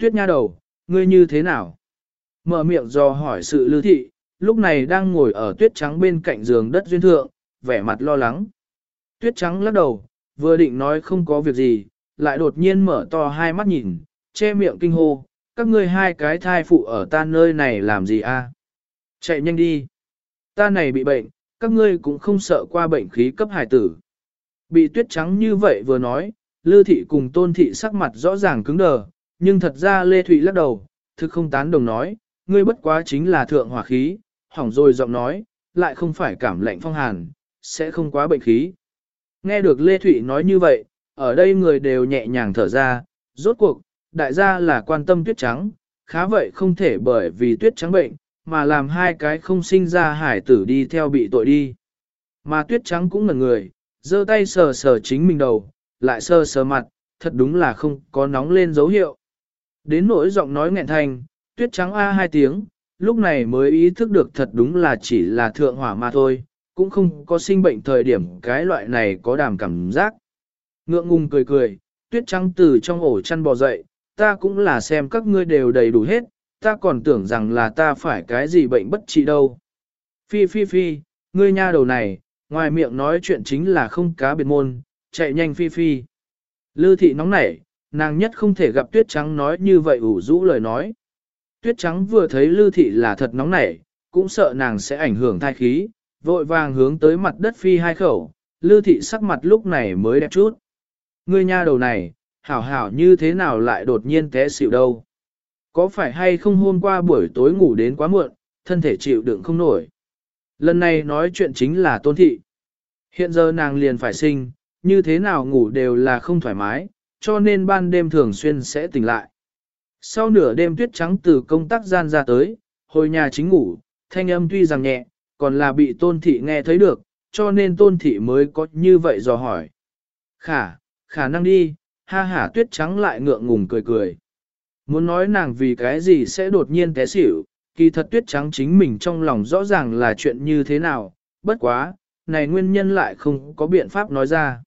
Tuyết nha đầu, ngươi như thế nào? Mở miệng do hỏi sự lưu thị, lúc này đang ngồi ở tuyết trắng bên cạnh giường đất duyên thượng, vẻ mặt lo lắng. Tuyết trắng lắc đầu, vừa định nói không có việc gì, lại đột nhiên mở to hai mắt nhìn, che miệng kinh hô, các ngươi hai cái thai phụ ở ta nơi này làm gì a? Chạy nhanh đi. Ta này bị bệnh, các ngươi cũng không sợ qua bệnh khí cấp hải tử. Bị tuyết trắng như vậy vừa nói, Lư thị cùng tôn thị sắc mặt rõ ràng cứng đờ, nhưng thật ra Lê Thụy lắc đầu, thực không tán đồng nói, ngươi bất quá chính là thượng hỏa khí, hỏng rồi giọng nói, lại không phải cảm lạnh phong hàn, sẽ không quá bệnh khí. Nghe được Lê Thụy nói như vậy, ở đây người đều nhẹ nhàng thở ra, rốt cuộc, đại gia là quan tâm tuyết trắng, khá vậy không thể bởi vì tuyết trắng bệnh, mà làm hai cái không sinh ra hải tử đi theo bị tội đi. Mà tuyết trắng cũng ngẩn người, giơ tay sờ sờ chính mình đầu, lại sờ sờ mặt, thật đúng là không có nóng lên dấu hiệu. Đến nỗi giọng nói nghẹn thành, tuyết trắng A hai tiếng, lúc này mới ý thức được thật đúng là chỉ là thượng hỏa mà thôi, cũng không có sinh bệnh thời điểm cái loại này có đàm cảm giác. Ngượng ngùng cười cười, tuyết trắng từ trong ổ chăn bò dậy, ta cũng là xem các ngươi đều đầy đủ hết, ta còn tưởng rằng là ta phải cái gì bệnh bất trị đâu. Phi phi phi, ngươi nha đầu này, ngoài miệng nói chuyện chính là không cá biệt môn, chạy nhanh phi phi. Lư thị nóng nảy, nàng nhất không thể gặp tuyết trắng nói như vậy ủ rũ lời nói. Tuyết trắng vừa thấy lư thị là thật nóng nảy, cũng sợ nàng sẽ ảnh hưởng thai khí, vội vàng hướng tới mặt đất phi hai khẩu, lư thị sắc mặt lúc này mới đẹp chút. Ngươi nha đầu này, hảo hảo như thế nào lại đột nhiên té xỉu đâu. Có phải hay không hôm qua buổi tối ngủ đến quá muộn, thân thể chịu đựng không nổi. Lần này nói chuyện chính là tôn thị. Hiện giờ nàng liền phải sinh, như thế nào ngủ đều là không thoải mái, cho nên ban đêm thường xuyên sẽ tỉnh lại. Sau nửa đêm tuyết trắng từ công tác gian ra tới, hồi nhà chính ngủ, thanh âm tuy rằng nhẹ, còn là bị tôn thị nghe thấy được, cho nên tôn thị mới có như vậy dò hỏi. Khả, khả năng đi, ha hả tuyết trắng lại ngượng ngùng cười cười. Muốn nói nàng vì cái gì sẽ đột nhiên té xỉu, kỳ thật tuyết trắng chính mình trong lòng rõ ràng là chuyện như thế nào, bất quá, này nguyên nhân lại không có biện pháp nói ra.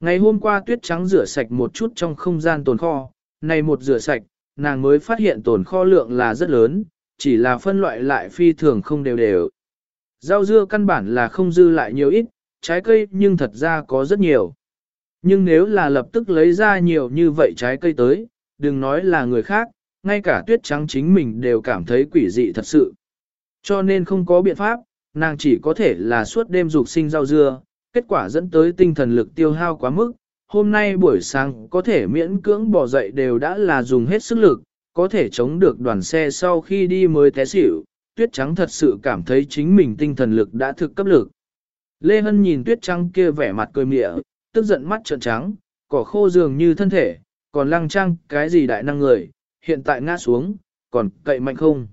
Ngày hôm qua tuyết trắng rửa sạch một chút trong không gian tồn kho, này một rửa sạch, nàng mới phát hiện tồn kho lượng là rất lớn, chỉ là phân loại lại phi thường không đều đều. Rau dưa căn bản là không dư lại nhiều ít, trái cây nhưng thật ra có rất nhiều. Nhưng nếu là lập tức lấy ra nhiều như vậy trái cây tới, đừng nói là người khác, ngay cả tuyết trắng chính mình đều cảm thấy quỷ dị thật sự. Cho nên không có biện pháp, nàng chỉ có thể là suốt đêm dục sinh rau dưa, kết quả dẫn tới tinh thần lực tiêu hao quá mức. Hôm nay buổi sáng có thể miễn cưỡng bỏ dậy đều đã là dùng hết sức lực, có thể chống được đoàn xe sau khi đi mới té xỉu, tuyết trắng thật sự cảm thấy chính mình tinh thần lực đã thực cấp lực. Lê Hân nhìn tuyết trắng kia vẻ mặt cười mịa, tức giận mắt trợn trắng, cỏ khô dường như thân thể, còn lăng trăng cái gì đại năng người, hiện tại ngã xuống, còn cậy mạnh không.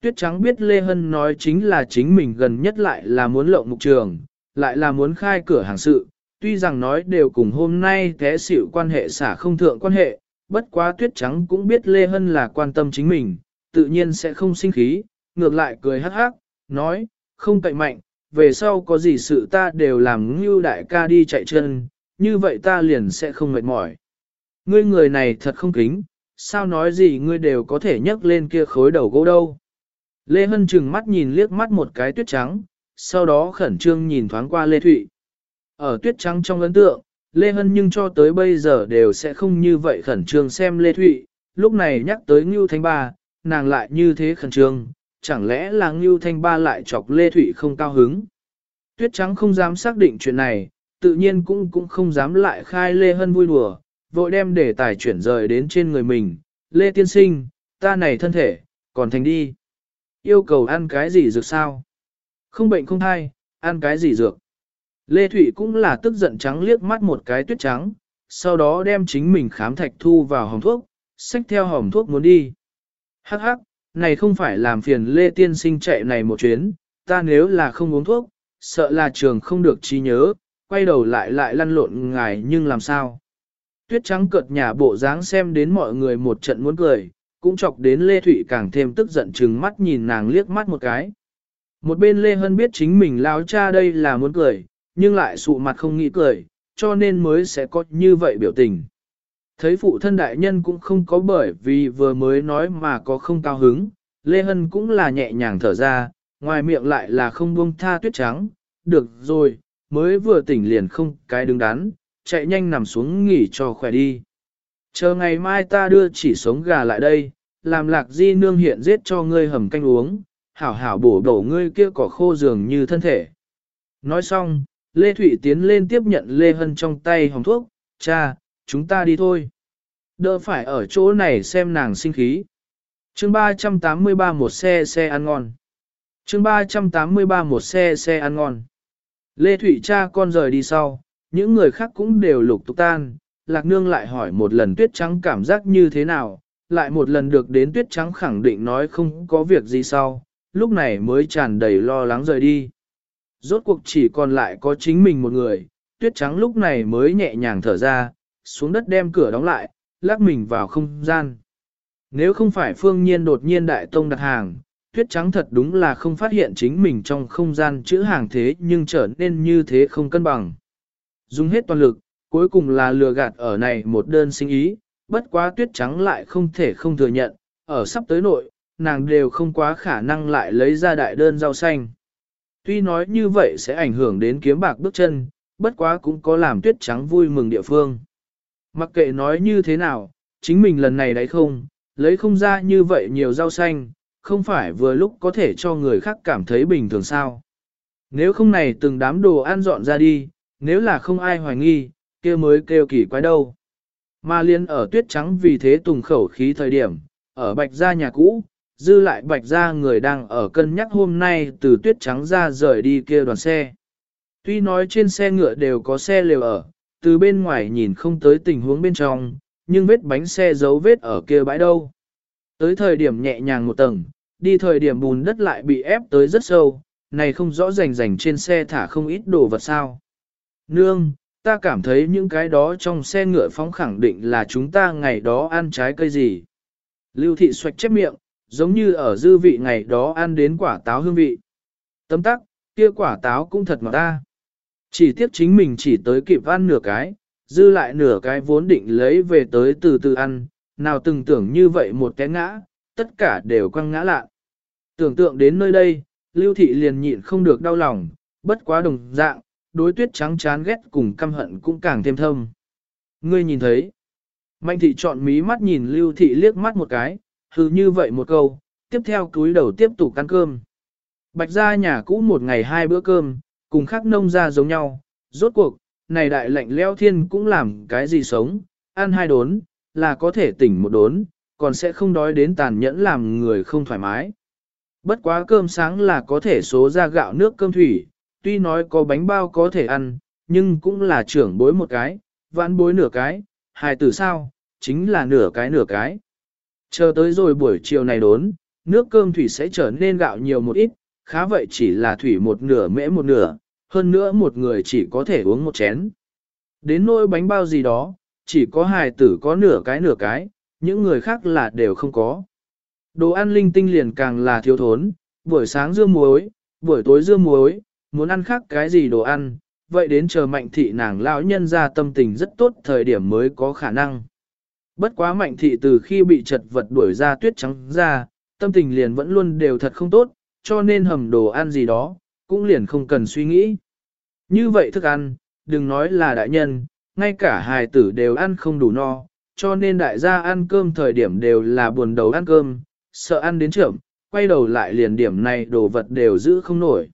Tuyết trắng biết Lê Hân nói chính là chính mình gần nhất lại là muốn lộng mục trường, lại là muốn khai cửa hàng sự, tuy rằng nói đều cùng hôm nay thế xỉu quan hệ xả không thượng quan hệ, bất quá tuyết trắng cũng biết Lê Hân là quan tâm chính mình, tự nhiên sẽ không sinh khí, ngược lại cười hắc hắc, nói, không cậy mạnh, về sau có gì sự ta đều làm như đại ca đi chạy chân, như vậy ta liền sẽ không mệt mỏi. Ngươi người này thật không kính, sao nói gì ngươi đều có thể nhấc lên kia khối đầu gỗ đâu. Lê Hân chừng mắt nhìn liếc mắt một cái tuyết trắng, sau đó khẩn trương nhìn thoáng qua Lê Thụy. Ở tuyết trắng trong ấn tượng, Lê Hân nhưng cho tới bây giờ đều sẽ không như vậy khẩn trương xem Lê Thụy, lúc này nhắc tới Ngưu Thanh Ba, nàng lại như thế khẩn trương, chẳng lẽ là Ngưu Thanh Ba lại chọc Lê Thụy không cao hứng. Tuyết trắng không dám xác định chuyện này, tự nhiên cũng cũng không dám lại khai Lê Hân vui đùa, vội đem để tài chuyển rời đến trên người mình. Lê Tiên Sinh, ta này thân thể, còn thành đi. Yêu cầu ăn cái gì dược sao? Không bệnh không thai, ăn cái gì dược? Lê Thụy cũng là tức giận trắng liếc mắt một cái tuyết trắng, sau đó đem chính mình khám thạch thu vào hòm thuốc, xách theo hòm thuốc muốn đi. Hắc hắc, này không phải làm phiền Lê Tiên Sinh chạy này một chuyến, ta nếu là không uống thuốc, sợ là trường không được trí nhớ, quay đầu lại lại lăn lộn ngài nhưng làm sao. Tuyết trắng cợt nhà bộ dáng xem đến mọi người một trận muốn cười, cũng chọc đến Lê Thụy càng thêm tức giận chừng mắt nhìn nàng liếc mắt một cái. Một bên Lê Hân biết chính mình lao cha đây là muốn cười, nhưng lại sụ mặt không nghĩ cười, cho nên mới sẽ có như vậy biểu tình. Thấy phụ thân đại nhân cũng không có bởi vì vừa mới nói mà có không cao hứng, Lê Hân cũng là nhẹ nhàng thở ra, ngoài miệng lại là không buông tha tuyết trắng, được rồi, mới vừa tỉnh liền không cái đứng đắn, chạy nhanh nằm xuống nghỉ cho khỏe đi. Chờ ngày mai ta đưa chỉ sống gà lại đây, làm lạc di nương hiện giết cho ngươi hầm canh uống, hảo hảo bổ đổ ngươi kia cỏ khô dường như thân thể. Nói xong, Lê Thụy tiến lên tiếp nhận Lê Hân trong tay hồng thuốc, cha, chúng ta đi thôi. Đỡ phải ở chỗ này xem nàng sinh khí. chương 383 một xe xe ăn ngon. chương 383 một xe xe ăn ngon. Lê Thụy cha con rời đi sau, những người khác cũng đều lục tục tan. Lạc Nương lại hỏi một lần tuyết trắng cảm giác như thế nào, lại một lần được đến tuyết trắng khẳng định nói không có việc gì sau, lúc này mới tràn đầy lo lắng rời đi. Rốt cuộc chỉ còn lại có chính mình một người, tuyết trắng lúc này mới nhẹ nhàng thở ra, xuống đất đem cửa đóng lại, lắc mình vào không gian. Nếu không phải phương nhiên đột nhiên đại tông đặt hàng, tuyết trắng thật đúng là không phát hiện chính mình trong không gian chữ hàng thế nhưng trở nên như thế không cân bằng. Dùng hết toàn lực, cuối cùng là lừa gạt ở này một đơn sinh ý, bất quá tuyết trắng lại không thể không thừa nhận, ở sắp tới nội, nàng đều không quá khả năng lại lấy ra đại đơn rau xanh. Tuy nói như vậy sẽ ảnh hưởng đến kiếm bạc bước chân, bất quá cũng có làm tuyết trắng vui mừng địa phương. Mặc kệ nói như thế nào, chính mình lần này đấy không, lấy không ra như vậy nhiều rau xanh, không phải vừa lúc có thể cho người khác cảm thấy bình thường sao. Nếu không này từng đám đồ ăn dọn ra đi, nếu là không ai hoài nghi, kia mới kêu kỳ quái đâu. Mà liên ở tuyết trắng vì thế tùng khẩu khí thời điểm, ở bạch gia nhà cũ, dư lại bạch ra người đang ở cân nhắc hôm nay từ tuyết trắng ra rời đi kia đoàn xe. Tuy nói trên xe ngựa đều có xe lều ở, từ bên ngoài nhìn không tới tình huống bên trong, nhưng vết bánh xe dấu vết ở kia bãi đâu. Tới thời điểm nhẹ nhàng một tầng, đi thời điểm bùn đất lại bị ép tới rất sâu, này không rõ rành rành trên xe thả không ít đồ vật sao. Nương, ta cảm thấy những cái đó trong xe ngựa phóng khẳng định là chúng ta ngày đó ăn trái cây gì. Lưu thị xoạch chép miệng, giống như ở dư vị ngày đó ăn đến quả táo hương vị. Tấm tắc, kia quả táo cũng thật ngọt ta. Chỉ tiếc chính mình chỉ tới kịp ăn nửa cái, dư lại nửa cái vốn định lấy về tới từ từ ăn, nào từng tưởng như vậy một cái ngã, tất cả đều quăng ngã lạ. Tưởng tượng đến nơi đây, lưu thị liền nhịn không được đau lòng, bất quá đồng dạng, đối tuyết trắng chán ghét cùng căm hận cũng càng thêm thâm. Ngươi nhìn thấy, mạnh thị chọn mí mắt nhìn lưu thị liếc mắt một cái, Hừ như vậy một câu, tiếp theo cúi đầu tiếp tục ăn cơm. Bạch ra nhà cũ một ngày hai bữa cơm, cùng khác nông ra giống nhau, rốt cuộc, này đại lệnh leo thiên cũng làm cái gì sống, ăn hai đốn, là có thể tỉnh một đốn, còn sẽ không đói đến tàn nhẫn làm người không thoải mái. Bất quá cơm sáng là có thể số ra gạo nước cơm thủy, tuy nói có bánh bao có thể ăn, nhưng cũng là trưởng bối một cái, vãn bối nửa cái, hài tử sao, chính là nửa cái nửa cái. Chờ tới rồi buổi chiều này đốn, nước cơm thủy sẽ trở nên gạo nhiều một ít, khá vậy chỉ là thủy một nửa mễ một nửa, hơn nữa một người chỉ có thể uống một chén. Đến nỗi bánh bao gì đó, chỉ có hài tử có nửa cái nửa cái, những người khác là đều không có. Đồ ăn linh tinh liền càng là thiếu thốn, buổi sáng dưa muối, buổi tối dưa muối, muốn ăn khác cái gì đồ ăn, vậy đến chờ mạnh thị nàng lão nhân ra tâm tình rất tốt thời điểm mới có khả năng. Bất quá mạnh thị từ khi bị chật vật đuổi ra tuyết trắng ra, tâm tình liền vẫn luôn đều thật không tốt, cho nên hầm đồ ăn gì đó, cũng liền không cần suy nghĩ. Như vậy thức ăn, đừng nói là đại nhân, ngay cả hài tử đều ăn không đủ no, cho nên đại gia ăn cơm thời điểm đều là buồn đầu ăn cơm, sợ ăn đến trưởng, quay đầu lại liền điểm này đồ vật đều giữ không nổi.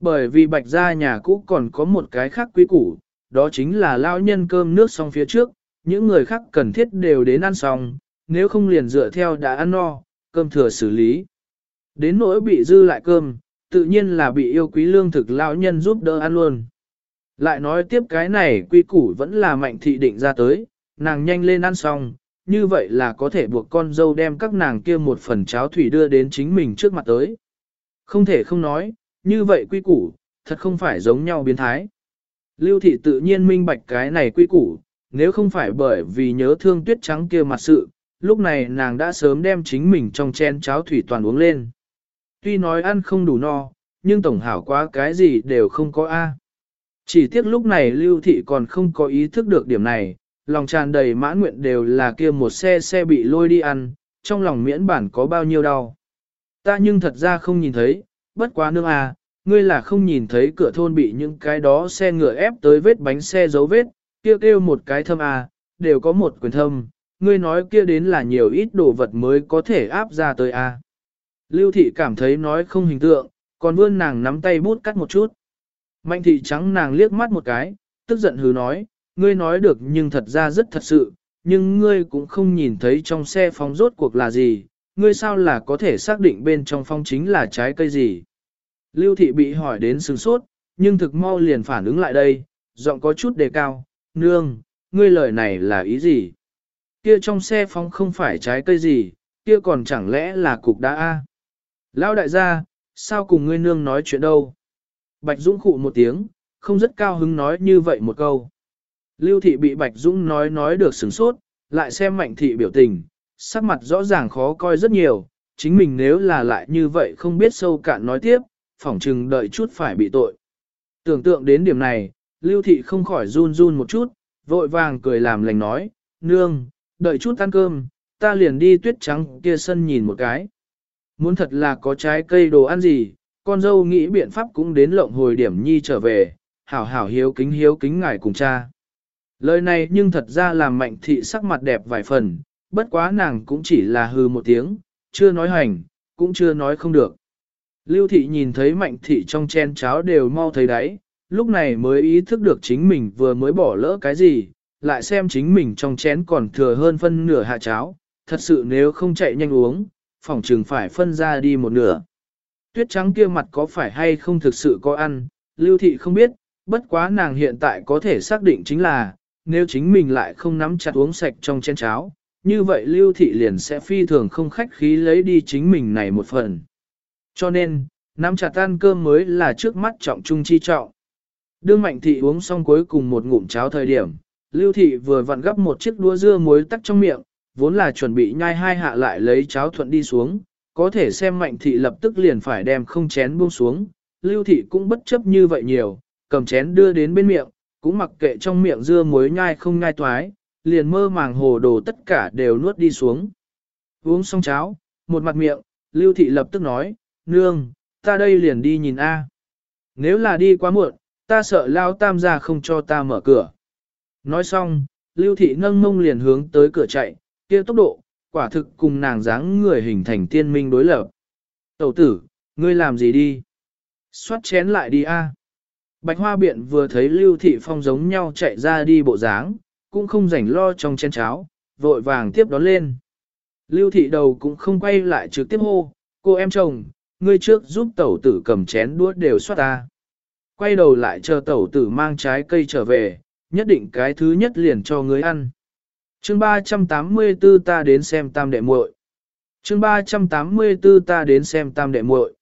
Bởi vì bạch gia nhà cũ còn có một cái khác quý củ, đó chính là lao nhân cơm nước xong phía trước, những người khác cần thiết đều đến ăn xong, nếu không liền dựa theo đã ăn no, cơm thừa xử lý. Đến nỗi bị dư lại cơm, tự nhiên là bị yêu quý lương thực lão nhân giúp đỡ ăn luôn. Lại nói tiếp cái này quy củ vẫn là mạnh thị định ra tới, nàng nhanh lên ăn xong, như vậy là có thể buộc con dâu đem các nàng kia một phần cháo thủy đưa đến chính mình trước mặt tới. Không thể không nói, như vậy quy củ, thật không phải giống nhau biến thái. Lưu thị tự nhiên minh bạch cái này quy củ, nếu không phải bởi vì nhớ thương tuyết trắng kia mặt sự, lúc này nàng đã sớm đem chính mình trong chén cháo thủy toàn uống lên. Tuy nói ăn không đủ no, nhưng tổng hảo quá cái gì đều không có A. Chỉ tiếc lúc này lưu thị còn không có ý thức được điểm này, lòng tràn đầy mãn nguyện đều là kia một xe xe bị lôi đi ăn, trong lòng miễn bản có bao nhiêu đau. Ta nhưng thật ra không nhìn thấy, bất quá nương à, ngươi là không nhìn thấy cửa thôn bị những cái đó xe ngựa ép tới vết bánh xe dấu vết, kia kêu, một cái thâm à, đều có một quyền thâm, ngươi nói kia đến là nhiều ít đồ vật mới có thể áp ra tới à. Lưu thị cảm thấy nói không hình tượng, còn vươn nàng nắm tay bút cắt một chút. Mạnh thị trắng nàng liếc mắt một cái, tức giận hứ nói, ngươi nói được nhưng thật ra rất thật sự, nhưng ngươi cũng không nhìn thấy trong xe phóng rốt cuộc là gì, ngươi sao là có thể xác định bên trong phong chính là trái cây gì. Lưu thị bị hỏi đến sừng sốt, nhưng thực mau liền phản ứng lại đây, giọng có chút đề cao, nương, ngươi lời này là ý gì? Kia trong xe phóng không phải trái cây gì, kia còn chẳng lẽ là cục đá A? Lão đại gia, sao cùng ngươi nương nói chuyện đâu? Bạch Dũng khụ một tiếng, không rất cao hứng nói như vậy một câu. Lưu thị bị Bạch Dũng nói nói được sửng sốt, lại xem mạnh thị biểu tình, sắc mặt rõ ràng khó coi rất nhiều, chính mình nếu là lại như vậy không biết sâu cạn nói tiếp, phỏng chừng đợi chút phải bị tội. Tưởng tượng đến điểm này, Lưu thị không khỏi run run một chút, vội vàng cười làm lành nói, nương, đợi chút ăn cơm, ta liền đi tuyết trắng kia sân nhìn một cái. Muốn thật là có trái cây đồ ăn gì, con dâu nghĩ biện pháp cũng đến lộng hồi điểm nhi trở về, hảo hảo hiếu kính hiếu kính ngài cùng cha. Lời này nhưng thật ra làm mạnh thị sắc mặt đẹp vài phần, bất quá nàng cũng chỉ là hư một tiếng, chưa nói hành, cũng chưa nói không được. Lưu thị nhìn thấy mạnh thị trong chen cháo đều mau thấy đáy, lúc này mới ý thức được chính mình vừa mới bỏ lỡ cái gì, lại xem chính mình trong chén còn thừa hơn phân nửa hạ cháo, thật sự nếu không chạy nhanh uống, phòng trường phải phân ra đi một nửa. Tuyết trắng kia mặt có phải hay không thực sự có ăn, lưu thị không biết, bất quá nàng hiện tại có thể xác định chính là, nếu chính mình lại không nắm chặt uống sạch trong chén cháo, như vậy lưu thị liền sẽ phi thường không khách khí lấy đi chính mình này một phần. Cho nên, nắm chặt ăn cơm mới là trước mắt trọng trung chi trọng. Đương mạnh thị uống xong cuối cùng một ngụm cháo thời điểm, lưu thị vừa vặn gấp một chiếc đũa dưa muối tắc trong miệng, vốn là chuẩn bị nhai hai hạ lại lấy cháo thuận đi xuống, có thể xem mạnh thị lập tức liền phải đem không chén buông xuống, lưu thị cũng bất chấp như vậy nhiều, cầm chén đưa đến bên miệng, cũng mặc kệ trong miệng dưa muối nhai không nhai toái, liền mơ màng hồ đồ tất cả đều nuốt đi xuống. Uống xong cháo, một mặt miệng, lưu thị lập tức nói, nương, ta đây liền đi nhìn A. Nếu là đi quá muộn, ta sợ lao tam gia không cho ta mở cửa. Nói xong, lưu thị nâng mông liền hướng tới cửa chạy, kia tốc độ, quả thực cùng nàng dáng người hình thành tiên minh đối lập. Tẩu tử, ngươi làm gì đi? Xoát chén lại đi a. Bạch Hoa Biện vừa thấy Lưu Thị Phong giống nhau chạy ra đi bộ dáng, cũng không rảnh lo trong chén cháo, vội vàng tiếp đón lên. Lưu Thị đầu cũng không quay lại trực tiếp hô, cô em chồng, ngươi trước giúp tẩu tử cầm chén đuốt đều xoát ta. Quay đầu lại chờ tẩu tử mang trái cây trở về, nhất định cái thứ nhất liền cho ngươi ăn chương 384 ta đến xem tam đệ muội. chương 384 ta đến xem tam đệ muội.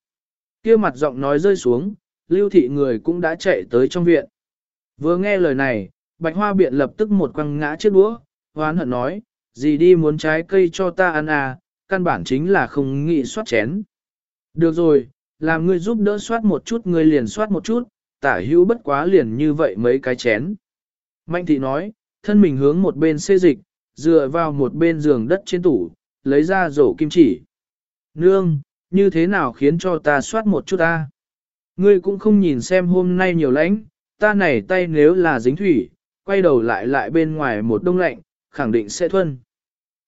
kia mặt giọng nói rơi xuống, lưu thị người cũng đã chạy tới trong viện. Vừa nghe lời này, bạch hoa biện lập tức một quăng ngã chiếc đũa, hoán hận nói, gì đi muốn trái cây cho ta ăn à, căn bản chính là không nghĩ soát chén. Được rồi, làm ngươi giúp đỡ soát một chút ngươi liền soát một chút, tả hữu bất quá liền như vậy mấy cái chén. Mạnh thị nói, thân mình hướng một bên xê dịch, dựa vào một bên giường đất trên tủ, lấy ra rổ kim chỉ. Nương, như thế nào khiến cho ta soát một chút ta? Ngươi cũng không nhìn xem hôm nay nhiều lãnh, ta này tay nếu là dính thủy, quay đầu lại lại bên ngoài một đông lạnh, khẳng định sẽ thuân.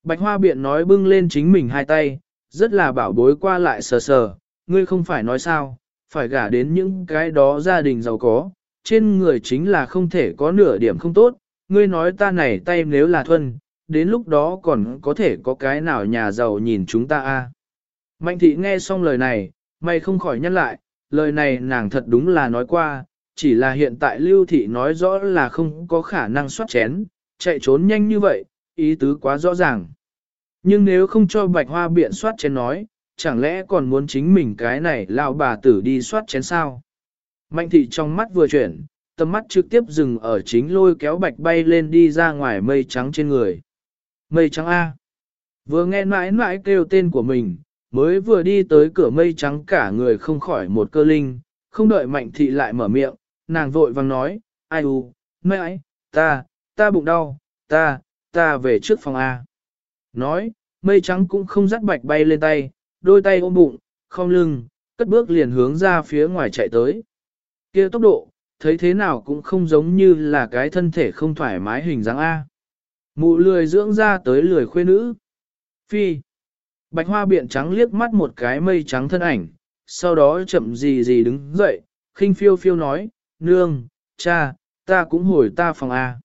Bạch Hoa Biện nói bưng lên chính mình hai tay, rất là bảo bối qua lại sờ sờ, ngươi không phải nói sao, phải gả đến những cái đó gia đình giàu có, trên người chính là không thể có nửa điểm không tốt, ngươi nói ta này tay nếu là thuần đến lúc đó còn có thể có cái nào nhà giàu nhìn chúng ta a. Mạnh thị nghe xong lời này, mày không khỏi nhắc lại, lời này nàng thật đúng là nói qua, chỉ là hiện tại lưu thị nói rõ là không có khả năng soát chén, chạy trốn nhanh như vậy, ý tứ quá rõ ràng. Nhưng nếu không cho bạch hoa biện soát chén nói, chẳng lẽ còn muốn chính mình cái này lao bà tử đi soát chén sao? Mạnh thị trong mắt vừa chuyển, tầm mắt trực tiếp dừng ở chính lôi kéo bạch bay lên đi ra ngoài mây trắng trên người. Mây trắng A. Vừa nghe mãi mãi kêu tên của mình, mới vừa đi tới cửa mây trắng cả người không khỏi một cơ linh, không đợi mạnh thị lại mở miệng, nàng vội vàng nói, ai u, mãi, ta, ta bụng đau, ta, ta về trước phòng A. Nói, mây trắng cũng không dắt bạch bay lên tay, đôi tay ôm bụng, không lưng, cất bước liền hướng ra phía ngoài chạy tới. kia tốc độ, thấy thế nào cũng không giống như là cái thân thể không thoải mái hình dáng A. Mụ lười dưỡng ra tới lười khuê nữ. Phi. Bạch hoa biện trắng liếc mắt một cái mây trắng thân ảnh, sau đó chậm gì gì đứng dậy, khinh phiêu phiêu nói, nương, cha, ta cũng hồi ta phòng A.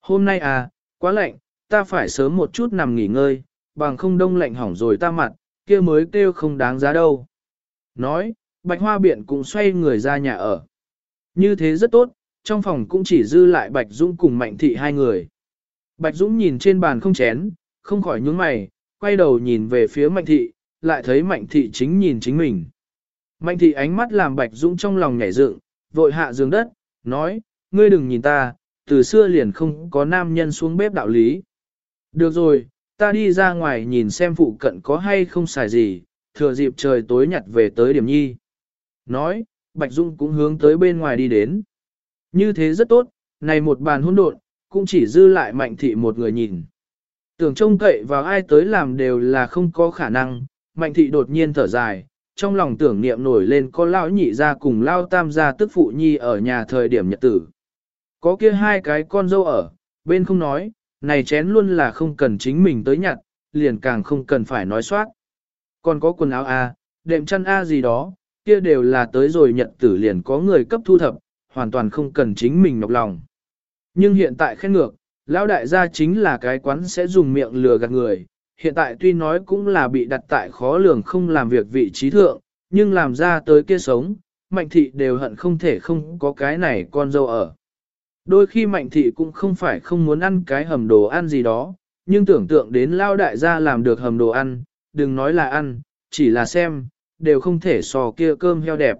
Hôm nay à, quá lạnh, ta phải sớm một chút nằm nghỉ ngơi, bằng không đông lạnh hỏng rồi ta mặt, kia mới kêu không đáng giá đâu. Nói, bạch hoa biện cũng xoay người ra nhà ở. Như thế rất tốt, trong phòng cũng chỉ dư lại Bạch Dũng cùng Mạnh Thị hai người. Bạch Dũng nhìn trên bàn không chén, không khỏi nhướng mày, quay đầu nhìn về phía Mạnh Thị, lại thấy Mạnh Thị chính nhìn chính mình. Mạnh Thị ánh mắt làm Bạch Dũng trong lòng nhảy dựng, vội hạ giường đất, nói, ngươi đừng nhìn ta, từ xưa liền không có nam nhân xuống bếp đạo lý. Được rồi, ta đi ra ngoài nhìn xem phụ cận có hay không xài gì, thừa dịp trời tối nhặt về tới điểm nhi. Nói, Bạch Dung cũng hướng tới bên ngoài đi đến. Như thế rất tốt, này một bàn hỗn độn, cũng chỉ dư lại mạnh thị một người nhìn. Tưởng trông cậy vào ai tới làm đều là không có khả năng, mạnh thị đột nhiên thở dài, trong lòng tưởng niệm nổi lên có lao nhị ra cùng lao tam gia tức phụ nhi ở nhà thời điểm nhật tử. Có kia hai cái con dâu ở, bên không nói, này chén luôn là không cần chính mình tới nhặt, liền càng không cần phải nói soát. Còn có quần áo A, đệm chăn A gì đó, kia đều là tới rồi nhận tử liền có người cấp thu thập, hoàn toàn không cần chính mình nhọc lòng. Nhưng hiện tại khen ngược, lão đại gia chính là cái quán sẽ dùng miệng lừa gạt người, hiện tại tuy nói cũng là bị đặt tại khó lường không làm việc vị trí thượng, nhưng làm ra tới kia sống, mạnh thị đều hận không thể không có cái này con dâu ở. Đôi khi mạnh thị cũng không phải không muốn ăn cái hầm đồ ăn gì đó, nhưng tưởng tượng đến lao đại gia làm được hầm đồ ăn, đừng nói là ăn, chỉ là xem, đều không thể so kia cơm heo đẹp.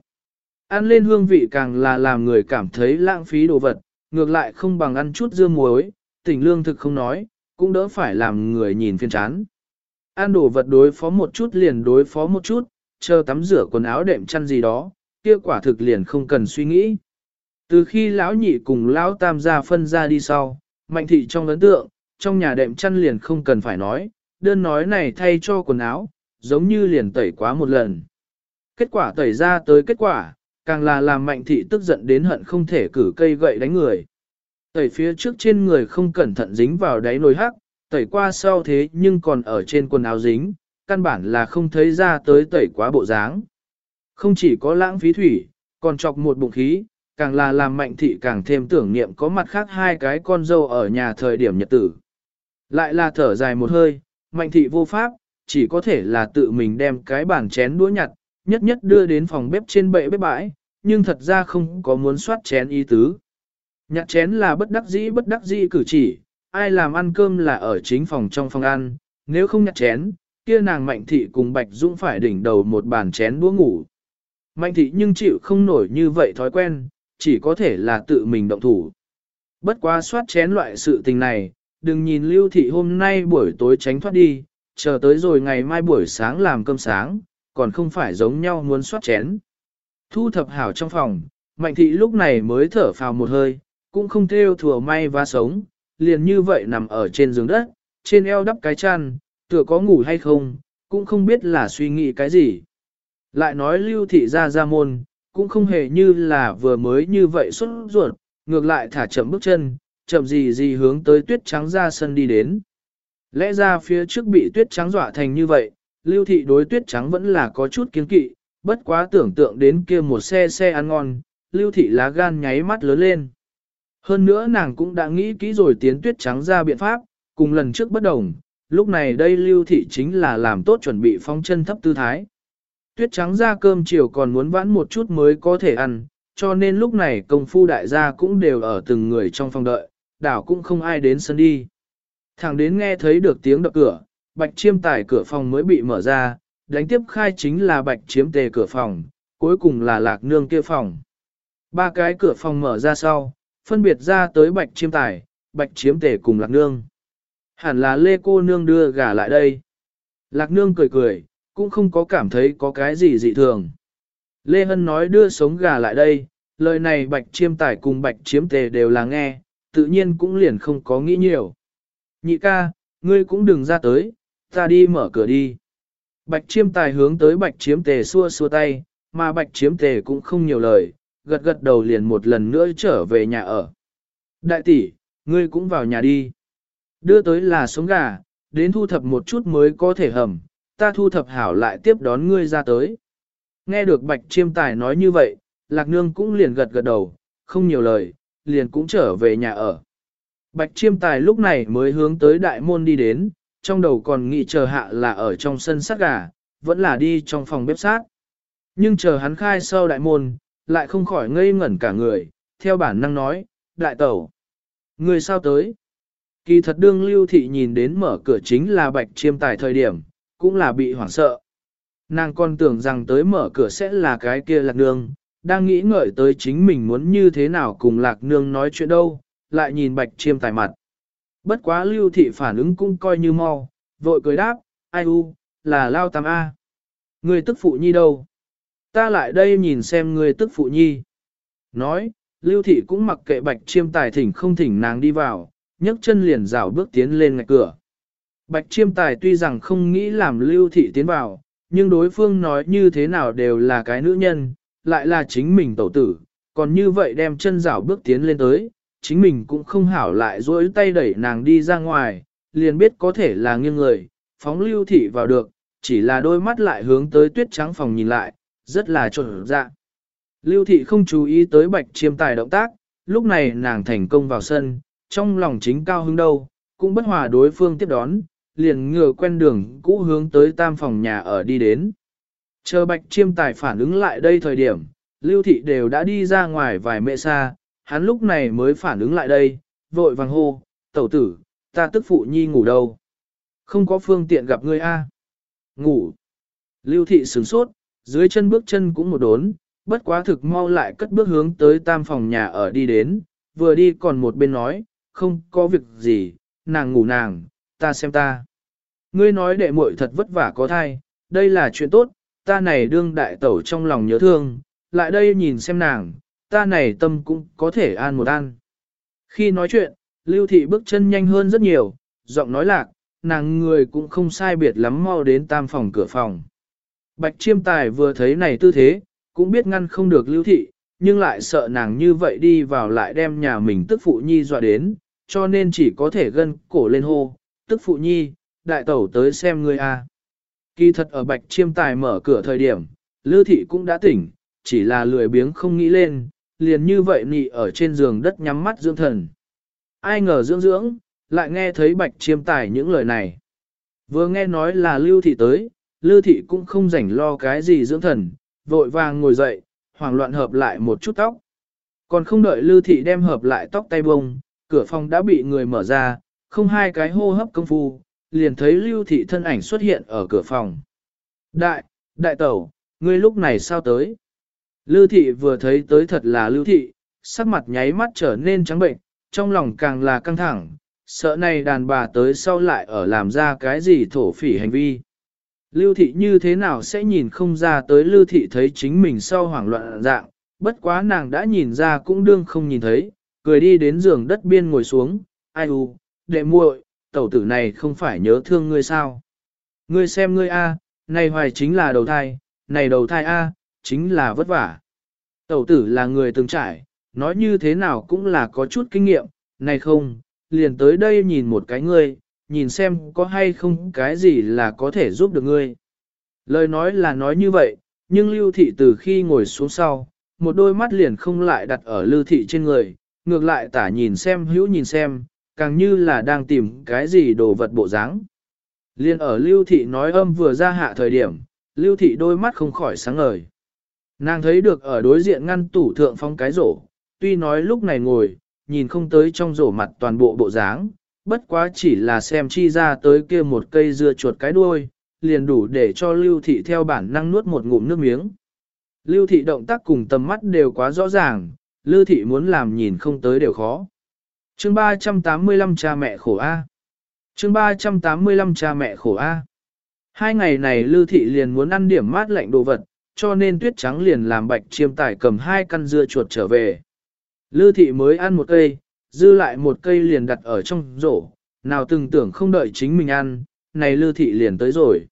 Ăn lên hương vị càng là làm người cảm thấy lãng phí đồ vật, ngược lại không bằng ăn chút dưa muối, tỉnh lương thực không nói, cũng đỡ phải làm người nhìn phiên chán. Ăn đồ vật đối phó một chút liền đối phó một chút, chờ tắm rửa quần áo đệm chăn gì đó, kia quả thực liền không cần suy nghĩ. Từ khi lão nhị cùng lão tam gia phân ra đi sau, mạnh thị trong ấn tượng, trong nhà đệm chăn liền không cần phải nói, đơn nói này thay cho quần áo, giống như liền tẩy quá một lần. Kết quả tẩy ra tới kết quả, càng là làm mạnh thị tức giận đến hận không thể cử cây gậy đánh người. Tẩy phía trước trên người không cẩn thận dính vào đáy nồi hắc, tẩy qua sau thế nhưng còn ở trên quần áo dính, căn bản là không thấy ra tới tẩy quá bộ dáng. Không chỉ có lãng phí thủy, còn chọc một bụng khí, càng là làm mạnh thị càng thêm tưởng niệm có mặt khác hai cái con dâu ở nhà thời điểm nhật tử. Lại là thở dài một hơi, mạnh thị vô pháp, chỉ có thể là tự mình đem cái bàn chén đũa nhặt, nhất nhất đưa đến phòng bếp trên bệ bếp bãi, nhưng thật ra không có muốn soát chén ý tứ. Nhặt chén là bất đắc dĩ bất đắc dĩ cử chỉ, ai làm ăn cơm là ở chính phòng trong phòng ăn, nếu không nhặt chén, kia nàng Mạnh Thị cùng Bạch Dũng phải đỉnh đầu một bàn chén đũa ngủ. Mạnh Thị nhưng chịu không nổi như vậy thói quen, chỉ có thể là tự mình động thủ. Bất quá soát chén loại sự tình này, đừng nhìn Lưu Thị hôm nay buổi tối tránh thoát đi, chờ tới rồi ngày mai buổi sáng làm cơm sáng, còn không phải giống nhau muốn soát chén. Thu thập hảo trong phòng, Mạnh thị lúc này mới thở phào một hơi, cũng không theo thừa may và sống, liền như vậy nằm ở trên giường đất, trên eo đắp cái chăn, tựa có ngủ hay không, cũng không biết là suy nghĩ cái gì. Lại nói lưu thị ra ra môn, cũng không hề như là vừa mới như vậy xuất ruột, ngược lại thả chậm bước chân, chậm gì gì hướng tới tuyết trắng ra sân đi đến. Lẽ ra phía trước bị tuyết trắng dọa thành như vậy, lưu thị đối tuyết trắng vẫn là có chút kiến kỵ, bất quá tưởng tượng đến kia một xe xe ăn ngon, lưu thị lá gan nháy mắt lớn lên. Hơn nữa nàng cũng đã nghĩ kỹ rồi tiến tuyết trắng ra biện pháp, cùng lần trước bất đồng, lúc này đây lưu thị chính là làm tốt chuẩn bị phong chân thấp tư thái. Tuyết trắng ra cơm chiều còn muốn vãn một chút mới có thể ăn, cho nên lúc này công phu đại gia cũng đều ở từng người trong phòng đợi, đảo cũng không ai đến sân đi. Thẳng đến nghe thấy được tiếng đập cửa, bạch chiêm tải cửa phòng mới bị mở ra, đánh tiếp khai chính là bạch chiếm tề cửa phòng, cuối cùng là lạc nương kia phòng. Ba cái cửa phòng mở ra sau, phân biệt ra tới bạch chiêm tải, bạch chiếm tề cùng lạc nương. Hẳn là lê cô nương đưa gà lại đây. Lạc nương cười cười, cũng không có cảm thấy có cái gì dị thường. Lê Hân nói đưa sống gà lại đây, lời này bạch chiêm tải cùng bạch chiếm tề đều là nghe, tự nhiên cũng liền không có nghĩ nhiều. Nhị ca, ngươi cũng đừng ra tới, ta đi mở cửa đi. Bạch chiêm tài hướng tới bạch chiếm tề xua xua tay, mà bạch chiếm tề cũng không nhiều lời, gật gật đầu liền một lần nữa trở về nhà ở. Đại tỷ, ngươi cũng vào nhà đi. Đưa tới là sống gà, đến thu thập một chút mới có thể hầm, ta thu thập hảo lại tiếp đón ngươi ra tới. Nghe được bạch chiêm tài nói như vậy, lạc nương cũng liền gật gật đầu, không nhiều lời, liền cũng trở về nhà ở. Bạch chiêm tài lúc này mới hướng tới đại môn đi đến, trong đầu còn nghĩ chờ hạ là ở trong sân sát gà, vẫn là đi trong phòng bếp sát. Nhưng chờ hắn khai sau đại môn, lại không khỏi ngây ngẩn cả người, theo bản năng nói, đại tẩu. Người sao tới? Kỳ thật đương lưu thị nhìn đến mở cửa chính là bạch chiêm tài thời điểm, cũng là bị hoảng sợ. Nàng còn tưởng rằng tới mở cửa sẽ là cái kia lạc nương, đang nghĩ ngợi tới chính mình muốn như thế nào cùng lạc nương nói chuyện đâu, lại nhìn bạch chiêm tài mặt. Bất quá lưu thị phản ứng cũng coi như mau, vội cười đáp, ai u, là lao tam A. Người tức phụ nhi đâu? Ta lại đây nhìn xem người tức phụ nhi. Nói, lưu thị cũng mặc kệ bạch chiêm tài thỉnh không thỉnh nàng đi vào, nhấc chân liền rảo bước tiến lên ngạch cửa. Bạch chiêm tài tuy rằng không nghĩ làm lưu thị tiến vào, nhưng đối phương nói như thế nào đều là cái nữ nhân, lại là chính mình tẩu tử, còn như vậy đem chân rảo bước tiến lên tới, chính mình cũng không hảo lại dối tay đẩy nàng đi ra ngoài, liền biết có thể là nghiêng người, phóng lưu thị vào được, chỉ là đôi mắt lại hướng tới tuyết trắng phòng nhìn lại, rất là trộn dạ. Lưu thị không chú ý tới bạch chiêm tài động tác, lúc này nàng thành công vào sân, trong lòng chính cao hứng đâu, cũng bất hòa đối phương tiếp đón, liền ngựa quen đường cũ hướng tới tam phòng nhà ở đi đến. Chờ bạch chiêm tài phản ứng lại đây thời điểm, lưu thị đều đã đi ra ngoài vài mẹ xa, hắn lúc này mới phản ứng lại đây, vội vàng hô, tẩu tử, ta tức phụ nhi ngủ đâu. Không có phương tiện gặp ngươi a. Ngủ. Lưu thị sửng sốt, dưới chân bước chân cũng một đốn, bất quá thực mau lại cất bước hướng tới tam phòng nhà ở đi đến, vừa đi còn một bên nói, không có việc gì, nàng ngủ nàng, ta xem ta. Ngươi nói đệ muội thật vất vả có thai, đây là chuyện tốt, ta này đương đại tẩu trong lòng nhớ thương, lại đây nhìn xem nàng, ta này tâm cũng có thể an một an. Khi nói chuyện, lưu thị bước chân nhanh hơn rất nhiều, giọng nói lạc, nàng người cũng không sai biệt lắm mau đến tam phòng cửa phòng. Bạch chiêm tài vừa thấy này tư thế, cũng biết ngăn không được lưu thị, nhưng lại sợ nàng như vậy đi vào lại đem nhà mình tức phụ nhi dọa đến, cho nên chỉ có thể gân cổ lên hô, tức phụ nhi, đại tẩu tới xem ngươi a. Kỳ thật ở bạch chiêm tài mở cửa thời điểm, lưu thị cũng đã tỉnh, chỉ là lười biếng không nghĩ lên, liền như vậy nị ở trên giường đất nhắm mắt dưỡng thần. Ai ngờ dưỡng dưỡng, lại nghe thấy bạch chiêm tài những lời này. Vừa nghe nói là lưu thị tới, lưu thị cũng không rảnh lo cái gì dưỡng thần, vội vàng ngồi dậy, hoảng loạn hợp lại một chút tóc. Còn không đợi lưu thị đem hợp lại tóc tay bông, cửa phòng đã bị người mở ra, không hai cái hô hấp công phu, liền thấy lưu thị thân ảnh xuất hiện ở cửa phòng. Đại, đại tẩu, ngươi lúc này sao tới? Lưu thị vừa thấy tới thật là lưu thị, sắc mặt nháy mắt trở nên trắng bệnh, trong lòng càng là căng thẳng, sợ này đàn bà tới sau lại ở làm ra cái gì thổ phỉ hành vi. Lưu thị như thế nào sẽ nhìn không ra tới lưu thị thấy chính mình sau hoảng loạn dạng, bất quá nàng đã nhìn ra cũng đương không nhìn thấy, cười đi đến giường đất biên ngồi xuống, ai u, đệ muội, tẩu tử này không phải nhớ thương ngươi sao. Ngươi xem ngươi a, này hoài chính là đầu thai, này đầu thai a, chính là vất vả. Tẩu tử là người từng trải, nói như thế nào cũng là có chút kinh nghiệm, này không, liền tới đây nhìn một cái ngươi, nhìn xem có hay không cái gì là có thể giúp được ngươi. Lời nói là nói như vậy, nhưng lưu thị từ khi ngồi xuống sau, một đôi mắt liền không lại đặt ở lưu thị trên người, ngược lại tả nhìn xem hữu nhìn xem, càng như là đang tìm cái gì đồ vật bộ dáng. Liên ở lưu thị nói âm vừa ra hạ thời điểm, lưu thị đôi mắt không khỏi sáng ngời. Nàng thấy được ở đối diện ngăn tủ thượng phong cái rổ, tuy nói lúc này ngồi, nhìn không tới trong rổ mặt toàn bộ bộ dáng, bất quá chỉ là xem chi ra tới kia một cây dưa chuột cái đuôi, liền đủ để cho lưu thị theo bản năng nuốt một ngụm nước miếng. Lưu thị động tác cùng tầm mắt đều quá rõ ràng, lưu thị muốn làm nhìn không tới đều khó chương 385 cha mẹ khổ A. chương 385 cha mẹ khổ A. Hai ngày này lưu thị liền muốn ăn điểm mát lạnh đồ vật, cho nên tuyết trắng liền làm bạch chiêm tải cầm hai căn dưa chuột trở về. Lư thị mới ăn một cây, dư lại một cây liền đặt ở trong rổ, nào từng tưởng không đợi chính mình ăn, này lưu thị liền tới rồi.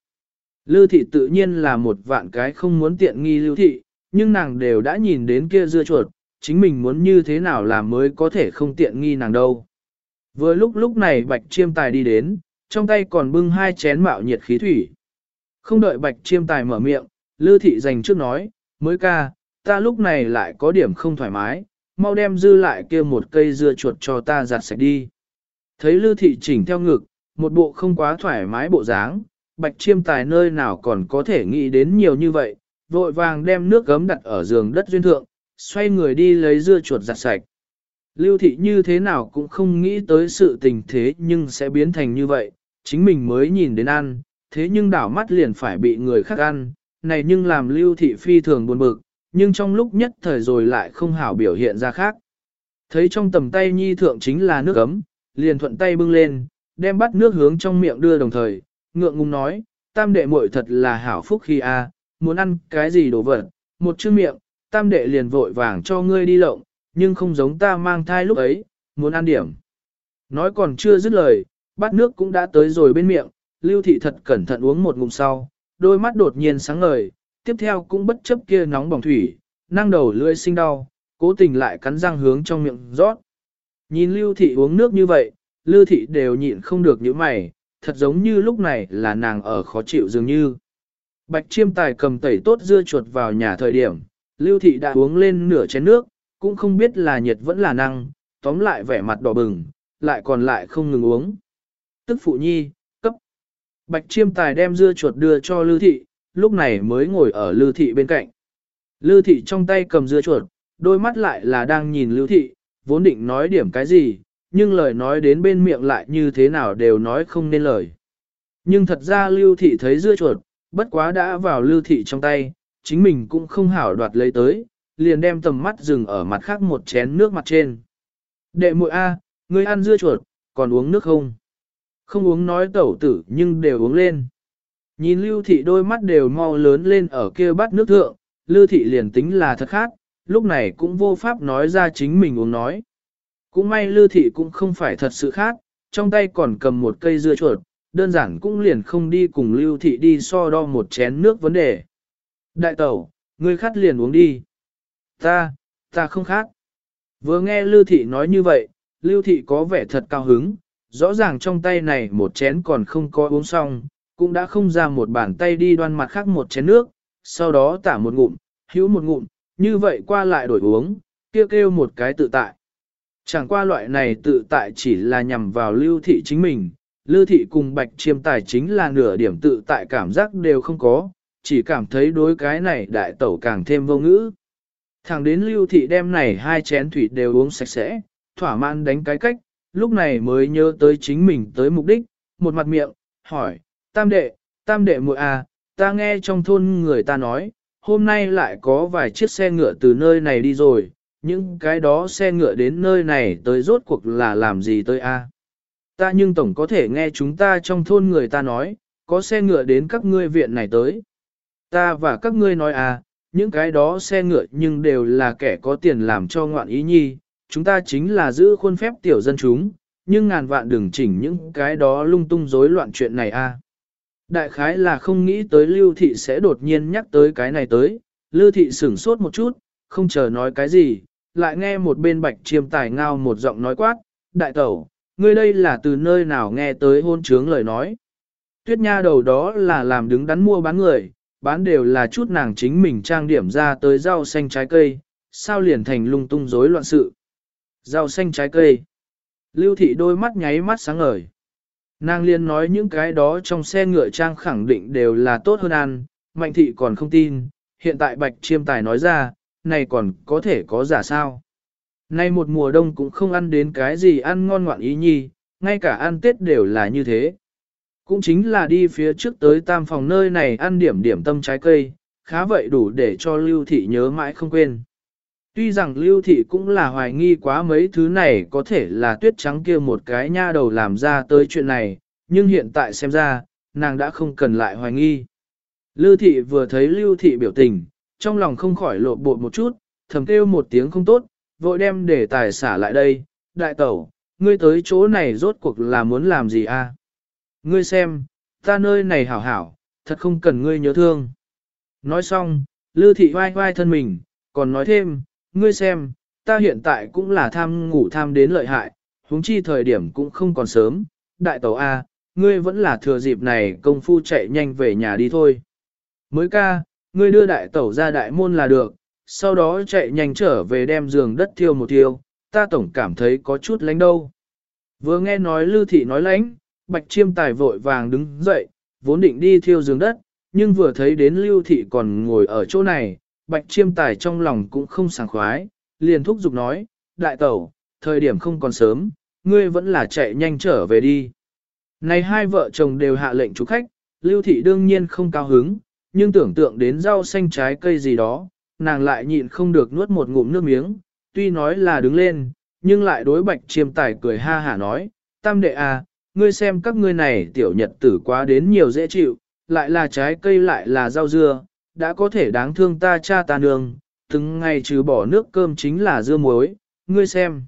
Lưu thị tự nhiên là một vạn cái không muốn tiện nghi lưu thị, nhưng nàng đều đã nhìn đến kia dưa chuột, chính mình muốn như thế nào làm mới có thể không tiện nghi nàng đâu. Vừa lúc lúc này bạch chiêm tài đi đến, trong tay còn bưng hai chén mạo nhiệt khí thủy. Không đợi bạch chiêm tài mở miệng, Lư thị dành trước nói, mới ca, ta lúc này lại có điểm không thoải mái, mau đem dư lại kia một cây dưa chuột cho ta giặt sạch đi. Thấy Lư thị chỉnh theo ngực, một bộ không quá thoải mái bộ dáng, bạch chiêm tài nơi nào còn có thể nghĩ đến nhiều như vậy, vội vàng đem nước gấm đặt ở giường đất duyên thượng, xoay người đi lấy dưa chuột giặt sạch. Lưu thị như thế nào cũng không nghĩ tới sự tình thế nhưng sẽ biến thành như vậy, chính mình mới nhìn đến ăn, thế nhưng đảo mắt liền phải bị người khác ăn, này nhưng làm lưu thị phi thường buồn bực, nhưng trong lúc nhất thời rồi lại không hảo biểu hiện ra khác. Thấy trong tầm tay nhi thượng chính là nước ấm, liền thuận tay bưng lên, đem bắt nước hướng trong miệng đưa đồng thời, ngượng ngùng nói, tam đệ muội thật là hảo phúc khi a, muốn ăn cái gì đồ vật, một chữ miệng, tam đệ liền vội vàng cho ngươi đi lộng, nhưng không giống ta mang thai lúc ấy, muốn ăn điểm. Nói còn chưa dứt lời, bát nước cũng đã tới rồi bên miệng, lưu thị thật cẩn thận uống một ngụm sau, đôi mắt đột nhiên sáng ngời, tiếp theo cũng bất chấp kia nóng bỏng thủy, năng đầu lưỡi sinh đau, cố tình lại cắn răng hướng trong miệng rót. Nhìn lưu thị uống nước như vậy, lưu thị đều nhịn không được những mày, thật giống như lúc này là nàng ở khó chịu dường như. Bạch chiêm tài cầm tẩy tốt dưa chuột vào nhà thời điểm, lưu thị đã uống lên nửa chén nước, cũng không biết là nhiệt vẫn là năng, tóm lại vẻ mặt đỏ bừng, lại còn lại không ngừng uống. Tức phụ nhi, cấp. Bạch chiêm tài đem dưa chuột đưa cho lưu thị, lúc này mới ngồi ở lưu thị bên cạnh. Lưu thị trong tay cầm dưa chuột, đôi mắt lại là đang nhìn lưu thị, vốn định nói điểm cái gì, nhưng lời nói đến bên miệng lại như thế nào đều nói không nên lời. Nhưng thật ra lưu thị thấy dưa chuột, bất quá đã vào lưu thị trong tay, chính mình cũng không hảo đoạt lấy tới, liền đem tầm mắt dừng ở mặt khác một chén nước mặt trên. Đệ muội A, ngươi ăn dưa chuột, còn uống nước không? Không uống nói tẩu tử nhưng đều uống lên. Nhìn lưu thị đôi mắt đều mau lớn lên ở kia bát nước thượng, lưu thị liền tính là thật khác, lúc này cũng vô pháp nói ra chính mình uống nói. Cũng may lưu thị cũng không phải thật sự khác, trong tay còn cầm một cây dưa chuột, đơn giản cũng liền không đi cùng lưu thị đi so đo một chén nước vấn đề. Đại tẩu, ngươi khát liền uống đi. Ta, ta không khát. Vừa nghe Lưu Thị nói như vậy, Lưu Thị có vẻ thật cao hứng, rõ ràng trong tay này một chén còn không có uống xong, cũng đã không ra một bàn tay đi đoan mặt khác một chén nước, sau đó tả một ngụm, hữu một ngụm, như vậy qua lại đổi uống, kêu kêu một cái tự tại. Chẳng qua loại này tự tại chỉ là nhằm vào Lưu Thị chính mình, Lưu Thị cùng Bạch Chiêm Tài chính là nửa điểm tự tại cảm giác đều không có, chỉ cảm thấy đối cái này đại tẩu càng thêm vô ngữ. Thẳng đến lưu thị đem này hai chén thủy đều uống sạch sẽ, thỏa mãn đánh cái cách, lúc này mới nhớ tới chính mình tới mục đích, một mặt miệng, hỏi, tam đệ, tam đệ muội à, ta nghe trong thôn người ta nói, hôm nay lại có vài chiếc xe ngựa từ nơi này đi rồi, những cái đó xe ngựa đến nơi này tới rốt cuộc là làm gì tới a? À? Ta nhưng tổng có thể nghe chúng ta trong thôn người ta nói, có xe ngựa đến các ngươi viện này tới. Ta và các ngươi nói à, những cái đó xe ngựa nhưng đều là kẻ có tiền làm cho ngoạn ý nhi, chúng ta chính là giữ khuôn phép tiểu dân chúng, nhưng ngàn vạn đừng chỉnh những cái đó lung tung rối loạn chuyện này a. Đại khái là không nghĩ tới Lưu Thị sẽ đột nhiên nhắc tới cái này tới, Lưu Thị sửng sốt một chút, không chờ nói cái gì, lại nghe một bên bạch chiêm tài ngao một giọng nói quát, đại tẩu, ngươi đây là từ nơi nào nghe tới hôn trướng lời nói. Tuyết nha đầu đó là làm đứng đắn mua bán người, bán đều là chút nàng chính mình trang điểm ra tới rau xanh trái cây, sao liền thành lung tung rối loạn sự. Rau xanh trái cây. Lưu thị đôi mắt nháy mắt sáng ngời. Nàng liền nói những cái đó trong xe ngựa trang khẳng định đều là tốt hơn ăn, mạnh thị còn không tin, hiện tại bạch chiêm tài nói ra, này còn có thể có giả sao. Nay một mùa đông cũng không ăn đến cái gì ăn ngon ngoạn ý nhi, ngay cả ăn Tết đều là như thế. Cũng chính là đi phía trước tới tam phòng nơi này ăn điểm điểm tâm trái cây, khá vậy đủ để cho Lưu Thị nhớ mãi không quên. Tuy rằng Lưu Thị cũng là hoài nghi quá mấy thứ này có thể là tuyết trắng kia một cái nha đầu làm ra tới chuyện này, nhưng hiện tại xem ra, nàng đã không cần lại hoài nghi. Lưu Thị vừa thấy Lưu Thị biểu tình, trong lòng không khỏi lộ bột một chút, thầm kêu một tiếng không tốt, vội đem để tài xả lại đây, đại tẩu, ngươi tới chỗ này rốt cuộc là muốn làm gì a? Ngươi xem, ta nơi này hảo hảo, thật không cần ngươi nhớ thương. Nói xong, Lư thị vai vai thân mình, còn nói thêm, ngươi xem, ta hiện tại cũng là tham ngủ tham đến lợi hại, huống chi thời điểm cũng không còn sớm, đại tàu A, ngươi vẫn là thừa dịp này công phu chạy nhanh về nhà đi thôi. Mới ca, ngươi đưa đại tẩu ra đại môn là được, sau đó chạy nhanh trở về đem giường đất thiêu một thiêu, ta tổng cảm thấy có chút lánh đâu. Vừa nghe nói lưu thị nói lánh, bạch chiêm tài vội vàng đứng dậy, vốn định đi thiêu giường đất, nhưng vừa thấy đến lưu thị còn ngồi ở chỗ này, bạch chiêm tài trong lòng cũng không sảng khoái, liền thúc giục nói, đại tẩu, thời điểm không còn sớm, ngươi vẫn là chạy nhanh trở về đi. Này hai vợ chồng đều hạ lệnh chú khách, lưu thị đương nhiên không cao hứng, nhưng tưởng tượng đến rau xanh trái cây gì đó, nàng lại nhịn không được nuốt một ngụm nước miếng, tuy nói là đứng lên, nhưng lại đối bạch chiêm tài cười ha hả nói, tam đệ à, ngươi xem các ngươi này tiểu nhật tử quá đến nhiều dễ chịu, lại là trái cây lại là rau dưa, đã có thể đáng thương ta cha ta nương, từng ngày trừ bỏ nước cơm chính là dưa muối, ngươi xem.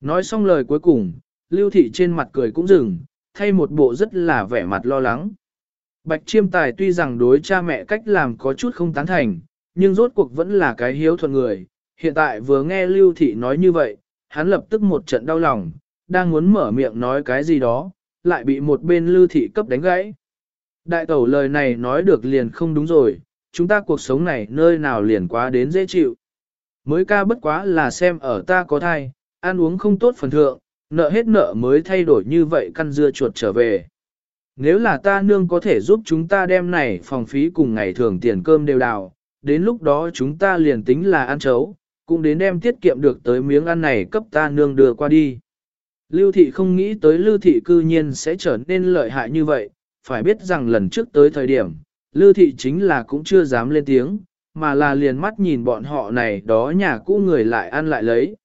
Nói xong lời cuối cùng, lưu thị trên mặt cười cũng dừng, thay một bộ rất là vẻ mặt lo lắng. Bạch chiêm tài tuy rằng đối cha mẹ cách làm có chút không tán thành, nhưng rốt cuộc vẫn là cái hiếu thuận người. Hiện tại vừa nghe lưu thị nói như vậy, hắn lập tức một trận đau lòng, đang muốn mở miệng nói cái gì đó, lại bị một bên lưu thị cấp đánh gãy. Đại tẩu lời này nói được liền không đúng rồi, chúng ta cuộc sống này nơi nào liền quá đến dễ chịu. Mới ca bất quá là xem ở ta có thai, ăn uống không tốt phần thượng, nợ hết nợ mới thay đổi như vậy căn dưa chuột trở về. Nếu là ta nương có thể giúp chúng ta đem này phòng phí cùng ngày thường tiền cơm đều đào, đến lúc đó chúng ta liền tính là ăn chấu, cũng đến đem tiết kiệm được tới miếng ăn này cấp ta nương đưa qua đi. Lưu thị không nghĩ tới lưu thị cư nhiên sẽ trở nên lợi hại như vậy, phải biết rằng lần trước tới thời điểm, lưu thị chính là cũng chưa dám lên tiếng, mà là liền mắt nhìn bọn họ này đó nhà cũ người lại ăn lại lấy.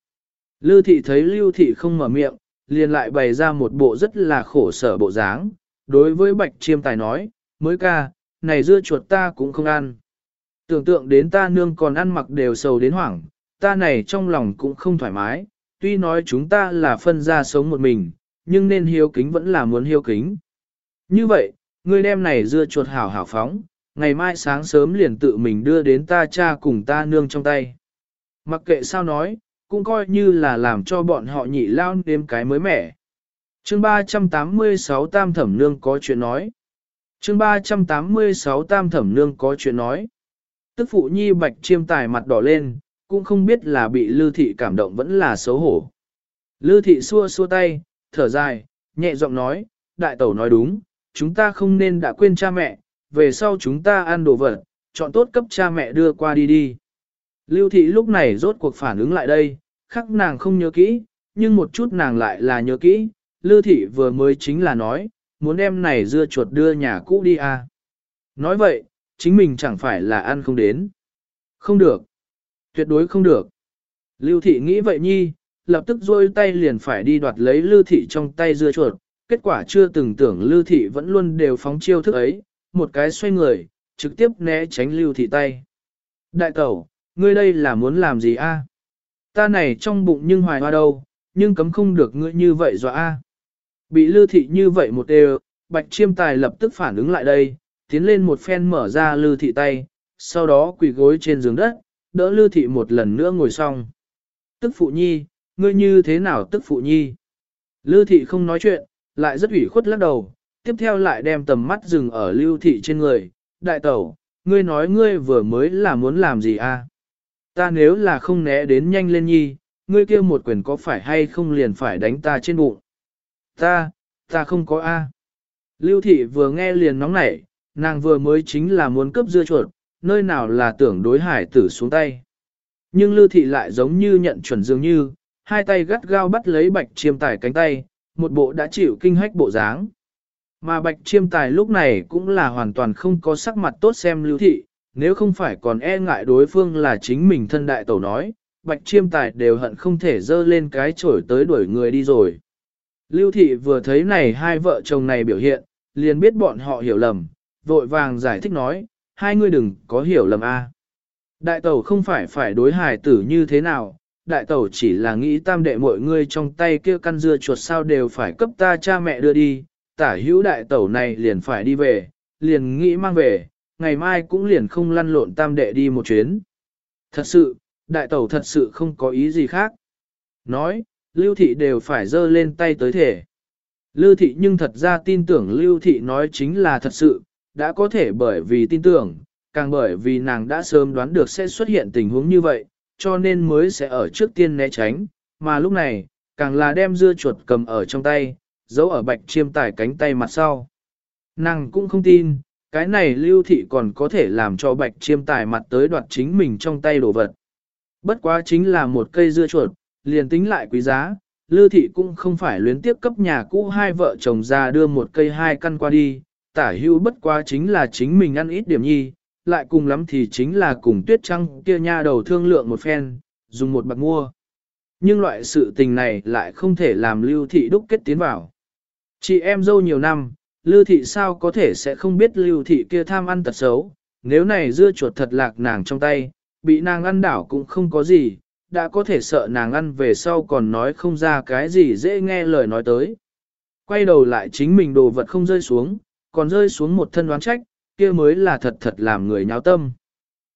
Lưu thị thấy lưu thị không mở miệng, liền lại bày ra một bộ rất là khổ sở bộ dáng, đối với bạch chiêm tài nói, mới ca, này dưa chuột ta cũng không ăn. Tưởng tượng đến ta nương còn ăn mặc đều sầu đến hoảng, ta này trong lòng cũng không thoải mái, tuy nói chúng ta là phân ra sống một mình, nhưng nên hiếu kính vẫn là muốn hiếu kính. Như vậy, ngươi đem này dưa chuột hảo hảo phóng, ngày mai sáng sớm liền tự mình đưa đến ta cha cùng ta nương trong tay. Mặc kệ sao nói, cũng coi như là làm cho bọn họ nhị lao đêm cái mới mẻ. Chương 386 Tam Thẩm Nương có chuyện nói. Chương 386 Tam Thẩm Nương có chuyện nói. Tức phụ nhi bạch chiêm tài mặt đỏ lên, cũng không biết là bị Lư Thị cảm động vẫn là xấu hổ. Lư Thị xua xua tay, thở dài, nhẹ giọng nói, đại tẩu nói đúng, chúng ta không nên đã quên cha mẹ, về sau chúng ta ăn đồ vật, chọn tốt cấp cha mẹ đưa qua đi đi. Lưu Thị lúc này rốt cuộc phản ứng lại đây, khắc nàng không nhớ kỹ, nhưng một chút nàng lại là nhớ kỹ, Lưu Thị vừa mới chính là nói, muốn em này dưa chuột đưa nhà cũ đi à. Nói vậy, chính mình chẳng phải là ăn không đến. Không được. Tuyệt đối không được. Lưu Thị nghĩ vậy nhi, lập tức rôi tay liền phải đi đoạt lấy Lưu Thị trong tay dưa chuột. Kết quả chưa từng tưởng Lưu Thị vẫn luôn đều phóng chiêu thức ấy, một cái xoay người, trực tiếp né tránh Lưu Thị tay. Đại tẩu, ngươi đây là muốn làm gì a? Ta này trong bụng nhưng hoài hoa đâu, nhưng cấm không được ngươi như vậy dọa a. Bị Lưu Thị như vậy một đều, Bạch Chiêm Tài lập tức phản ứng lại đây, tiến lên một phen mở ra Lưu Thị tay, sau đó quỳ gối trên giường đất, đỡ Lưu Thị một lần nữa ngồi xong. Tức phụ nhi, ngươi như thế nào tức phụ nhi? Lưu Thị không nói chuyện, lại rất ủy khuất lắc đầu, tiếp theo lại đem tầm mắt dừng ở Lưu Thị trên người. Đại tẩu, ngươi nói ngươi vừa mới là muốn làm gì a? À? Ta nếu là không né đến nhanh lên nhi, ngươi kia một quyền có phải hay không liền phải đánh ta trên bụng? Ta, ta không có a. Lưu Thị vừa nghe liền nóng nảy, nàng vừa mới chính là muốn cướp dưa chuột, nơi nào là tưởng đối hải tử xuống tay. Nhưng Lưu Thị lại giống như nhận chuẩn dường như, hai tay gắt gao bắt lấy bạch chiêm tài cánh tay, một bộ đã chịu kinh hách bộ dáng. Mà bạch chiêm tài lúc này cũng là hoàn toàn không có sắc mặt tốt xem Lưu Thị, nếu không phải còn e ngại đối phương là chính mình thân đại tổ nói, bạch chiêm tài đều hận không thể dơ lên cái chổi tới đuổi người đi rồi. Lưu Thị vừa thấy này hai vợ chồng này biểu hiện, liền biết bọn họ hiểu lầm, vội vàng giải thích nói, hai ngươi đừng có hiểu lầm a. Đại tẩu không phải phải đối hài tử như thế nào, đại tẩu chỉ là nghĩ tam đệ mọi người trong tay kia căn dưa chuột sao đều phải cấp ta cha mẹ đưa đi, tả hữu đại tẩu này liền phải đi về, liền nghĩ mang về, ngày mai cũng liền không lăn lộn tam đệ đi một chuyến. Thật sự, đại tẩu thật sự không có ý gì khác. Nói, lưu thị đều phải dơ lên tay tới thể. Lưu thị nhưng thật ra tin tưởng lưu thị nói chính là thật sự, đã có thể bởi vì tin tưởng, càng bởi vì nàng đã sớm đoán được sẽ xuất hiện tình huống như vậy, cho nên mới sẽ ở trước tiên né tránh, mà lúc này, càng là đem dưa chuột cầm ở trong tay, giấu ở bạch chiêm tải cánh tay mặt sau. Nàng cũng không tin, cái này lưu thị còn có thể làm cho bạch chiêm tải mặt tới đoạt chính mình trong tay đồ vật. Bất quá chính là một cây dưa chuột, liền tính lại quý giá, lưu thị cũng không phải luyến tiếp cấp nhà cũ hai vợ chồng ra đưa một cây hai căn qua đi, tả hưu bất quá chính là chính mình ăn ít điểm nhi, lại cùng lắm thì chính là cùng tuyết trăng kia nha đầu thương lượng một phen, dùng một bạc mua. Nhưng loại sự tình này lại không thể làm lưu thị đúc kết tiến vào. Chị em dâu nhiều năm, lưu thị sao có thể sẽ không biết lưu thị kia tham ăn tật xấu, nếu này dưa chuột thật lạc nàng trong tay, bị nàng ăn đảo cũng không có gì, đã có thể sợ nàng ăn về sau còn nói không ra cái gì dễ nghe lời nói tới. Quay đầu lại chính mình đồ vật không rơi xuống, còn rơi xuống một thân đoán trách, kia mới là thật thật làm người nháo tâm.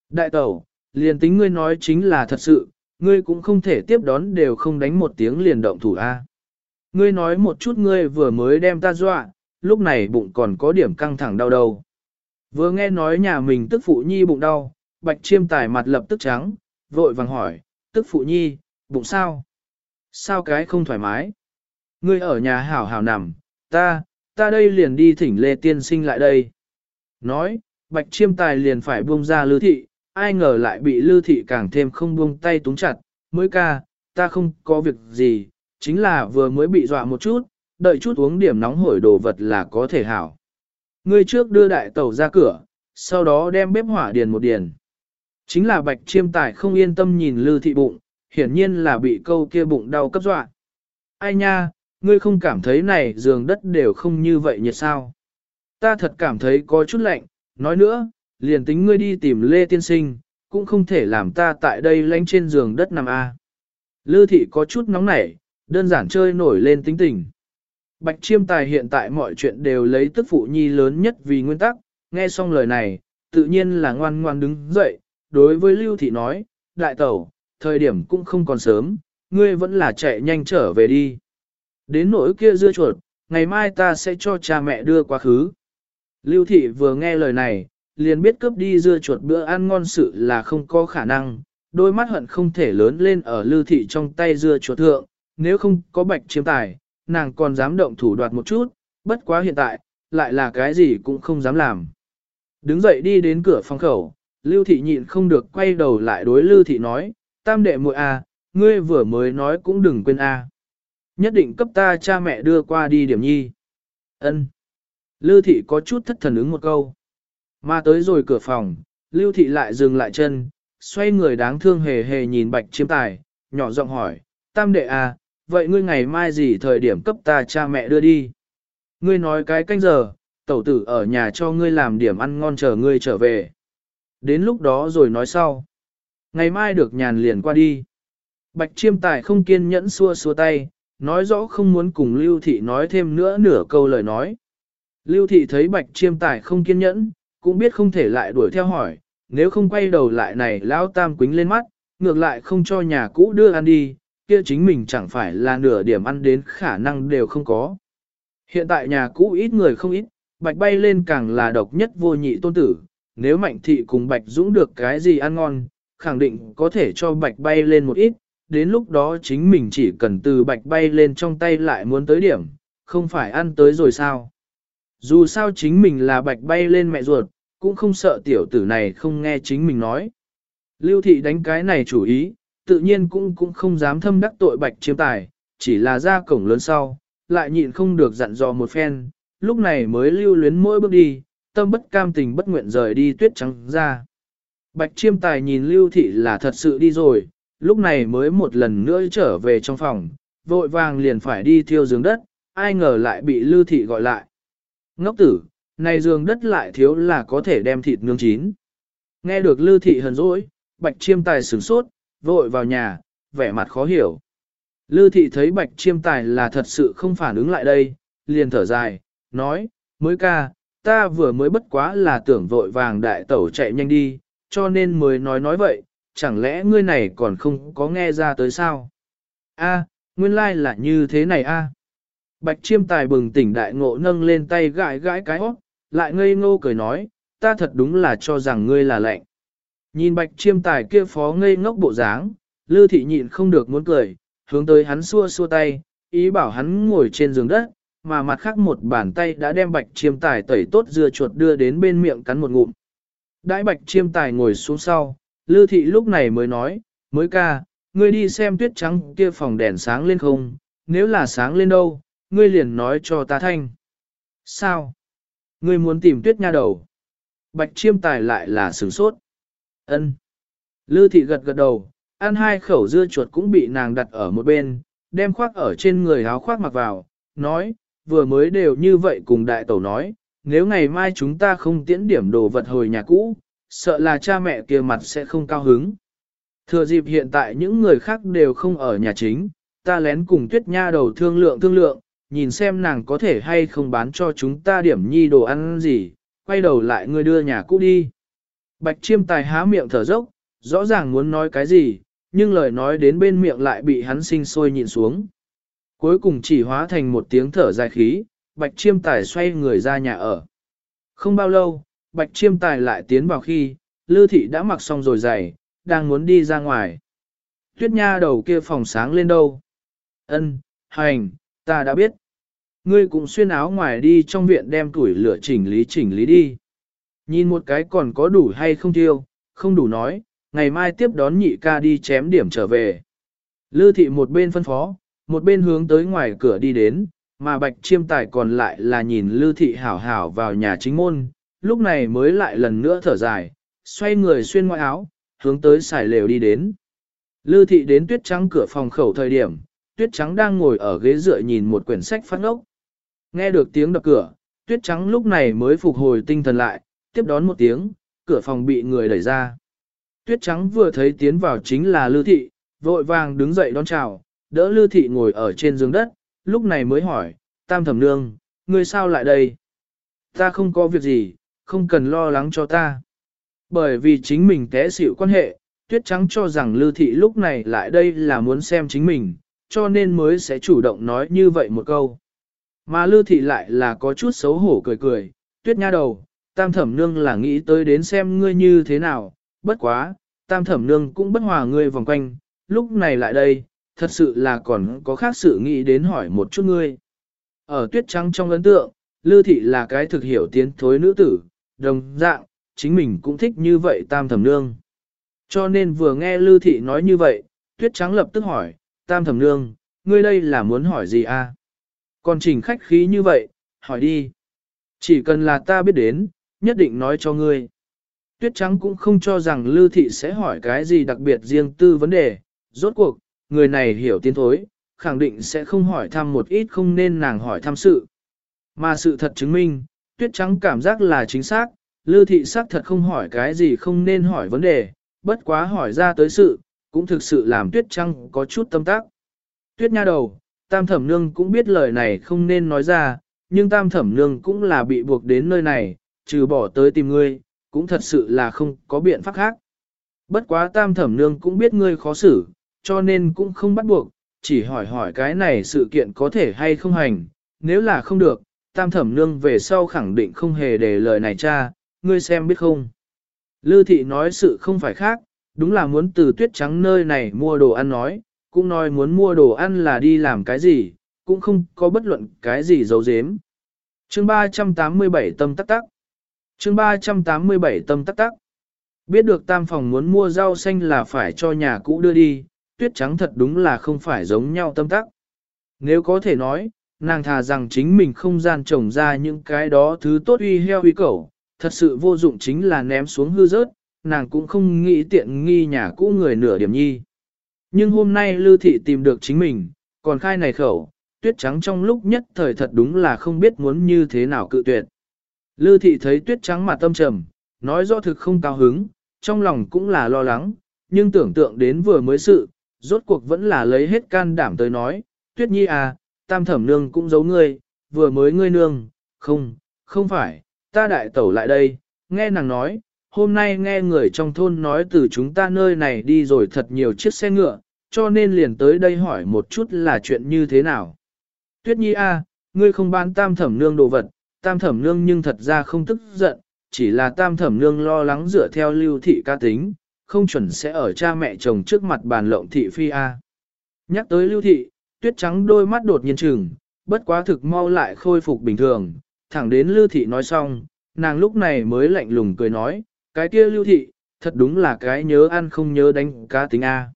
Đại tẩu, liền tính ngươi nói chính là thật sự, ngươi cũng không thể tiếp đón đều không đánh một tiếng liền động thủ A. Ngươi nói một chút ngươi vừa mới đem ta dọa, lúc này bụng còn có điểm căng thẳng đau đầu. Vừa nghe nói nhà mình tức phụ nhi bụng đau, bạch chiêm tài mặt lập tức trắng, vội vàng hỏi, tức phụ nhi, bụng sao? Sao cái không thoải mái? Ngươi ở nhà hảo hảo nằm, ta, ta đây liền đi thỉnh lê tiên sinh lại đây. Nói, bạch chiêm tài liền phải buông ra lưu thị, ai ngờ lại bị lưu thị càng thêm không buông tay túng chặt, mới ca, ta không có việc gì, chính là vừa mới bị dọa một chút, đợi chút uống điểm nóng hổi đồ vật là có thể hảo. Ngươi trước đưa đại tàu ra cửa, sau đó đem bếp hỏa điền một điền. Chính là bạch chiêm tài không yên tâm nhìn lưu thị bụng, hiển nhiên là bị câu kia bụng đau cấp dọa. Ai nha, ngươi không cảm thấy này giường đất đều không như vậy nhiệt sao? Ta thật cảm thấy có chút lạnh, nói nữa, liền tính ngươi đi tìm Lê Tiên Sinh, cũng không thể làm ta tại đây lánh trên giường đất nằm A. Lư thị có chút nóng nảy, đơn giản chơi nổi lên tính tình. Bạch chiêm tài hiện tại mọi chuyện đều lấy tức phụ nhi lớn nhất vì nguyên tắc, nghe xong lời này, tự nhiên là ngoan ngoan đứng dậy, đối với Lưu thị nói, đại tẩu, thời điểm cũng không còn sớm, ngươi vẫn là chạy nhanh trở về đi. Đến nỗi kia dưa chuột, ngày mai ta sẽ cho cha mẹ đưa quá khứ. Lưu thị vừa nghe lời này, liền biết cướp đi dưa chuột bữa ăn ngon sự là không có khả năng, đôi mắt hận không thể lớn lên ở lưu thị trong tay dưa chuột thượng, nếu không có bạch chiếm tài, nàng còn dám động thủ đoạt một chút, bất quá hiện tại, lại là cái gì cũng không dám làm. Đứng dậy đi đến cửa phòng khẩu, lưu thị nhịn không được quay đầu lại đối lưu thị nói, tam đệ muội a, ngươi vừa mới nói cũng đừng quên a. Nhất định cấp ta cha mẹ đưa qua đi điểm nhi. Ân. Lưu thị có chút thất thần ứng một câu. Mà tới rồi cửa phòng, Lưu thị lại dừng lại chân, xoay người đáng thương hề hề nhìn bạch chiêm tài, nhỏ giọng hỏi, tam đệ à, vậy ngươi ngày mai gì thời điểm cấp ta cha mẹ đưa đi? Ngươi nói cái canh giờ, tẩu tử ở nhà cho ngươi làm điểm ăn ngon chờ ngươi trở về. Đến lúc đó rồi nói sau. Ngày mai được nhàn liền qua đi. Bạch chiêm tài không kiên nhẫn xua xua tay, nói rõ không muốn cùng Lưu thị nói thêm nữa nửa câu lời nói. Lưu thị thấy bạch chiêm tài không kiên nhẫn, cũng biết không thể lại đuổi theo hỏi, nếu không quay đầu lại này lão tam quính lên mắt, ngược lại không cho nhà cũ đưa ăn đi, kia chính mình chẳng phải là nửa điểm ăn đến khả năng đều không có. Hiện tại nhà cũ ít người không ít, bạch bay lên càng là độc nhất vô nhị tôn tử, nếu mạnh thị cùng bạch dũng được cái gì ăn ngon, khẳng định có thể cho bạch bay lên một ít, đến lúc đó chính mình chỉ cần từ bạch bay lên trong tay lại muốn tới điểm, không phải ăn tới rồi sao. Dù sao chính mình là bạch bay lên mẹ ruột, cũng không sợ tiểu tử này không nghe chính mình nói. Lưu thị đánh cái này chủ ý, tự nhiên cũng cũng không dám thâm đắc tội bạch chiêm tài, chỉ là ra cổng lớn sau, lại nhịn không được dặn dò một phen, lúc này mới lưu luyến mỗi bước đi, tâm bất cam tình bất nguyện rời đi tuyết trắng ra. Bạch chiêm tài nhìn lưu thị là thật sự đi rồi, lúc này mới một lần nữa trở về trong phòng, vội vàng liền phải đi thiêu giường đất, ai ngờ lại bị lưu thị gọi lại. Ngốc tử, này giường đất lại thiếu là có thể đem thịt nướng chín. Nghe được Lưu Thị hờn dỗi, Bạch Chiêm Tài sửng sốt, vội vào nhà, vẻ mặt khó hiểu. Lưu thị thấy bạch chiêm tài là thật sự không phản ứng lại đây, liền thở dài, nói, mới ca, ta vừa mới bất quá là tưởng vội vàng đại tẩu chạy nhanh đi, cho nên mới nói nói vậy, chẳng lẽ ngươi này còn không có nghe ra tới sao? A, nguyên lai like là như thế này a. Bạch chiêm tài bừng tỉnh đại ngộ nâng lên tay gãi gãi cái hót, lại ngây ngô cười nói, ta thật đúng là cho rằng ngươi là lệnh. Nhìn bạch chiêm tài kia phó ngây ngốc bộ dáng, lư thị nhịn không được muốn cười, hướng tới hắn xua xua tay, ý bảo hắn ngồi trên giường đất, mà mặt khác một bàn tay đã đem bạch chiêm tài tẩy tốt dưa chuột đưa đến bên miệng cắn một ngụm. Đãi bạch chiêm tài ngồi xuống sau, lư thị lúc này mới nói, mới ca, ngươi đi xem tuyết trắng kia phòng đèn sáng lên không, nếu là sáng lên đâu, ngươi liền nói cho ta thanh. Sao? Ngươi muốn tìm tuyết nha đầu. Bạch chiêm tài lại là sửng sốt. ân Lư thị gật gật đầu, ăn hai khẩu dưa chuột cũng bị nàng đặt ở một bên, đem khoác ở trên người áo khoác mặc vào, nói, vừa mới đều như vậy cùng đại tẩu nói, nếu ngày mai chúng ta không tiễn điểm đồ vật hồi nhà cũ, sợ là cha mẹ kia mặt sẽ không cao hứng. Thừa dịp hiện tại những người khác đều không ở nhà chính, ta lén cùng tuyết nha đầu thương lượng thương lượng, nhìn xem nàng có thể hay không bán cho chúng ta điểm nhi đồ ăn gì, quay đầu lại ngươi đưa nhà cũ đi. Bạch chiêm tài há miệng thở dốc, rõ ràng muốn nói cái gì, nhưng lời nói đến bên miệng lại bị hắn sinh sôi nhịn xuống. Cuối cùng chỉ hóa thành một tiếng thở dài khí, bạch chiêm tài xoay người ra nhà ở. Không bao lâu, bạch chiêm tài lại tiến vào khi, lư thị đã mặc xong rồi giày, đang muốn đi ra ngoài. Tuyết nha đầu kia phòng sáng lên đâu? Ân, hành, ta đã biết. Ngươi cũng xuyên áo ngoài đi trong viện đem tuổi lửa chỉnh lý chỉnh lý đi. Nhìn một cái còn có đủ hay không tiêu, không đủ nói, ngày mai tiếp đón nhị ca đi chém điểm trở về. Lư thị một bên phân phó, một bên hướng tới ngoài cửa đi đến, mà bạch chiêm tài còn lại là nhìn lư thị hảo hảo vào nhà chính môn, lúc này mới lại lần nữa thở dài, xoay người xuyên ngoại áo, hướng tới xài lều đi đến. Lư thị đến tuyết trắng cửa phòng khẩu thời điểm, tuyết trắng đang ngồi ở ghế dựa nhìn một quyển sách phát ngốc. Nghe được tiếng đập cửa, tuyết trắng lúc này mới phục hồi tinh thần lại, tiếp đón một tiếng, cửa phòng bị người đẩy ra. Tuyết trắng vừa thấy tiến vào chính là Lư Thị, vội vàng đứng dậy đón chào, đỡ Lư Thị ngồi ở trên giường đất, lúc này mới hỏi, Tam Thẩm Nương, ngươi sao lại đây? Ta không có việc gì, không cần lo lắng cho ta. Bởi vì chính mình té xỉu quan hệ, Tuyết Trắng cho rằng Lư Thị lúc này lại đây là muốn xem chính mình, cho nên mới sẽ chủ động nói như vậy một câu. Mà Lư Thị lại là có chút xấu hổ cười cười, Tuyết Nha đầu, Tam Thẩm Nương là nghĩ tới đến xem ngươi như thế nào, bất quá, tam thẩm nương cũng bất hòa ngươi vòng quanh, lúc này lại đây, thật sự là còn có khác sự nghĩ đến hỏi một chút ngươi. Ở tuyết trắng trong ấn tượng, Lư Thị là cái thực hiểu tiến thối nữ tử, đồng dạng, chính mình cũng thích như vậy tam thẩm nương. Cho nên vừa nghe Lư Thị nói như vậy, tuyết trắng lập tức hỏi, tam thẩm nương, ngươi đây là muốn hỏi gì a? À? Còn trình khách khí như vậy, hỏi đi. Chỉ cần là ta biết đến, nhất định nói cho ngươi. Tuyết Trắng cũng không cho rằng Lư Thị sẽ hỏi cái gì đặc biệt riêng tư vấn đề, rốt cuộc, người này hiểu tiến thối, khẳng định sẽ không hỏi thăm một ít không nên nàng hỏi thăm sự. Mà sự thật chứng minh, Tuyết Trắng cảm giác là chính xác, Lưu Thị xác thật không hỏi cái gì không nên hỏi vấn đề, bất quá hỏi ra tới sự, cũng thực sự làm Tuyết Trắng có chút tâm tác. Tuyết nha đầu, Tam Thẩm Nương cũng biết lời này không nên nói ra, nhưng Tam Thẩm Nương cũng là bị buộc đến nơi này, trừ bỏ tới tìm ngươi, cũng thật sự là không có biện pháp khác. Bất quá tam thẩm nương cũng biết ngươi khó xử, cho nên cũng không bắt buộc, chỉ hỏi hỏi cái này sự kiện có thể hay không hành, nếu là không được, tam thẩm nương về sau khẳng định không hề để lời này cha, ngươi xem biết không. Lư thị nói sự không phải khác, đúng là muốn từ tuyết trắng nơi này mua đồ ăn nói, cũng nói muốn mua đồ ăn là đi làm cái gì, cũng không có bất luận cái gì giấu giếm. chương 387 tâm tắc tắc chương 387 tâm tắc tắc. Biết được tam phòng muốn mua rau xanh là phải cho nhà cũ đưa đi, tuyết trắng thật đúng là không phải giống nhau tâm tắc. Nếu có thể nói, nàng thà rằng chính mình không gian trồng ra những cái đó thứ tốt uy heo uy cẩu, thật sự vô dụng chính là ném xuống hư rớt, nàng cũng không nghĩ tiện nghi nhà cũ người nửa điểm nhi. Nhưng hôm nay Lưu Thị tìm được chính mình, còn khai này khẩu, tuyết trắng trong lúc nhất thời thật đúng là không biết muốn như thế nào cự tuyệt. Lư thị thấy tuyết trắng mà tâm trầm, nói rõ thực không cao hứng, trong lòng cũng là lo lắng, nhưng tưởng tượng đến vừa mới sự, rốt cuộc vẫn là lấy hết can đảm tới nói, tuyết nhi à, tam thẩm nương cũng giấu ngươi, vừa mới ngươi nương, không, không phải, ta đại tẩu lại đây, nghe nàng nói, hôm nay nghe người trong thôn nói từ chúng ta nơi này đi rồi thật nhiều chiếc xe ngựa, cho nên liền tới đây hỏi một chút là chuyện như thế nào. Tuyết nhi a, à, ngươi không bán tam thẩm nương đồ vật, tam thẩm nương nhưng thật ra không tức giận, chỉ là tam thẩm nương lo lắng dựa theo lưu thị ca tính, không chuẩn sẽ ở cha mẹ chồng trước mặt bàn lộng thị phi a. Nhắc tới lưu thị, tuyết trắng đôi mắt đột nhiên trừng, bất quá thực mau lại khôi phục bình thường, thẳng đến lưu thị nói xong, nàng lúc này mới lạnh lùng cười nói, cái kia lưu thị, thật đúng là cái nhớ ăn không nhớ đánh cá tính a.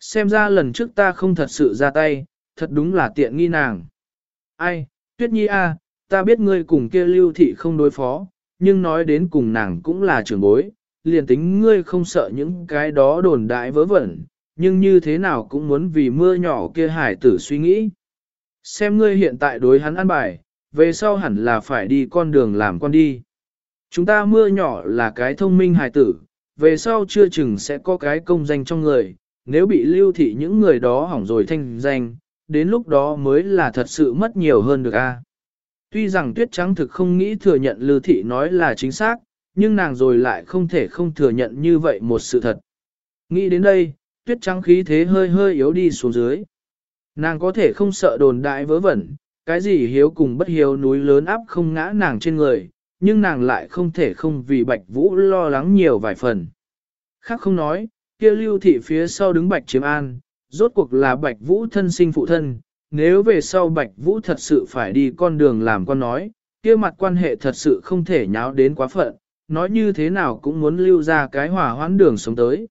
Xem ra lần trước ta không thật sự ra tay, thật đúng là tiện nghi nàng. Ai, tuyết nhi a, ta biết ngươi cùng kia lưu thị không đối phó, nhưng nói đến cùng nàng cũng là trưởng bối, liền tính ngươi không sợ những cái đó đồn đại vớ vẩn, nhưng như thế nào cũng muốn vì mưa nhỏ kia hải tử suy nghĩ. Xem ngươi hiện tại đối hắn ăn bài, về sau hẳn là phải đi con đường làm con đi. Chúng ta mưa nhỏ là cái thông minh Hải tử, về sau chưa chừng sẽ có cái công danh trong người, nếu bị lưu thị những người đó hỏng rồi thanh danh, đến lúc đó mới là thật sự mất nhiều hơn được a. Tuy rằng tuyết trắng thực không nghĩ thừa nhận lưu thị nói là chính xác, nhưng nàng rồi lại không thể không thừa nhận như vậy một sự thật. Nghĩ đến đây, tuyết trắng khí thế hơi hơi yếu đi xuống dưới. Nàng có thể không sợ đồn đại vớ vẩn, cái gì hiếu cùng bất hiếu núi lớn áp không ngã nàng trên người, nhưng nàng lại không thể không vì Bạch Vũ lo lắng nhiều vài phần. Khác không nói, kia lưu thị phía sau đứng Bạch Chiếm An, rốt cuộc là Bạch Vũ thân sinh phụ thân, nếu về sau Bạch Vũ thật sự phải đi con đường làm con nói, kia mặt quan hệ thật sự không thể nháo đến quá phận, nói như thế nào cũng muốn lưu ra cái hỏa hoãn đường sống tới.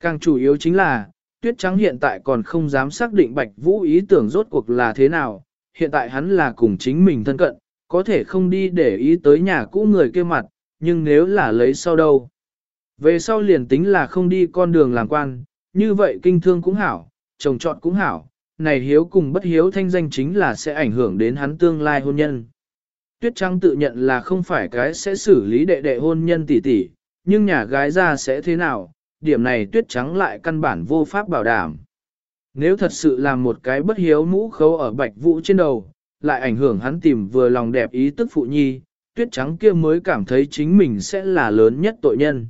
Càng chủ yếu chính là, Tuyết Trắng hiện tại còn không dám xác định Bạch Vũ ý tưởng rốt cuộc là thế nào, hiện tại hắn là cùng chính mình thân cận, có thể không đi để ý tới nhà cũ người kia mặt, nhưng nếu là lấy sau đâu. Về sau liền tính là không đi con đường làm quan, như vậy kinh thương cũng hảo, trồng trọt cũng hảo, này hiếu cùng bất hiếu thanh danh chính là sẽ ảnh hưởng đến hắn tương lai hôn nhân. Tuyết Trăng tự nhận là không phải cái sẽ xử lý đệ đệ hôn nhân tỷ tỷ, nhưng nhà gái ra sẽ thế nào, điểm này Tuyết Trắng lại căn bản vô pháp bảo đảm. Nếu thật sự làm một cái bất hiếu mũ khấu ở bạch vũ trên đầu, lại ảnh hưởng hắn tìm vừa lòng đẹp ý tức phụ nhi, tuyết trắng kia mới cảm thấy chính mình sẽ là lớn nhất tội nhân.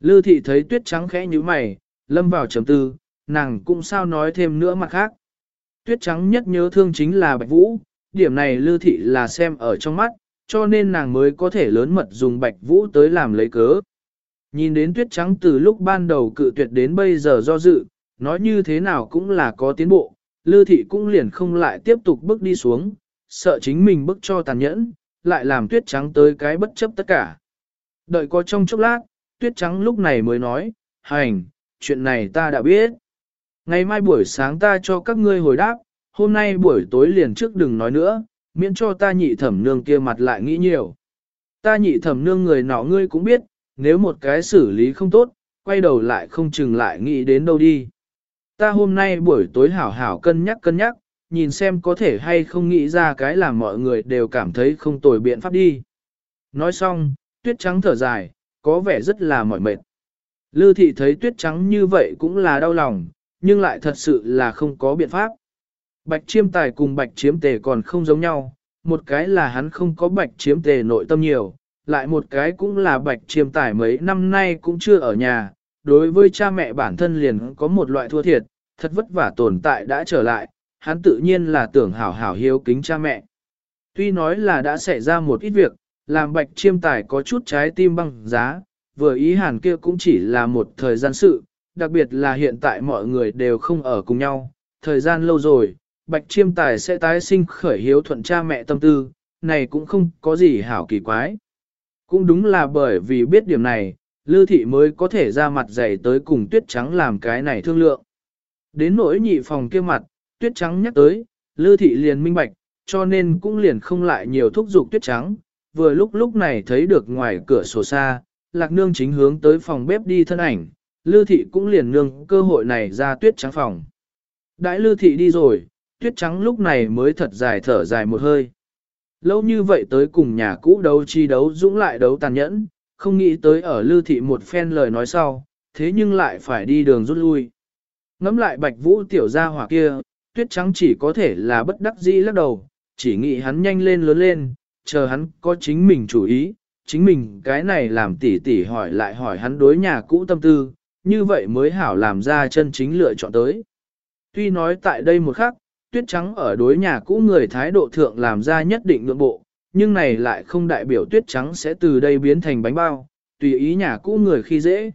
Lư thị thấy tuyết trắng khẽ như mày, lâm vào trầm tư, nàng cũng sao nói thêm nữa mặt khác. Tuyết trắng nhất nhớ thương chính là bạch vũ, điểm này lư thị là xem ở trong mắt, cho nên nàng mới có thể lớn mật dùng bạch vũ tới làm lấy cớ. Nhìn đến tuyết trắng từ lúc ban đầu cự tuyệt đến bây giờ do dự, nói như thế nào cũng là có tiến bộ, Lư thị cũng liền không lại tiếp tục bước đi xuống, sợ chính mình bước cho tàn nhẫn, lại làm tuyết trắng tới cái bất chấp tất cả. Đợi có trong chốc lát, tuyết trắng lúc này mới nói, hành, chuyện này ta đã biết. Ngày mai buổi sáng ta cho các ngươi hồi đáp, hôm nay buổi tối liền trước đừng nói nữa, miễn cho ta nhị thẩm nương kia mặt lại nghĩ nhiều. Ta nhị thẩm nương người nọ ngươi cũng biết, nếu một cái xử lý không tốt, quay đầu lại không chừng lại nghĩ đến đâu đi ta hôm nay buổi tối hảo hảo cân nhắc cân nhắc, nhìn xem có thể hay không nghĩ ra cái làm mọi người đều cảm thấy không tồi biện pháp đi. Nói xong, tuyết trắng thở dài, có vẻ rất là mỏi mệt. Lư thị thấy tuyết trắng như vậy cũng là đau lòng, nhưng lại thật sự là không có biện pháp. Bạch chiêm tài cùng bạch chiếm tề còn không giống nhau, một cái là hắn không có bạch chiếm tề nội tâm nhiều, lại một cái cũng là bạch chiêm tài mấy năm nay cũng chưa ở nhà, đối với cha mẹ bản thân liền có một loại thua thiệt, thật vất vả tồn tại đã trở lại, hắn tự nhiên là tưởng hảo hảo hiếu kính cha mẹ. Tuy nói là đã xảy ra một ít việc, làm bạch chiêm tài có chút trái tim băng giá, vừa ý hàn kia cũng chỉ là một thời gian sự, đặc biệt là hiện tại mọi người đều không ở cùng nhau, thời gian lâu rồi, bạch chiêm tài sẽ tái sinh khởi hiếu thuận cha mẹ tâm tư, này cũng không có gì hảo kỳ quái. Cũng đúng là bởi vì biết điểm này, Lư thị mới có thể ra mặt dày tới cùng tuyết trắng làm cái này thương lượng. Đến nỗi nhị phòng kia mặt, tuyết trắng nhắc tới, Lư thị liền minh bạch, cho nên cũng liền không lại nhiều thúc giục tuyết trắng. Vừa lúc lúc này thấy được ngoài cửa sổ xa, lạc nương chính hướng tới phòng bếp đi thân ảnh, Lư thị cũng liền nương cơ hội này ra tuyết trắng phòng. Đãi Lư thị đi rồi, tuyết trắng lúc này mới thật dài thở dài một hơi. Lâu như vậy tới cùng nhà cũ đấu chi đấu dũng lại đấu tàn nhẫn, không nghĩ tới ở lưu thị một phen lời nói sau, thế nhưng lại phải đi đường rút lui. Ngắm lại bạch vũ tiểu gia hỏa kia, tuyết trắng chỉ có thể là bất đắc dĩ lắc đầu, chỉ nghĩ hắn nhanh lên lớn lên, chờ hắn có chính mình chủ ý, chính mình cái này làm tỉ tỉ hỏi lại hỏi hắn đối nhà cũ tâm tư, như vậy mới hảo làm ra chân chính lựa chọn tới. Tuy nói tại đây một khắc, tuyết trắng ở đối nhà cũ người thái độ thượng làm ra nhất định ngưỡng bộ, nhưng này lại không đại biểu tuyết trắng sẽ từ đây biến thành bánh bao, tùy ý nhà cũ người khi dễ.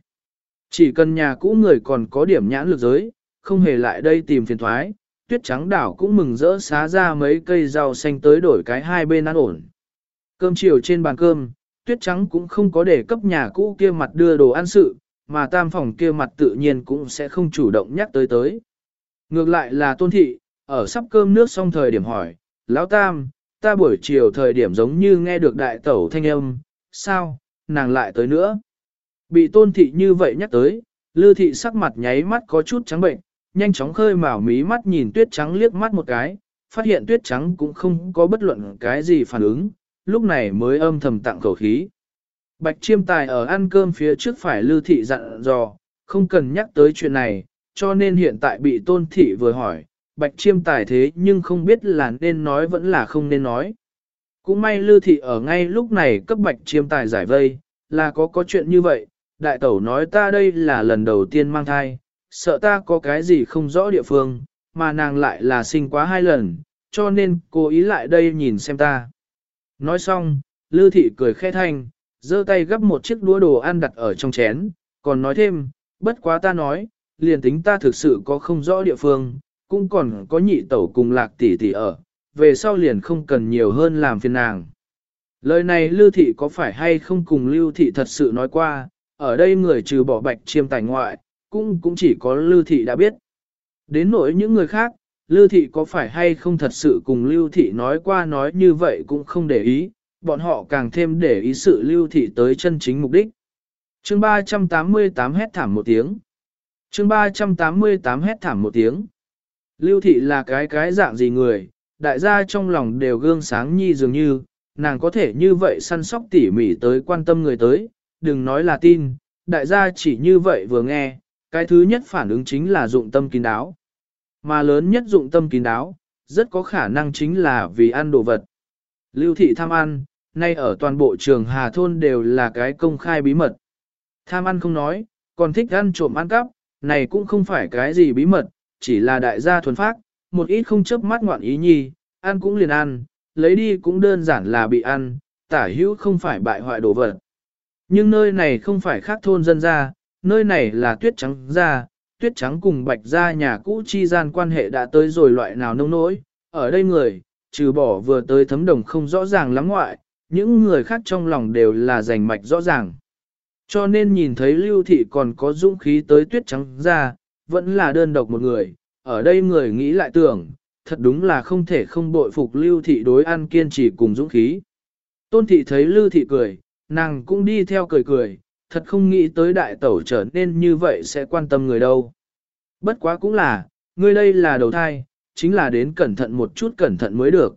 Chỉ cần nhà cũ người còn có điểm nhãn lực giới, không hề lại đây tìm phiền thoái, tuyết trắng đảo cũng mừng rỡ xá ra mấy cây rau xanh tới đổi cái hai bên ăn ổn. Cơm chiều trên bàn cơm, tuyết trắng cũng không có để cấp nhà cũ kia mặt đưa đồ ăn sự, mà tam phòng kia mặt tự nhiên cũng sẽ không chủ động nhắc tới tới. Ngược lại là tôn thị, ở sắp cơm nước xong thời điểm hỏi, Lão Tam, ta buổi chiều thời điểm giống như nghe được đại tẩu thanh âm, sao, nàng lại tới nữa. Bị tôn thị như vậy nhắc tới, lư thị sắc mặt nháy mắt có chút trắng bệnh, nhanh chóng khơi mào mí mắt nhìn tuyết trắng liếc mắt một cái, phát hiện tuyết trắng cũng không có bất luận cái gì phản ứng, lúc này mới âm thầm tặng khẩu khí. Bạch chiêm tài ở ăn cơm phía trước phải lưu thị dặn dò, không cần nhắc tới chuyện này, cho nên hiện tại bị tôn thị vừa hỏi, bạch chiêm tài thế nhưng không biết là nên nói vẫn là không nên nói. Cũng may lưu thị ở ngay lúc này cấp bạch chiêm tài giải vây, là có có chuyện như vậy, đại tẩu nói ta đây là lần đầu tiên mang thai, sợ ta có cái gì không rõ địa phương, mà nàng lại là sinh quá hai lần, cho nên cô ý lại đây nhìn xem ta. Nói xong, Lư thị cười khẽ thanh, giơ tay gấp một chiếc đũa đồ ăn đặt ở trong chén, còn nói thêm, bất quá ta nói, liền tính ta thực sự có không rõ địa phương, cũng còn có nhị tẩu cùng lạc tỷ tỷ ở, về sau liền không cần nhiều hơn làm phiền nàng. Lời này Lưu Thị có phải hay không cùng Lưu Thị thật sự nói qua, ở đây người trừ bỏ bạch chiêm tài ngoại, cũng cũng chỉ có Lưu Thị đã biết. Đến nỗi những người khác, Lưu Thị có phải hay không thật sự cùng Lưu Thị nói qua nói như vậy cũng không để ý, bọn họ càng thêm để ý sự Lưu Thị tới chân chính mục đích. chương 388 hét thảm một tiếng. chương 388 hét thảm một tiếng. Lưu Thị là cái cái dạng gì người, đại gia trong lòng đều gương sáng nhi dường như, nàng có thể như vậy săn sóc tỉ mỉ tới quan tâm người tới, đừng nói là tin, đại gia chỉ như vậy vừa nghe, cái thứ nhất phản ứng chính là dụng tâm kín đáo. Mà lớn nhất dụng tâm kín đáo, rất có khả năng chính là vì ăn đồ vật. Lưu thị tham ăn, nay ở toàn bộ trường Hà Thôn đều là cái công khai bí mật. Tham ăn không nói, còn thích ăn trộm ăn cắp, này cũng không phải cái gì bí mật, chỉ là đại gia thuần phát, một ít không chấp mắt ngoạn ý nhi, ăn cũng liền ăn, lấy đi cũng đơn giản là bị ăn, tả hữu không phải bại hoại đồ vật. Nhưng nơi này không phải khác thôn dân ra, nơi này là tuyết trắng ra, tuyết trắng cùng bạch ra nhà cũ chi gian quan hệ đã tới rồi loại nào nông nỗi, ở đây người, trừ bỏ vừa tới thấm đồng không rõ ràng lắm ngoại, những người khác trong lòng đều là giành mạch rõ ràng. Cho nên nhìn thấy lưu thị còn có dũng khí tới tuyết trắng ra, vẫn là đơn độc một người, ở đây người nghĩ lại tưởng, thật đúng là không thể không bội phục lưu thị đối ăn kiên trì cùng dũng khí. Tôn thị thấy lưu thị cười, nàng cũng đi theo cười cười, thật không nghĩ tới đại tẩu trở nên như vậy sẽ quan tâm người đâu. Bất quá cũng là, ngươi đây là đầu thai, chính là đến cẩn thận một chút cẩn thận mới được.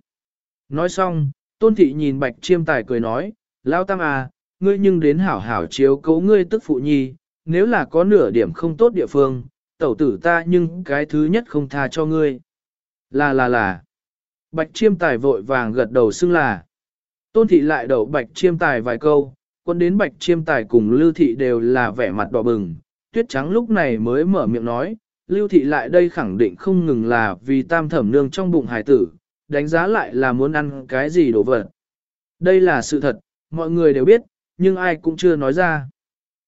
Nói xong, tôn thị nhìn bạch chiêm tài cười nói, lao tam à, ngươi nhưng đến hảo hảo chiếu cấu ngươi tức phụ nhi, nếu là có nửa điểm không tốt địa phương, tẩu tử ta nhưng cái thứ nhất không tha cho ngươi. Là là là. Bạch chiêm tài vội vàng gật đầu xưng là. Tôn thị lại đậu bạch chiêm tài vài câu, quân đến bạch chiêm tài cùng lưu thị đều là vẻ mặt đỏ bừng. Tuyết trắng lúc này mới mở miệng nói, lưu thị lại đây khẳng định không ngừng là vì tam thẩm nương trong bụng hải tử, đánh giá lại là muốn ăn cái gì đồ vật. Đây là sự thật, mọi người đều biết, nhưng ai cũng chưa nói ra.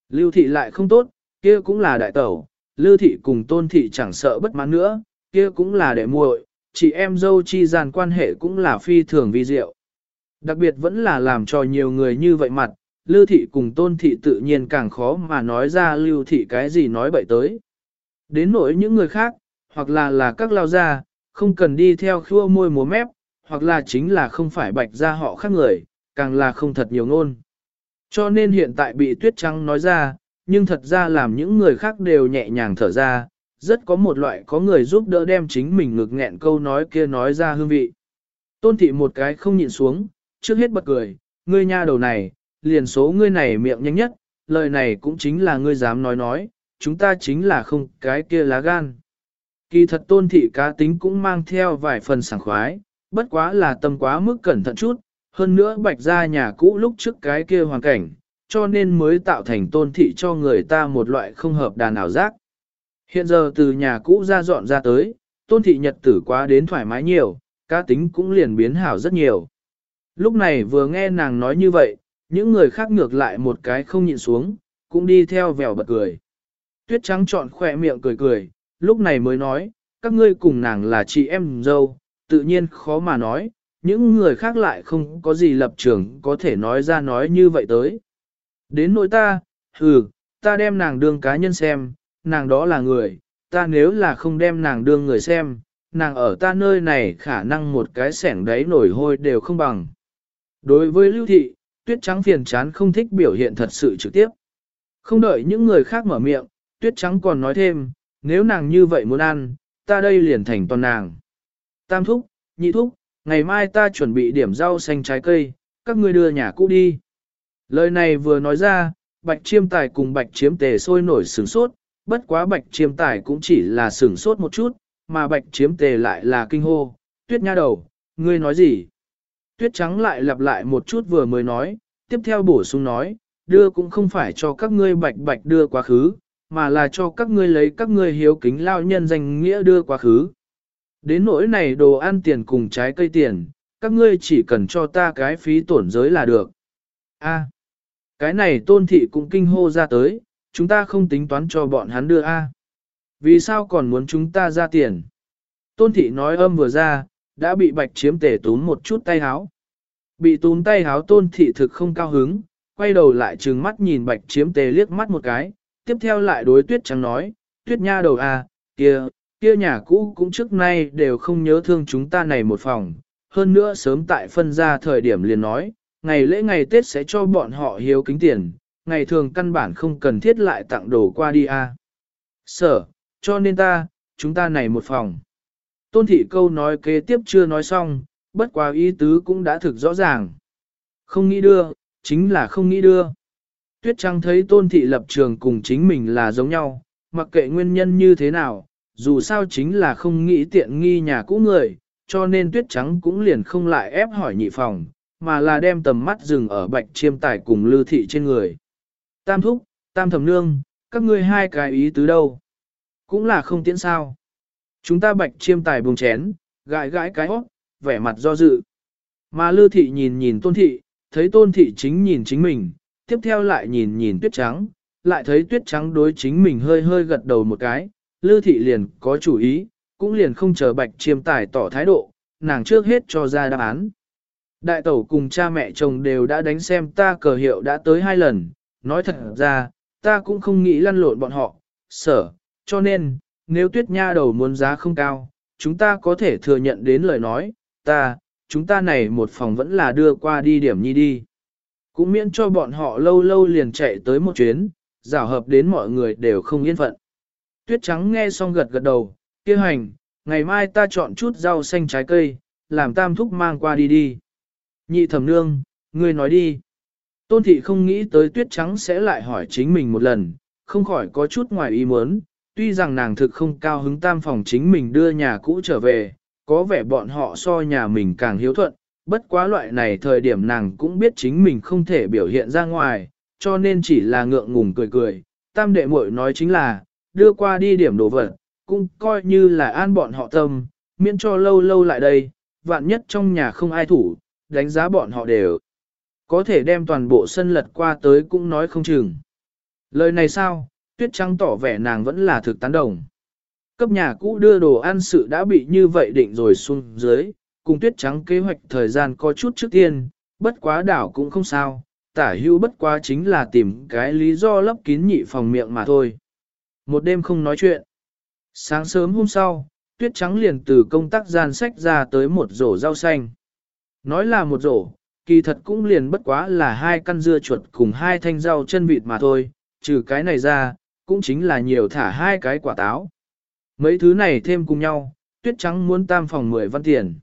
Lưu thị lại không tốt, kia cũng là đại tẩu, lưu thị cùng tôn thị chẳng sợ bất mãn nữa, kia cũng là đệ muội, chị em dâu chi gian quan hệ cũng là phi thường vi diệu. Đặc biệt vẫn là làm cho nhiều người như vậy mặt, lưu thị cùng tôn thị tự nhiên càng khó mà nói ra lưu thị cái gì nói bậy tới. Đến nỗi những người khác, hoặc là là các lao gia, không cần đi theo khua môi múa mép, hoặc là chính là không phải bạch ra họ khác người, càng là không thật nhiều ngôn. Cho nên hiện tại bị tuyết trắng nói ra, nhưng thật ra làm những người khác đều nhẹ nhàng thở ra, rất có một loại có người giúp đỡ đem chính mình ngực nghẹn câu nói kia nói ra hương vị. Tôn thị một cái không nhịn xuống, trước hết bật cười, ngươi nha đầu này, liền số ngươi này miệng nhanh nhất, lời này cũng chính là ngươi dám nói nói, chúng ta chính là không cái kia lá gan. Kỳ thật tôn thị cá tính cũng mang theo vài phần sảng khoái, bất quá là tâm quá mức cẩn thận chút, hơn nữa bạch ra nhà cũ lúc trước cái kia hoàn cảnh, cho nên mới tạo thành tôn thị cho người ta một loại không hợp đàn ảo giác. Hiện giờ từ nhà cũ ra dọn ra tới, tôn thị nhật tử quá đến thoải mái nhiều, cá tính cũng liền biến hảo rất nhiều. Lúc này vừa nghe nàng nói như vậy, những người khác ngược lại một cái không nhịn xuống, cũng đi theo vèo bật cười. Tuyết trắng trọn khỏe miệng cười cười, lúc này mới nói, các ngươi cùng nàng là chị em dâu, tự nhiên khó mà nói, những người khác lại không có gì lập trường có thể nói ra nói như vậy tới. Đến nỗi ta, hừ, ta đem nàng đương cá nhân xem, nàng đó là người, ta nếu là không đem nàng đương người xem, nàng ở ta nơi này khả năng một cái sẻng đáy nổi hôi đều không bằng. Đối với lưu thị, tuyết trắng phiền chán không thích biểu hiện thật sự trực tiếp. Không đợi những người khác mở miệng, tuyết trắng còn nói thêm, nếu nàng như vậy muốn ăn, ta đây liền thành toàn nàng. Tam thúc, nhị thúc, ngày mai ta chuẩn bị điểm rau xanh trái cây, các ngươi đưa nhà cũ đi. Lời này vừa nói ra, bạch chiêm tài cùng bạch chiếm tề sôi nổi sửng sốt, bất quá bạch chiêm tài cũng chỉ là sửng sốt một chút, mà bạch chiếm tề lại là kinh hô, tuyết nha đầu, ngươi nói gì? Tuyết trắng lại lặp lại một chút vừa mới nói, tiếp theo bổ sung nói, đưa cũng không phải cho các ngươi bạch bạch đưa quá khứ, mà là cho các ngươi lấy các ngươi hiếu kính lao nhân danh nghĩa đưa quá khứ. Đến nỗi này đồ ăn tiền cùng trái cây tiền, các ngươi chỉ cần cho ta cái phí tổn giới là được. A, cái này tôn thị cũng kinh hô ra tới, chúng ta không tính toán cho bọn hắn đưa A. Vì sao còn muốn chúng ta ra tiền? Tôn thị nói âm vừa ra, đã bị bạch chiếm tể túm một chút tay háo. Bị túm tay háo tôn thị thực không cao hứng, quay đầu lại trừng mắt nhìn bạch chiếm tề liếc mắt một cái, tiếp theo lại đối tuyết trắng nói, tuyết nha đầu à, kia, kia nhà cũ cũng trước nay đều không nhớ thương chúng ta này một phòng, hơn nữa sớm tại phân ra thời điểm liền nói, ngày lễ ngày Tết sẽ cho bọn họ hiếu kính tiền, ngày thường căn bản không cần thiết lại tặng đồ qua đi à. Sở, cho nên ta, chúng ta này một phòng. Tôn thị câu nói kế tiếp chưa nói xong, bất quá ý tứ cũng đã thực rõ ràng. Không nghĩ đưa, chính là không nghĩ đưa. Tuyết Trăng thấy tôn thị lập trường cùng chính mình là giống nhau, mặc kệ nguyên nhân như thế nào, dù sao chính là không nghĩ tiện nghi nhà cũ người, cho nên Tuyết Trắng cũng liền không lại ép hỏi nhị phòng, mà là đem tầm mắt dừng ở bạch chiêm tài cùng lưu thị trên người. Tam thúc, tam thẩm nương, các ngươi hai cái ý tứ đâu? Cũng là không tiễn sao. Chúng ta bạch chiêm tài buông chén, gãi gãi cái hót, vẻ mặt do dự. Mà lưu thị nhìn nhìn tôn thị, thấy tôn thị chính nhìn chính mình, tiếp theo lại nhìn nhìn tuyết trắng, lại thấy tuyết trắng đối chính mình hơi hơi gật đầu một cái, Lư thị liền có chủ ý, cũng liền không chờ bạch chiêm tài tỏ thái độ, nàng trước hết cho ra đáp án. Đại tẩu cùng cha mẹ chồng đều đã đánh xem ta cờ hiệu đã tới hai lần, nói thật ra, ta cũng không nghĩ lăn lộn bọn họ, sở, cho nên, nếu tuyết nha đầu muốn giá không cao, chúng ta có thể thừa nhận đến lời nói, ta, chúng ta này một phòng vẫn là đưa qua đi điểm nhi đi. Cũng miễn cho bọn họ lâu lâu liền chạy tới một chuyến, rào hợp đến mọi người đều không yên phận. Tuyết trắng nghe xong gật gật đầu, kia hành, ngày mai ta chọn chút rau xanh trái cây, làm tam thúc mang qua đi đi. Nhị thẩm nương, ngươi nói đi. Tôn thị không nghĩ tới tuyết trắng sẽ lại hỏi chính mình một lần, không khỏi có chút ngoài ý muốn, tuy rằng nàng thực không cao hứng tam phòng chính mình đưa nhà cũ trở về, có vẻ bọn họ so nhà mình càng hiếu thuận, bất quá loại này thời điểm nàng cũng biết chính mình không thể biểu hiện ra ngoài, cho nên chỉ là ngượng ngùng cười cười. Tam đệ muội nói chính là, đưa qua đi điểm đồ vật, cũng coi như là an bọn họ tâm, miễn cho lâu lâu lại đây, vạn nhất trong nhà không ai thủ, đánh giá bọn họ đều. Có thể đem toàn bộ sân lật qua tới cũng nói không chừng. Lời này sao, tuyết trắng tỏ vẻ nàng vẫn là thực tán đồng. Cấp nhà cũ đưa đồ ăn sự đã bị như vậy định rồi xuống dưới, cùng tuyết trắng kế hoạch thời gian có chút trước tiên, bất quá đảo cũng không sao, tả hưu bất quá chính là tìm cái lý do lấp kín nhị phòng miệng mà thôi. Một đêm không nói chuyện. Sáng sớm hôm sau, tuyết trắng liền từ công tác gian sách ra tới một rổ rau xanh. Nói là một rổ, kỳ thật cũng liền bất quá là hai căn dưa chuột cùng hai thanh rau chân vịt mà thôi, trừ cái này ra, cũng chính là nhiều thả hai cái quả táo. Mấy thứ này thêm cùng nhau, tuyết trắng muốn tam phòng 10 văn tiền.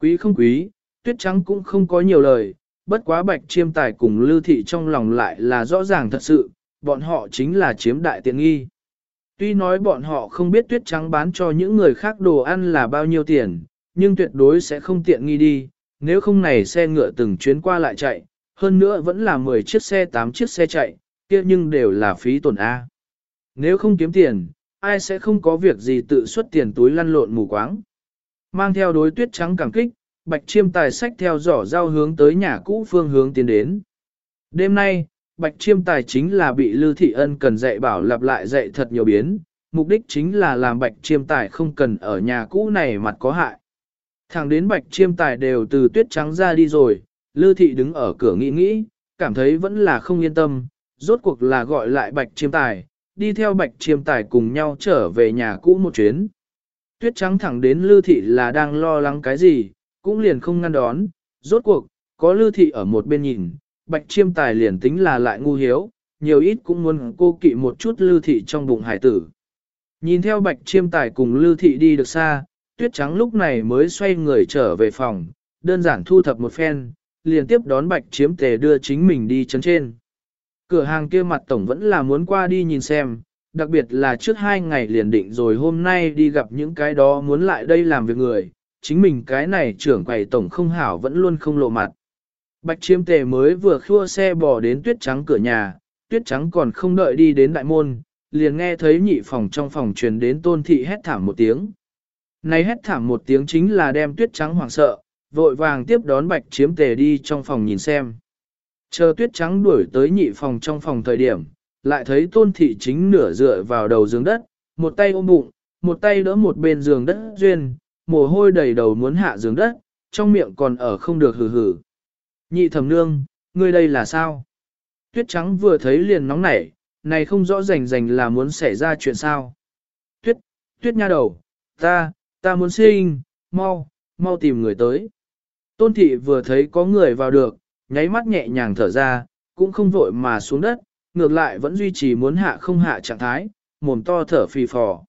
Quý không quý, tuyết trắng cũng không có nhiều lời, bất quá bạch chiêm tài cùng lưu thị trong lòng lại là rõ ràng thật sự, bọn họ chính là chiếm đại tiện nghi. Tuy nói bọn họ không biết tuyết trắng bán cho những người khác đồ ăn là bao nhiêu tiền, nhưng tuyệt đối sẽ không tiện nghi đi, nếu không này xe ngựa từng chuyến qua lại chạy, hơn nữa vẫn là 10 chiếc xe 8 chiếc xe chạy, kia nhưng đều là phí tổn A. Nếu không kiếm tiền, ai sẽ không có việc gì tự xuất tiền túi lăn lộn mù quáng. Mang theo đối tuyết trắng cảm kích, bạch chiêm tài sách theo giỏ giao hướng tới nhà cũ phương hướng tiến đến. Đêm nay, bạch chiêm tài chính là bị lư Thị Ân cần dạy bảo lặp lại dạy thật nhiều biến, mục đích chính là làm bạch chiêm tài không cần ở nhà cũ này mặt có hại. Thẳng đến bạch chiêm tài đều từ tuyết trắng ra đi rồi, lư Thị đứng ở cửa nghĩ nghĩ, cảm thấy vẫn là không yên tâm, rốt cuộc là gọi lại bạch chiêm tài, đi theo bạch chiêm tài cùng nhau trở về nhà cũ một chuyến. Tuyết trắng thẳng đến lư Thị là đang lo lắng cái gì, cũng liền không ngăn đón, rốt cuộc, có lư Thị ở một bên nhìn, bạch chiêm tài liền tính là lại ngu hiếu, nhiều ít cũng muốn cô kỵ một chút lư Thị trong bụng hải tử. Nhìn theo bạch chiêm tài cùng lư Thị đi được xa, tuyết trắng lúc này mới xoay người trở về phòng, đơn giản thu thập một phen, liền tiếp đón bạch chiếm tề đưa chính mình đi chấn trên. Cửa hàng kia mặt tổng vẫn là muốn qua đi nhìn xem, đặc biệt là trước hai ngày liền định rồi hôm nay đi gặp những cái đó muốn lại đây làm việc người, chính mình cái này trưởng quầy tổng không hảo vẫn luôn không lộ mặt. Bạch chiêm tề mới vừa khua xe bỏ đến tuyết trắng cửa nhà, tuyết trắng còn không đợi đi đến đại môn, liền nghe thấy nhị phòng trong phòng truyền đến tôn thị hét thảm một tiếng. Này hét thảm một tiếng chính là đem tuyết trắng hoảng sợ, vội vàng tiếp đón bạch chiếm tề đi trong phòng nhìn xem. Chờ tuyết trắng đuổi tới nhị phòng trong phòng thời điểm, lại thấy tôn thị chính nửa dựa vào đầu giường đất, một tay ôm bụng, một tay đỡ một bên giường đất duyên, mồ hôi đầy đầu muốn hạ giường đất, trong miệng còn ở không được hừ hừ. Nhị thẩm nương, ngươi đây là sao? Tuyết trắng vừa thấy liền nóng nảy, này không rõ rành rành là muốn xảy ra chuyện sao? Tuyết, tuyết nha đầu, ta, ta muốn sinh, mau, mau tìm người tới. Tôn thị vừa thấy có người vào được, nháy mắt nhẹ nhàng thở ra, cũng không vội mà xuống đất, ngược lại vẫn duy trì muốn hạ không hạ trạng thái, mồm to thở phì phò.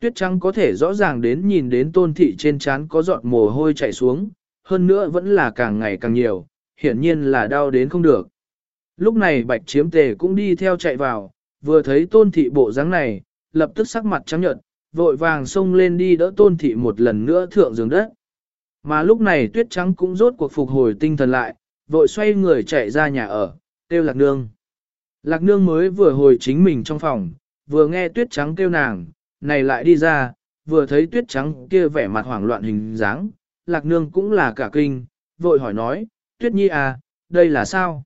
Tuyết trắng có thể rõ ràng đến nhìn đến tôn thị trên trán có giọt mồ hôi chảy xuống, hơn nữa vẫn là càng ngày càng nhiều, hiển nhiên là đau đến không được. Lúc này bạch chiếm tề cũng đi theo chạy vào, vừa thấy tôn thị bộ dáng này, lập tức sắc mặt trắng nhợt, vội vàng xông lên đi đỡ tôn thị một lần nữa thượng giường đất. Mà lúc này tuyết trắng cũng rốt cuộc phục hồi tinh thần lại, vội xoay người chạy ra nhà ở, kêu lạc nương. Lạc nương mới vừa hồi chính mình trong phòng, vừa nghe tuyết trắng kêu nàng, này lại đi ra, vừa thấy tuyết trắng kia vẻ mặt hoảng loạn hình dáng, lạc nương cũng là cả kinh, vội hỏi nói, tuyết nhi à, đây là sao?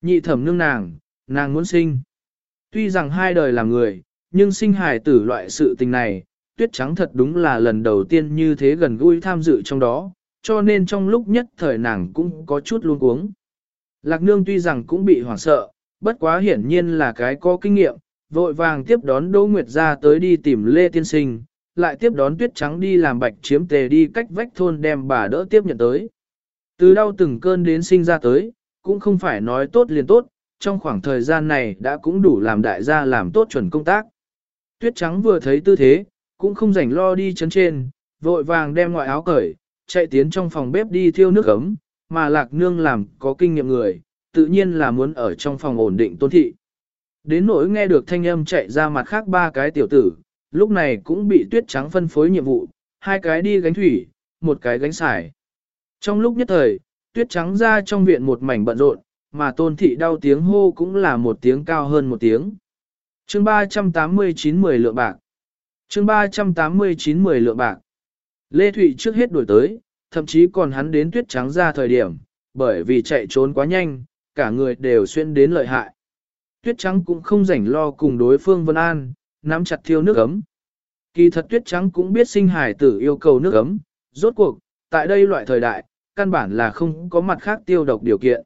Nhị thẩm nương nàng, nàng muốn sinh. Tuy rằng hai đời là người, nhưng sinh hài tử loại sự tình này, tuyết trắng thật đúng là lần đầu tiên như thế gần gũi tham dự trong đó, cho nên trong lúc nhất thời nàng cũng có chút luống cuống. Lạc nương tuy rằng cũng bị hoảng sợ, bất quá hiển nhiên là cái có kinh nghiệm, vội vàng tiếp đón Đỗ Nguyệt ra tới đi tìm Lê Tiên Sinh, lại tiếp đón tuyết trắng đi làm bạch chiếm tề đi cách vách thôn đem bà đỡ tiếp nhận tới. Từ đau từng cơn đến sinh ra tới, cũng không phải nói tốt liền tốt, trong khoảng thời gian này đã cũng đủ làm đại gia làm tốt chuẩn công tác. Tuyết trắng vừa thấy tư thế, cũng không rảnh lo đi chấn trên, vội vàng đem ngoại áo cởi, chạy tiến trong phòng bếp đi thiêu nước ấm, mà lạc nương làm có kinh nghiệm người, tự nhiên là muốn ở trong phòng ổn định tôn thị. Đến nỗi nghe được thanh âm chạy ra mặt khác ba cái tiểu tử, lúc này cũng bị tuyết trắng phân phối nhiệm vụ, hai cái đi gánh thủy, một cái gánh xài. Trong lúc nhất thời, tuyết trắng ra trong viện một mảnh bận rộn, mà tôn thị đau tiếng hô cũng là một tiếng cao hơn một tiếng chương 389 10 lượng bạc. chương 389 10 lượng bạc. Lê Thụy trước hết đuổi tới, thậm chí còn hắn đến tuyết trắng ra thời điểm, bởi vì chạy trốn quá nhanh, cả người đều xuyên đến lợi hại. Tuyết trắng cũng không rảnh lo cùng đối phương Vân An, nắm chặt thiêu nước ấm. Kỳ thật tuyết trắng cũng biết sinh hải tử yêu cầu nước ấm, rốt cuộc, tại đây loại thời đại, căn bản là không có mặt khác tiêu độc điều kiện.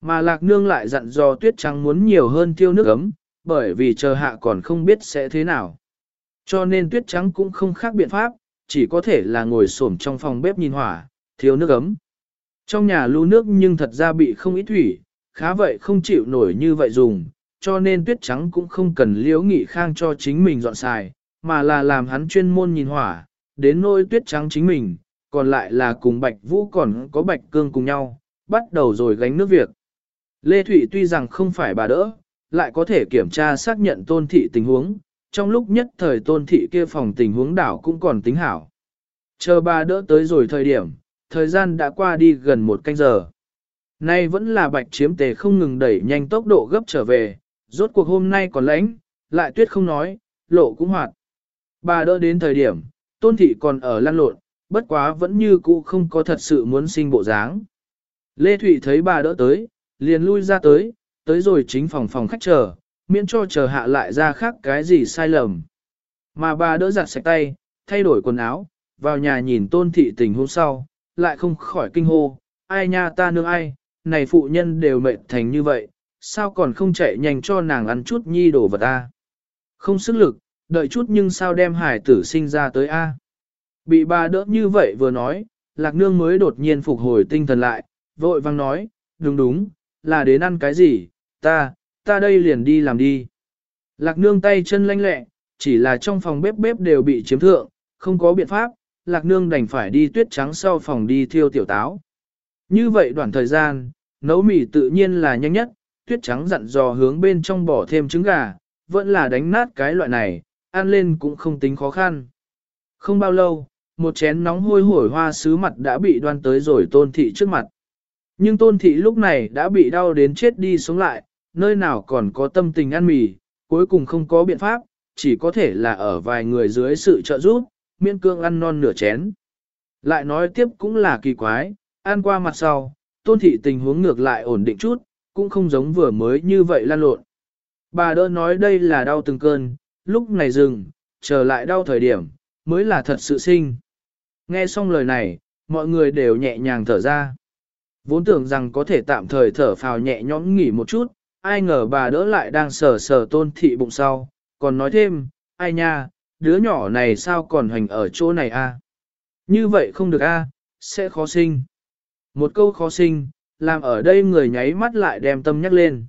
Mà lạc nương lại dặn dò tuyết trắng muốn nhiều hơn tiêu nước ấm, bởi vì chờ hạ còn không biết sẽ thế nào. Cho nên tuyết trắng cũng không khác biện pháp, chỉ có thể là ngồi xổm trong phòng bếp nhìn hỏa, thiếu nước ấm. Trong nhà lưu nước nhưng thật ra bị không ít thủy, khá vậy không chịu nổi như vậy dùng, cho nên tuyết trắng cũng không cần liễu nghị khang cho chính mình dọn xài, mà là làm hắn chuyên môn nhìn hỏa, đến nỗi tuyết trắng chính mình, còn lại là cùng bạch vũ còn có bạch cương cùng nhau, bắt đầu rồi gánh nước việc. Lê Thụy tuy rằng không phải bà đỡ, lại có thể kiểm tra xác nhận tôn thị tình huống, trong lúc nhất thời tôn thị kia phòng tình huống đảo cũng còn tính hảo. Chờ bà đỡ tới rồi thời điểm, thời gian đã qua đi gần một canh giờ. Nay vẫn là bạch chiếm tề không ngừng đẩy nhanh tốc độ gấp trở về, rốt cuộc hôm nay còn lãnh, lại tuyết không nói, lộ cũng hoạt. Bà đỡ đến thời điểm, tôn thị còn ở lăn lộn, bất quá vẫn như cũ không có thật sự muốn sinh bộ dáng. Lê Thụy thấy bà đỡ tới, liền lui ra tới, tới rồi chính phòng phòng khách chờ, miễn cho chờ hạ lại ra khác cái gì sai lầm. Mà bà đỡ giặt sạch tay, thay đổi quần áo, vào nhà nhìn tôn thị tình hôm sau, lại không khỏi kinh hô, ai nha ta nương ai, này phụ nhân đều mệt thành như vậy, sao còn không chạy nhanh cho nàng ăn chút nhi đồ vật ta. Không sức lực, đợi chút nhưng sao đem hải tử sinh ra tới a? Bị bà đỡ như vậy vừa nói, lạc nương mới đột nhiên phục hồi tinh thần lại, vội vang nói, đúng đúng, là đến ăn cái gì, ta, ta đây liền đi làm đi. Lạc nương tay chân lanh lẹ, chỉ là trong phòng bếp bếp đều bị chiếm thượng, không có biện pháp, lạc nương đành phải đi tuyết trắng sau phòng đi thiêu tiểu táo. Như vậy đoạn thời gian, nấu mì tự nhiên là nhanh nhất, tuyết trắng dặn dò hướng bên trong bỏ thêm trứng gà, vẫn là đánh nát cái loại này, ăn lên cũng không tính khó khăn. Không bao lâu, một chén nóng hôi hổi hoa sứ mặt đã bị đoan tới rồi tôn thị trước mặt. Nhưng tôn thị lúc này đã bị đau đến chết đi sống lại, nơi nào còn có tâm tình ăn mì, cuối cùng không có biện pháp, chỉ có thể là ở vài người dưới sự trợ giúp, miễn cương ăn non nửa chén. Lại nói tiếp cũng là kỳ quái, ăn qua mặt sau, tôn thị tình huống ngược lại ổn định chút, cũng không giống vừa mới như vậy lan lộn. Bà đỡ nói đây là đau từng cơn, lúc này dừng, trở lại đau thời điểm, mới là thật sự sinh. Nghe xong lời này, mọi người đều nhẹ nhàng thở ra. Vốn tưởng rằng có thể tạm thời thở phào nhẹ nhõm nghỉ một chút, ai ngờ bà đỡ lại đang sờ sờ tôn thị bụng sau, còn nói thêm, ai nha, đứa nhỏ này sao còn hành ở chỗ này a? Như vậy không được a, sẽ khó sinh. Một câu khó sinh, làm ở đây người nháy mắt lại đem tâm nhắc lên.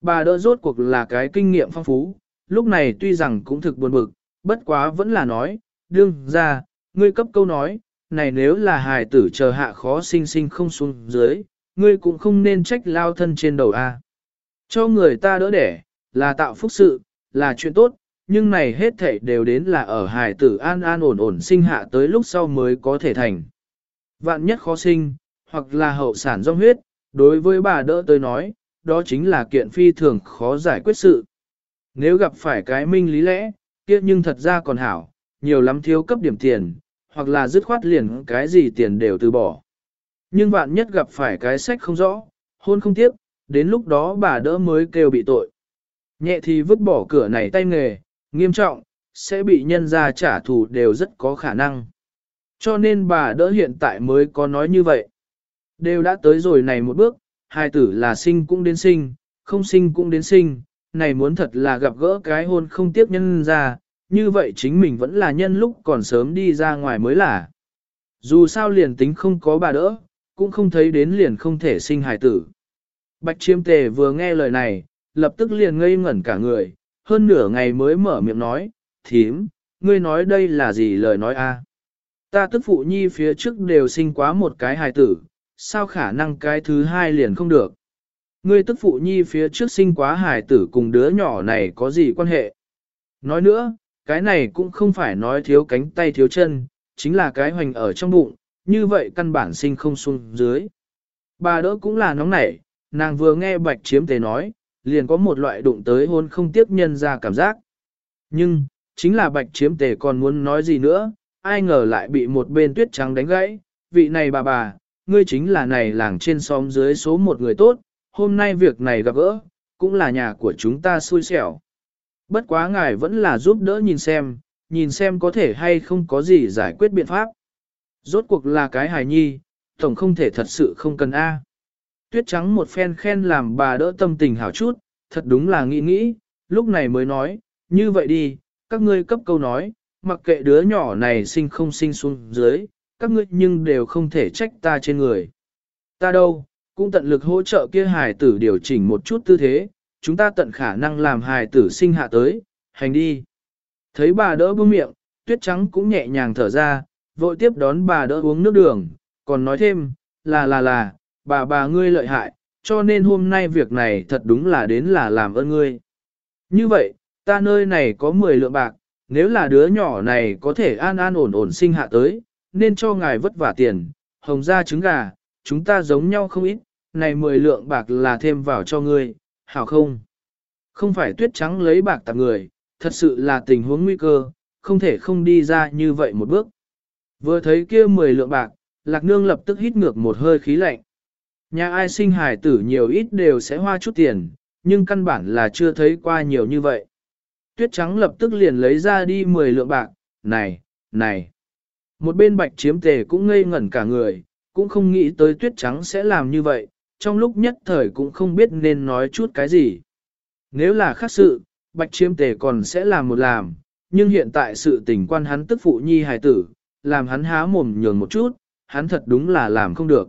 Bà đỡ rốt cuộc là cái kinh nghiệm phong phú, lúc này tuy rằng cũng thực buồn bực, bất quá vẫn là nói, đương ra, ngươi cấp câu nói, này nếu là hài tử chờ hạ khó sinh sinh không xuống dưới, ngươi cũng không nên trách lao thân trên đầu a. Cho người ta đỡ đẻ, là tạo phúc sự, là chuyện tốt, nhưng này hết thảy đều đến là ở hài tử an an ổn ổn sinh hạ tới lúc sau mới có thể thành. Vạn nhất khó sinh, hoặc là hậu sản do huyết, đối với bà đỡ tới nói, đó chính là kiện phi thường khó giải quyết sự. Nếu gặp phải cái minh lý lẽ, kia nhưng thật ra còn hảo, nhiều lắm thiếu cấp điểm tiền, hoặc là dứt khoát liền cái gì tiền đều từ bỏ. Nhưng vạn nhất gặp phải cái sách không rõ, hôn không tiếc, đến lúc đó bà đỡ mới kêu bị tội. Nhẹ thì vứt bỏ cửa này tay nghề, nghiêm trọng, sẽ bị nhân ra trả thù đều rất có khả năng. Cho nên bà đỡ hiện tại mới có nói như vậy. Đều đã tới rồi này một bước, hai tử là sinh cũng đến sinh, không sinh cũng đến sinh, này muốn thật là gặp gỡ cái hôn không tiếp nhân ra, như vậy chính mình vẫn là nhân lúc còn sớm đi ra ngoài mới là. Dù sao liền tính không có bà đỡ, cũng không thấy đến liền không thể sinh hài tử. Bạch chiêm tề vừa nghe lời này, lập tức liền ngây ngẩn cả người, hơn nửa ngày mới mở miệng nói, thím, ngươi nói đây là gì lời nói a? Ta tức phụ nhi phía trước đều sinh quá một cái hài tử, sao khả năng cái thứ hai liền không được? Ngươi tức phụ nhi phía trước sinh quá hài tử cùng đứa nhỏ này có gì quan hệ? Nói nữa, cái này cũng không phải nói thiếu cánh tay thiếu chân, chính là cái hoành ở trong bụng, như vậy căn bản sinh không xuống dưới. Bà đỡ cũng là nóng nảy, nàng vừa nghe bạch chiếm tề nói, liền có một loại đụng tới hôn không tiếp nhân ra cảm giác. Nhưng, chính là bạch chiếm tề còn muốn nói gì nữa, ai ngờ lại bị một bên tuyết trắng đánh gãy, vị này bà bà, ngươi chính là này làng trên xóm dưới số một người tốt, hôm nay việc này gặp gỡ, cũng là nhà của chúng ta xui xẻo. Bất quá ngài vẫn là giúp đỡ nhìn xem, nhìn xem có thể hay không có gì giải quyết biện pháp. Rốt cuộc là cái hài nhi, tổng không thể thật sự không cần A. Tuyết trắng một phen khen làm bà đỡ tâm tình hảo chút, thật đúng là nghĩ nghĩ, lúc này mới nói, như vậy đi, các ngươi cấp câu nói, mặc kệ đứa nhỏ này sinh không sinh xuống dưới, các ngươi nhưng đều không thể trách ta trên người. Ta đâu, cũng tận lực hỗ trợ kia hài tử điều chỉnh một chút tư thế, chúng ta tận khả năng làm hài tử sinh hạ tới, hành đi. Thấy bà đỡ bưng miệng, tuyết trắng cũng nhẹ nhàng thở ra, vội tiếp đón bà đỡ uống nước đường, còn nói thêm, là là là, bà bà ngươi lợi hại, cho nên hôm nay việc này thật đúng là đến là làm ơn ngươi. Như vậy, ta nơi này có 10 lượng bạc, nếu là đứa nhỏ này có thể an an ổn ổn sinh hạ tới, nên cho ngài vất vả tiền, hồng ra trứng gà, chúng ta giống nhau không ít, này 10 lượng bạc là thêm vào cho ngươi, hảo không? Không phải tuyết trắng lấy bạc tạp người, thật sự là tình huống nguy cơ, không thể không đi ra như vậy một bước. Vừa thấy kia 10 lượng bạc, lạc nương lập tức hít ngược một hơi khí lạnh. Nhà ai sinh hài tử nhiều ít đều sẽ hoa chút tiền, nhưng căn bản là chưa thấy qua nhiều như vậy. Tuyết trắng lập tức liền lấy ra đi 10 lượng bạc, này, này. Một bên bạch chiếm tề cũng ngây ngẩn cả người, cũng không nghĩ tới tuyết trắng sẽ làm như vậy, trong lúc nhất thời cũng không biết nên nói chút cái gì. Nếu là khác sự, bạch chiêm tề còn sẽ làm một làm, nhưng hiện tại sự tình quan hắn tức phụ nhi hài tử, làm hắn há mồm nhường một chút, hắn thật đúng là làm không được.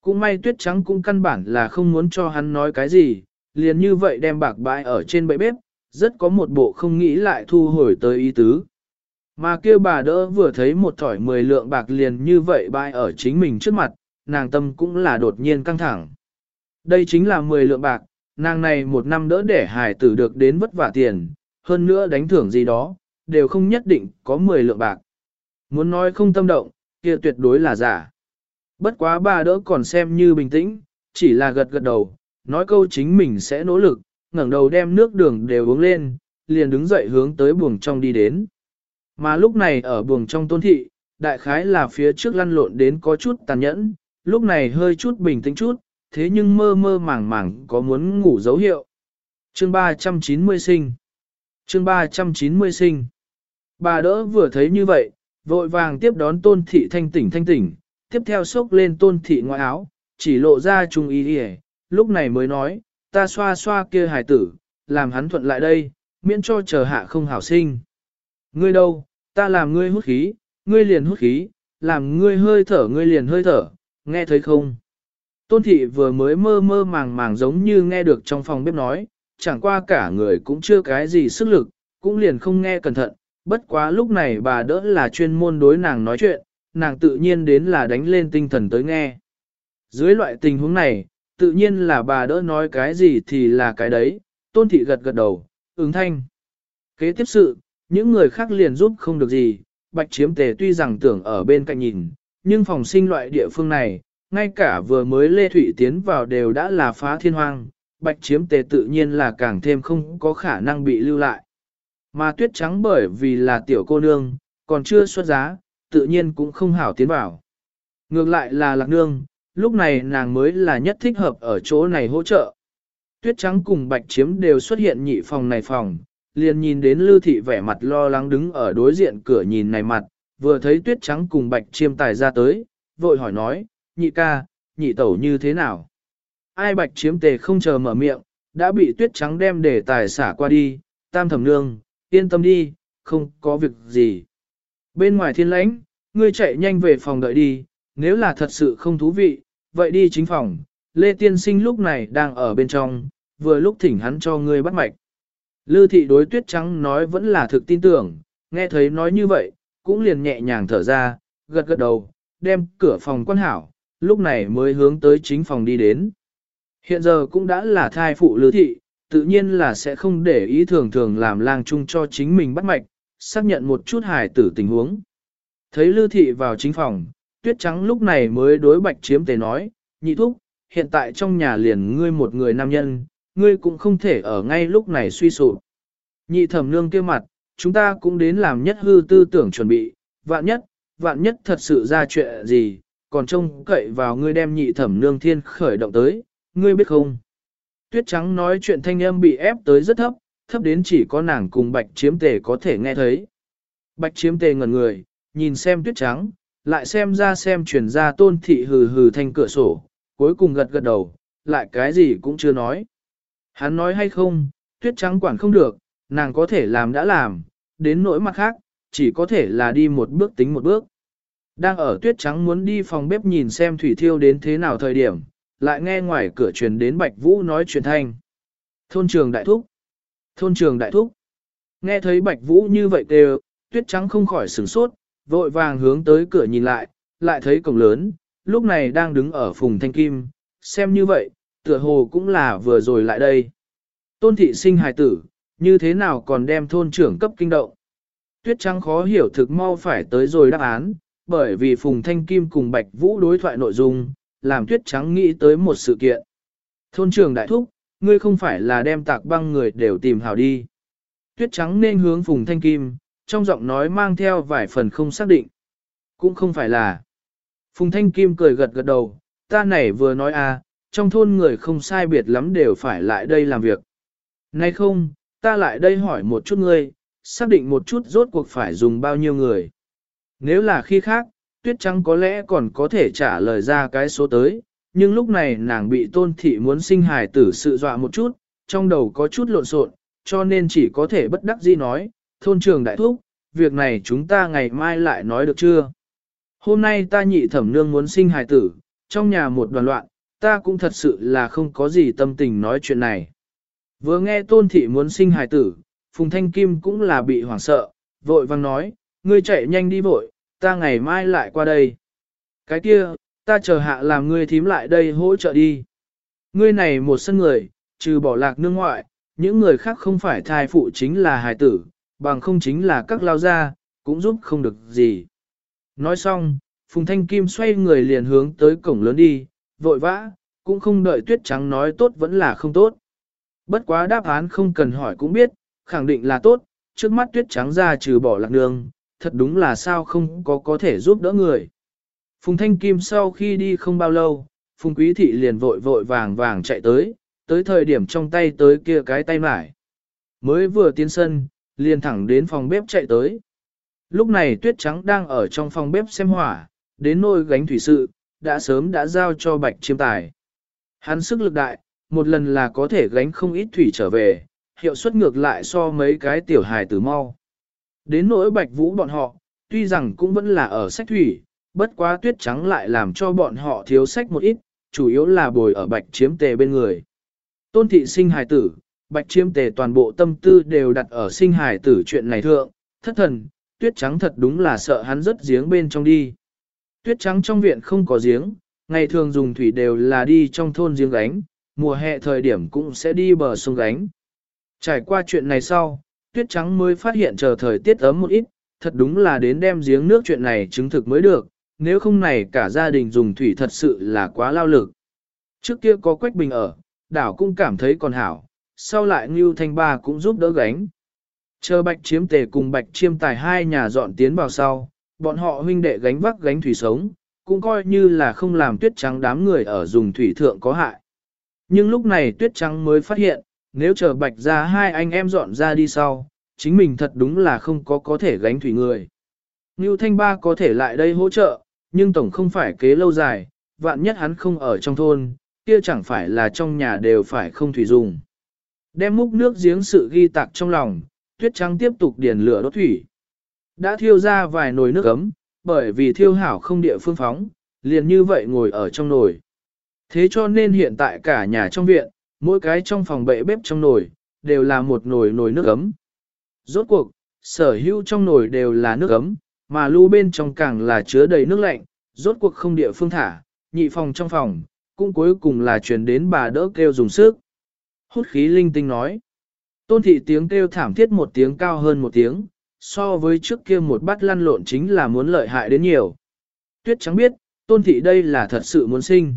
Cũng may tuyết trắng cũng căn bản là không muốn cho hắn nói cái gì, liền như vậy đem bạc bãi ở trên bẫy bếp, rất có một bộ không nghĩ lại thu hồi tới ý tứ. Mà kia bà đỡ vừa thấy một thỏi mười lượng bạc liền như vậy bãi ở chính mình trước mặt, nàng tâm cũng là đột nhiên căng thẳng. Đây chính là mười lượng bạc, nàng này một năm đỡ để hài tử được đến vất vả tiền, hơn nữa đánh thưởng gì đó, đều không nhất định có mười lượng bạc. Muốn nói không tâm động, kia tuyệt đối là giả. Bất quá bà đỡ còn xem như bình tĩnh, chỉ là gật gật đầu, nói câu chính mình sẽ nỗ lực, ngẩng đầu đem nước đường đều uống lên, liền đứng dậy hướng tới buồng trong đi đến. Mà lúc này ở buồng trong tôn thị, đại khái là phía trước lăn lộn đến có chút tàn nhẫn, lúc này hơi chút bình tĩnh chút, thế nhưng mơ mơ màng màng có muốn ngủ dấu hiệu. Chương 390 sinh. Chương 390 sinh. Bà đỡ vừa thấy như vậy, vội vàng tiếp đón tôn thị thanh tỉnh thanh tỉnh, tiếp theo xốc lên tôn thị ngoại áo, chỉ lộ ra trung ý đi lúc này mới nói, ta xoa xoa kia hài tử, làm hắn thuận lại đây, miễn cho chờ hạ không hảo sinh. Ngươi đâu, ta làm ngươi hút khí, ngươi liền hút khí, làm ngươi hơi thở ngươi liền hơi thở, nghe thấy không? Tôn thị vừa mới mơ mơ màng màng giống như nghe được trong phòng bếp nói, chẳng qua cả người cũng chưa cái gì sức lực, cũng liền không nghe cẩn thận, bất quá lúc này bà đỡ là chuyên môn đối nàng nói chuyện, nàng tự nhiên đến là đánh lên tinh thần tới nghe. Dưới loại tình huống này, tự nhiên là bà đỡ nói cái gì thì là cái đấy, tôn thị gật gật đầu, ứng thanh. Kế tiếp sự, những người khác liền giúp không được gì, bạch chiếm tề tuy rằng tưởng ở bên cạnh nhìn, nhưng phòng sinh loại địa phương này, ngay cả vừa mới Lê Thụy tiến vào đều đã là phá thiên hoang, bạch chiếm tề tự nhiên là càng thêm không có khả năng bị lưu lại. Mà tuyết trắng bởi vì là tiểu cô nương, còn chưa xuất giá, tự nhiên cũng không hảo tiến vào. Ngược lại là lạc nương, lúc này nàng mới là nhất thích hợp ở chỗ này hỗ trợ. Tuyết trắng cùng bạch chiếm đều xuất hiện nhị phòng này phòng, liền nhìn đến lưu thị vẻ mặt lo lắng đứng ở đối diện cửa nhìn này mặt, vừa thấy tuyết trắng cùng bạch chiêm tài ra tới, vội hỏi nói, nhị ca, nhị tẩu như thế nào? Ai bạch chiếm tề không chờ mở miệng, đã bị tuyết trắng đem để tài xả qua đi, tam thẩm nương, yên tâm đi, không có việc gì. Bên ngoài thiên lãnh, ngươi chạy nhanh về phòng đợi đi, nếu là thật sự không thú vị, vậy đi chính phòng, Lê Tiên Sinh lúc này đang ở bên trong, vừa lúc thỉnh hắn cho ngươi bắt mạch. Lư thị đối tuyết trắng nói vẫn là thực tin tưởng, nghe thấy nói như vậy, cũng liền nhẹ nhàng thở ra, gật gật đầu, đem cửa phòng quan hảo, lúc này mới hướng tới chính phòng đi đến. Hiện giờ cũng đã là thai phụ Lưu thị, tự nhiên là sẽ không để ý thường thường làm lang chung cho chính mình bắt mạch, xác nhận một chút hài tử tình huống. Thấy lư thị vào chính phòng, tuyết trắng lúc này mới đối bạch chiếm tề nói, nhị thúc, hiện tại trong nhà liền ngươi một người nam nhân, ngươi cũng không thể ở ngay lúc này suy sụp. Nhị thẩm nương kia mặt, chúng ta cũng đến làm nhất hư tư tưởng chuẩn bị, vạn nhất, vạn nhất thật sự ra chuyện gì, còn trông cậy vào ngươi đem nhị thẩm nương thiên khởi động tới, ngươi biết không? Tuyết trắng nói chuyện thanh âm bị ép tới rất thấp, thấp đến chỉ có nàng cùng bạch chiếm tề có thể nghe thấy. Bạch chiếm tề ngẩn người, nhìn xem tuyết trắng, lại xem ra xem chuyển ra tôn thị hừ hừ thanh cửa sổ, cuối cùng gật gật đầu, lại cái gì cũng chưa nói. Hắn nói hay không, tuyết trắng quản không được, nàng có thể làm đã làm, đến nỗi mặt khác, chỉ có thể là đi một bước tính một bước. Đang ở tuyết trắng muốn đi phòng bếp nhìn xem thủy thiêu đến thế nào thời điểm, lại nghe ngoài cửa truyền đến Bạch Vũ nói chuyện thanh. Thôn trường đại thúc. Thôn trường đại thúc. Nghe thấy Bạch Vũ như vậy đều, tuyết trắng không khỏi sửng sốt, vội vàng hướng tới cửa nhìn lại, lại thấy cổng lớn, lúc này đang đứng ở phùng thanh kim, xem như vậy, tựa hồ cũng là vừa rồi lại đây. Tôn thị sinh hài tử, như thế nào còn đem thôn trưởng cấp kinh động. Tuyết trắng khó hiểu thực mau phải tới rồi đáp án, bởi vì Phùng Thanh Kim cùng Bạch Vũ đối thoại nội dung, làm Tuyết trắng nghĩ tới một sự kiện. Thôn trưởng đại thúc, ngươi không phải là đem tạc băng người đều tìm hào đi. Tuyết trắng nên hướng Phùng Thanh Kim, trong giọng nói mang theo vài phần không xác định. Cũng không phải là. Phùng Thanh Kim cười gật gật đầu, ta này vừa nói à, trong thôn người không sai biệt lắm đều phải lại đây làm việc. Nay không, ta lại đây hỏi một chút ngươi, xác định một chút rốt cuộc phải dùng bao nhiêu người. Nếu là khi khác, tuyết trắng có lẽ còn có thể trả lời ra cái số tới, nhưng lúc này nàng bị tôn thị muốn sinh hài tử sự dọa một chút, trong đầu có chút lộn xộn, cho nên chỉ có thể bất đắc dĩ nói, thôn trường đại thúc, việc này chúng ta ngày mai lại nói được chưa? Hôm nay ta nhị thẩm nương muốn sinh hài tử, trong nhà một đoàn loạn, ta cũng thật sự là không có gì tâm tình nói chuyện này. Vừa nghe tôn thị muốn sinh hài tử, Phùng Thanh Kim cũng là bị hoảng sợ, vội vang nói, ngươi chạy nhanh đi vội, ta ngày mai lại qua đây. Cái kia, ta chờ hạ làm ngươi thím lại đây hỗ trợ đi. Ngươi này một sân người, trừ bỏ lạc nương ngoại, những người khác không phải thai phụ chính là hài tử, bằng không chính là các lao gia, cũng giúp không được gì. Nói xong, Phùng Thanh Kim xoay người liền hướng tới cổng lớn đi, vội vã, cũng không đợi tuyết trắng nói tốt vẫn là không tốt. Bất quá đáp án không cần hỏi cũng biết, khẳng định là tốt, trước mắt tuyết trắng ra trừ bỏ lạc đường, thật đúng là sao không có có thể giúp đỡ người. Phùng Thanh Kim sau khi đi không bao lâu, Phùng Quý Thị liền vội vội vàng vàng chạy tới, tới thời điểm trong tay tới kia cái tay mải. Mới vừa tiến sân, liền thẳng đến phòng bếp chạy tới. Lúc này tuyết trắng đang ở trong phòng bếp xem hỏa, đến nôi gánh thủy sự, đã sớm đã giao cho bạch chiêm tài. Hắn sức lực đại, một lần là có thể gánh không ít thủy trở về, hiệu suất ngược lại so mấy cái tiểu hài tử mau. Đến nỗi bạch vũ bọn họ, tuy rằng cũng vẫn là ở sách thủy, bất quá tuyết trắng lại làm cho bọn họ thiếu sách một ít, chủ yếu là bồi ở bạch chiếm tề bên người. Tôn thị sinh hài tử, bạch chiếm tề toàn bộ tâm tư đều đặt ở sinh hài tử chuyện này thượng, thất thần, tuyết trắng thật đúng là sợ hắn rớt giếng bên trong đi. Tuyết trắng trong viện không có giếng, ngày thường dùng thủy đều là đi trong thôn giếng gánh, mùa hè thời điểm cũng sẽ đi bờ sông gánh. Trải qua chuyện này sau, tuyết trắng mới phát hiện chờ thời tiết ấm một ít, thật đúng là đến đem giếng nước chuyện này chứng thực mới được, nếu không này cả gia đình dùng thủy thật sự là quá lao lực. Trước kia có quách bình ở, đảo cũng cảm thấy còn hảo, sau lại Ngưu Thanh Ba cũng giúp đỡ gánh. Chờ bạch chiếm tề cùng bạch chiêm tài hai nhà dọn tiến vào sau, bọn họ huynh đệ gánh vác gánh thủy sống, cũng coi như là không làm tuyết trắng đám người ở dùng thủy thượng có hại. Nhưng lúc này tuyết trắng mới phát hiện, nếu chờ bạch ra hai anh em dọn ra đi sau, chính mình thật đúng là không có có thể gánh thủy người. Ngưu Thanh Ba có thể lại đây hỗ trợ, nhưng tổng không phải kế lâu dài, vạn nhất hắn không ở trong thôn, kia chẳng phải là trong nhà đều phải không thủy dùng. Đem múc nước giếng sự ghi tạc trong lòng, tuyết trắng tiếp tục điền lửa đốt thủy. Đã thiêu ra vài nồi nước ấm, bởi vì thiêu hảo không địa phương phóng, liền như vậy ngồi ở trong nồi. Thế cho nên hiện tại cả nhà trong viện, mỗi cái trong phòng bệ bếp trong nồi, đều là một nồi nồi nước ấm. Rốt cuộc, sở hữu trong nồi đều là nước ấm, mà lưu bên trong càng là chứa đầy nước lạnh, rốt cuộc không địa phương thả, nhị phòng trong phòng, cũng cuối cùng là truyền đến bà đỡ kêu dùng sức. Hút khí linh tinh nói. Tôn thị tiếng kêu thảm thiết một tiếng cao hơn một tiếng, so với trước kia một bát lăn lộn chính là muốn lợi hại đến nhiều. Tuyết trắng biết, tôn thị đây là thật sự muốn sinh.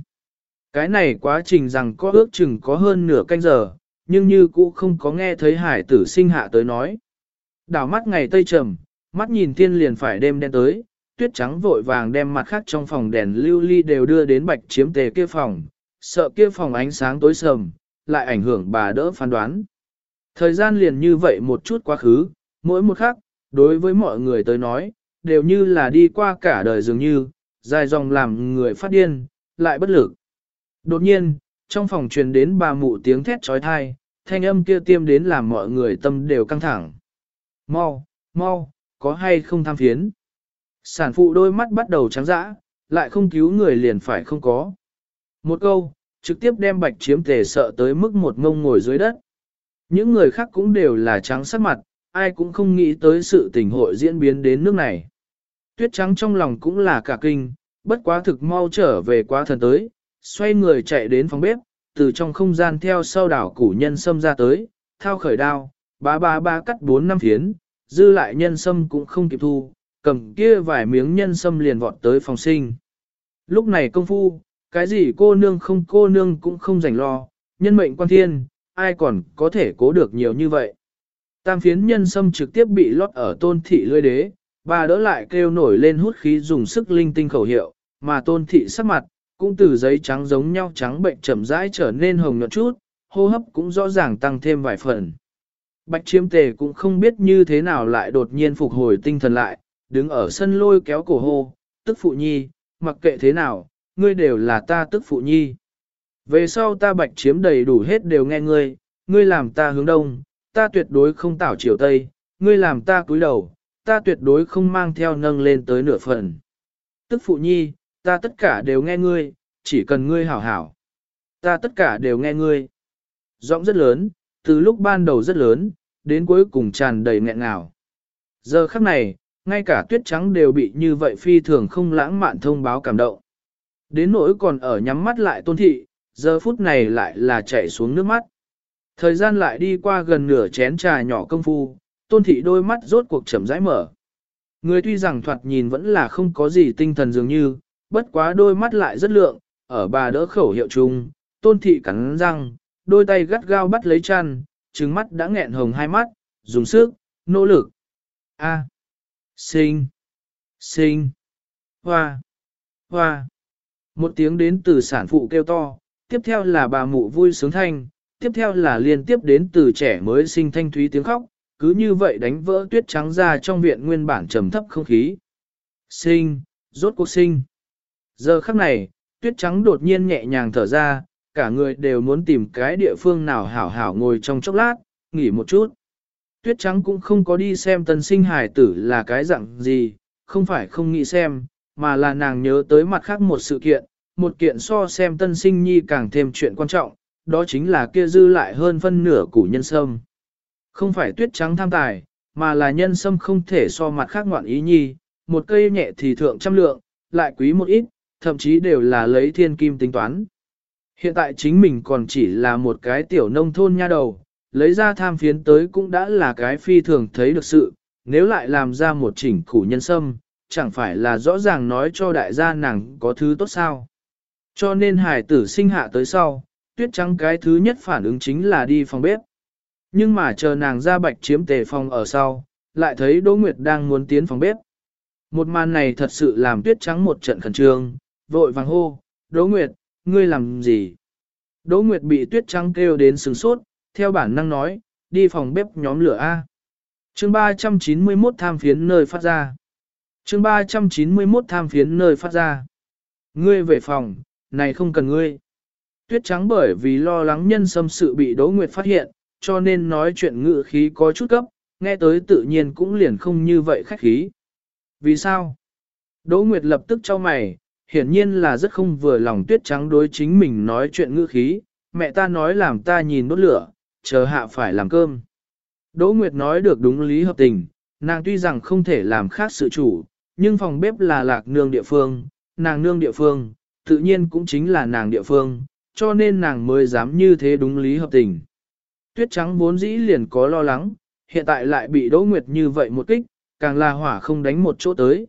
Cái này quá trình rằng có ước chừng có hơn nửa canh giờ, nhưng như cũ không có nghe thấy hải tử sinh hạ tới nói. Đảo mắt ngày tây trầm, mắt nhìn tiên liền phải đêm đen tới, tuyết trắng vội vàng đem mặt khác trong phòng đèn lưu ly đều đưa đến bạch chiếm tề kia phòng, sợ kia phòng ánh sáng tối sầm, lại ảnh hưởng bà đỡ phán đoán. Thời gian liền như vậy một chút quá khứ, mỗi một khắc, đối với mọi người tới nói, đều như là đi qua cả đời dường như, dài dòng làm người phát điên, lại bất lực. Đột nhiên, trong phòng truyền đến bà mụ tiếng thét trói thai, thanh âm kia tiêm đến làm mọi người tâm đều căng thẳng. Mau, mau, có hay không tham phiến? Sản phụ đôi mắt bắt đầu trắng dã, lại không cứu người liền phải không có. Một câu, trực tiếp đem bạch chiếm tề sợ tới mức một ngông ngồi dưới đất. Những người khác cũng đều là trắng sắc mặt, ai cũng không nghĩ tới sự tình hội diễn biến đến nước này. Tuyết trắng trong lòng cũng là cả kinh, bất quá thực mau trở về quá thần tới, xoay người chạy đến phòng bếp, từ trong không gian theo sau đảo củ nhân sâm ra tới, thao khởi đao, bá bá bá cắt bốn năm phiến, dư lại nhân sâm cũng không kịp thu, cầm kia vài miếng nhân sâm liền vọt tới phòng sinh. Lúc này công phu, cái gì cô nương không cô nương cũng không rảnh lo, nhân mệnh quan thiên, ai còn có thể cố được nhiều như vậy. Tam phiến nhân sâm trực tiếp bị lót ở tôn thị lưới đế, bà đỡ lại kêu nổi lên hút khí dùng sức linh tinh khẩu hiệu, mà tôn thị sắc mặt, cũng từ giấy trắng giống nhau trắng bệnh chậm rãi trở nên hồng nhuận chút, hô hấp cũng rõ ràng tăng thêm vài phần. Bạch chiêm tề cũng không biết như thế nào lại đột nhiên phục hồi tinh thần lại, đứng ở sân lôi kéo cổ hô, tức phụ nhi, mặc kệ thế nào, ngươi đều là ta tức phụ nhi. Về sau ta bạch chiếm đầy đủ hết đều nghe ngươi, ngươi làm ta hướng đông, ta tuyệt đối không tảo chiều tây, ngươi làm ta cúi đầu, ta tuyệt đối không mang theo nâng lên tới nửa phần. Tức phụ nhi, ta tất cả đều nghe ngươi, chỉ cần ngươi hảo hảo. Ta tất cả đều nghe ngươi. Giọng rất lớn, từ lúc ban đầu rất lớn, đến cuối cùng tràn đầy nghẹn ngào. Giờ khắc này, ngay cả tuyết trắng đều bị như vậy phi thường không lãng mạn thông báo cảm động. Đến nỗi còn ở nhắm mắt lại tôn thị, giờ phút này lại là chạy xuống nước mắt. Thời gian lại đi qua gần nửa chén trà nhỏ công phu, tôn thị đôi mắt rốt cuộc chậm rãi mở. Người tuy rằng thoạt nhìn vẫn là không có gì tinh thần dường như, bất quá đôi mắt lại rất lượng, ở bà đỡ khẩu hiệu chung, tôn thị cắn răng, đôi tay gắt gao bắt lấy chăn, trứng mắt đã nghẹn hồng hai mắt, dùng sức, nỗ lực. A. Sinh. Sinh. Hoa. Hoa. Một tiếng đến từ sản phụ kêu to, tiếp theo là bà mụ vui sướng thanh, tiếp theo là liên tiếp đến từ trẻ mới sinh thanh thúy tiếng khóc, cứ như vậy đánh vỡ tuyết trắng ra trong viện nguyên bản trầm thấp không khí. Sinh, rốt cuộc sinh. Giờ khắc này, tuyết trắng đột nhiên nhẹ nhàng thở ra, cả người đều muốn tìm cái địa phương nào hảo hảo ngồi trong chốc lát, nghỉ một chút. Tuyết trắng cũng không có đi xem tân sinh hải tử là cái dạng gì, không phải không nghĩ xem, mà là nàng nhớ tới mặt khác một sự kiện, một kiện so xem tân sinh nhi càng thêm chuyện quan trọng, đó chính là kia dư lại hơn phân nửa củ nhân sâm. Không phải tuyết trắng tham tài, mà là nhân sâm không thể so mặt khác ngoạn ý nhi, một cây nhẹ thì thượng trăm lượng, lại quý một ít, thậm chí đều là lấy thiên kim tính toán. Hiện tại chính mình còn chỉ là một cái tiểu nông thôn nha đầu, lấy ra tham phiến tới cũng đã là cái phi thường thấy được sự, nếu lại làm ra một chỉnh củ nhân sâm, chẳng phải là rõ ràng nói cho đại gia nàng có thứ tốt sao. Cho nên hải tử sinh hạ tới sau, tuyết trắng cái thứ nhất phản ứng chính là đi phòng bếp. Nhưng mà chờ nàng ra bạch chiếm tề phòng ở sau, lại thấy Đỗ Nguyệt đang muốn tiến phòng bếp. Một màn này thật sự làm tuyết trắng một trận khẩn trương, vội vàng hô, Đỗ Nguyệt, ngươi làm gì? Đỗ Nguyệt bị tuyết trắng kêu đến sừng sốt, theo bản năng nói, đi phòng bếp nhóm lửa A. chương 391 tham phiến nơi phát ra. chương 391 tham phiến nơi phát ra. Ngươi về phòng, này không cần ngươi. Tuyết trắng bởi vì lo lắng nhân xâm sự bị Đỗ Nguyệt phát hiện, cho nên nói chuyện ngự khí có chút cấp, nghe tới tự nhiên cũng liền không như vậy khách khí. Vì sao? Đỗ Nguyệt lập tức cho mày, hiển nhiên là rất không vừa lòng tuyết trắng đối chính mình nói chuyện ngữ khí, mẹ ta nói làm ta nhìn đốt lửa, chờ hạ phải làm cơm. Đỗ Nguyệt nói được đúng lý hợp tình, nàng tuy rằng không thể làm khác sự chủ, nhưng phòng bếp là lạc nương địa phương, nàng nương địa phương, tự nhiên cũng chính là nàng địa phương, cho nên nàng mới dám như thế đúng lý hợp tình. Tuyết trắng vốn dĩ liền có lo lắng, hiện tại lại bị Đỗ Nguyệt như vậy một kích, càng là hỏa không đánh một chỗ tới,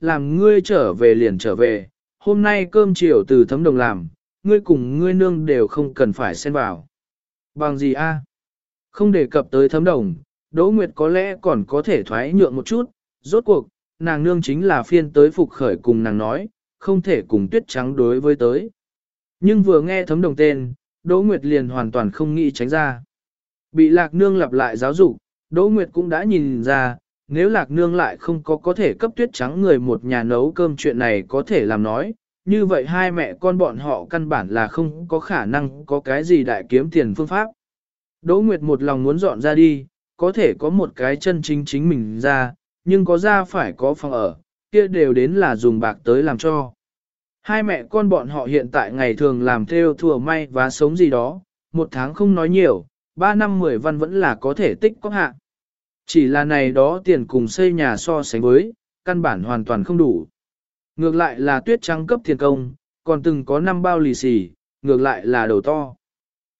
làm ngươi trở về liền trở về, hôm nay cơm chiều từ thấm đồng làm, ngươi cùng ngươi nương đều không cần phải xen vào. Bằng gì a? Không đề cập tới thấm đồng, Đỗ Nguyệt có lẽ còn có thể thoái nhượng một chút, rốt cuộc, nàng nương chính là phiên tới phục khởi cùng nàng nói, không thể cùng tuyết trắng đối với tới. Nhưng vừa nghe thấm đồng tên, Đỗ Nguyệt liền hoàn toàn không nghĩ tránh ra. Bị lạc nương lặp lại giáo dục, Đỗ Nguyệt cũng đã nhìn ra, nếu lạc nương lại không có có thể cấp tuyết trắng người một nhà nấu cơm chuyện này có thể làm nói, như vậy hai mẹ con bọn họ căn bản là không có khả năng có cái gì đại kiếm tiền phương pháp. Đỗ Nguyệt một lòng muốn dọn ra đi, có thể có một cái chân chính chính mình ra, nhưng có ra phải có phòng ở, kia đều đến là dùng bạc tới làm cho. Hai mẹ con bọn họ hiện tại ngày thường làm theo thừa may và sống gì đó, một tháng không nói nhiều, ba năm mười văn vẫn là có thể tích có hạ. Chỉ là này đó tiền cùng xây nhà so sánh với, căn bản hoàn toàn không đủ. Ngược lại là tuyết trắng cấp tiền công, còn từng có năm bao lì xì, ngược lại là đầu to.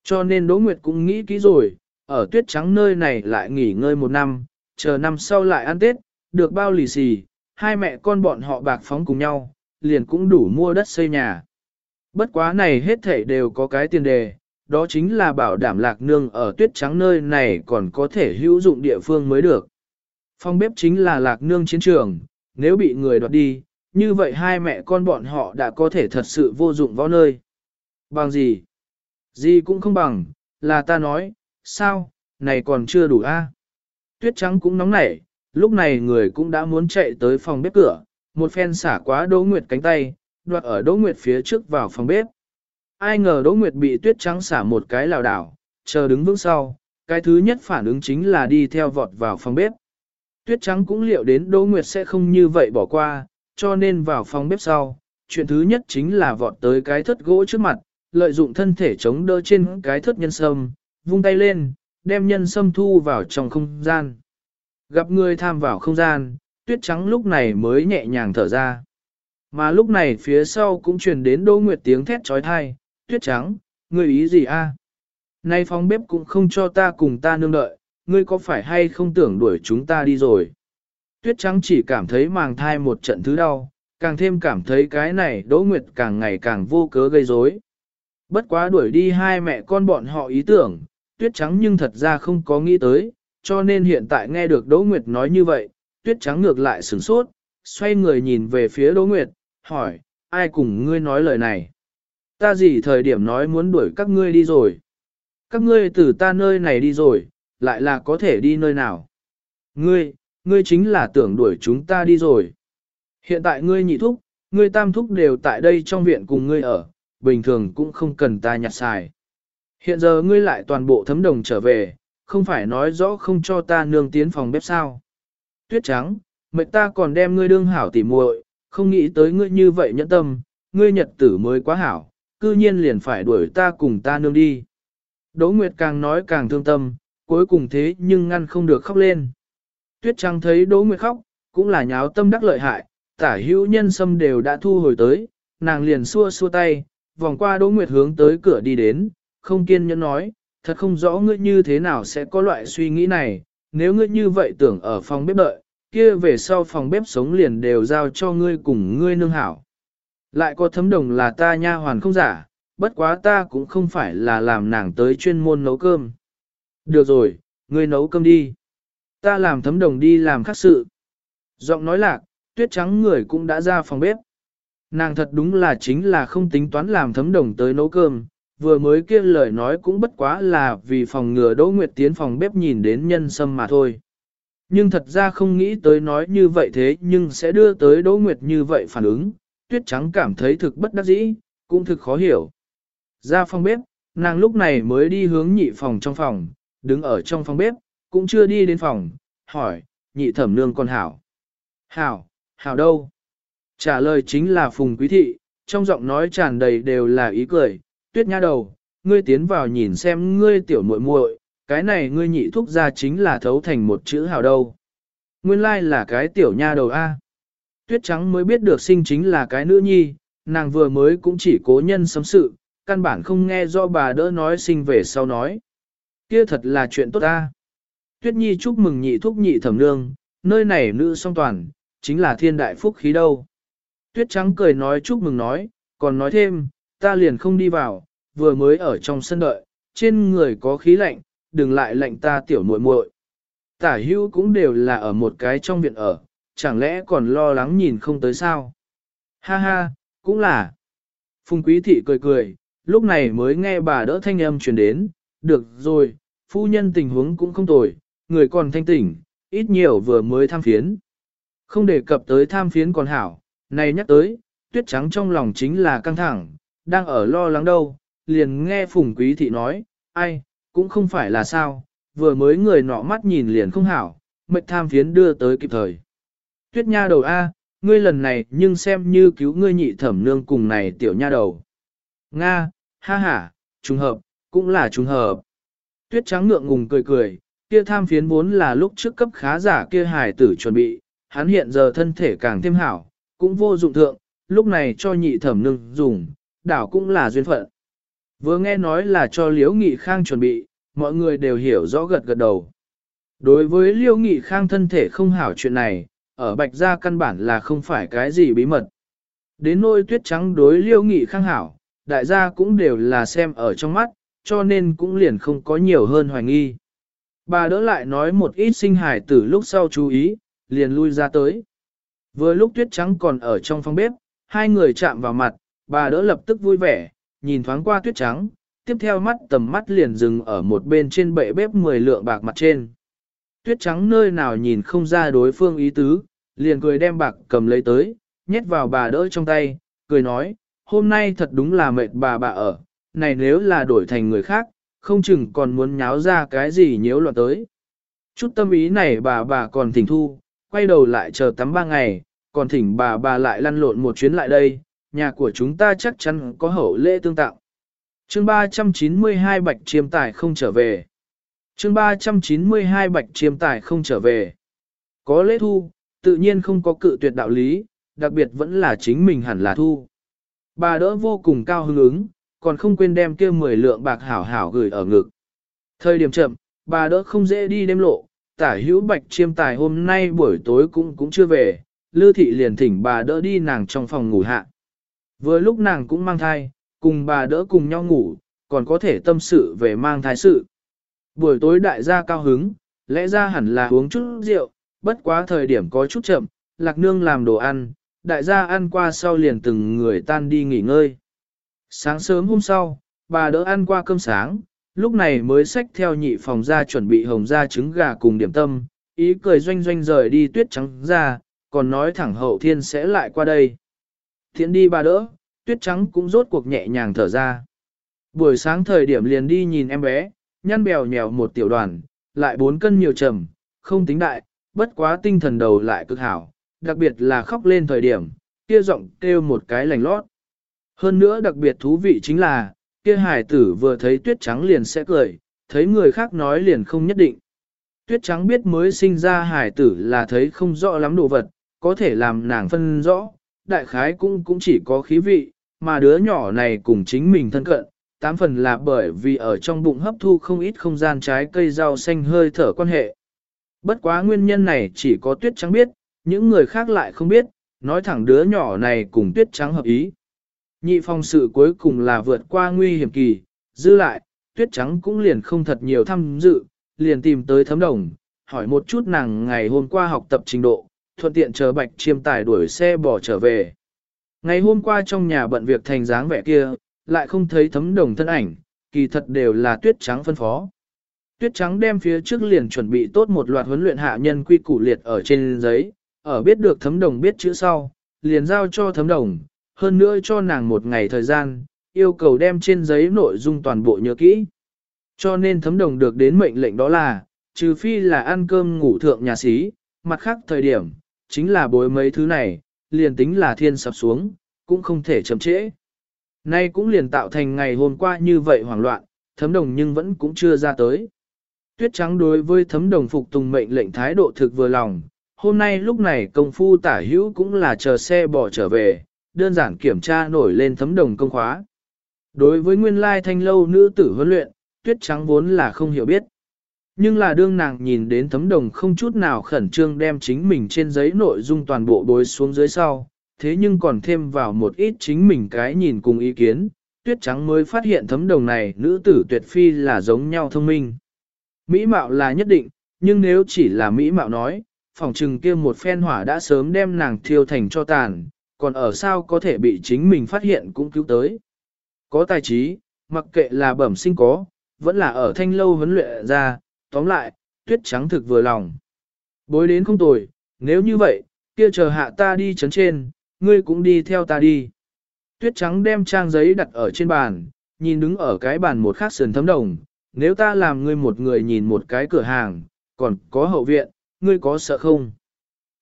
Cho nên Đỗ Nguyệt cũng nghĩ kỹ rồi, ở tuyết trắng nơi này lại nghỉ ngơi một năm, chờ năm sau lại ăn Tết, được bao lì xì, hai mẹ con bọn họ bạc phóng cùng nhau, liền cũng đủ mua đất xây nhà. Bất quá này hết thảy đều có cái tiền đề, đó chính là bảo đảm lạc nương ở tuyết trắng nơi này còn có thể hữu dụng địa phương mới được. Phong bếp chính là lạc nương chiến trường, nếu bị người đoạt đi, như vậy hai mẹ con bọn họ đã có thể thật sự vô dụng vào nơi. Bằng gì? Gì cũng không bằng, là ta nói, sao, này còn chưa đủ a? Tuyết trắng cũng nóng nảy, lúc này người cũng đã muốn chạy tới phòng bếp cửa, một phen xả quá Đỗ Nguyệt cánh tay, đoạt ở Đỗ Nguyệt phía trước vào phòng bếp. Ai ngờ Đỗ Nguyệt bị tuyết trắng xả một cái lảo đảo, chờ đứng vững sau, cái thứ nhất phản ứng chính là đi theo vọt vào phòng bếp. Tuyết trắng cũng liệu đến Đỗ Nguyệt sẽ không như vậy bỏ qua, cho nên vào phòng bếp sau, chuyện thứ nhất chính là vọt tới cái thất gỗ trước mặt, lợi dụng thân thể chống đỡ trên cái thất nhân sâm, vung tay lên, đem nhân sâm thu vào trong không gian. Gặp người tham vào không gian, tuyết trắng lúc này mới nhẹ nhàng thở ra. Mà lúc này phía sau cũng truyền đến Đỗ Nguyệt tiếng thét trói thai, tuyết trắng, ngươi ý gì a? Nay phòng bếp cũng không cho ta cùng ta nương đợi, ngươi có phải hay không tưởng đuổi chúng ta đi rồi? Tuyết trắng chỉ cảm thấy màng thai một trận thứ đau, càng thêm cảm thấy cái này Đỗ Nguyệt càng ngày càng vô cớ gây rối. Bất quá đuổi đi hai mẹ con bọn họ ý tưởng, tuyết trắng nhưng thật ra không có nghĩ tới, cho nên hiện tại nghe được Đỗ Nguyệt nói như vậy, tuyết trắng ngược lại sửng sốt, xoay người nhìn về phía Đỗ Nguyệt, hỏi, ai cùng ngươi nói lời này? Ta gì thời điểm nói muốn đuổi các ngươi đi rồi? Các ngươi từ ta nơi này đi rồi, lại là có thể đi nơi nào? Ngươi, ngươi chính là tưởng đuổi chúng ta đi rồi. Hiện tại ngươi nhị thúc, ngươi tam thúc đều tại đây trong viện cùng ngươi ở, bình thường cũng không cần ta nhặt xài. Hiện giờ ngươi lại toàn bộ thấm đồng trở về, không phải nói rõ không cho ta nương tiến phòng bếp sao. Tuyết trắng, mệnh ta còn đem ngươi đương hảo tỉ muội, không nghĩ tới ngươi như vậy nhẫn tâm, ngươi nhật tử mới quá hảo, cư nhiên liền phải đuổi ta cùng ta nương đi. Đỗ Nguyệt càng nói càng thương tâm, cuối cùng thế nhưng ngăn không được khóc lên. Tuyết Trăng thấy Đỗ Nguyệt khóc, cũng là nháo tâm đắc lợi hại, tả hữu nhân sâm đều đã thu hồi tới, nàng liền xua xua tay, vòng qua Đỗ Nguyệt hướng tới cửa đi đến, không kiên nhẫn nói, thật không rõ ngươi như thế nào sẽ có loại suy nghĩ này, nếu ngươi như vậy tưởng ở phòng bếp đợi, kia về sau phòng bếp sống liền đều giao cho ngươi cùng ngươi nương hảo. Lại có thấm đồng là ta nha hoàn không giả, bất quá ta cũng không phải là làm nàng tới chuyên môn nấu cơm. Được rồi, ngươi nấu cơm đi. Ta làm thấm đồng đi làm khác sự. Giọng nói lạc, tuyết trắng người cũng đã ra phòng bếp. Nàng thật đúng là chính là không tính toán làm thấm đồng tới nấu cơm, vừa mới kia lời nói cũng bất quá là vì phòng ngừa Đỗ Nguyệt tiến phòng bếp nhìn đến nhân sâm mà thôi. Nhưng thật ra không nghĩ tới nói như vậy thế nhưng sẽ đưa tới Đỗ Nguyệt như vậy phản ứng, tuyết trắng cảm thấy thực bất đắc dĩ, cũng thực khó hiểu. Ra phòng bếp, nàng lúc này mới đi hướng nhị phòng trong phòng, đứng ở trong phòng bếp, cũng chưa đi đến phòng, hỏi, nhị thẩm nương con hảo. Hảo, hảo đâu? Trả lời chính là Phùng Quý Thị, trong giọng nói tràn đầy đều là ý cười, tuyết nha đầu, ngươi tiến vào nhìn xem ngươi tiểu muội muội, cái này ngươi nhị thúc ra chính là thấu thành một chữ hảo đâu. Nguyên lai là cái tiểu nha đầu A. Tuyết trắng mới biết được sinh chính là cái nữ nhi, nàng vừa mới cũng chỉ cố nhân sấm sự, căn bản không nghe do bà đỡ nói sinh về sau nói. Kia thật là chuyện tốt ta. Tuyết nhi chúc mừng nhị thúc nhị thẩm nương, nơi này nữ song toàn, chính là thiên đại phúc khí đâu. Tuyết trắng cười nói chúc mừng nói, còn nói thêm, ta liền không đi vào, vừa mới ở trong sân đợi, trên người có khí lạnh, đừng lại lạnh ta tiểu muội muội. Tả hưu cũng đều là ở một cái trong viện ở, chẳng lẽ còn lo lắng nhìn không tới sao? Ha ha, cũng là. Phùng quý thị cười cười, lúc này mới nghe bà đỡ thanh âm truyền đến, được rồi, phu nhân tình huống cũng không tồi, người còn thanh tỉnh, ít nhiều vừa mới tham phiến. Không đề cập tới tham phiến còn hảo, này nhắc tới, tuyết trắng trong lòng chính là căng thẳng, đang ở lo lắng đâu, liền nghe Phùng Quý Thị nói, ai, cũng không phải là sao, vừa mới người nọ mắt nhìn liền không hảo, mệnh tham phiến đưa tới kịp thời. Tuyết nha đầu A, ngươi lần này nhưng xem như cứu ngươi nhị thẩm nương cùng này tiểu nha đầu. Nga, ha ha, trùng hợp, cũng là trùng hợp. Tuyết trắng ngượng ngùng cười cười, kia tham phiến vốn là lúc trước cấp khá giả kia hài tử chuẩn bị, hắn hiện giờ thân thể càng thêm hảo, cũng vô dụng thượng, lúc này cho nhị thẩm nương dùng, đảo cũng là duyên phận. Vừa nghe nói là cho Liễu Nghị Khang chuẩn bị, mọi người đều hiểu rõ gật gật đầu. Đối với liễu nghị khang thân thể không hảo chuyện này, ở bạch gia căn bản là không phải cái gì bí mật. Đến nôi tuyết trắng đối liêu nghị khang hảo, đại gia cũng đều là xem ở trong mắt, cho nên cũng liền không có nhiều hơn hoài nghi. Bà đỡ lại nói một ít sinh hải tử lúc sau chú ý, liền lui ra tới. Vừa lúc tuyết trắng còn ở trong phòng bếp, hai người chạm vào mặt, bà đỡ lập tức vui vẻ, nhìn thoáng qua tuyết trắng, tiếp theo mắt tầm mắt liền dừng ở một bên trên bệ bếp 10 lượng bạc mặt trên. Tuyết trắng nơi nào nhìn không ra đối phương ý tứ, liền cười đem bạc cầm lấy tới, nhét vào bà đỡ trong tay, cười nói, hôm nay thật đúng là mệt bà bà ở, này nếu là đổi thành người khác, không chừng còn muốn nháo ra cái gì nhiễu loạn tới. Chút tâm ý này bà bà còn thỉnh thu, quay đầu lại chờ tắm ba ngày, còn thỉnh bà bà lại lăn lộn một chuyến lại đây, nhà của chúng ta chắc chắn có hậu lễ tương tạo. chương 392 bạch chiêm tài không trở về. chương 392 bạch chiêm tài không trở về. Có lễ thu, tự nhiên không có cự tuyệt đạo lý, đặc biệt vẫn là chính mình hẳn là thu. Bà đỡ vô cùng cao hứng ứng, còn không quên đem kia 10 lượng bạc hảo hảo gửi ở ngực. Thời điểm chậm, bà đỡ không dễ đi đêm lộ, tả hữu bạch chiêm tài hôm nay buổi tối cũng cũng chưa về, Lư thị liền thỉnh bà đỡ đi nàng trong phòng ngủ hạ. Vừa lúc nàng cũng mang thai, cùng bà đỡ cùng nhau ngủ, còn có thể tâm sự về mang thai sự. Buổi tối đại gia cao hứng, lẽ ra hẳn là uống chút rượu, bất quá thời điểm có chút chậm, lạc nương làm đồ ăn, đại gia ăn qua sau liền từng người tan đi nghỉ ngơi. Sáng sớm hôm sau, bà đỡ ăn qua cơm sáng, lúc này mới xách theo nhị phòng ra chuẩn bị hồng ra trứng gà cùng điểm tâm, ý cười doanh doanh rời đi tuyết trắng ra, còn nói thẳng hậu thiên sẽ lại qua đây. Thiện đi bà đỡ, tuyết trắng cũng rốt cuộc nhẹ nhàng thở ra. Buổi sáng thời điểm liền đi nhìn em bé, nhăn bèo nhèo một tiểu đoàn, lại bốn cân nhiều trầm, không tính đại, bất quá tinh thần đầu lại cực hảo, đặc biệt là khóc lên thời điểm, kia giọng kêu một cái lành lót. Hơn nữa đặc biệt thú vị chính là, kia hải tử vừa thấy tuyết trắng liền sẽ cười, thấy người khác nói liền không nhất định. Tuyết trắng biết mới sinh ra hải tử là thấy không rõ lắm đồ vật, có thể làm nàng phân rõ, đại khái cũng cũng chỉ có khí vị, mà đứa nhỏ này cùng chính mình thân cận, tám phần là bởi vì ở trong bụng hấp thu không ít không gian trái cây rau xanh hơi thở quan hệ. Bất quá nguyên nhân này chỉ có tuyết trắng biết, những người khác lại không biết, nói thẳng đứa nhỏ này cùng tuyết trắng hợp ý. Nhị phong sự cuối cùng là vượt qua nguy hiểm kỳ, dư lại, tuyết trắng cũng liền không thật nhiều tham dự, liền tìm tới thấm đồng, hỏi một chút nàng ngày hôm qua học tập trình độ, thuận tiện chờ bạch chiêm tài đuổi xe bỏ trở về. Ngày hôm qua trong nhà bận việc thành dáng vẻ kia, lại không thấy thấm đồng thân ảnh, kỳ thật đều là tuyết trắng phân phó. Tuyết trắng đem phía trước liền chuẩn bị tốt một loạt huấn luyện hạ nhân quy củ liệt ở trên giấy, ở biết được thấm đồng biết chữ sau, liền giao cho thấm đồng, hơn nữa cho nàng một ngày thời gian, yêu cầu đem trên giấy nội dung toàn bộ nhớ kỹ. Cho nên thấm đồng được đến mệnh lệnh đó là, trừ phi là ăn cơm ngủ thượng nhà xí, mặt khác thời điểm, chính là bối mấy thứ này, liền tính là thiên sập xuống, cũng không thể chậm trễ. Nay cũng liền tạo thành ngày hôm qua như vậy hoảng loạn, thấm đồng nhưng vẫn cũng chưa ra tới. Tuyết trắng đối với thấm đồng phục tùng mệnh lệnh thái độ thực vừa lòng, hôm nay lúc này công phu tả hữu cũng là chờ xe bỏ trở về, đơn giản kiểm tra nổi lên thấm đồng công khóa. Đối với nguyên lai thanh lâu nữ tử huấn luyện, tuyết trắng vốn là không hiểu biết. Nhưng là đương nàng nhìn đến thấm đồng không chút nào khẩn trương đem chính mình trên giấy nội dung toàn bộ bối xuống dưới sau, thế nhưng còn thêm vào một ít chính mình cái nhìn cùng ý kiến, tuyết trắng mới phát hiện thấm đồng này nữ tử tuyệt phi là giống nhau thông minh. Mỹ mạo là nhất định, nhưng nếu chỉ là Mỹ mạo nói, phòng trừng kia một phen hỏa đã sớm đem nàng thiêu thành cho tàn, còn ở sao có thể bị chính mình phát hiện cũng cứu tới. Có tài trí, mặc kệ là bẩm sinh có, vẫn là ở thanh lâu huấn luyện ra, tóm lại, tuyết trắng thực vừa lòng. Bối đến không tồi, nếu như vậy, kia chờ hạ ta đi chấn trên, ngươi cũng đi theo ta đi. Tuyết trắng đem trang giấy đặt ở trên bàn, nhìn đứng ở cái bàn một khắc sườn thấm đồng, nếu ta làm ngươi một người nhìn một cái cửa hàng, còn có hậu viện, ngươi có sợ không?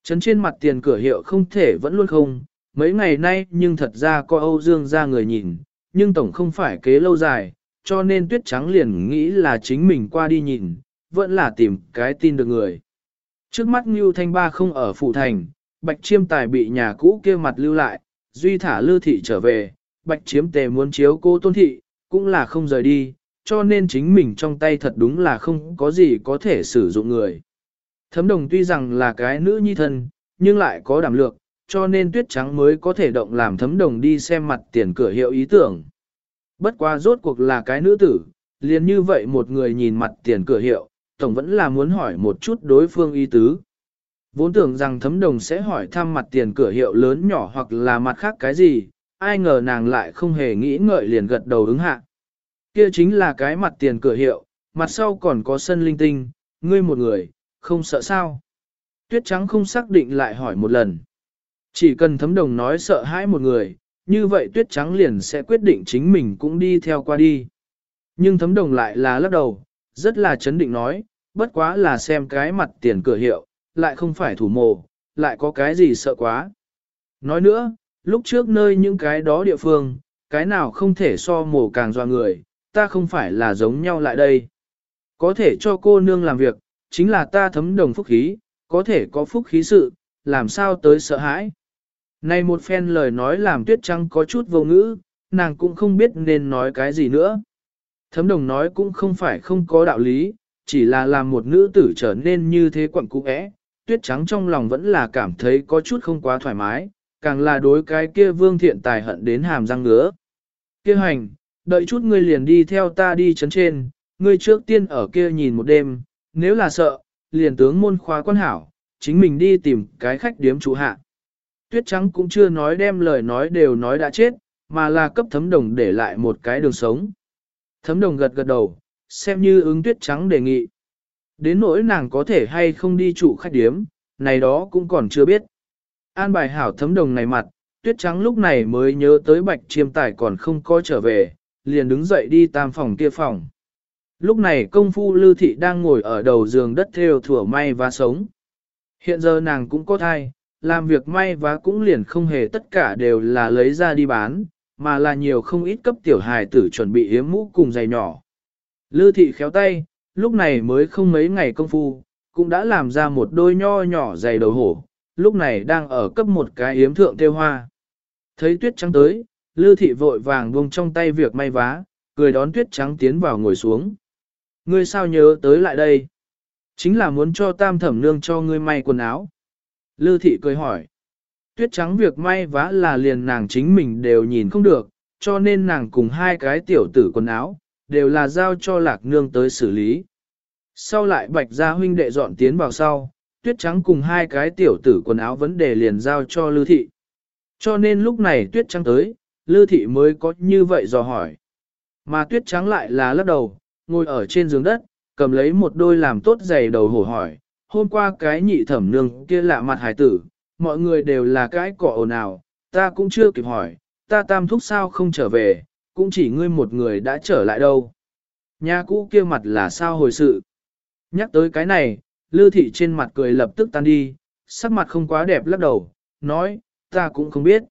Trấn trên mặt tiền cửa hiệu không thể vẫn luôn không, mấy ngày nay nhưng thật ra có Âu Dương ra người nhìn, nhưng tổng không phải kế lâu dài, cho nên tuyết trắng liền nghĩ là chính mình qua đi nhìn, vẫn là tìm cái tin được người. Trước mắt Ngưu Thanh Ba không ở phủ thành, Bạch Chiêm Tài bị nhà cũ kia mặt lưu lại, Duy thả Lư Thị trở về, Bạch Chiếm Tề muốn chiếu cô Tôn Thị, cũng là không rời đi, cho nên chính mình trong tay thật đúng là không có gì có thể sử dụng người. Thấm đồng tuy rằng là cái nữ nhi thân, nhưng lại có đảm lược, cho nên tuyết trắng mới có thể động làm thấm đồng đi xem mặt tiền cửa hiệu ý tưởng. Bất quá rốt cuộc là cái nữ tử, liền như vậy một người nhìn mặt tiền cửa hiệu, tổng vẫn là muốn hỏi một chút đối phương ý tứ. Vốn tưởng rằng thấm đồng sẽ hỏi thăm mặt tiền cửa hiệu lớn nhỏ hoặc là mặt khác cái gì, ai ngờ nàng lại không hề nghĩ ngợi liền gật đầu ứng hạ. Kia chính là cái mặt tiền cửa hiệu, mặt sau còn có sân linh tinh, ngươi một người, không sợ sao. Tuyết trắng không xác định lại hỏi một lần. Chỉ cần thấm đồng nói sợ hãi một người, như vậy tuyết trắng liền sẽ quyết định chính mình cũng đi theo qua đi. Nhưng thấm đồng lại là lắc đầu, rất là chấn định nói, bất quá là xem cái mặt tiền cửa hiệu, lại không phải thủ mồ, lại có cái gì sợ quá. Nói nữa, lúc trước nơi những cái đó địa phương, cái nào không thể so mồ càng doa người, ta không phải là giống nhau lại đây. Có thể cho cô nương làm việc, chính là ta thấm đồng phúc khí, có thể có phúc khí sự, làm sao tới sợ hãi. Này một phen lời nói làm tuyết trăng có chút vô ngữ, nàng cũng không biết nên nói cái gì nữa. Thấm đồng nói cũng không phải không có đạo lý, chỉ là làm một nữ tử trở nên như thế quận cũ ẽ, tuyết trắng trong lòng vẫn là cảm thấy có chút không quá thoải mái, càng là đối cái kia vương thiện tài hận đến hàm răng ngứa. Kia hành, đợi chút ngươi liền đi theo ta đi chấn trên, ngươi trước tiên ở kia nhìn một đêm, nếu là sợ, liền tướng môn khóa quan hảo, chính mình đi tìm cái khách điếm chủ hạ. Tuyết trắng cũng chưa nói đem lời nói đều nói đã chết, mà là cấp thấm đồng để lại một cái đường sống. Thấm đồng gật gật đầu, xem như ứng tuyết trắng đề nghị. Đến nỗi nàng có thể hay không đi chủ khách điếm, này đó cũng còn chưa biết. An bài hảo thấm đồng này mặt, tuyết trắng lúc này mới nhớ tới bạch chiêm tài còn không có trở về, liền đứng dậy đi tam phòng kia phòng. Lúc này công phu lưu thị đang ngồi ở đầu giường đất theo thủa may và sống. Hiện giờ nàng cũng có thai, làm việc may và cũng liền không hề tất cả đều là lấy ra đi bán, mà là nhiều không ít cấp tiểu hài tử chuẩn bị hiếm mũ cùng giày nhỏ. Lư thị khéo tay, lúc này mới không mấy ngày công phu, cũng đã làm ra một đôi nho nhỏ giày đầu hổ, lúc này đang ở cấp một cái yếm thượng tiêu hoa. Thấy tuyết trắng tới, Lư thị vội vàng buông trong tay việc may vá, cười đón tuyết trắng tiến vào ngồi xuống. Ngươi sao nhớ tới lại đây? Chính là muốn cho tam thẩm nương cho ngươi may quần áo. Lư thị cười hỏi. Tuyết trắng việc may vá là liền nàng chính mình đều nhìn không được, cho nên nàng cùng hai cái tiểu tử quần áo, đều là giao cho lạc nương tới xử lý. Sau lại bạch gia huynh đệ dọn tiến vào sau, tuyết trắng cùng hai cái tiểu tử quần áo vấn đề liền giao cho lư thị. Cho nên lúc này tuyết trắng tới, lư thị mới có như vậy dò hỏi. Mà tuyết trắng lại là lắc đầu, ngồi ở trên giường đất, cầm lấy một đôi làm tốt giày đầu hổ hỏi, hôm qua cái nhị thẩm nương kia lạ mặt hải tử, mọi người đều là cái cỏ ồn ào, ta cũng chưa kịp hỏi, ta tam thúc sao không trở về, cũng chỉ ngươi một người đã trở lại đâu. Nhà cũ kia mặt là sao hồi sự. Nhắc tới cái này, lư thị trên mặt cười lập tức tan đi, sắc mặt không quá đẹp lắc đầu, nói, ta cũng không biết.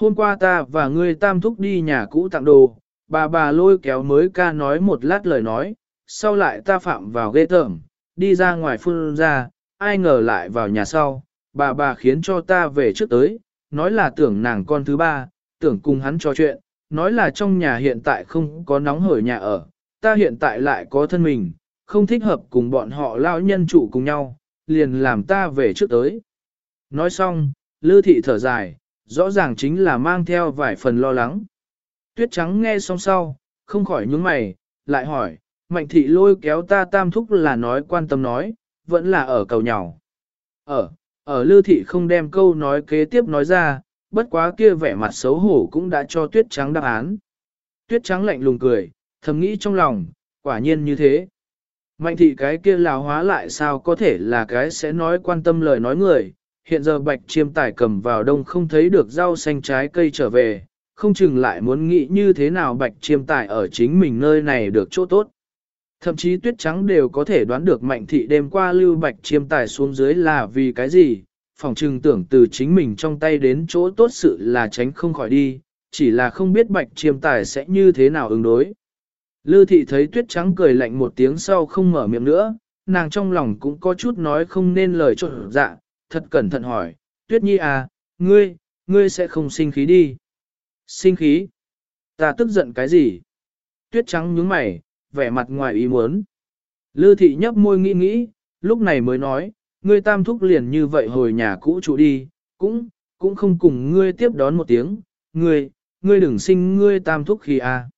Hôm qua ta và ngươi tam thúc đi nhà cũ tặng đồ, bà bà lôi kéo mới ca nói một lát lời nói, sau lại ta phạm vào ghê tởm, đi ra ngoài phun ra, ai ngờ lại vào nhà sau, bà bà khiến cho ta về trước tới, nói là tưởng nàng con thứ ba, tưởng cùng hắn trò chuyện, nói là trong nhà hiện tại không có nóng hởi nhà ở, ta hiện tại lại có thân mình, không thích hợp cùng bọn họ lao nhân trụ cùng nhau, liền làm ta về trước tới. Nói xong, Lư thị thở dài, rõ ràng chính là mang theo vài phần lo lắng. Tuyết trắng nghe xong sau, không khỏi nhướng mày, lại hỏi, mạnh thị lôi kéo ta tam thúc là nói quan tâm nói, vẫn là ở cầu nhau. Ở, ở lư thị không đem câu nói kế tiếp nói ra, bất quá kia vẻ mặt xấu hổ cũng đã cho tuyết trắng đáp án. Tuyết trắng lạnh lùng cười, thầm nghĩ trong lòng, quả nhiên như thế. Mạnh thị cái kia lào hóa lại sao có thể là cái sẽ nói quan tâm lời nói người, hiện giờ bạch chiêm tải cầm vào đông không thấy được rau xanh trái cây trở về, không chừng lại muốn nghĩ như thế nào bạch chiêm tải ở chính mình nơi này được chỗ tốt. Thậm chí tuyết trắng đều có thể đoán được mạnh thị đêm qua lưu bạch chiêm tải xuống dưới là vì cái gì, phòng trừng tưởng từ chính mình trong tay đến chỗ tốt sự là tránh không khỏi đi, chỉ là không biết bạch chiêm tải sẽ như thế nào ứng đối. Lư thị thấy tuyết trắng cười lạnh một tiếng sau không mở miệng nữa, nàng trong lòng cũng có chút nói không nên lời trộn dạ, thật cẩn thận hỏi, tuyết nhi à, ngươi, ngươi sẽ không sinh khí đi. Sinh khí? Ta tức giận cái gì? Tuyết trắng nhướng mày, vẻ mặt ngoài ý muốn. Lư thị nhấp môi nghĩ nghĩ, lúc này mới nói, ngươi tam thúc liền như vậy hồi nhà cũ trụ đi, cũng, cũng không cùng ngươi tiếp đón một tiếng, ngươi, ngươi đừng sinh ngươi tam thúc khi. À.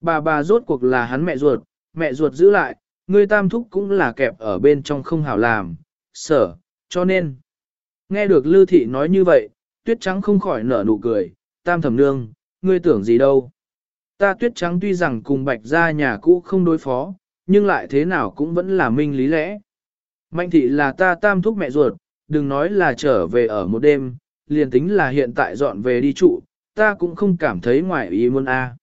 Bà bà rốt cuộc là hắn mẹ ruột, mẹ ruột giữ lại, ngươi tam thúc cũng là kẹp ở bên trong không hảo làm, sở, cho nên. Nghe được Lư Thị nói như vậy, tuyết trắng không khỏi nở nụ cười, tam thẩm nương, ngươi tưởng gì đâu. Ta tuyết trắng tuy rằng cùng bạch ra nhà cũ không đối phó, nhưng lại thế nào cũng vẫn là minh lý lẽ. Mạnh thị là ta tam thúc mẹ ruột, đừng nói là trở về ở một đêm, liền tính là hiện tại dọn về đi trụ, ta cũng không cảm thấy ngoài ý muốn a.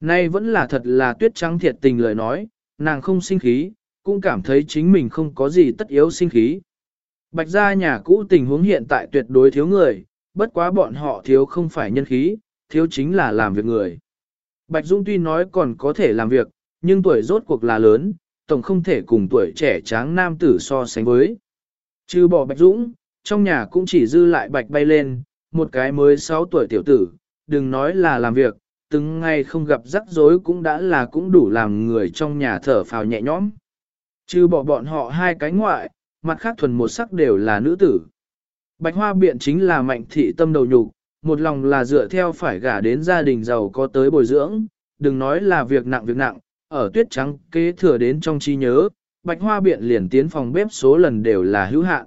Nay vẫn là thật là tuyết trắng thiệt tình lời nói, nàng không sinh khí, cũng cảm thấy chính mình không có gì tất yếu sinh khí. Bạch gia nhà cũ tình huống hiện tại tuyệt đối thiếu người, bất quá bọn họ thiếu không phải nhân khí, thiếu chính là làm việc người. Bạch Dung tuy nói còn có thể làm việc, nhưng tuổi rốt cuộc là lớn, tổng không thể cùng tuổi trẻ tráng nam tử so sánh với. Trừ bỏ Bạch Dũng, trong nhà cũng chỉ dư lại Bạch bay lên, một cái mới 6 tuổi tiểu tử, đừng nói là làm việc, từng ngày không gặp rắc rối cũng đã là cũng đủ làm người trong nhà thở phào nhẹ nhõm. Trừ bỏ bọn họ hai cái ngoại, mặt khác thuần một sắc đều là nữ tử. Bạch hoa biện chính là mạnh thị tâm đầu nhục, một lòng là dựa theo phải gả đến gia đình giàu có tới bồi dưỡng, đừng nói là việc nặng việc nặng, ở tuyết trắng kế thừa đến trong trí nhớ, bạch hoa biện liền tiến phòng bếp số lần đều là hữu hạn.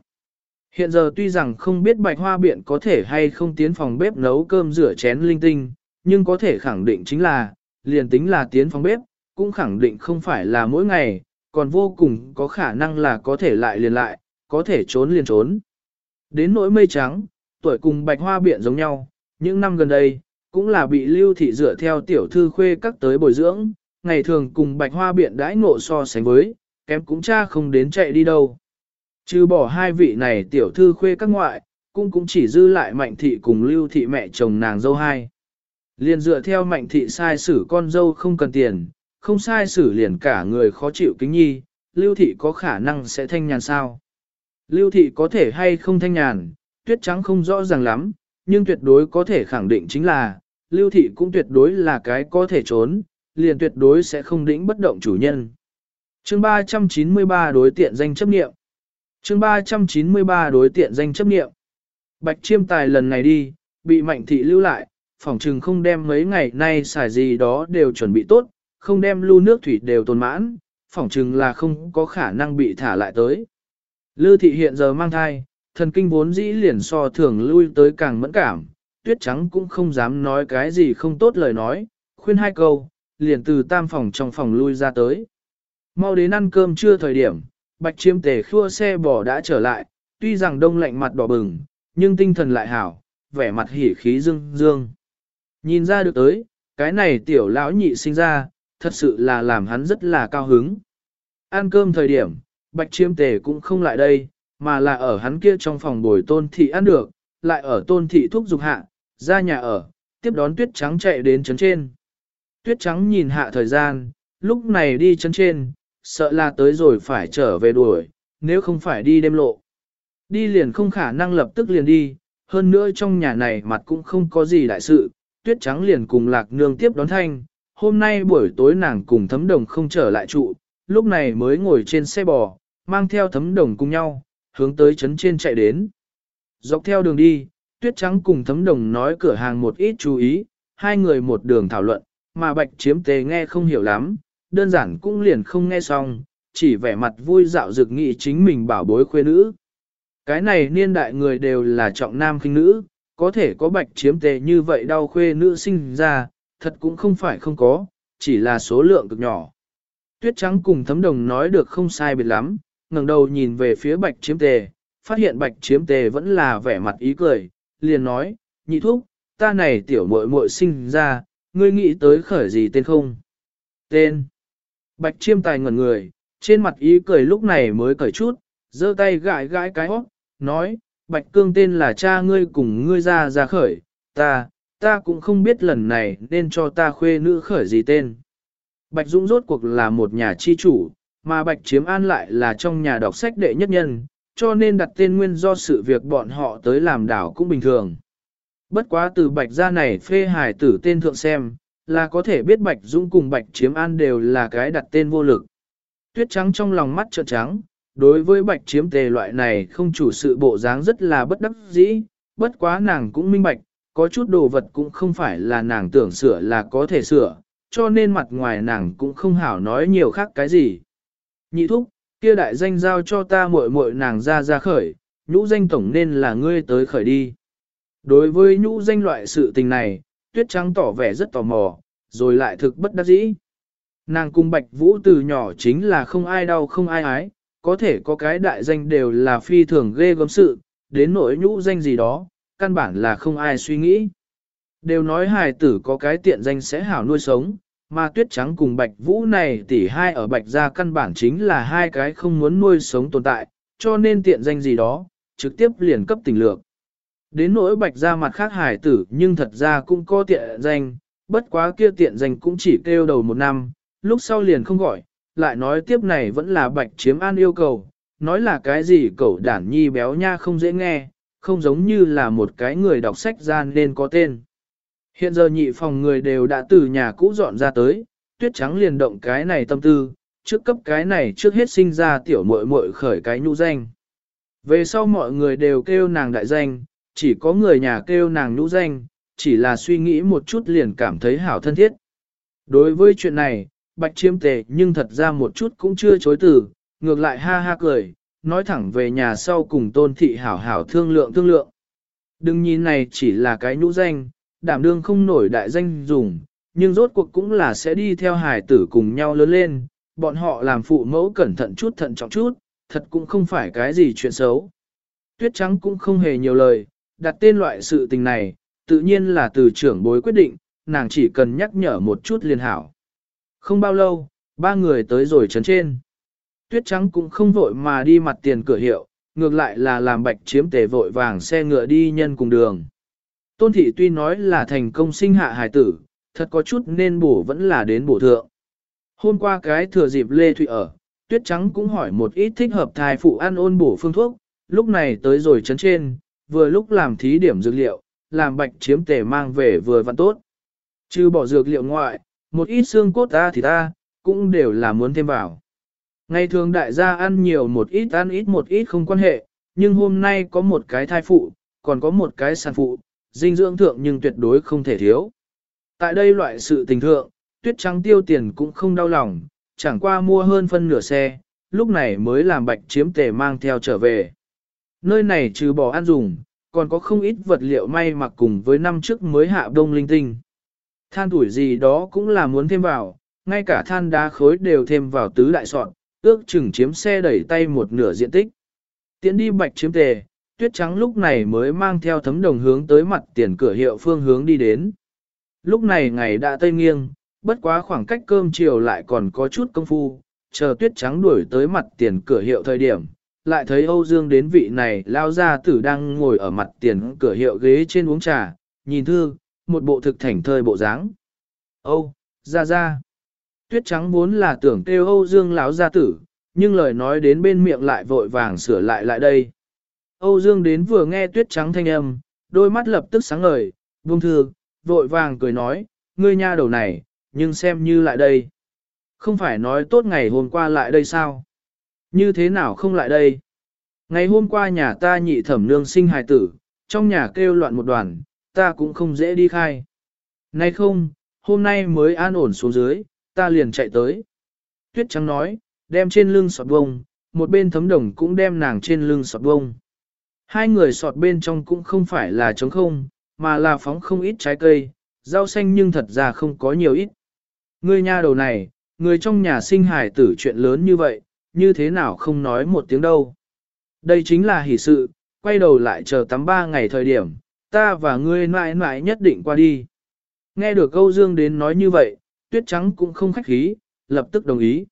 Hiện giờ tuy rằng không biết bạch hoa biện có thể hay không tiến phòng bếp nấu cơm rửa chén linh tinh, nhưng có thể khẳng định chính là, liền tính là tiến phòng bếp, cũng khẳng định không phải là mỗi ngày, còn vô cùng có khả năng là có thể lại liền lại, có thể trốn liền trốn. Đến nỗi mây trắng, tuổi cùng bạch hoa biện giống nhau, những năm gần đây, cũng là bị lưu thị dựa theo tiểu thư khuê các tới bồi dưỡng, ngày thường cùng bạch hoa biện đãi ngộ so sánh với, kém cũng cha không đến chạy đi đâu. Trừ bỏ hai vị này tiểu thư khuê các ngoại, cũng cũng chỉ dư lại mạnh thị cùng lưu thị mẹ chồng nàng dâu hai. Liền dựa theo mạnh thị sai xử con dâu không cần tiền, không sai xử liền cả người khó chịu kính nhi, lưu thị có khả năng sẽ thanh nhàn sao. Lưu thị có thể hay không thanh nhàn, tuyết trắng không rõ ràng lắm, nhưng tuyệt đối có thể khẳng định chính là, lưu thị cũng tuyệt đối là cái có thể trốn, liền tuyệt đối sẽ không đĩnh bất động chủ nhân. Chương 393 đối tiện danh chấp nghiệm. Chương 393 đối tiện danh chấp nghiệm. Bạch chiêm tài lần này đi, bị mạnh thị lưu lại, phỏng chừng không đem mấy ngày nay xài gì đó đều chuẩn bị tốt, không đem lưu nước thủy đều tồn mãn, phỏng chừng là không có khả năng bị thả lại tới. Lư thị hiện giờ mang thai, thần kinh vốn dĩ liền so thường lui tới càng mẫn cảm, tuyết trắng cũng không dám nói cái gì không tốt lời nói, khuyên hai câu, liền từ tam phòng trong phòng lui ra tới. Mau đến ăn cơm trưa thời điểm, bạch chiêm tề khua xe bò đã trở lại, tuy rằng đông lạnh mặt đỏ bừng, nhưng tinh thần lại hảo, vẻ mặt hỉ khí dương dương. Nhìn ra được tới, cái này tiểu lão nhị sinh ra, thật sự là làm hắn rất là cao hứng. Ăn cơm thời điểm, bạch chiêm tề cũng không lại đây, mà là ở hắn kia trong phòng bồi tôn thị ăn được, lại ở tôn thị thuốc dục hạ, ra nhà ở, tiếp đón tuyết trắng chạy đến trấn trên. Tuyết trắng nhìn hạ thời gian, lúc này đi trấn trên, sợ là tới rồi phải trở về đuổi, nếu không phải đi đêm lộ. Đi liền không khả năng lập tức liền đi, hơn nữa trong nhà này mặt cũng không có gì đại sự, tuyết trắng liền cùng lạc nương tiếp đón thanh. Hôm nay buổi tối nàng cùng thấm đồng không trở lại trụ, lúc này mới ngồi trên xe bò, mang theo thấm đồng cùng nhau, hướng tới trấn trên chạy đến. Dọc theo đường đi, tuyết trắng cùng thấm đồng nói cửa hàng một ít chú ý, hai người một đường thảo luận, mà bạch chiếm tề nghe không hiểu lắm, đơn giản cũng liền không nghe xong, chỉ vẻ mặt vui dạo dực nghị chính mình bảo bối khuê nữ. Cái này niên đại người đều là trọng nam khinh nữ, có thể có bạch chiếm tề như vậy đau khuê nữ sinh ra, thật cũng không phải không có, chỉ là số lượng cực nhỏ. Tuyết trắng cùng thấm đồng nói được không sai biệt lắm, ngẩng đầu nhìn về phía bạch chiếm tề, phát hiện bạch chiếm tề vẫn là vẻ mặt ý cười, liền nói, nhị thúc, ta này tiểu muội muội sinh ra, ngươi nghĩ tới khởi gì tên không? Tên. Bạch chiêm tài ngẩn người, trên mặt ý cười lúc này mới cởi chút, giơ tay gãi gãi cái hót, nói, Bạch Cương tên là cha ngươi cùng ngươi ra ra khởi, ta, ta cũng không biết lần này nên cho ta khuê nữ khởi gì tên. Bạch Dũng rốt cuộc là một nhà chi chủ, mà Bạch Chiếm An lại là trong nhà đọc sách đệ nhất nhân, cho nên đặt tên nguyên do sự việc bọn họ tới làm đảo cũng bình thường. Bất quá từ Bạch gia này phê hài tử tên thượng xem, là có thể biết Bạch Dũng cùng Bạch Chiếm An đều là cái đặt tên vô lực. Tuyết trắng trong lòng mắt trợn trắng, đối với Bạch Chiếm Tề loại này không chủ sự bộ dáng rất là bất đắc dĩ, bất quá nàng cũng minh bạch, có chút đồ vật cũng không phải là nàng tưởng sửa là có thể sửa, cho nên mặt ngoài nàng cũng không hảo nói nhiều khác cái gì. Nhị thúc, kia đại danh giao cho ta muội muội nàng ra ra khởi, nhũ danh tổng nên là ngươi tới khởi đi. Đối với nhũ danh loại sự tình này, tuyết trắng tỏ vẻ rất tò mò, rồi lại thực bất đắc dĩ. Nàng cung bạch vũ từ nhỏ chính là không ai đau không ai ái, có thể có cái đại danh đều là phi thường ghê gớm sự, đến nỗi nhũ danh gì đó, căn bản là không ai suy nghĩ. Đều nói hài tử có cái tiện danh sẽ hảo nuôi sống, mà tuyết trắng cùng bạch vũ này tỷ hai ở bạch gia căn bản chính là hai cái không muốn nuôi sống tồn tại, cho nên tiện danh gì đó, trực tiếp liền cấp tình lược. Đến nỗi bạch gia mặt khác hài tử nhưng thật ra cũng có tiện danh, bất quá kia tiện danh cũng chỉ kêu đầu một năm, lúc sau liền không gọi, lại nói tiếp này vẫn là bạch chiếm an yêu cầu, nói là cái gì cậu đản nhi béo nha không dễ nghe, không giống như là một cái người đọc sách gian nên có tên. Hiện giờ nhị phòng người đều đã từ nhà cũ dọn ra tới, tuyết trắng liền động cái này tâm tư, trước cấp cái này trước hết sinh ra tiểu muội muội khởi cái nhũ danh. Về sau mọi người đều kêu nàng đại danh, chỉ có người nhà kêu nàng nhũ danh, chỉ là suy nghĩ một chút liền cảm thấy hảo thân thiết. Đối với chuyện này, bạch chiêm tề nhưng thật ra một chút cũng chưa chối từ, ngược lại ha ha cười, nói thẳng về nhà sau cùng tôn thị hảo hảo thương lượng thương lượng. Đừng nhìn này chỉ là cái nhũ danh, đảm đương không nổi đại danh dùng, nhưng rốt cuộc cũng là sẽ đi theo hài tử cùng nhau lớn lên, bọn họ làm phụ mẫu cẩn thận chút thận trọng chút, thật cũng không phải cái gì chuyện xấu. Tuyết trắng cũng không hề nhiều lời, đặt tên loại sự tình này, tự nhiên là từ trưởng bối quyết định, nàng chỉ cần nhắc nhở một chút liền hảo. Không bao lâu, ba người tới rồi trấn trên. Tuyết trắng cũng không vội mà đi mặt tiền cửa hiệu, ngược lại là làm bạch chiếm tề vội vàng xe ngựa đi nhân cùng đường. Tôn thị tuy nói là thành công sinh hạ hài tử, thật có chút nên bổ vẫn là đến bổ thượng. Hôm qua cái thừa dịp Lê Thụy ở, Tuyết Trắng cũng hỏi một ít thích hợp thai phụ ăn ôn bổ phương thuốc, lúc này tới rồi chấn trên, vừa lúc làm thí điểm dược liệu, làm bạch chiếm tề mang về vừa vặn tốt. Chứ bỏ dược liệu ngoại, một ít xương cốt ta thì ta, cũng đều là muốn thêm vào. Ngày thường đại gia ăn nhiều một ít ăn ít một ít không quan hệ, nhưng hôm nay có một cái thai phụ, còn có một cái sản phụ, dinh dưỡng thượng nhưng tuyệt đối không thể thiếu. Tại đây loại sự tình thượng, tuyết trắng tiêu tiền cũng không đau lòng, chẳng qua mua hơn phân nửa xe, lúc này mới làm bạch chiếm tề mang theo trở về. Nơi này trừ bỏ ăn dùng, còn có không ít vật liệu may mặc cùng với năm trước mới hạ đông linh tinh. Than tuổi gì đó cũng là muốn thêm vào, ngay cả than đá khối đều thêm vào tứ đại soạn, ước chừng chiếm xe đẩy tay một nửa diện tích. Tiến đi bạch chiếm tề, tuyết trắng lúc này mới mang theo thấm đồng hướng tới mặt tiền cửa hiệu phương hướng đi đến. Lúc này ngày đã tây nghiêng, bất quá khoảng cách cơm chiều lại còn có chút công phu, chờ tuyết trắng đuổi tới mặt tiền cửa hiệu thời điểm, lại thấy Âu Dương đến vị này lao ra tử đang ngồi ở mặt tiền cửa hiệu ghế trên uống trà, nhìn thư, một bộ thực thảnh thơi bộ dáng. Âu, ra ra. Tuyết trắng vốn là tưởng kêu Âu Dương lão gia tử, nhưng lời nói đến bên miệng lại vội vàng sửa lại lại đây. Âu Dương đến vừa nghe tuyết trắng thanh âm, đôi mắt lập tức sáng ngời, buông thư, vội vàng cười nói, ngươi nha đầu này, nhưng xem như lại đây. Không phải nói tốt ngày hôm qua lại đây sao? Như thế nào không lại đây? Ngày hôm qua nhà ta nhị thẩm nương sinh hài tử, trong nhà kêu loạn một đoàn, ta cũng không dễ đi khai. Nay không, hôm nay mới an ổn xuống dưới, ta liền chạy tới. Tuyết trắng nói, đem trên lưng sọt bông, một bên thấm đồng cũng đem nàng trên lưng sọt bông. Hai người sọt bên trong cũng không phải là trống không, mà là phóng không ít trái cây, rau xanh nhưng thật ra không có nhiều ít. Người nhà đầu này, người trong nhà sinh hải tử chuyện lớn như vậy, như thế nào không nói một tiếng đâu. Đây chính là hỷ sự, quay đầu lại chờ tắm ba ngày thời điểm, ta và ngươi mãi mãi nhất định qua đi. Nghe được câu dương đến nói như vậy, tuyết trắng cũng không khách khí, lập tức đồng ý.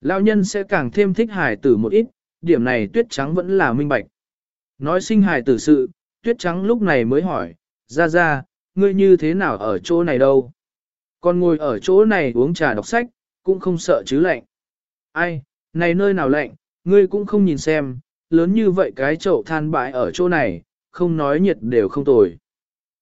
Lão nhân sẽ càng thêm thích hải tử một ít, điểm này tuyết trắng vẫn là minh bạch. Nói sinh hài tử sự, tuyết trắng lúc này mới hỏi, ra ra, ngươi như thế nào ở chỗ này đâu? Còn ngồi ở chỗ này uống trà đọc sách, cũng không sợ chứ lạnh. Ai, này nơi nào lạnh, ngươi cũng không nhìn xem, lớn như vậy cái chậu than bãi ở chỗ này, không nói nhiệt đều không tồi.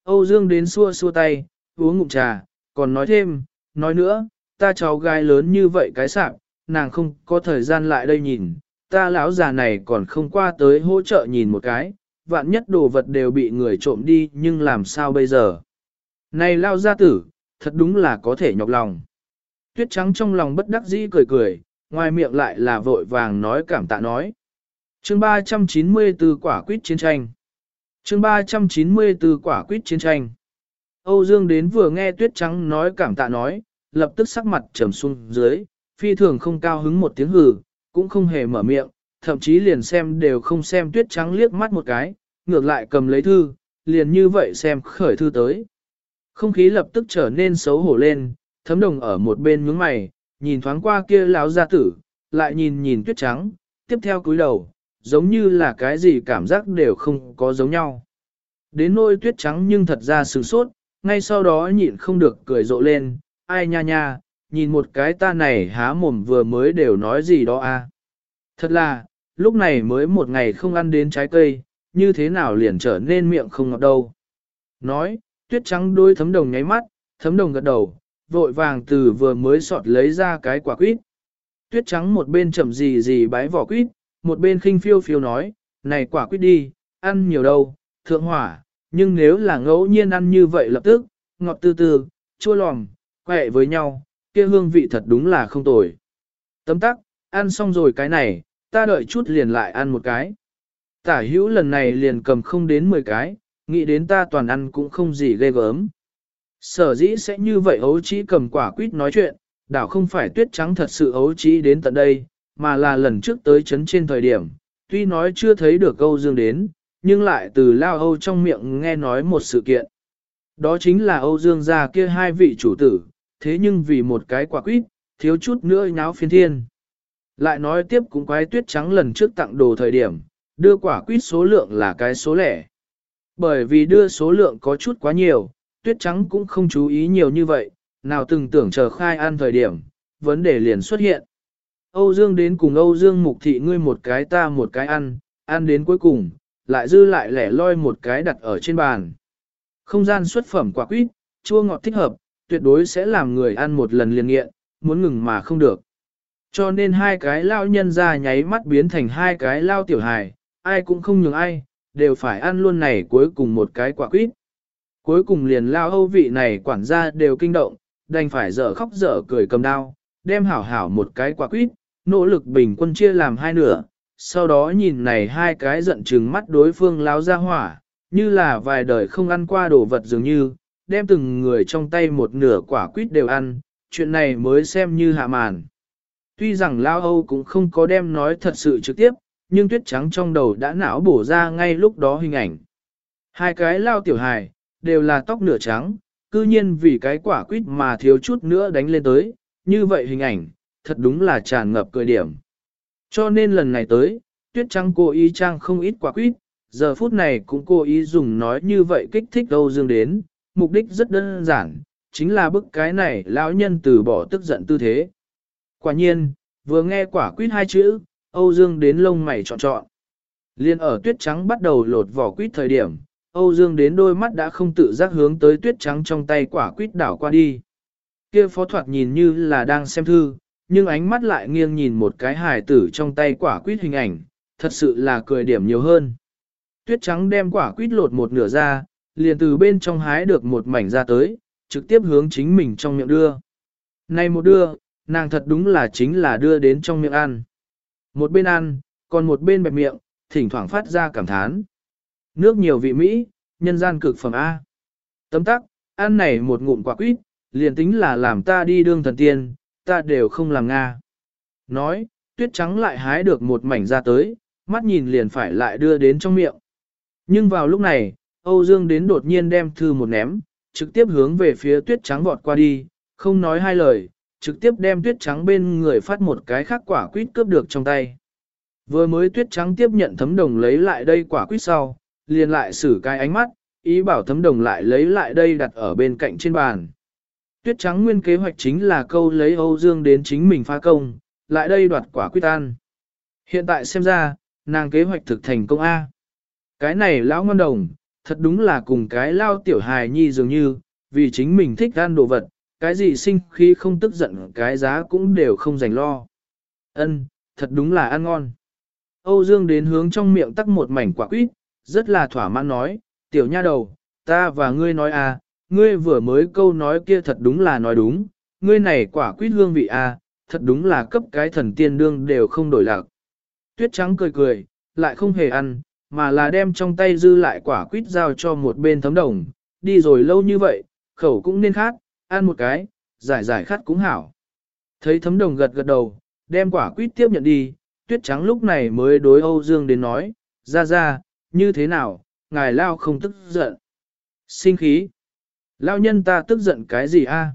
Âu Dương đến xua xua tay, uống ngụm trà, còn nói thêm, nói nữa, ta cháu gái lớn như vậy cái sạc, nàng không có thời gian lại đây nhìn, ta lão già này còn không qua tới hỗ trợ nhìn một cái, vạn nhất đồ vật đều bị người trộm đi nhưng làm sao bây giờ. Này lao gia tử, thật đúng là có thể nhọc lòng. Tuyết trắng trong lòng bất đắc dĩ cười cười, ngoài miệng lại là vội vàng nói cảm tạ nói. chương 394 quả quýt chiến tranh. chương 394 quả quýt chiến tranh. Âu Dương đến vừa nghe tuyết trắng nói cảm tạ nói, lập tức sắc mặt trầm xuống dưới, phi thường không cao hứng một tiếng hừ, cũng không hề mở miệng, thậm chí liền xem đều không xem tuyết trắng liếc mắt một cái, ngược lại cầm lấy thư, liền như vậy xem khởi thư tới. Không khí lập tức trở nên xấu hổ lên, thấm đồng ở một bên nhướng mày, nhìn thoáng qua kia lão gia tử, lại nhìn nhìn tuyết trắng, tiếp theo cúi đầu, giống như là cái gì cảm giác đều không có giống nhau. Đến nỗi tuyết trắng nhưng thật ra sửng sốt, ngay sau đó nhịn không được cười rộ lên, ai nha nha, nhìn một cái ta này há mồm vừa mới đều nói gì đó a. À. Thật là, lúc này mới một ngày không ăn đến trái cây, như thế nào liền trở nên miệng không ngọt đâu. Nói, tuyết trắng đôi thấm đồng nháy mắt, thấm đồng gật đầu, vội vàng từ vừa mới sọt lấy ra cái quả quýt. Tuyết trắng một bên chậm gì gì bái vỏ quýt, một bên khinh phiêu phiêu nói, này quả quýt đi, ăn nhiều đâu, thượng hỏa, nhưng nếu là ngẫu nhiên ăn như vậy lập tức, ngọt từ từ, chua lòm, quẹ với nhau, kia hương vị thật đúng là không tồi. Tấm tắc, ăn xong rồi cái này, ta đợi chút liền lại ăn một cái. Tả hữu lần này liền cầm không đến 10 cái, nghĩ đến ta toàn ăn cũng không gì ghê gớm. Sở dĩ sẽ như vậy ấu chỉ cầm quả quýt nói chuyện, đảo không phải tuyết trắng thật sự ấu chỉ đến tận đây, mà là lần trước tới chấn trên thời điểm, tuy nói chưa thấy được câu Dương đến, nhưng lại từ Lao Âu trong miệng nghe nói một sự kiện. Đó chính là Âu Dương gia kia hai vị chủ tử, thế nhưng vì một cái quả quýt, thiếu chút nữa nháo phiên thiên. Lại nói tiếp cũng quái tuyết trắng lần trước tặng đồ thời điểm, đưa quả quýt số lượng là cái số lẻ. Bởi vì đưa số lượng có chút quá nhiều, tuyết trắng cũng không chú ý nhiều như vậy, nào từng tưởng chờ khai ăn thời điểm, vấn đề liền xuất hiện. Âu Dương đến cùng Âu Dương mục thị ngươi một cái ta một cái ăn, ăn đến cuối cùng, lại dư lại lẻ loi một cái đặt ở trên bàn. Không gian xuất phẩm quả quýt, chua ngọt thích hợp, tuyệt đối sẽ làm người ăn một lần liền nghiện, muốn ngừng mà không được. Cho nên hai cái lao nhân ra nháy mắt biến thành hai cái lao tiểu hài, ai cũng không nhường ai, đều phải ăn luôn này cuối cùng một cái quả quýt. Cuối cùng liền lao âu vị này quản gia đều kinh động, đành phải dở khóc dở cười cầm đao, đem hảo hảo một cái quả quýt, nỗ lực bình quân chia làm hai nửa, sau đó nhìn này hai cái giận chừng mắt đối phương láo ra hỏa, như là vài đời không ăn qua đồ vật dường như, đem từng người trong tay một nửa quả quýt đều ăn, chuyện này mới xem như hạ màn. Tuy rằng Lao Âu cũng không có đem nói thật sự trực tiếp, nhưng tuyết trắng trong đầu đã não bổ ra ngay lúc đó hình ảnh. Hai cái Lao tiểu hài, đều là tóc nửa trắng, cư nhiên vì cái quả quýt mà thiếu chút nữa đánh lên tới, như vậy hình ảnh, thật đúng là tràn ngập cười điểm. Cho nên lần này tới, tuyết trắng cố ý trang không ít quả quýt, giờ phút này cũng cố ý dùng nói như vậy kích thích Âu Dương đến, mục đích rất đơn giản, chính là bức cái này lão nhân từ bỏ tức giận tư thế. Quả nhiên, vừa nghe quả quýt hai chữ, Âu Dương đến lông mày trọn trọn. Liên ở tuyết trắng bắt đầu lột vỏ quýt thời điểm, Âu Dương đến đôi mắt đã không tự giác hướng tới tuyết trắng trong tay quả quýt đảo qua đi. Kia phó thoạt nhìn như là đang xem thư, nhưng ánh mắt lại nghiêng nhìn một cái hài tử trong tay quả quýt hình ảnh, thật sự là cười điểm nhiều hơn. Tuyết trắng đem quả quýt lột một nửa ra, liền từ bên trong hái được một mảnh ra tới, trực tiếp hướng chính mình trong miệng đưa. Này một đưa, nàng thật đúng là chính là đưa đến trong miệng ăn. Một bên ăn, còn một bên bẹp miệng, thỉnh thoảng phát ra cảm thán. Nước nhiều vị Mỹ, nhân gian cực phẩm A. Tấm tắc, ăn này một ngụm quả quýt, liền tính là làm ta đi đương thần tiên, ta đều không làm Nga. Nói, tuyết trắng lại hái được một mảnh ra tới, mắt nhìn liền phải lại đưa đến trong miệng. Nhưng vào lúc này, Âu Dương đến đột nhiên đem thư một ném, trực tiếp hướng về phía tuyết trắng vọt qua đi, không nói hai lời, trực tiếp đem tuyết trắng bên người phát một cái khác quả quýt cướp được trong tay. Vừa mới tuyết trắng tiếp nhận thấm đồng lấy lại đây quả quýt sau, liền lại xử cái ánh mắt, ý bảo thấm đồng lại lấy lại đây đặt ở bên cạnh trên bàn. Tuyết trắng nguyên kế hoạch chính là câu lấy Âu Dương đến chính mình phá công, lại đây đoạt quả quýt an. Hiện tại xem ra, nàng kế hoạch thực thành công A. Cái này lão ngon đồng, thật đúng là cùng cái lao tiểu hài nhi dường như, vì chính mình thích ăn đồ vật, cái gì sinh khi không tức giận cái giá cũng đều không dành lo. Ân, thật đúng là ăn ngon. Âu Dương đến hướng trong miệng tắc một mảnh quả quýt, rất là thỏa mãn nói, tiểu nha đầu, ta và ngươi nói à, ngươi vừa mới câu nói kia thật đúng là nói đúng, ngươi này quả quýt hương vị à, thật đúng là cấp cái thần tiên đương đều không đổi lạc. Tuyết trắng cười cười, lại không hề ăn, mà là đem trong tay dư lại quả quýt giao cho một bên thấm đồng, đi rồi lâu như vậy, khẩu cũng nên khát, ăn một cái, giải giải khát cũng hảo. Thấy thấm đồng gật gật đầu, đem quả quýt tiếp nhận đi, tuyết trắng lúc này mới đối Âu Dương đến nói, ra ra, như thế nào, ngài lao không tức giận. Sinh khí. Lao nhân ta tức giận cái gì a?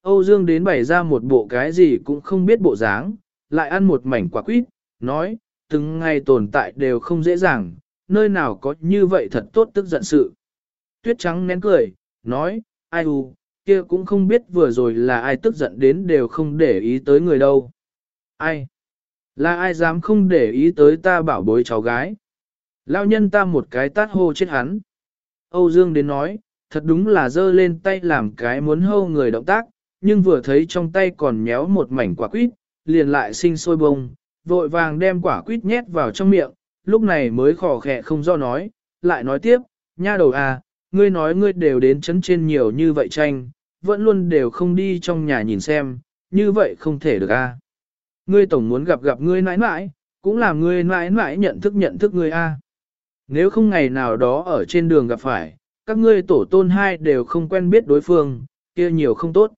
Âu Dương đến bày ra một bộ cái gì cũng không biết bộ dáng, lại ăn một mảnh quả quýt, nói, từng ngày tồn tại đều không dễ dàng, nơi nào có như vậy thật tốt tức giận sự. Tuyết trắng nén cười, nói, ai u, kia cũng không biết vừa rồi là ai tức giận đến đều không để ý tới người đâu. Ai? Là ai dám không để ý tới ta bảo bối cháu gái? Lao nhân ta một cái tát hô chết hắn. Âu Dương đến nói, thật đúng là giơ lên tay làm cái muốn hâu người động tác, nhưng vừa thấy trong tay còn nhéo một mảnh quả quýt, liền lại sinh sôi bông, vội vàng đem quả quýt nhét vào trong miệng, lúc này mới khò khẽ không do nói, lại nói tiếp, nha đầu à, ngươi nói ngươi đều đến chấn trên nhiều như vậy tranh, vẫn luôn đều không đi trong nhà nhìn xem, như vậy không thể được à. Ngươi tổng muốn gặp gặp ngươi nãi nãi, cũng làm ngươi nãi nãi nhận thức nhận thức ngươi a. À. Nếu không ngày nào đó ở trên đường gặp phải, các ngươi tổ tôn hai đều không quen biết đối phương, kia nhiều không tốt.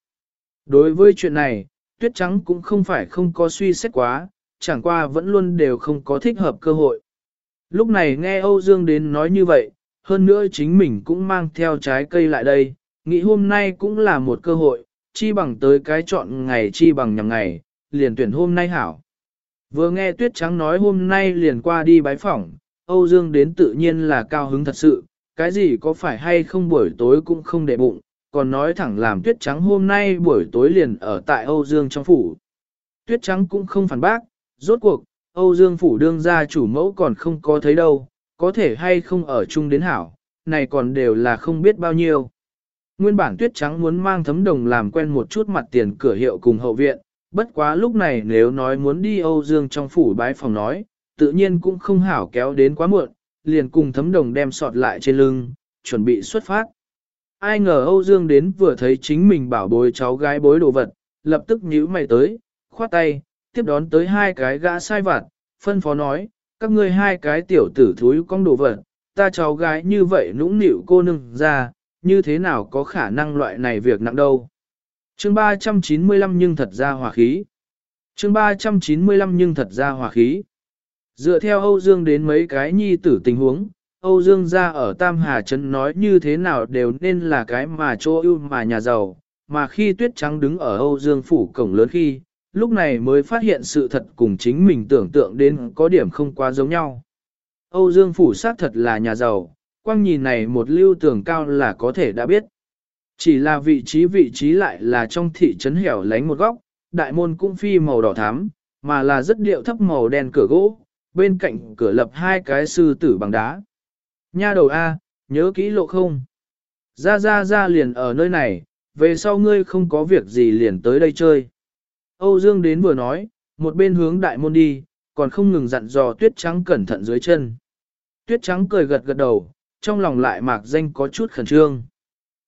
Đối với chuyện này, tuyết trắng cũng không phải không có suy xét quá, chẳng qua vẫn luôn đều không có thích hợp cơ hội. Lúc này nghe Âu Dương đến nói như vậy, hơn nữa chính mình cũng mang theo trái cây lại đây, nghĩ hôm nay cũng là một cơ hội, chi bằng tới cái chọn ngày chi bằng nhằm ngày, liền tuyển hôm nay hảo. Vừa nghe Tuyết Trắng nói hôm nay liền qua đi bái phỏng, Âu Dương đến tự nhiên là cao hứng thật sự, cái gì có phải hay không buổi tối cũng không để bụng, còn nói thẳng làm Tuyết Trắng hôm nay buổi tối liền ở tại Âu Dương trong phủ. Tuyết Trắng cũng không phản bác, rốt cuộc, Âu Dương phủ đương gia chủ mẫu còn không có thấy đâu, có thể hay không ở chung đến hảo, này còn đều là không biết bao nhiêu. Nguyên bản tuyết trắng muốn mang thấm đồng làm quen một chút mặt tiền cửa hiệu cùng hậu viện, bất quá lúc này nếu nói muốn đi Âu Dương trong phủ bái phòng nói, tự nhiên cũng không hảo kéo đến quá muộn, liền cùng thấm đồng đem sọt lại trên lưng, chuẩn bị xuất phát. Ai ngờ Âu Dương đến vừa thấy chính mình bảo bối cháu gái bối đồ vật, lập tức nhíu mày tới, khoát tay, tiếp đón tới hai cái gã sai vặt, phân phó nói, các ngươi hai cái tiểu tử thúi con đồ vật, ta cháu gái như vậy nũng nịu cô nương ra, như thế nào có khả năng loại này việc nặng đâu. Chương 395 nhưng thật ra hòa khí. Chương 395 nhưng thật ra hòa khí. Dựa theo Âu Dương đến mấy cái nhi tử tình huống, Âu Dương ra ở Tam Hà Trấn nói như thế nào đều nên là cái mà chỗ ưu mà nhà giàu, mà khi tuyết trắng đứng ở Âu Dương phủ cổng lớn khi, lúc này mới phát hiện sự thật cùng chính mình tưởng tượng đến có điểm không quá giống nhau. Âu Dương phủ xác thật là nhà giàu, quang nhìn này một lưu tường cao là có thể đã biết. Chỉ là vị trí vị trí lại là trong thị trấn hẻo lánh một góc, đại môn cũng phi màu đỏ thắm, mà là rất điệu thấp màu đen cửa gỗ, bên cạnh cửa lập hai cái sư tử bằng đá. Nha đầu A, nhớ kỹ lộ không? Ra ra ra liền ở nơi này, về sau ngươi không có việc gì liền tới đây chơi. Âu Dương đến vừa nói, một bên hướng đại môn đi, còn không ngừng dặn dò tuyết trắng cẩn thận dưới chân. Tuyết trắng cười gật gật đầu, trong lòng lại mạc danh có chút khẩn trương.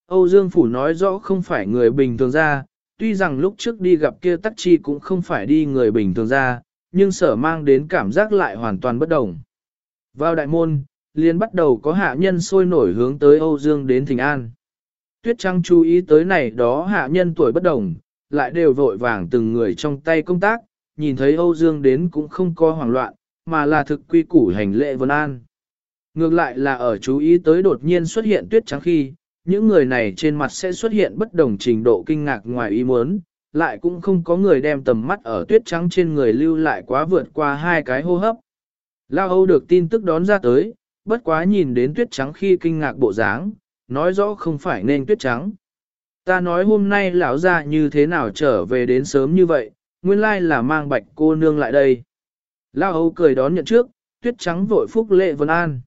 Âu Dương Phủ nói rõ không phải người bình thường ra, tuy rằng lúc trước đi gặp kia tắc chi cũng không phải đi người bình thường ra, nhưng sở mang đến cảm giác lại hoàn toàn bất đồng. Vào đại môn, liền bắt đầu có hạ nhân sôi nổi hướng tới Âu Dương đến Thịnh An. Tuyết Trăng chú ý tới này đó hạ nhân tuổi bất đồng, lại đều vội vàng từng người trong tay công tác, nhìn thấy Âu Dương đến cũng không có hoảng loạn, mà là thực quy củ hành lệ vân an. Ngược lại là ở chú ý tới đột nhiên xuất hiện tuyết trắng khi, những người này trên mặt sẽ xuất hiện bất đồng trình độ kinh ngạc ngoài ý muốn, lại cũng không có người đem tầm mắt ở tuyết trắng trên người lưu lại quá vượt qua hai cái hô hấp. Lao Âu được tin tức đón ra tới, bất quá nhìn đến tuyết trắng khi kinh ngạc bộ dáng, nói rõ không phải nên tuyết trắng. Ta nói hôm nay lão ra như thế nào trở về đến sớm như vậy, nguyên lai là mang bạch cô nương lại đây. Lao Âu cười đón nhận trước, tuyết trắng vội phúc lệ vân an.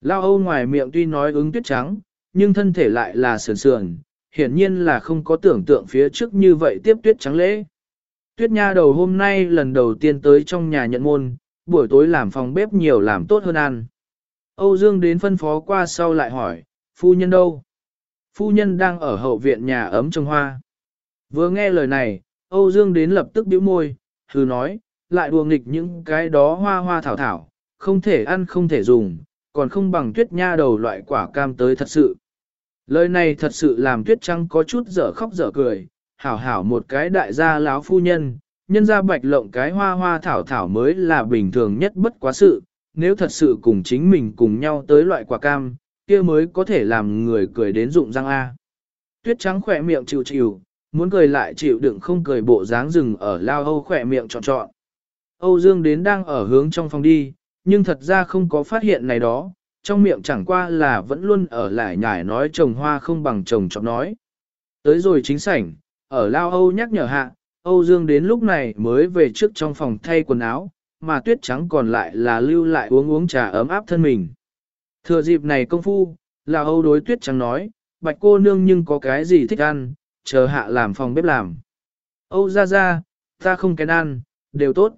Lao Âu ngoài miệng tuy nói ứng tuyết trắng, nhưng thân thể lại là sườn sườn, hiển nhiên là không có tưởng tượng phía trước như vậy tiếp tuyết trắng lễ. Tuyết nha đầu hôm nay lần đầu tiên tới trong nhà nhận môn, buổi tối làm phòng bếp nhiều làm tốt hơn ăn. Âu Dương đến phân phó qua sau lại hỏi, phu nhân đâu? Phu nhân đang ở hậu viện nhà ấm trồng hoa. Vừa nghe lời này, Âu Dương đến lập tức bĩu môi, hừ nói, lại đùa nghịch những cái đó hoa hoa thảo thảo, không thể ăn không thể dùng, còn không bằng tuyết nha đầu loại quả cam tới thật sự. Lời này thật sự làm tuyết trăng có chút dở khóc dở cười, hảo hảo một cái đại gia láo phu nhân, nhân ra bạch lộng cái hoa hoa thảo thảo mới là bình thường nhất bất quá sự, nếu thật sự cùng chính mình cùng nhau tới loại quả cam, kia mới có thể làm người cười đến rụng răng A. Tuyết trắng khỏe miệng chịu chịu, muốn cười lại chịu đựng không cười bộ dáng rừng ở lao âu khỏe miệng trọn trọn. Âu Dương đến đang ở hướng trong phòng đi, nhưng thật ra không có phát hiện này đó, trong miệng chẳng qua là vẫn luôn ở lại nhải nói trồng hoa không bằng trồng chọn nói. Tới rồi chính sảnh, ở Lao Âu nhắc nhở hạ, Âu Dương đến lúc này mới về trước trong phòng thay quần áo, mà tuyết trắng còn lại là lưu lại uống uống trà ấm áp thân mình. Thừa dịp này công phu, là Âu đối tuyết trắng nói, bạch cô nương nhưng có cái gì thích ăn, chờ hạ làm phòng bếp làm. Âu ra ra, ta không kén ăn, đều tốt.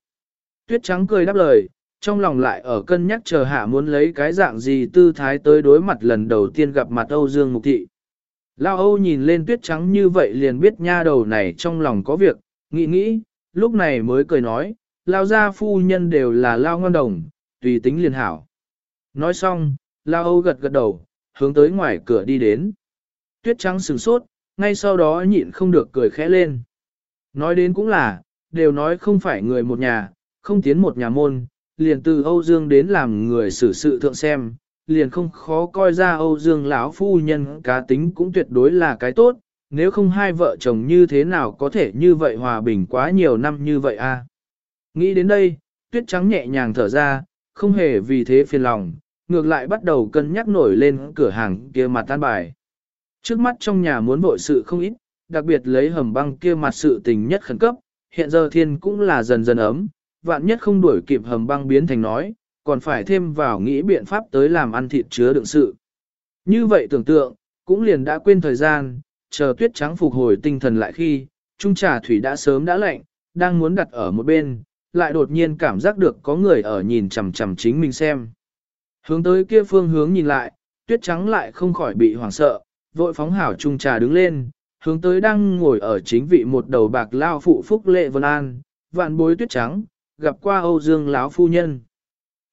Tuyết trắng cười đáp lời, trong lòng lại ở cân nhắc chờ hạ muốn lấy cái dạng gì tư thái tới đối mặt lần đầu tiên gặp mặt Âu Dương Mục Thị. Lao Âu nhìn lên tuyết trắng như vậy liền biết nha đầu này trong lòng có việc, nghĩ nghĩ, lúc này mới cười nói, Lao gia phu nhân đều là Lao ngon đồng, tùy tính liền hảo. Nói xong, Lao Âu gật gật đầu, hướng tới ngoài cửa đi đến. Tuyết trắng sừng sốt, ngay sau đó nhịn không được cười khẽ lên. Nói đến cũng là, đều nói không phải người một nhà, không tiến một nhà môn, liền từ Âu Dương đến làm người xử sự thượng xem, liền không khó coi ra Âu Dương lão phu nhân cá tính cũng tuyệt đối là cái tốt, nếu không hai vợ chồng như thế nào có thể như vậy hòa bình quá nhiều năm như vậy a. Nghĩ đến đây, tuyết trắng nhẹ nhàng thở ra, không hề vì thế phiền lòng, ngược lại bắt đầu cân nhắc nổi lên cửa hàng kia mặt tan bài. Trước mắt trong nhà muốn vội sự không ít, đặc biệt lấy hầm băng kia mặt sự tình nhất khẩn cấp, hiện giờ thiên cũng là dần dần ấm, vạn nhất không đuổi kịp hầm băng biến thành nói, còn phải thêm vào nghĩ biện pháp tới làm ăn thịt chứa đựng sự. Như vậy tưởng tượng, cũng liền đã quên thời gian, chờ tuyết trắng phục hồi tinh thần lại khi, trung trà thủy đã sớm đã lạnh, đang muốn đặt ở một bên, lại đột nhiên cảm giác được có người ở nhìn chằm chằm chính mình xem. Hướng tới kia phương hướng nhìn lại, tuyết trắng lại không khỏi bị hoảng sợ, vội phóng hảo trung trà đứng lên, hướng tới đang ngồi ở chính vị một đầu bạc lao phụ phúc lệ vân an, vạn bối tuyết trắng, gặp qua Âu Dương lão phu nhân.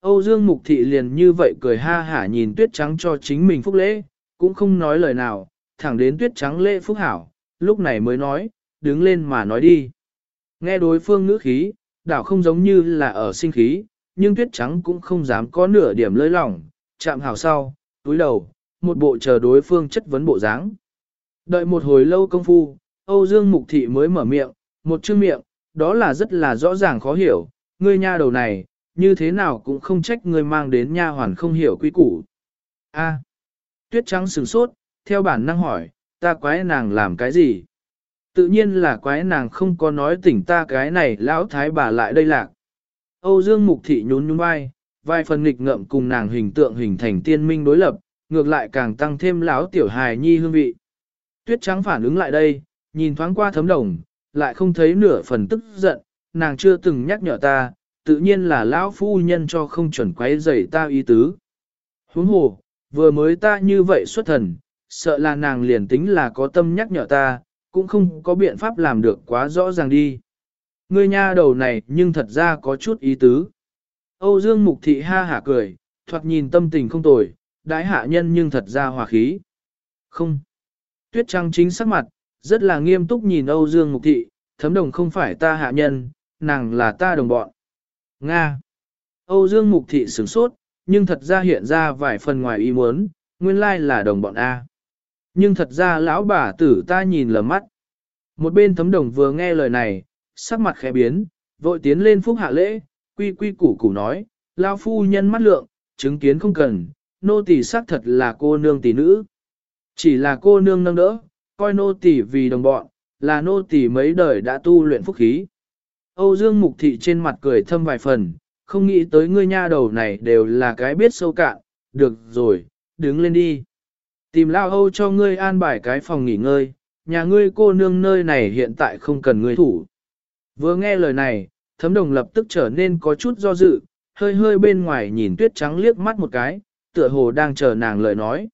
Âu Dương Mục Thị liền như vậy cười ha hả nhìn tuyết trắng cho chính mình phúc lễ, cũng không nói lời nào, thẳng đến tuyết trắng lễ phúc hảo, lúc này mới nói, đứng lên mà nói đi. Nghe đối phương ngữ khí, đảo không giống như là ở sinh khí, nhưng tuyết trắng cũng không dám có nửa điểm lơi lỏng, chạm hảo sau, túi đầu, một bộ chờ đối phương chất vấn bộ dáng. Đợi một hồi lâu công phu, Âu Dương Mục Thị mới mở miệng, một chữ miệng, đó là rất là rõ ràng khó hiểu, ngươi nha đầu này, như thế nào cũng không trách ngươi mang đến nha hoàn không hiểu quy củ. A. tuyết trắng sửng sốt, theo bản năng hỏi, ta quái nàng làm cái gì? Tự nhiên là quái nàng không có nói tỉnh ta cái này lão thái bà lại đây lạc. Âu Dương Mục Thị nhún nhún vai, vài phần nghịch ngợm cùng nàng hình tượng hình thành tiên minh đối lập, ngược lại càng tăng thêm lão tiểu hài nhi hương vị. Tuyết trắng phản ứng lại đây, nhìn thoáng qua thấm đồng, lại không thấy nửa phần tức giận, nàng chưa từng nhắc nhở ta, tự nhiên là lão phu nhân cho không chuẩn quấy rầy ta ý tứ. Huống hồ, vừa mới ta như vậy xuất thần, sợ là nàng liền tính là có tâm nhắc nhở ta, cũng không có biện pháp làm được quá rõ ràng đi. Ngươi nha đầu này nhưng thật ra có chút ý tứ. Âu Dương Mục Thị ha hả cười, thoạt nhìn tâm tình không tồi, đái hạ nhân nhưng thật ra hòa khí. Không. Tuyết Trăng chính sắc mặt, rất là nghiêm túc nhìn Âu Dương Mục Thị, thấm đồng không phải ta hạ nhân, nàng là ta đồng bọn. Nga. Âu Dương Mục Thị sửng sốt, nhưng thật ra hiện ra vài phần ngoài ý muốn, nguyên lai là đồng bọn A. Nhưng thật ra lão bà tử ta nhìn lờ mắt. Một bên thấm đồng vừa nghe lời này, sắc mặt khẽ biến, vội tiến lên phúc hạ lễ, quy quy củ củ nói, lão phu nhân mắt lượng, chứng kiến không cần, nô tỳ xác thật là cô nương tỷ nữ. Chỉ là cô nương nâng đỡ, coi nô tỳ vì đồng bọn, là nô tỳ mấy đời đã tu luyện phúc khí. Âu Dương Mục Thị trên mặt cười thâm vài phần, không nghĩ tới ngươi nha đầu này đều là cái biết sâu cạn, được rồi, đứng lên đi. Tìm lao Âu cho ngươi an bài cái phòng nghỉ ngơi, nhà ngươi cô nương nơi này hiện tại không cần ngươi thủ. Vừa nghe lời này, thấm đồng lập tức trở nên có chút do dự, hơi hơi bên ngoài nhìn tuyết trắng liếc mắt một cái, tựa hồ đang chờ nàng lời nói.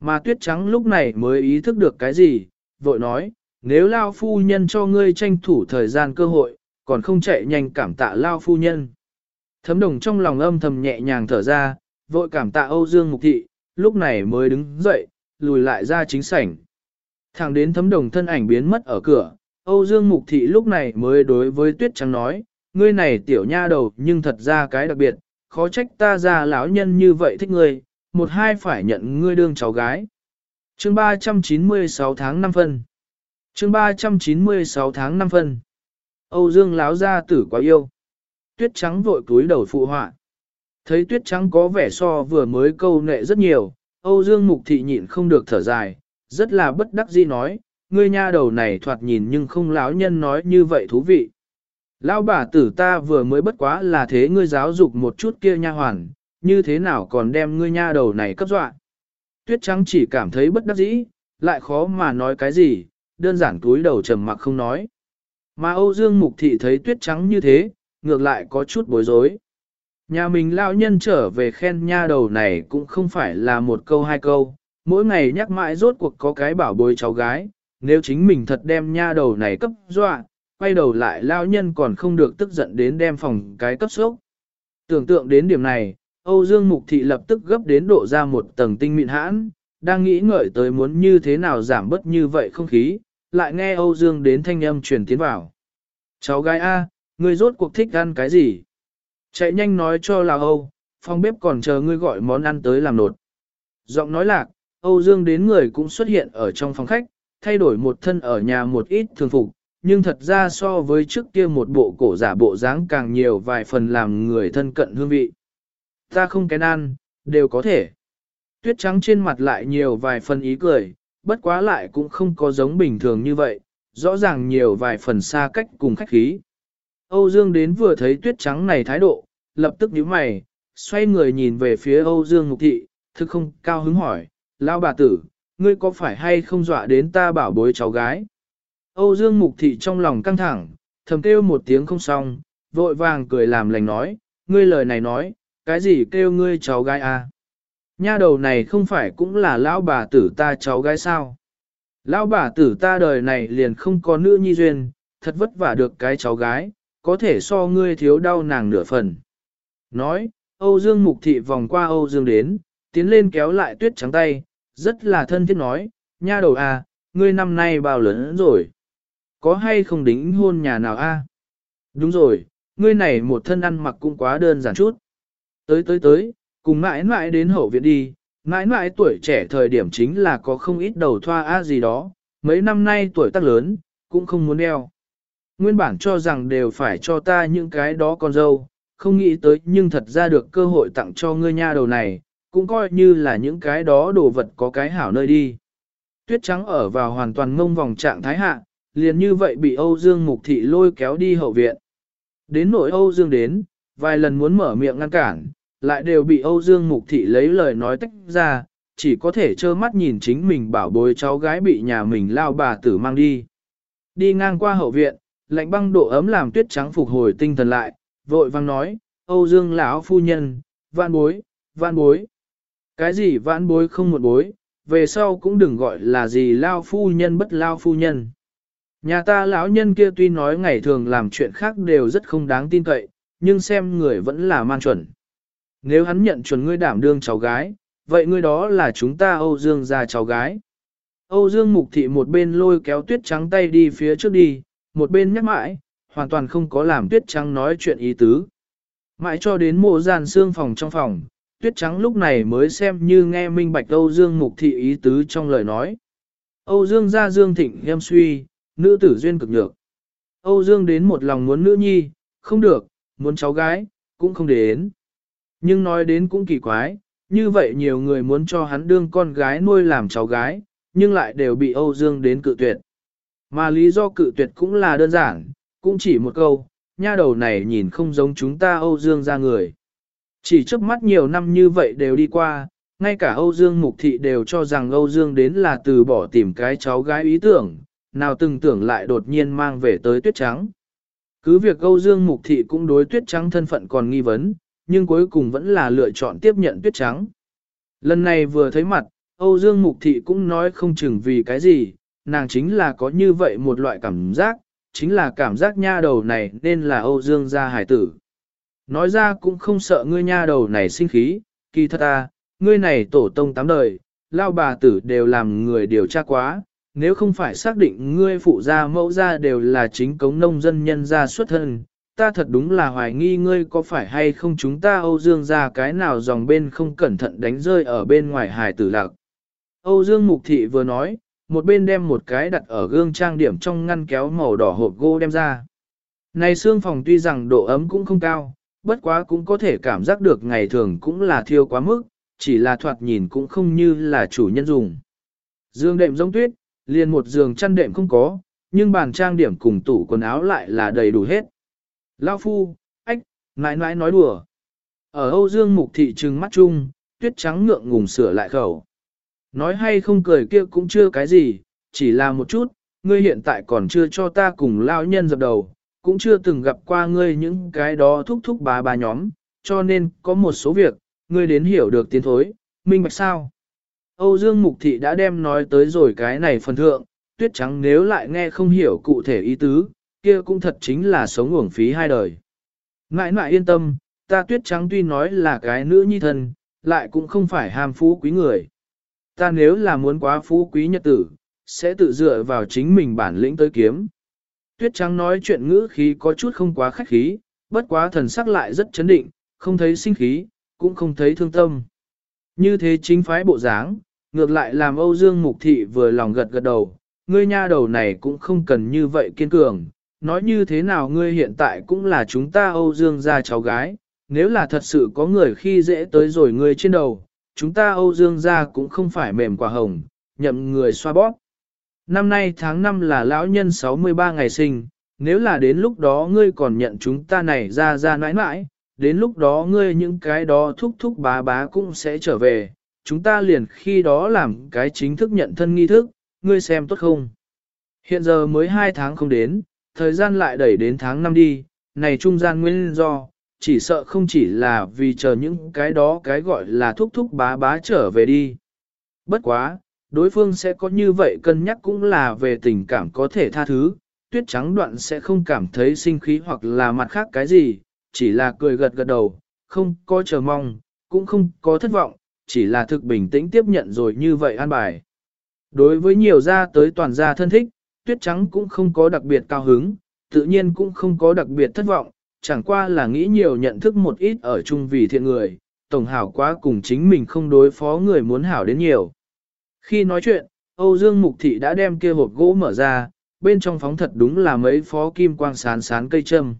Mà tuyết trắng lúc này mới ý thức được cái gì, vội nói, nếu lao phu nhân cho ngươi tranh thủ thời gian cơ hội, còn không chạy nhanh cảm tạ lao phu nhân. Thấm đồng trong lòng âm thầm nhẹ nhàng thở ra, vội cảm tạ Âu Dương Mục Thị, lúc này mới đứng dậy, lùi lại ra chính sảnh. Thẳng đến thấm đồng thân ảnh biến mất ở cửa, Âu Dương Mục Thị lúc này mới đối với Tuyết Trắng nói, ngươi này tiểu nha đầu nhưng thật ra cái đặc biệt, khó trách ta ra lão nhân như vậy thích ngươi, một hai phải nhận ngươi đương cháu gái. Chương 396 tháng 5 phân Chương 396 tháng 5 phân Âu Dương láo ra tử quá yêu. Tuyết trắng vội cúi đầu phụ họa. Thấy tuyết trắng có vẻ so vừa mới câu nệ rất nhiều, Âu Dương mục thị nhịn không được thở dài, rất là bất đắc dĩ nói, ngươi nha đầu này thoạt nhìn nhưng không láo nhân nói như vậy thú vị. Lão bà tử ta vừa mới bất quá là thế ngươi giáo dục một chút kia nha hoàn, như thế nào còn đem ngươi nha đầu này cấp dọa. Tuyết trắng chỉ cảm thấy bất đắc dĩ, lại khó mà nói cái gì, đơn giản túi đầu trầm mặc không nói. Mà Âu Dương Mục Thị thấy tuyết trắng như thế, ngược lại có chút bối rối. Nhà mình lão nhân trở về khen nha đầu này cũng không phải là một câu hai câu, mỗi ngày nhắc mãi rốt cuộc có cái bảo bối cháu gái, nếu chính mình thật đem nha đầu này cấp dọa, quay đầu lại lão nhân còn không được tức giận đến đem phòng cái cấp sốc. Tưởng tượng đến điểm này, Âu Dương Mục Thị lập tức gấp đến độ ra một tầng tinh mịn hãn, đang nghĩ ngợi tới muốn như thế nào giảm bớt như vậy không khí, lại nghe Âu Dương đến thanh âm truyền tiến vào. Cháu gái A, ngươi rốt cuộc thích ăn cái gì? Chạy nhanh nói cho là Âu, phòng bếp còn chờ ngươi gọi món ăn tới làm nột. Giọng nói lạc, Âu Dương đến người cũng xuất hiện ở trong phòng khách, thay đổi một thân ở nhà một ít thường phục, nhưng thật ra so với trước kia một bộ cổ giả bộ dáng càng nhiều vài phần làm người thân cận hương vị. Ta không kén ăn, đều có thể. Tuyết trắng trên mặt lại nhiều vài phần ý cười, bất quá lại cũng không có giống bình thường như vậy, rõ ràng nhiều vài phần xa cách cùng khách khí. Âu Dương đến vừa thấy tuyết trắng này thái độ, lập tức nhíu mày, xoay người nhìn về phía Âu Dương Mục Thị, thực không cao hứng hỏi, lão bà tử, ngươi có phải hay không dọa đến ta bảo bối cháu gái? Âu Dương Mục Thị trong lòng căng thẳng, thầm kêu một tiếng không xong, vội vàng cười làm lành nói, ngươi lời này nói, cái gì kêu ngươi cháu gái à? Nha đầu này không phải cũng là lão bà tử ta cháu gái sao? Lão bà tử ta đời này liền không có nữ nhi duyên, thật vất vả được cái cháu gái, có thể so ngươi thiếu đau nàng nửa phần. Nói, Âu Dương Mục Thị vòng qua Âu Dương đến, tiến lên kéo lại tuyết trắng tay, rất là thân thiết nói, nha đầu à, ngươi năm nay bao lớn rồi? Có hay không đính hôn nhà nào a? Đúng rồi, ngươi này một thân ăn mặc cũng quá đơn giản chút. Tới tới tới, cùng mãi mãi đến hậu viện đi, mãi mãi tuổi trẻ thời điểm chính là có không ít đầu thoa a gì đó, mấy năm nay tuổi tác lớn, cũng không muốn đeo. Nguyên bản cho rằng đều phải cho ta những cái đó con dâu, không nghĩ tới nhưng thật ra được cơ hội tặng cho ngươi nha đầu này, cũng coi như là những cái đó đồ vật có cái hảo nơi đi. Tuyết trắng ở vào hoàn toàn ngông vòng trạng thái hạ, liền như vậy bị Âu Dương Mục Thị lôi kéo đi hậu viện. Đến nỗi Âu Dương đến, vài lần muốn mở miệng ngăn cản, lại đều bị Âu Dương Mục Thị lấy lời nói tách ra, chỉ có thể trơ mắt nhìn chính mình bảo bối cháu gái bị nhà mình lao bà tử mang đi. Đi ngang qua hậu viện, lạnh băng độ ấm làm tuyết trắng phục hồi tinh thần lại, vội vang nói, Âu Dương lão phu nhân, vạn bối, vạn bối. Cái gì vạn bối không một bối, về sau cũng đừng gọi là gì lao phu nhân bất lao phu nhân. Nhà ta lão nhân kia tuy nói ngày thường làm chuyện khác đều rất không đáng tin cậy, nhưng xem người vẫn là man chuẩn. Nếu hắn nhận chuẩn ngươi đảm đương cháu gái, vậy ngươi đó là chúng ta Âu Dương gia cháu gái. Âu Dương Mục Thị một bên lôi kéo tuyết trắng tay đi phía trước đi, một bên nhắc mãi, hoàn toàn không có làm tuyết trắng nói chuyện ý tứ. Mãi cho đến mộ gian xương phòng trong phòng, tuyết trắng lúc này mới xem như nghe minh bạch Âu Dương Mục Thị ý tứ trong lời nói. Âu Dương gia Dương Thịnh em suy, nữ tử duyên cực nhược. Âu Dương đến một lòng muốn nữ nhi, không được, muốn cháu gái, cũng không đến. Nhưng nói đến cũng kỳ quái, như vậy nhiều người muốn cho hắn đương con gái nuôi làm cháu gái, nhưng lại đều bị Âu Dương đến cự tuyệt. Mà lý do cự tuyệt cũng là đơn giản, cũng chỉ một câu, nha đầu này nhìn không giống chúng ta Âu Dương ra người. Chỉ trước mắt nhiều năm như vậy đều đi qua, ngay cả Âu Dương Mục Thị đều cho rằng Âu Dương đến là từ bỏ tìm cái cháu gái ý tưởng, nào từng tưởng lại đột nhiên mang về tới tuyết trắng. Cứ việc Âu Dương Mục Thị cũng đối tuyết trắng thân phận còn nghi vấn, nhưng cuối cùng vẫn là lựa chọn tiếp nhận tuyết trắng. Lần này vừa thấy mặt, Âu Dương Mục Thị cũng nói không chừng vì cái gì, nàng chính là có như vậy một loại cảm giác, chính là cảm giác nha đầu này nên là Âu Dương gia hải tử. Nói ra cũng không sợ ngươi nha đầu này sinh khí, kỳ thật à, ngươi này tổ tông tám đời, lao bà tử đều làm người điều tra quá, nếu không phải xác định ngươi phụ gia mẫu gia đều là chính cống nông dân nhân gia xuất thân, ta thật đúng là hoài nghi ngươi có phải hay không chúng ta Âu Dương ra cái nào dòng bên không cẩn thận đánh rơi ở bên ngoài hải tử lạc. Âu Dương Mục Thị vừa nói, một bên đem một cái đặt ở gương trang điểm trong ngăn kéo màu đỏ hộp gỗ đem ra. Này xương phòng tuy rằng độ ấm cũng không cao, bất quá cũng có thể cảm giác được ngày thường cũng là thiêu quá mức, chỉ là thoạt nhìn cũng không như là chủ nhân dùng. Dương đệm giống tuyết, liền một giường chăn đệm không có, nhưng bàn trang điểm cùng tủ quần áo lại là đầy đủ hết. Lao phu, ách, nãi nãi nói đùa. Ở Âu Dương Mục Thị trừng mắt chung, tuyết trắng ngượng ngùng sửa lại khẩu. Nói hay không cười kia cũng chưa cái gì, chỉ là một chút, ngươi hiện tại còn chưa cho ta cùng lao nhân dập đầu, cũng chưa từng gặp qua ngươi những cái đó thúc thúc bà bà nhóm, cho nên có một số việc, ngươi đến hiểu được tiến thối, minh bạch sao. Âu Dương Mục Thị đã đem nói tới rồi cái này phần thượng, tuyết trắng nếu lại nghe không hiểu cụ thể ý tứ, kia cũng thật chính là sống uổng phí hai đời. Ngại ngại yên tâm, ta tuyết trắng tuy nói là cái nữ nhi thân, lại cũng không phải ham phú quý người. Ta nếu là muốn quá phú quý nhật tử, sẽ tự dựa vào chính mình bản lĩnh tới kiếm. Tuyết trắng nói chuyện ngữ khí có chút không quá khách khí, bất quá thần sắc lại rất chấn định, không thấy sinh khí, cũng không thấy thương tâm. Như thế chính phái bộ dáng, ngược lại làm Âu Dương Mục Thị vừa lòng gật gật đầu, ngươi nha đầu này cũng không cần như vậy kiên cường, nói như thế nào ngươi hiện tại cũng là chúng ta Âu Dương gia cháu gái, nếu là thật sự có người khi dễ tới rồi ngươi trên đầu, chúng ta Âu Dương gia cũng không phải mềm quả hồng, nhậm người xoa bóp. Năm nay tháng 5 là lão nhân 63 ngày sinh, nếu là đến lúc đó ngươi còn nhận chúng ta này ra ra nãi nãi, đến lúc đó ngươi những cái đó thúc thúc bá bá cũng sẽ trở về, chúng ta liền khi đó làm cái chính thức nhận thân nghi thức, ngươi xem tốt không. Hiện giờ mới 2 tháng không đến, thời gian lại đẩy đến tháng 5 đi, này trung gian nguyên do, chỉ sợ không chỉ là vì chờ những cái đó cái gọi là thúc thúc bá bá trở về đi. Bất quá, đối phương sẽ có như vậy cân nhắc cũng là về tình cảm có thể tha thứ, tuyết trắng đoạn sẽ không cảm thấy sinh khí hoặc là mặt khác cái gì, chỉ là cười gật gật đầu, không có chờ mong, cũng không có thất vọng, chỉ là thực bình tĩnh tiếp nhận rồi như vậy an bài. Đối với nhiều gia tới toàn gia thân thích, tuyết trắng cũng không có đặc biệt cao hứng, tự nhiên cũng không có đặc biệt thất vọng, chẳng qua là nghĩ nhiều nhận thức một ít ở chung vì thiện người, tổng hảo quá cùng chính mình không đối phó người muốn hảo đến nhiều. Khi nói chuyện, Âu Dương Mục Thị đã đem kia hộp gỗ mở ra, bên trong phóng thật đúng là mấy phó kim quang sán sán cây châm.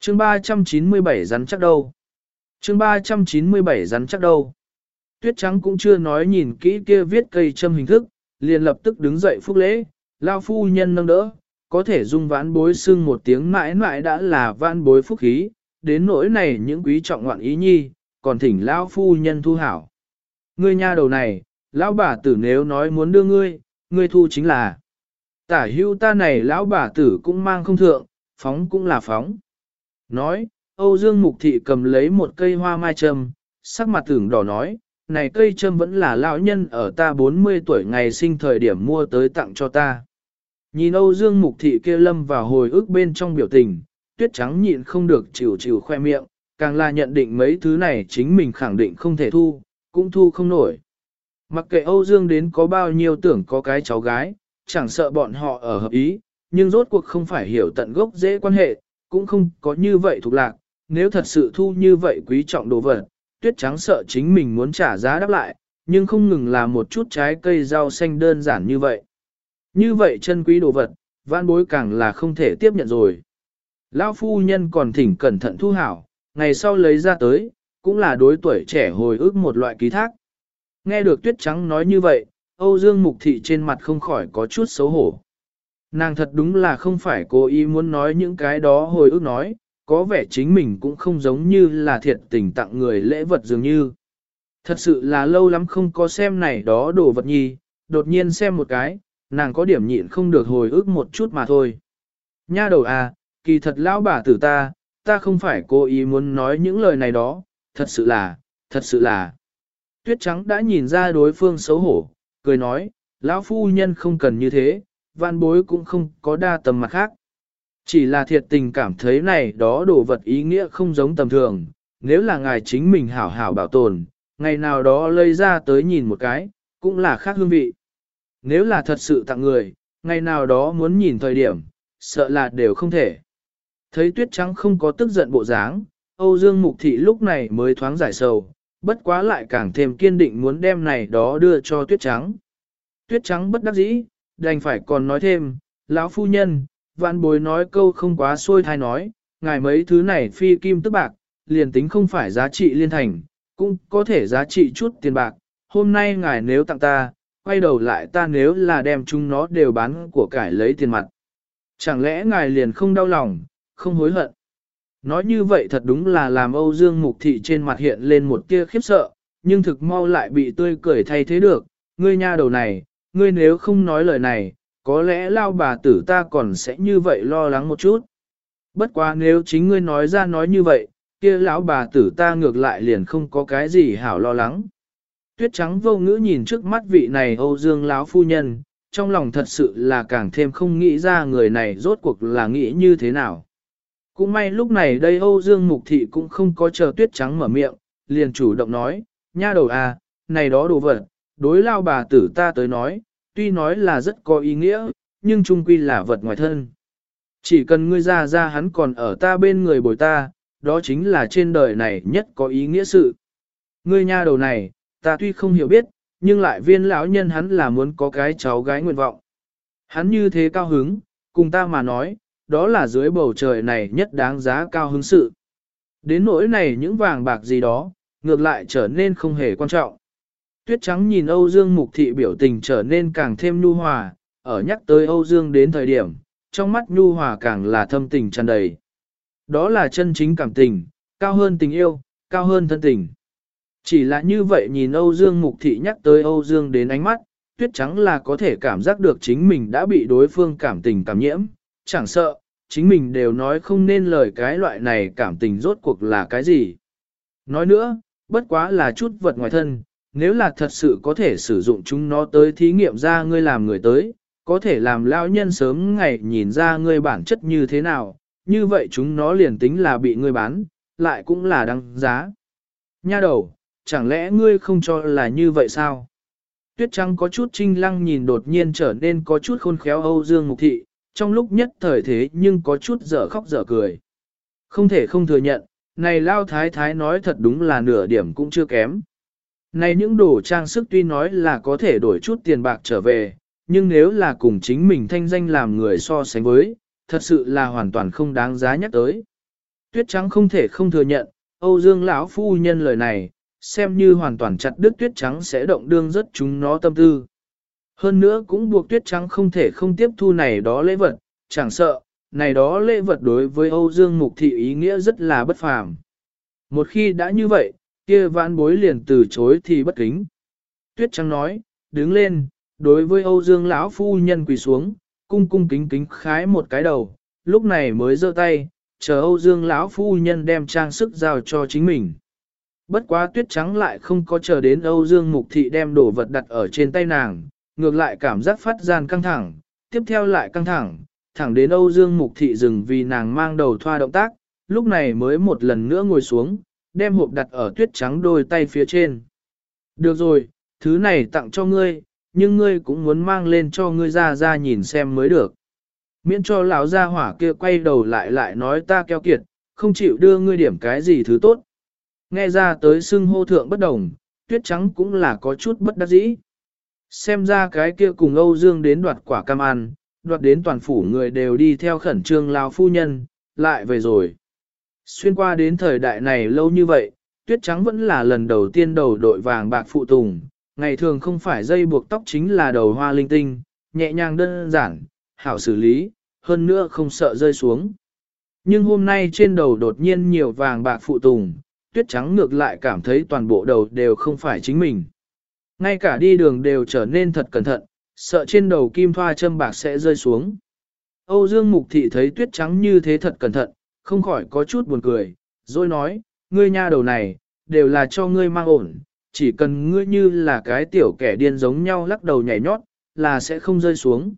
chương 397 rắn chắc đâu? chương 397 rắn chắc đâu? Tuyết trắng cũng chưa nói nhìn kỹ kia viết cây châm hình thức, liền lập tức đứng dậy phúc lễ, lao phu nhân nâng đỡ, có thể dung vãn bối xưng một tiếng mãi mãi đã là vãn bối phúc khí, đến nỗi này những quý trọng ngoạn ý nhi, còn thỉnh lao phu nhân thu hảo. Ngươi nha đầu này, lão bà tử nếu nói muốn đưa ngươi, ngươi thu chính là. Tả hưu ta này lão bà tử cũng mang không thượng, phóng cũng là phóng. Nói, Âu Dương Mục Thị cầm lấy một cây hoa mai trâm, sắc mặt tưởng đỏ nói, này cây trâm vẫn là lão nhân ở ta 40 tuổi ngày sinh thời điểm mua tới tặng cho ta. Nhìn Âu Dương Mục Thị kia lâm vào hồi ức bên trong biểu tình, tuyết trắng nhịn không được chịu chịu khoe miệng, càng là nhận định mấy thứ này chính mình khẳng định không thể thu, cũng thu không nổi. Mặc kệ Âu Dương đến có bao nhiêu tưởng có cái cháu gái, chẳng sợ bọn họ ở hợp ý, nhưng rốt cuộc không phải hiểu tận gốc dễ quan hệ, cũng không có như vậy thuộc lạc, nếu thật sự thu như vậy quý trọng đồ vật, tuyết trắng sợ chính mình muốn trả giá đáp lại, nhưng không ngừng là một chút trái cây rau xanh đơn giản như vậy. Như vậy chân quý đồ vật, vãn bối càng là không thể tiếp nhận rồi. Lão phu nhân còn thỉnh cẩn thận thu hảo, ngày sau lấy ra tới, cũng là đối tuổi trẻ hồi ức một loại ký thác. Nghe được tuyết trắng nói như vậy, Âu Dương Mục Thị trên mặt không khỏi có chút xấu hổ. Nàng thật đúng là không phải cố ý muốn nói những cái đó hồi ức nói, có vẻ chính mình cũng không giống như là thiệt tình tặng người lễ vật dường như. Thật sự là lâu lắm không có xem này đó đồ vật nhi, đột nhiên xem một cái, nàng có điểm nhịn không được hồi ức một chút mà thôi. Nha đầu à, kỳ thật lão bà tử ta, ta không phải cố ý muốn nói những lời này đó, thật sự là, thật sự là. Tuyết trắng đã nhìn ra đối phương xấu hổ, cười nói, lão phu nhân không cần như thế, văn bối cũng không có đa tầm mặt khác. Chỉ là thiệt tình cảm thấy này đó đồ vật ý nghĩa không giống tầm thường, nếu là ngài chính mình hảo hảo bảo tồn, ngày nào đó lấy ra tới nhìn một cái, cũng là khác hương vị. Nếu là thật sự tặng người, ngày nào đó muốn nhìn thời điểm, sợ là đều không thể. Thấy tuyết trắng không có tức giận bộ dáng, Âu Dương Mục Thị lúc này mới thoáng giải sầu, bất quá lại càng thêm kiên định muốn đem này đó đưa cho tuyết trắng. Tuyết trắng bất đắc dĩ, đành phải còn nói thêm, lão phu nhân, vạn bối nói câu không quá xôi thai nói, ngài mấy thứ này phi kim tức bạc, liền tính không phải giá trị liên thành, cũng có thể giá trị chút tiền bạc. Hôm nay ngài nếu tặng ta, quay đầu lại ta nếu là đem chúng nó đều bán của cải lấy tiền mặt. Chẳng lẽ ngài liền không đau lòng, không hối hận? Nói như vậy thật đúng là làm Âu Dương Mục Thị trên mặt hiện lên một tia khiếp sợ, nhưng thực mau lại bị tươi cười thay thế được. Ngươi nha đầu này, ngươi nếu không nói lời này, có lẽ lao bà tử ta còn sẽ như vậy lo lắng một chút. Bất quá nếu chính ngươi nói ra nói như vậy, kia lão bà tử ta ngược lại liền không có cái gì hảo lo lắng. Tuyết trắng vô ngữ nhìn trước mắt vị này Âu Dương lão phu nhân, trong lòng thật sự là càng thêm không nghĩ ra người này rốt cuộc là nghĩ như thế nào. Cũng may lúc này đây Âu Dương Mục Thị cũng không có chờ tuyết trắng mở miệng, liền chủ động nói, nha đầu à, này đó đồ vật, đối lao bà tử ta tới nói, tuy nói là rất có ý nghĩa, nhưng trung quy là vật ngoài thân. Chỉ cần ngươi ra ra hắn còn ở ta bên người bồi ta, đó chính là trên đời này nhất có ý nghĩa sự. Ngươi nha đầu này, ta tuy không hiểu biết, nhưng lại viên lão nhân hắn là muốn có cái cháu gái nguyện vọng. Hắn như thế cao hứng, cùng ta mà nói, đó là dưới bầu trời này nhất đáng giá cao hứng sự. Đến nỗi này những vàng bạc gì đó, ngược lại trở nên không hề quan trọng. Tuyết trắng nhìn Âu Dương Mục Thị biểu tình trở nên càng thêm nhu hòa, ở nhắc tới Âu Dương đến thời điểm, trong mắt nhu hòa càng là thâm tình tràn đầy. Đó là chân chính cảm tình, cao hơn tình yêu, cao hơn thân tình. Chỉ là như vậy nhìn Âu Dương Mục Thị nhắc tới Âu Dương đến ánh mắt, tuyết trắng là có thể cảm giác được chính mình đã bị đối phương cảm tình cảm nhiễm, chẳng sợ, chính mình đều nói không nên lời cái loại này cảm tình rốt cuộc là cái gì. Nói nữa, bất quá là chút vật ngoài thân, nếu là thật sự có thể sử dụng chúng nó tới thí nghiệm ra ngươi làm người tới, có thể làm lao nhân sớm ngày nhìn ra ngươi bản chất như thế nào, như vậy chúng nó liền tính là bị ngươi bán, lại cũng là đăng giá. Nha đầu, chẳng lẽ ngươi không cho là như vậy sao? Tuyết Trăng có chút trinh lăng nhìn đột nhiên trở nên có chút khôn khéo Âu Dương Mục Thị, trong lúc nhất thời thế nhưng có chút dở khóc dở cười. Không thể không thừa nhận, này Lao Thái Thái nói thật đúng là nửa điểm cũng chưa kém. Này những đồ trang sức tuy nói là có thể đổi chút tiền bạc trở về, nhưng nếu là cùng chính mình thanh danh làm người so sánh với, thật sự là hoàn toàn không đáng giá nhắc tới. Tuyết trắng không thể không thừa nhận, Âu Dương lão phu nhân lời này, xem như hoàn toàn chặt đứt tuyết trắng sẽ động đương rất chúng nó tâm tư. Hơn nữa cũng buộc tuyết trắng không thể không tiếp thu này đó lễ vật, chẳng sợ, này đó lễ vật đối với Âu Dương Mục Thị ý nghĩa rất là bất phàm. Một khi đã như vậy, kia vãn bối liền từ chối thì bất kính. Tuyết trắng nói, đứng lên, đối với Âu Dương lão phu nhân quỳ xuống, cung cung kính kính khái một cái đầu, lúc này mới giơ tay, chờ Âu Dương lão phu nhân đem trang sức giao cho chính mình. Bất quá tuyết trắng lại không có chờ đến Âu Dương Mục Thị đem đồ vật đặt ở trên tay nàng, ngược lại cảm giác phát gian căng thẳng, tiếp theo lại căng thẳng, thẳng đến Âu Dương Mục Thị dừng vì nàng mang đầu thoa động tác, lúc này mới một lần nữa ngồi xuống, đem hộp đặt ở tuyết trắng đôi tay phía trên. Được rồi, thứ này tặng cho ngươi, nhưng ngươi cũng muốn mang lên cho ngươi ra ra nhìn xem mới được. Miễn cho lão gia hỏa kia quay đầu lại lại nói ta keo kiệt, không chịu đưa ngươi điểm cái gì thứ tốt. Nghe ra tới xưng hô thượng bất đồng, tuyết trắng cũng là có chút bất đắc dĩ. Xem ra cái kia cùng Âu Dương đến đoạt quả cam ăn, đoạt đến toàn phủ người đều đi theo khẩn trương lao phu nhân, lại về rồi. Xuyên qua đến thời đại này lâu như vậy, tuyết trắng vẫn là lần đầu tiên đầu đội vàng bạc phụ tùng, ngày thường không phải dây buộc tóc chính là đầu hoa linh tinh, nhẹ nhàng đơn giản, hảo xử lý, hơn nữa không sợ rơi xuống. Nhưng hôm nay trên đầu đột nhiên nhiều vàng bạc phụ tùng, tuyết trắng ngược lại cảm thấy toàn bộ đầu đều không phải chính mình. Ngay cả đi đường đều trở nên thật cẩn thận, sợ trên đầu kim thoa châm bạc sẽ rơi xuống. Âu Dương Mục Thị thấy tuyết trắng như thế thật cẩn thận, không khỏi có chút buồn cười, rồi nói, ngươi nha đầu này, đều là cho ngươi mang ổn, chỉ cần ngươi như là cái tiểu kẻ điên giống nhau lắc đầu nhảy nhót, là sẽ không rơi xuống.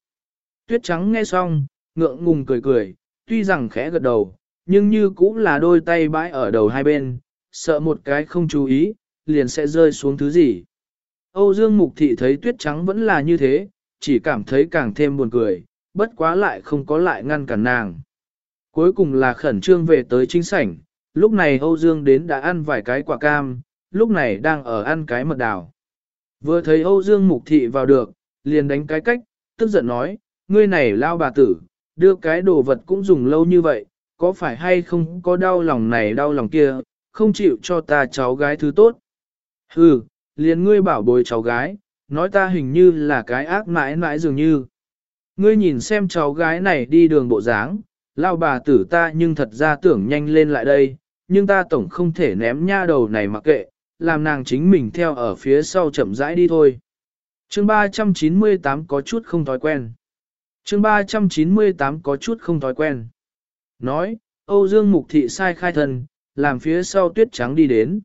Tuyết trắng nghe xong, ngượng ngùng cười cười, tuy rằng khẽ gật đầu, nhưng như cũng là đôi tay bãi ở đầu hai bên, sợ một cái không chú ý, liền sẽ rơi xuống thứ gì. Âu Dương Mục Thị thấy tuyết trắng vẫn là như thế, chỉ cảm thấy càng thêm buồn cười, bất quá lại không có lại ngăn cản nàng. Cuối cùng là khẩn trương về tới chính sảnh, lúc này Âu Dương đến đã ăn vài cái quả cam, lúc này đang ở ăn cái mật đào. Vừa thấy Âu Dương Mục Thị vào được, liền đánh cái cách, tức giận nói, ngươi này lao bà tử, đưa cái đồ vật cũng dùng lâu như vậy, có phải hay không có đau lòng này đau lòng kia, không chịu cho ta cháu gái thứ tốt. Hừ, liền ngươi bảo bồi cháu gái, nói ta hình như là cái ác mãi mãi dường như. Ngươi nhìn xem cháu gái này đi đường bộ dáng, lao bà tử ta nhưng thật ra tưởng nhanh lên lại đây, nhưng ta tổng không thể ném nha đầu này mặc kệ, làm nàng chính mình theo ở phía sau chậm rãi đi thôi. Chương 398 có chút không thói quen. Chương 398 có chút không thói quen. Nói, Âu Dương Mục Thị sai khai thân, làm phía sau tuyết trắng đi đến.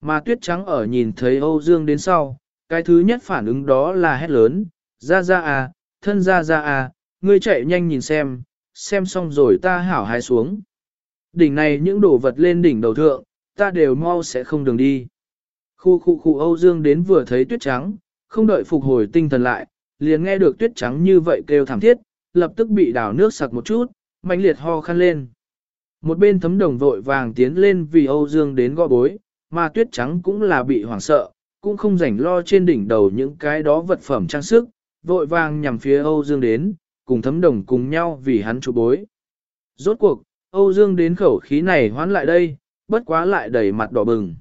Mà tuyết trắng ở nhìn thấy Âu Dương đến sau, cái thứ nhất phản ứng đó là hét lớn, ra ra à, thân ra ra à, ngươi chạy nhanh nhìn xem, xem xong rồi ta hảo hái xuống. Đỉnh này những đồ vật lên đỉnh đầu thượng, ta đều mau sẽ không đường đi. Khu khu khu Âu Dương đến vừa thấy tuyết trắng, không đợi phục hồi tinh thần lại, liền nghe được tuyết trắng như vậy kêu thảm thiết, lập tức bị đảo nước sặc một chút, mạnh liệt ho khăn lên. Một bên thấm đồng vội vàng tiến lên vì Âu Dương đến gõ bối, mà tuyết trắng cũng là bị hoảng sợ, cũng không rảnh lo trên đỉnh đầu những cái đó vật phẩm trang sức, vội vàng nhằm phía Âu Dương đến, cùng thấm đồng cùng nhau vì hắn trụ bối. Rốt cuộc, Âu Dương đến khẩu khí này hoán lại đây, bất quá lại đầy mặt đỏ bừng.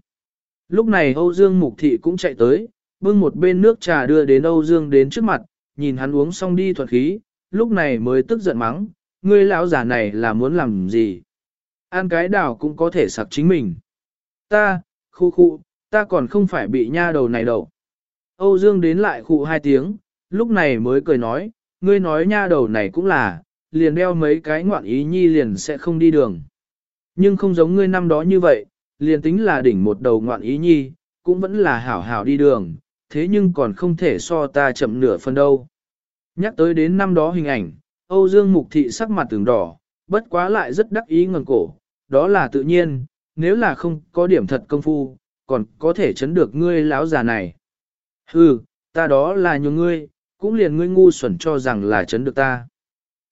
Lúc này Âu Dương Mục Thị cũng chạy tới, bưng một bên nước trà đưa đến Âu Dương đến trước mặt, nhìn hắn uống xong đi thuật khí, lúc này mới tức giận mắng, ngươi lão giả này là muốn làm gì? Ăn cái đào cũng có thể sặc chính mình. Ta, khu khu, ta còn không phải bị nha đầu này đâu. Âu Dương đến lại khu hai tiếng, lúc này mới cười nói, ngươi nói nha đầu này cũng là, liền đeo mấy cái ngoạn ý nhi liền sẽ không đi đường. Nhưng không giống ngươi năm đó như vậy, liền tính là đỉnh một đầu ngoạn ý nhi, cũng vẫn là hảo hảo đi đường, thế nhưng còn không thể so ta chậm nửa phần đâu. Nhắc tới đến năm đó hình ảnh, Âu Dương Mục Thị sắc mặt từng đỏ, bất quá lại rất đắc ý ngẩng cổ, đó là tự nhiên, nếu là không có điểm thật công phu, còn có thể chấn được ngươi lão già này. Hừ, ta đó là nhiều ngươi, cũng liền ngươi ngu xuẩn cho rằng là chấn được ta.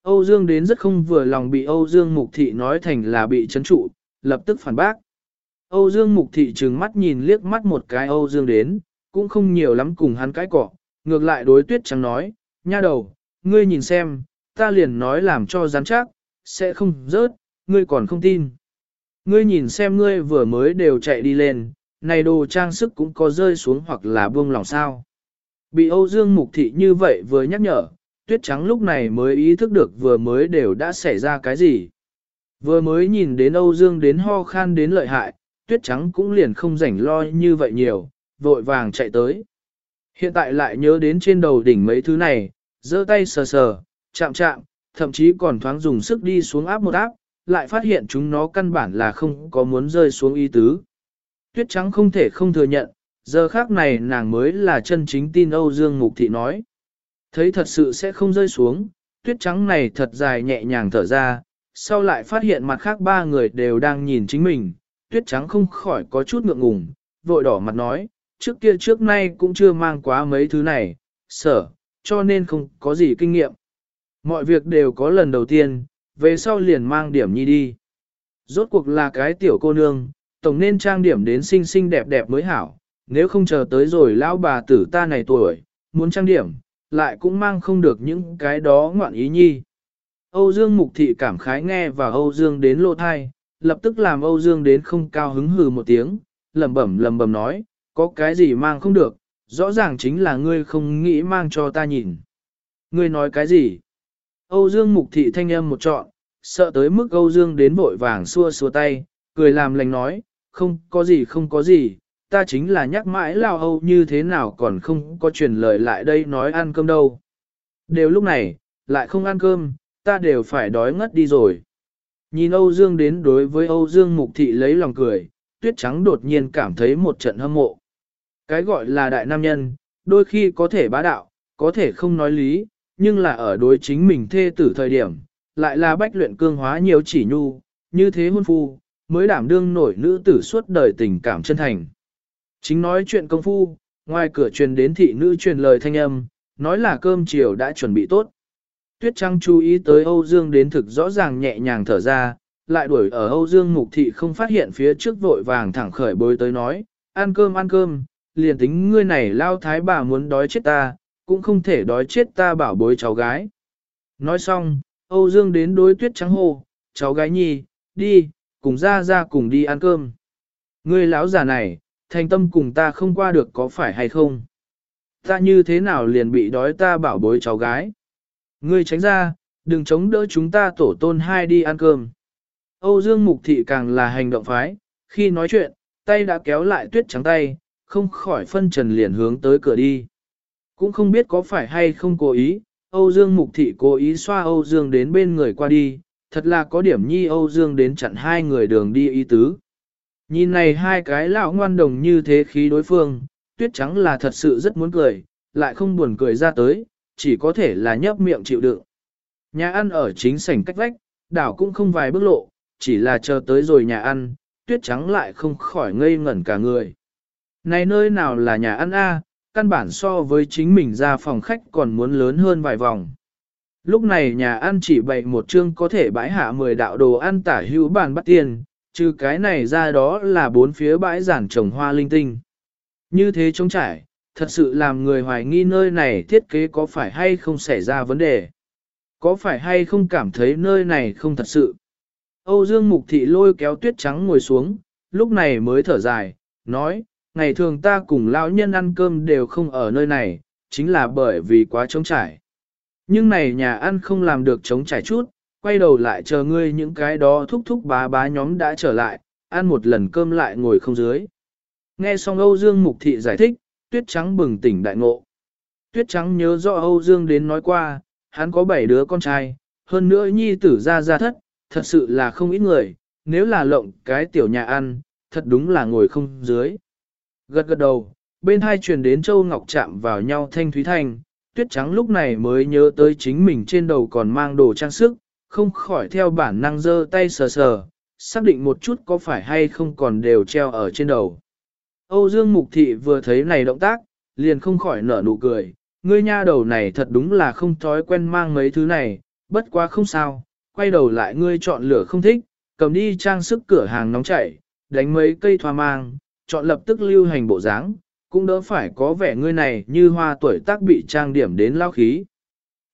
Âu Dương đến rất không vừa lòng bị Âu Dương Mục Thị nói thành là bị chấn trụ, lập tức phản bác. Âu Dương Mục Thị trừng mắt nhìn liếc mắt một cái Âu Dương đến, cũng không nhiều lắm cùng hắn cái cỏ, ngược lại đối tuyết trắng nói, nha đầu, ngươi nhìn xem, ta liền nói làm cho rắn chắc, sẽ không rớt, ngươi còn không tin. Ngươi nhìn xem ngươi vừa mới đều chạy đi lên, này đồ trang sức cũng có rơi xuống hoặc là buông lòng sao. Bị Âu Dương Mục Thị như vậy vừa nhắc nhở, tuyết trắng lúc này mới ý thức được vừa mới đều đã xảy ra cái gì. Vừa mới nhìn đến Âu Dương đến ho khan đến lợi hại, tuyết trắng cũng liền không rảnh lo như vậy nhiều, vội vàng chạy tới. Hiện tại lại nhớ đến trên đầu đỉnh mấy thứ này, giơ tay sờ sờ, chạm chạm, thậm chí còn thoáng dùng sức đi xuống áp một áp, lại phát hiện chúng nó căn bản là không có muốn rơi xuống y tứ. Tuyết trắng không thể không thừa nhận, giờ khác này nàng mới là chân chính tin Âu Dương Mục Thị nói. Thấy thật sự sẽ không rơi xuống, tuyết trắng này thật dài nhẹ nhàng thở ra, sau lại phát hiện mặt khác ba người đều đang nhìn chính mình, tuyết trắng không khỏi có chút ngượng ngùng, vội đỏ mặt nói, trước kia trước nay cũng chưa mang quá mấy thứ này, sở, cho nên không có gì kinh nghiệm. Mọi việc đều có lần đầu tiên, về sau liền mang điểm nhi đi. Rốt cuộc là cái tiểu cô nương, tổng nên trang điểm đến xinh xinh đẹp đẹp mới hảo, nếu không chờ tới rồi lão bà tử ta này tuổi, muốn trang điểm, lại cũng mang không được những cái đó ngoạn ý nhi. Âu Dương Mục Thị cảm khái nghe và Âu Dương đến lô thai, lập tức làm Âu Dương đến không cao hứng hừ một tiếng, lẩm bẩm lẩm bẩm nói, có cái gì mang không được, rõ ràng chính là ngươi không nghĩ mang cho ta nhìn. Ngươi nói cái gì? Âu Dương Mục Thị thanh âm một trọn, sợ tới mức Âu Dương đến vội vàng xua xua tay, cười làm lành nói, không có gì không có gì, ta chính là nhắc mãi lao âu như thế nào còn không có truyền lời lại đây nói ăn cơm đâu. Đều lúc này, lại không ăn cơm, ta đều phải đói ngất đi rồi. Nhìn Âu Dương đến đối với Âu Dương Mục Thị lấy lòng cười, tuyết trắng đột nhiên cảm thấy một trận hâm mộ. Cái gọi là đại nam nhân, đôi khi có thể bá đạo, có thể không nói lý, nhưng là ở đối chính mình thê tử thời điểm, lại là bách luyện cương hóa nhiều chỉ nhu, như thế hôn phu, mới đảm đương nổi nữ tử suốt đời tình cảm chân thành. Chính nói chuyện công phu, ngoài cửa truyền đến thị nữ truyền lời thanh âm, nói là cơm chiều đã chuẩn bị tốt. Tuyết Trăng chú ý tới Âu Dương đến thực rõ ràng nhẹ nhàng thở ra, lại đuổi ở Âu Dương Mục Thị không phát hiện phía trước vội vàng thẳng khởi bối tới nói, ăn cơm ăn cơm, liền tính ngươi này lao thái bà muốn đói chết ta, cũng không thể đói chết ta bảo bối cháu gái. Nói xong, Âu Dương đến đối Tuyết Trắng hồ cháu gái nhi, đi, cùng ra ra cùng đi ăn cơm. Ngươi lão già này, thành tâm cùng ta không qua được có phải hay không? Ta như thế nào liền bị đói ta bảo bối cháu gái? Ngươi tránh ra, đừng chống đỡ chúng ta tổ tôn hai đi ăn cơm. Âu Dương Mục Thị càng là hành động phái, khi nói chuyện, tay đã kéo lại tuyết trắng tay, không khỏi phân trần liền hướng tới cửa đi. Cũng không biết có phải hay không cố ý, Âu Dương Mục Thị cố ý xoa Âu Dương đến bên người qua đi, thật là có điểm nhi Âu Dương đến chặn hai người đường đi ý tứ. Nhìn này hai cái lão ngoan đồng như thế khí đối phương, tuyết trắng là thật sự rất muốn cười, lại không buồn cười ra tới, chỉ có thể là nhấp miệng chịu đựng. Nhà ăn ở chính sảnh cách vách, đảo cũng không vài bước lộ, chỉ là chờ tới rồi nhà ăn, tuyết trắng lại không khỏi ngây ngẩn cả người. Này nơi nào là nhà ăn a? Căn bản so với chính mình ra phòng khách còn muốn lớn hơn vài vòng. Lúc này nhà ăn chỉ bày một chương có thể bãi hạ 10 đạo đồ ăn tả hữu bàn bắt tiền, trừ cái này ra đó là bốn phía bãi giản trồng hoa linh tinh. Như thế trông trải, thật sự làm người hoài nghi nơi này thiết kế có phải hay không xảy ra vấn đề. Có phải hay không cảm thấy nơi này không thật sự. Âu Dương Mục Thị lôi kéo tuyết trắng ngồi xuống, lúc này mới thở dài, nói, ngày thường ta cùng lão nhân ăn cơm đều không ở nơi này, chính là bởi vì quá trống trải. Nhưng này nhà ăn không làm được trống trải chút, quay đầu lại chờ ngươi những cái đó thúc thúc bá bá nhóm đã trở lại, ăn một lần cơm lại ngồi không dưới. Nghe xong Âu Dương Mục Thị giải thích, tuyết trắng bừng tỉnh đại ngộ. Tuyết trắng nhớ rõ Âu Dương đến nói qua, hắn có bảy đứa con trai, hơn nữa nhi tử ra ra thất, thật sự là không ít người, nếu là lộng cái tiểu nhà ăn, thật đúng là ngồi không dưới. Gật gật đầu, bên hai truyền đến Châu Ngọc chạm vào nhau thanh thúy thanh, tuyết trắng lúc này mới nhớ tới chính mình trên đầu còn mang đồ trang sức, không khỏi theo bản năng giơ tay sờ sờ, xác định một chút có phải hay không còn đều treo ở trên đầu. Âu Dương Mục Thị vừa thấy này động tác, liền không khỏi nở nụ cười, ngươi nha đầu này thật đúng là không thói quen mang mấy thứ này, bất quá không sao, quay đầu lại ngươi chọn lửa không thích, cầm đi trang sức cửa hàng nóng chảy, đánh mấy cây thoa mang, chọn lập tức lưu hành bộ dáng, cũng đỡ phải có vẻ ngươi này như hoa tuổi tác bị trang điểm đến lao khí.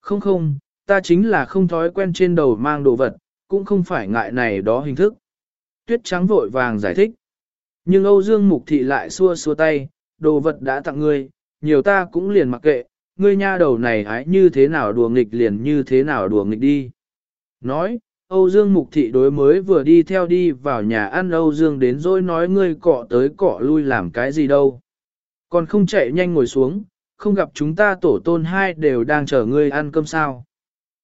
Không không, ta chính là không thói quen trên đầu mang đồ vật, cũng không phải ngại này đó hình thức. Tuyết trắng vội vàng giải thích. Nhưng Âu Dương Mục Thị lại xua xua tay, đồ vật đã tặng ngươi, nhiều ta cũng liền mặc kệ, ngươi nha đầu này ái như thế nào đùa nghịch liền như thế nào đùa nghịch đi. Nói, Âu Dương Mục Thị đối mới vừa đi theo đi vào nhà ăn Âu Dương đến rồi nói ngươi cọ tới cọ lui làm cái gì đâu. Còn không chạy nhanh ngồi xuống, không gặp chúng ta tổ tôn hai đều đang chờ ngươi ăn cơm sao.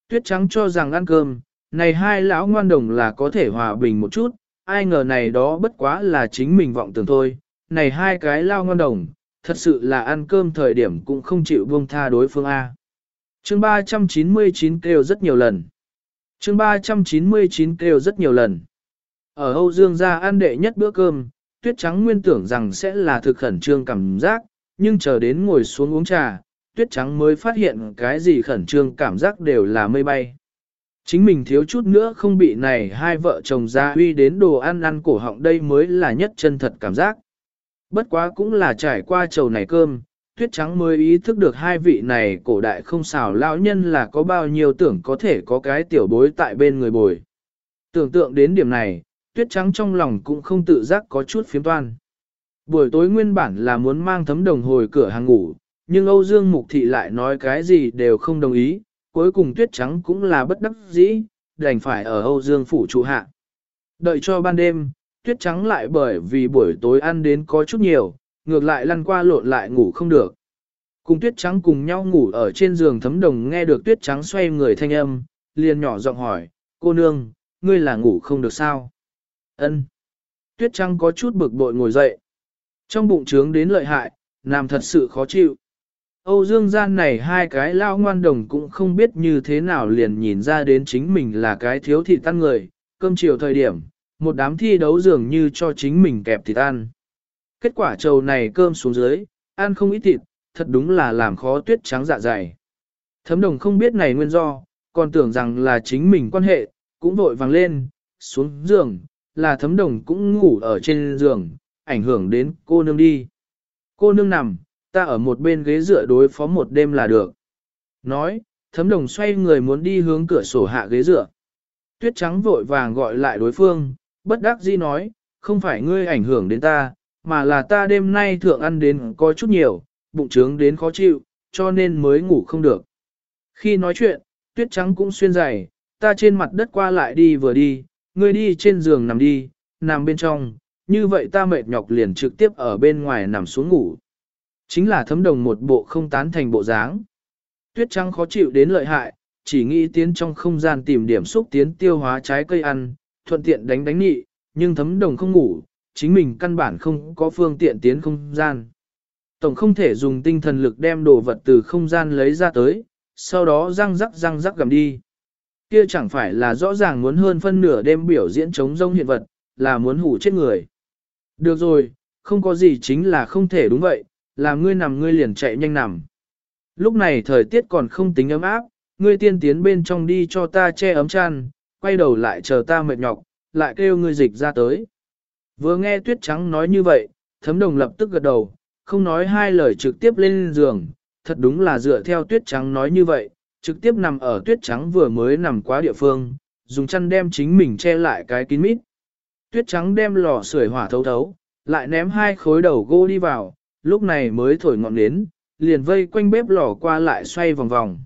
Tuyết trắng cho rằng ăn cơm, này hai lão ngoan đồng là có thể hòa bình một chút, ai ngờ này đó bất quá là chính mình vọng tưởng thôi. Này hai cái lao ngoan đồng, thật sự là ăn cơm thời điểm cũng không chịu buông tha đối phương A. chương 399 kêu rất nhiều lần chương 399 kêu rất nhiều lần. Ở Âu Dương gia ăn đệ nhất bữa cơm, tuyết trắng nguyên tưởng rằng sẽ là thực khẩn trương cảm giác, nhưng chờ đến ngồi xuống uống trà, tuyết trắng mới phát hiện cái gì khẩn trương cảm giác đều là mây bay. Chính mình thiếu chút nữa không bị này hai vợ chồng ra uy đến đồ ăn ăn cổ họng đây mới là nhất chân thật cảm giác. Bất quá cũng là trải qua chầu này cơm, tuyết trắng mới ý thức được hai vị này cổ đại không xảo lão nhân là có bao nhiêu tưởng có thể có cái tiểu bối tại bên người bồi. Tưởng tượng đến điểm này, tuyết trắng trong lòng cũng không tự giác có chút phiếm toan. Buổi tối nguyên bản là muốn mang thấm đồng hồi cửa hàng ngủ, nhưng Âu Dương Mục Thị lại nói cái gì đều không đồng ý, cuối cùng tuyết trắng cũng là bất đắc dĩ, đành phải ở Âu Dương phủ trụ hạ. Đợi cho ban đêm, tuyết trắng lại bởi vì buổi tối ăn đến có chút nhiều, ngược lại lăn qua lộn lại ngủ không được. Cùng tuyết trắng cùng nhau ngủ ở trên giường thấm đồng nghe được tuyết trắng xoay người thanh âm, liền nhỏ giọng hỏi, cô nương, ngươi là ngủ không được sao? Ân. Tuyết trắng có chút bực bội ngồi dậy. Trong bụng trướng đến lợi hại, làm thật sự khó chịu. Âu Dương gian này hai cái lao ngoan đồng cũng không biết như thế nào liền nhìn ra đến chính mình là cái thiếu thị tan người, cơm chiều thời điểm, một đám thi đấu dường như cho chính mình kẹp thịt ăn. Kết quả trầu này cơm xuống dưới, ăn không ít thịt, thật đúng là làm khó tuyết trắng dạ dày. Thấm đồng không biết này nguyên do, còn tưởng rằng là chính mình quan hệ, cũng vội vàng lên, xuống giường, là thấm đồng cũng ngủ ở trên giường, ảnh hưởng đến cô nương đi. Cô nương nằm, ta ở một bên ghế dựa đối phó một đêm là được. Nói, thấm đồng xoay người muốn đi hướng cửa sổ hạ ghế dựa. Tuyết trắng vội vàng gọi lại đối phương, bất đắc dĩ nói, không phải ngươi ảnh hưởng đến ta, mà là ta đêm nay thượng ăn đến có chút nhiều, bụng trướng đến khó chịu, cho nên mới ngủ không được. Khi nói chuyện, tuyết trắng cũng xuyên dày, ta trên mặt đất qua lại đi vừa đi, ngươi đi trên giường nằm đi, nằm bên trong, như vậy ta mệt nhọc liền trực tiếp ở bên ngoài nằm xuống ngủ. Chính là thấm đồng một bộ không tán thành bộ dáng. Tuyết trắng khó chịu đến lợi hại, chỉ nghĩ tiến trong không gian tìm điểm xúc tiến tiêu hóa trái cây ăn, thuận tiện đánh đánh nhị, nhưng thấm đồng không ngủ, chính mình căn bản không có phương tiện tiến không gian. Tổng không thể dùng tinh thần lực đem đồ vật từ không gian lấy ra tới, sau đó răng rắc răng rắc gầm đi. Kia chẳng phải là rõ ràng muốn hơn phân nửa đêm biểu diễn chống rông hiện vật, là muốn hủ chết người. Được rồi, không có gì chính là không thể đúng vậy, là ngươi nằm ngươi liền chạy nhanh nằm. Lúc này thời tiết còn không tính ấm áp, ngươi tiên tiến bên trong đi cho ta che ấm chăn, quay đầu lại chờ ta mệt nhọc, lại kêu ngươi dịch ra tới. Vừa nghe tuyết trắng nói như vậy, thấm đồng lập tức gật đầu, không nói hai lời trực tiếp lên giường, thật đúng là dựa theo tuyết trắng nói như vậy, trực tiếp nằm ở tuyết trắng vừa mới nằm quá địa phương, dùng chăn đem chính mình che lại cái kín mít. Tuyết trắng đem lò sưởi hỏa thấu thấu, lại ném hai khối đầu gỗ đi vào, lúc này mới thổi ngọn nến, liền vây quanh bếp lò qua lại xoay vòng vòng.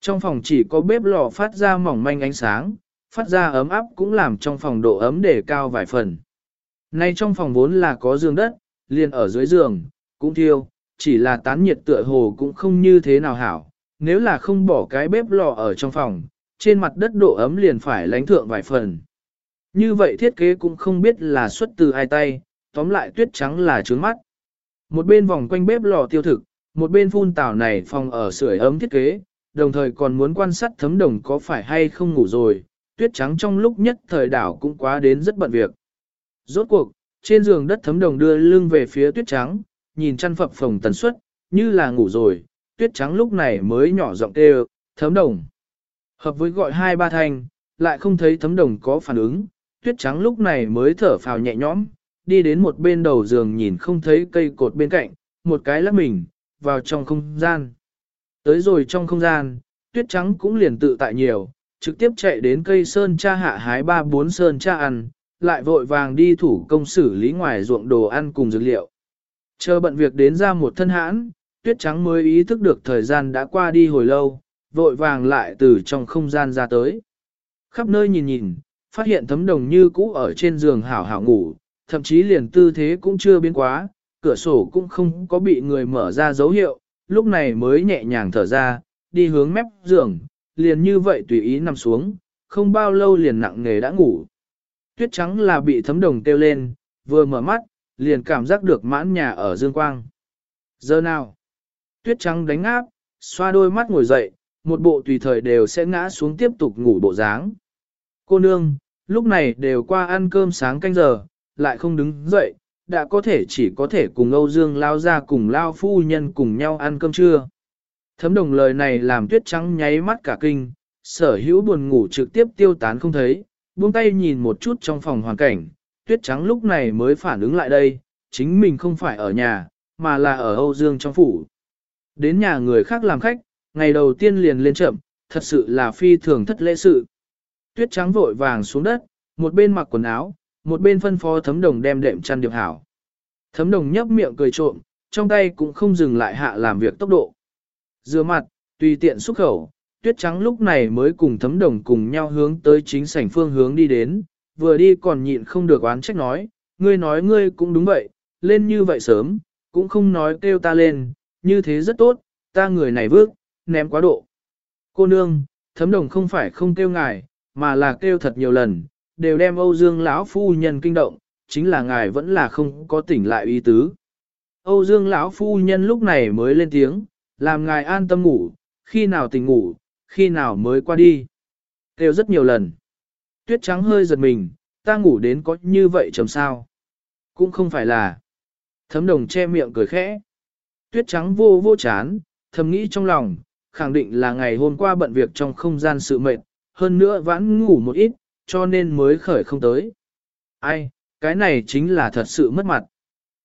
Trong phòng chỉ có bếp lò phát ra mỏng manh ánh sáng, phát ra ấm áp cũng làm trong phòng độ ấm để cao vài phần. Nay trong phòng vốn là có giường đất, liền ở dưới giường, cũng thiêu, chỉ là tán nhiệt tựa hồ cũng không như thế nào hảo. Nếu là không bỏ cái bếp lò ở trong phòng, trên mặt đất độ ấm liền phải lánh thượng vài phần. Như vậy thiết kế cũng không biết là xuất từ ai tay, tóm lại tuyết trắng là trướng mắt. Một bên vòng quanh bếp lò tiêu thực, một bên phun tảo này phòng ở sưởi ấm thiết kế, đồng thời còn muốn quan sát thấm đồng có phải hay không ngủ rồi, tuyết trắng trong lúc nhất thời đảo cũng quá đến rất bận việc. Rốt cuộc, trên giường đất thấm đồng đưa lưng về phía tuyết trắng, nhìn chăn phập phồng tần suất, như là ngủ rồi, tuyết trắng lúc này mới nhỏ giọng kêu, thấm đồng. Hợp với gọi hai ba thanh, lại không thấy thấm đồng có phản ứng, tuyết trắng lúc này mới thở phào nhẹ nhõm, đi đến một bên đầu giường nhìn không thấy cây cột bên cạnh, một cái lắc mình, vào trong không gian. Tới rồi trong không gian, tuyết trắng cũng liền tự tại nhiều, trực tiếp chạy đến cây sơn cha hạ hái ba bốn sơn cha ăn, lại vội vàng đi thủ công xử lý ngoài ruộng đồ ăn cùng dược liệu. Chờ bận việc đến ra một thân hãn, tuyết trắng mới ý thức được thời gian đã qua đi hồi lâu, vội vàng lại từ trong không gian ra tới. Khắp nơi nhìn nhìn, phát hiện thấm đồng như cũ ở trên giường hảo hảo ngủ, thậm chí liền tư thế cũng chưa biến quá, cửa sổ cũng không có bị người mở ra dấu hiệu, lúc này mới nhẹ nhàng thở ra, đi hướng mép giường, liền như vậy tùy ý nằm xuống, không bao lâu liền nặng nghề đã ngủ. Tuyết trắng là bị thấm đồng kêu lên, vừa mở mắt, liền cảm giác được mãn nhà ở dương quang. Giờ nào? Tuyết trắng đánh áp, xoa đôi mắt ngồi dậy, một bộ tùy thời đều sẽ ngã xuống tiếp tục ngủ bộ dáng. Cô nương, lúc này đều qua ăn cơm sáng canh giờ, lại không đứng dậy, đã có thể chỉ có thể cùng Âu Dương lao ra cùng lao phu nhân cùng nhau ăn cơm trưa. Thấm đồng lời này làm tuyết trắng nháy mắt cả kinh, sở hữu buồn ngủ trực tiếp tiêu tán không thấy, buông tay nhìn một chút trong phòng hoàn cảnh, tuyết trắng lúc này mới phản ứng lại đây, chính mình không phải ở nhà, mà là ở Âu Dương trong phủ. Đến nhà người khác làm khách, ngày đầu tiên liền lên chậm, thật sự là phi thường thất lễ sự. Tuyết trắng vội vàng xuống đất, một bên mặc quần áo, một bên phân phó thấm đồng đem đệm chăn điệp hảo. Thấm đồng nhấp miệng cười trộm, trong tay cũng không dừng lại hạ làm việc tốc độ. Dừa mặt, tùy tiện xúc khẩu, tuyết trắng lúc này mới cùng thấm đồng cùng nhau hướng tới chính sảnh phương hướng đi đến, vừa đi còn nhịn không được oán trách nói, ngươi nói ngươi cũng đúng vậy, lên như vậy sớm, cũng không nói kêu ta lên, như thế rất tốt, ta người này vước, ném quá độ. Cô nương, thấm đồng không phải không kêu ngài, mà là kêu thật nhiều lần, đều đem Âu Dương lão phu nhân kinh động, chính là ngài vẫn là không có tỉnh lại ý tứ. Âu Dương lão phu nhân lúc này mới lên tiếng, làm ngài an tâm ngủ, khi nào tỉnh ngủ, khi nào mới qua đi. Kêu rất nhiều lần. Tuyết trắng hơi giật mình, ta ngủ đến có như vậy chầm sao. Cũng không phải là. Thấm đồng che miệng cười khẽ. Tuyết trắng vô vô chán, thầm nghĩ trong lòng, khẳng định là ngày hôm qua bận việc trong không gian sự mệt, hơn nữa vãn ngủ một ít, cho nên mới khởi không tới. Ai, cái này chính là thật sự mất mặt.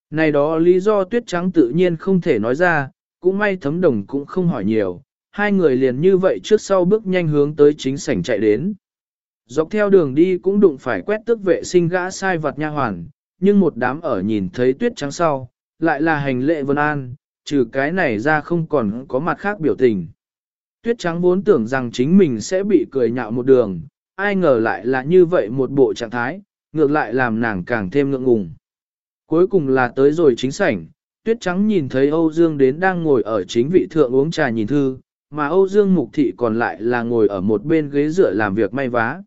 Này đó lý do tuyết trắng tự nhiên không thể nói ra, cũng may thấm đồng cũng không hỏi nhiều, hai người liền như vậy trước sau bước nhanh hướng tới chính sảnh chạy đến. Dọc theo đường đi cũng đụng phải quét tước vệ sinh gã sai vật nha hoàn, nhưng một đám ở nhìn thấy tuyết trắng sau, lại là hành lệ vân an, trừ cái này ra không còn có mặt khác biểu tình. Tuyết trắng vốn tưởng rằng chính mình sẽ bị cười nhạo một đường, ai ngờ lại là như vậy một bộ trạng thái, ngược lại làm nàng càng thêm ngượng ngùng. Cuối cùng là tới rồi chính sảnh, tuyết trắng nhìn thấy Âu Dương đến đang ngồi ở chính vị thượng uống trà nhìn thư, mà Âu Dương mục thị còn lại là ngồi ở một bên ghế dựa làm việc may vá.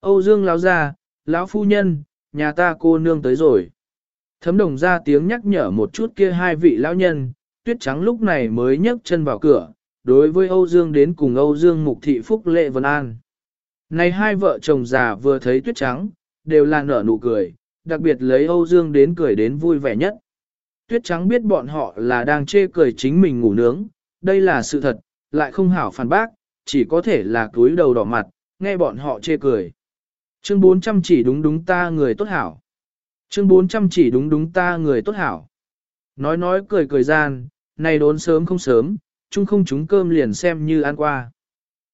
Âu Dương lão ra, lão phu nhân, nhà ta cô nương tới rồi. Thấm đồng ra tiếng nhắc nhở một chút kia hai vị lão nhân, tuyết trắng lúc này mới nhấc chân vào cửa, đối với Âu Dương đến cùng Âu Dương mục thị phúc lệ vân an. Này hai vợ chồng già vừa thấy tuyết trắng, đều là nở nụ cười, đặc biệt lấy Âu Dương đến cười đến vui vẻ nhất. Tuyết trắng biết bọn họ là đang chê cười chính mình ngủ nướng, đây là sự thật, lại không hảo phản bác, chỉ có thể là túi đầu đỏ mặt, nghe bọn họ chê cười. Chương 400 chỉ đúng đúng ta người tốt hảo. Chương 400 chỉ đúng đúng ta người tốt hảo. Nói nói cười cười gian, này đốn sớm không sớm, chung không chúng cơm liền xem như ăn qua.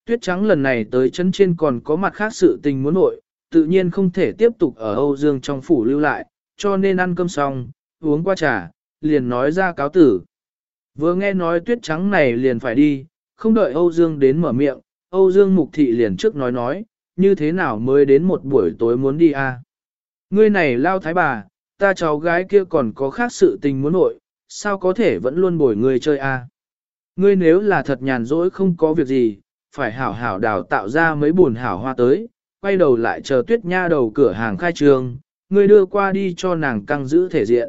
Tuyết trắng lần này tới chân trên còn có mặt khác sự tình muốn nội, tự nhiên không thể tiếp tục ở Âu Dương trong phủ lưu lại, cho nên ăn cơm xong, uống qua trà, liền nói ra cáo tử. Vừa nghe nói tuyết trắng này liền phải đi, không đợi Âu Dương đến mở miệng, Âu Dương mục thị liền trước nói nói, như thế nào mới đến một buổi tối muốn đi à? Ngươi này lao thái bà, ta cháu gái kia còn có khác sự tình muốn nội, sao có thể vẫn luôn bồi ngươi chơi à? Ngươi nếu là thật nhàn rỗi không có việc gì, phải hảo hảo đào tạo ra mấy buồn hảo hoa tới, quay đầu lại chờ tuyết nha đầu cửa hàng khai trường, ngươi đưa qua đi cho nàng căng giữ thể diện.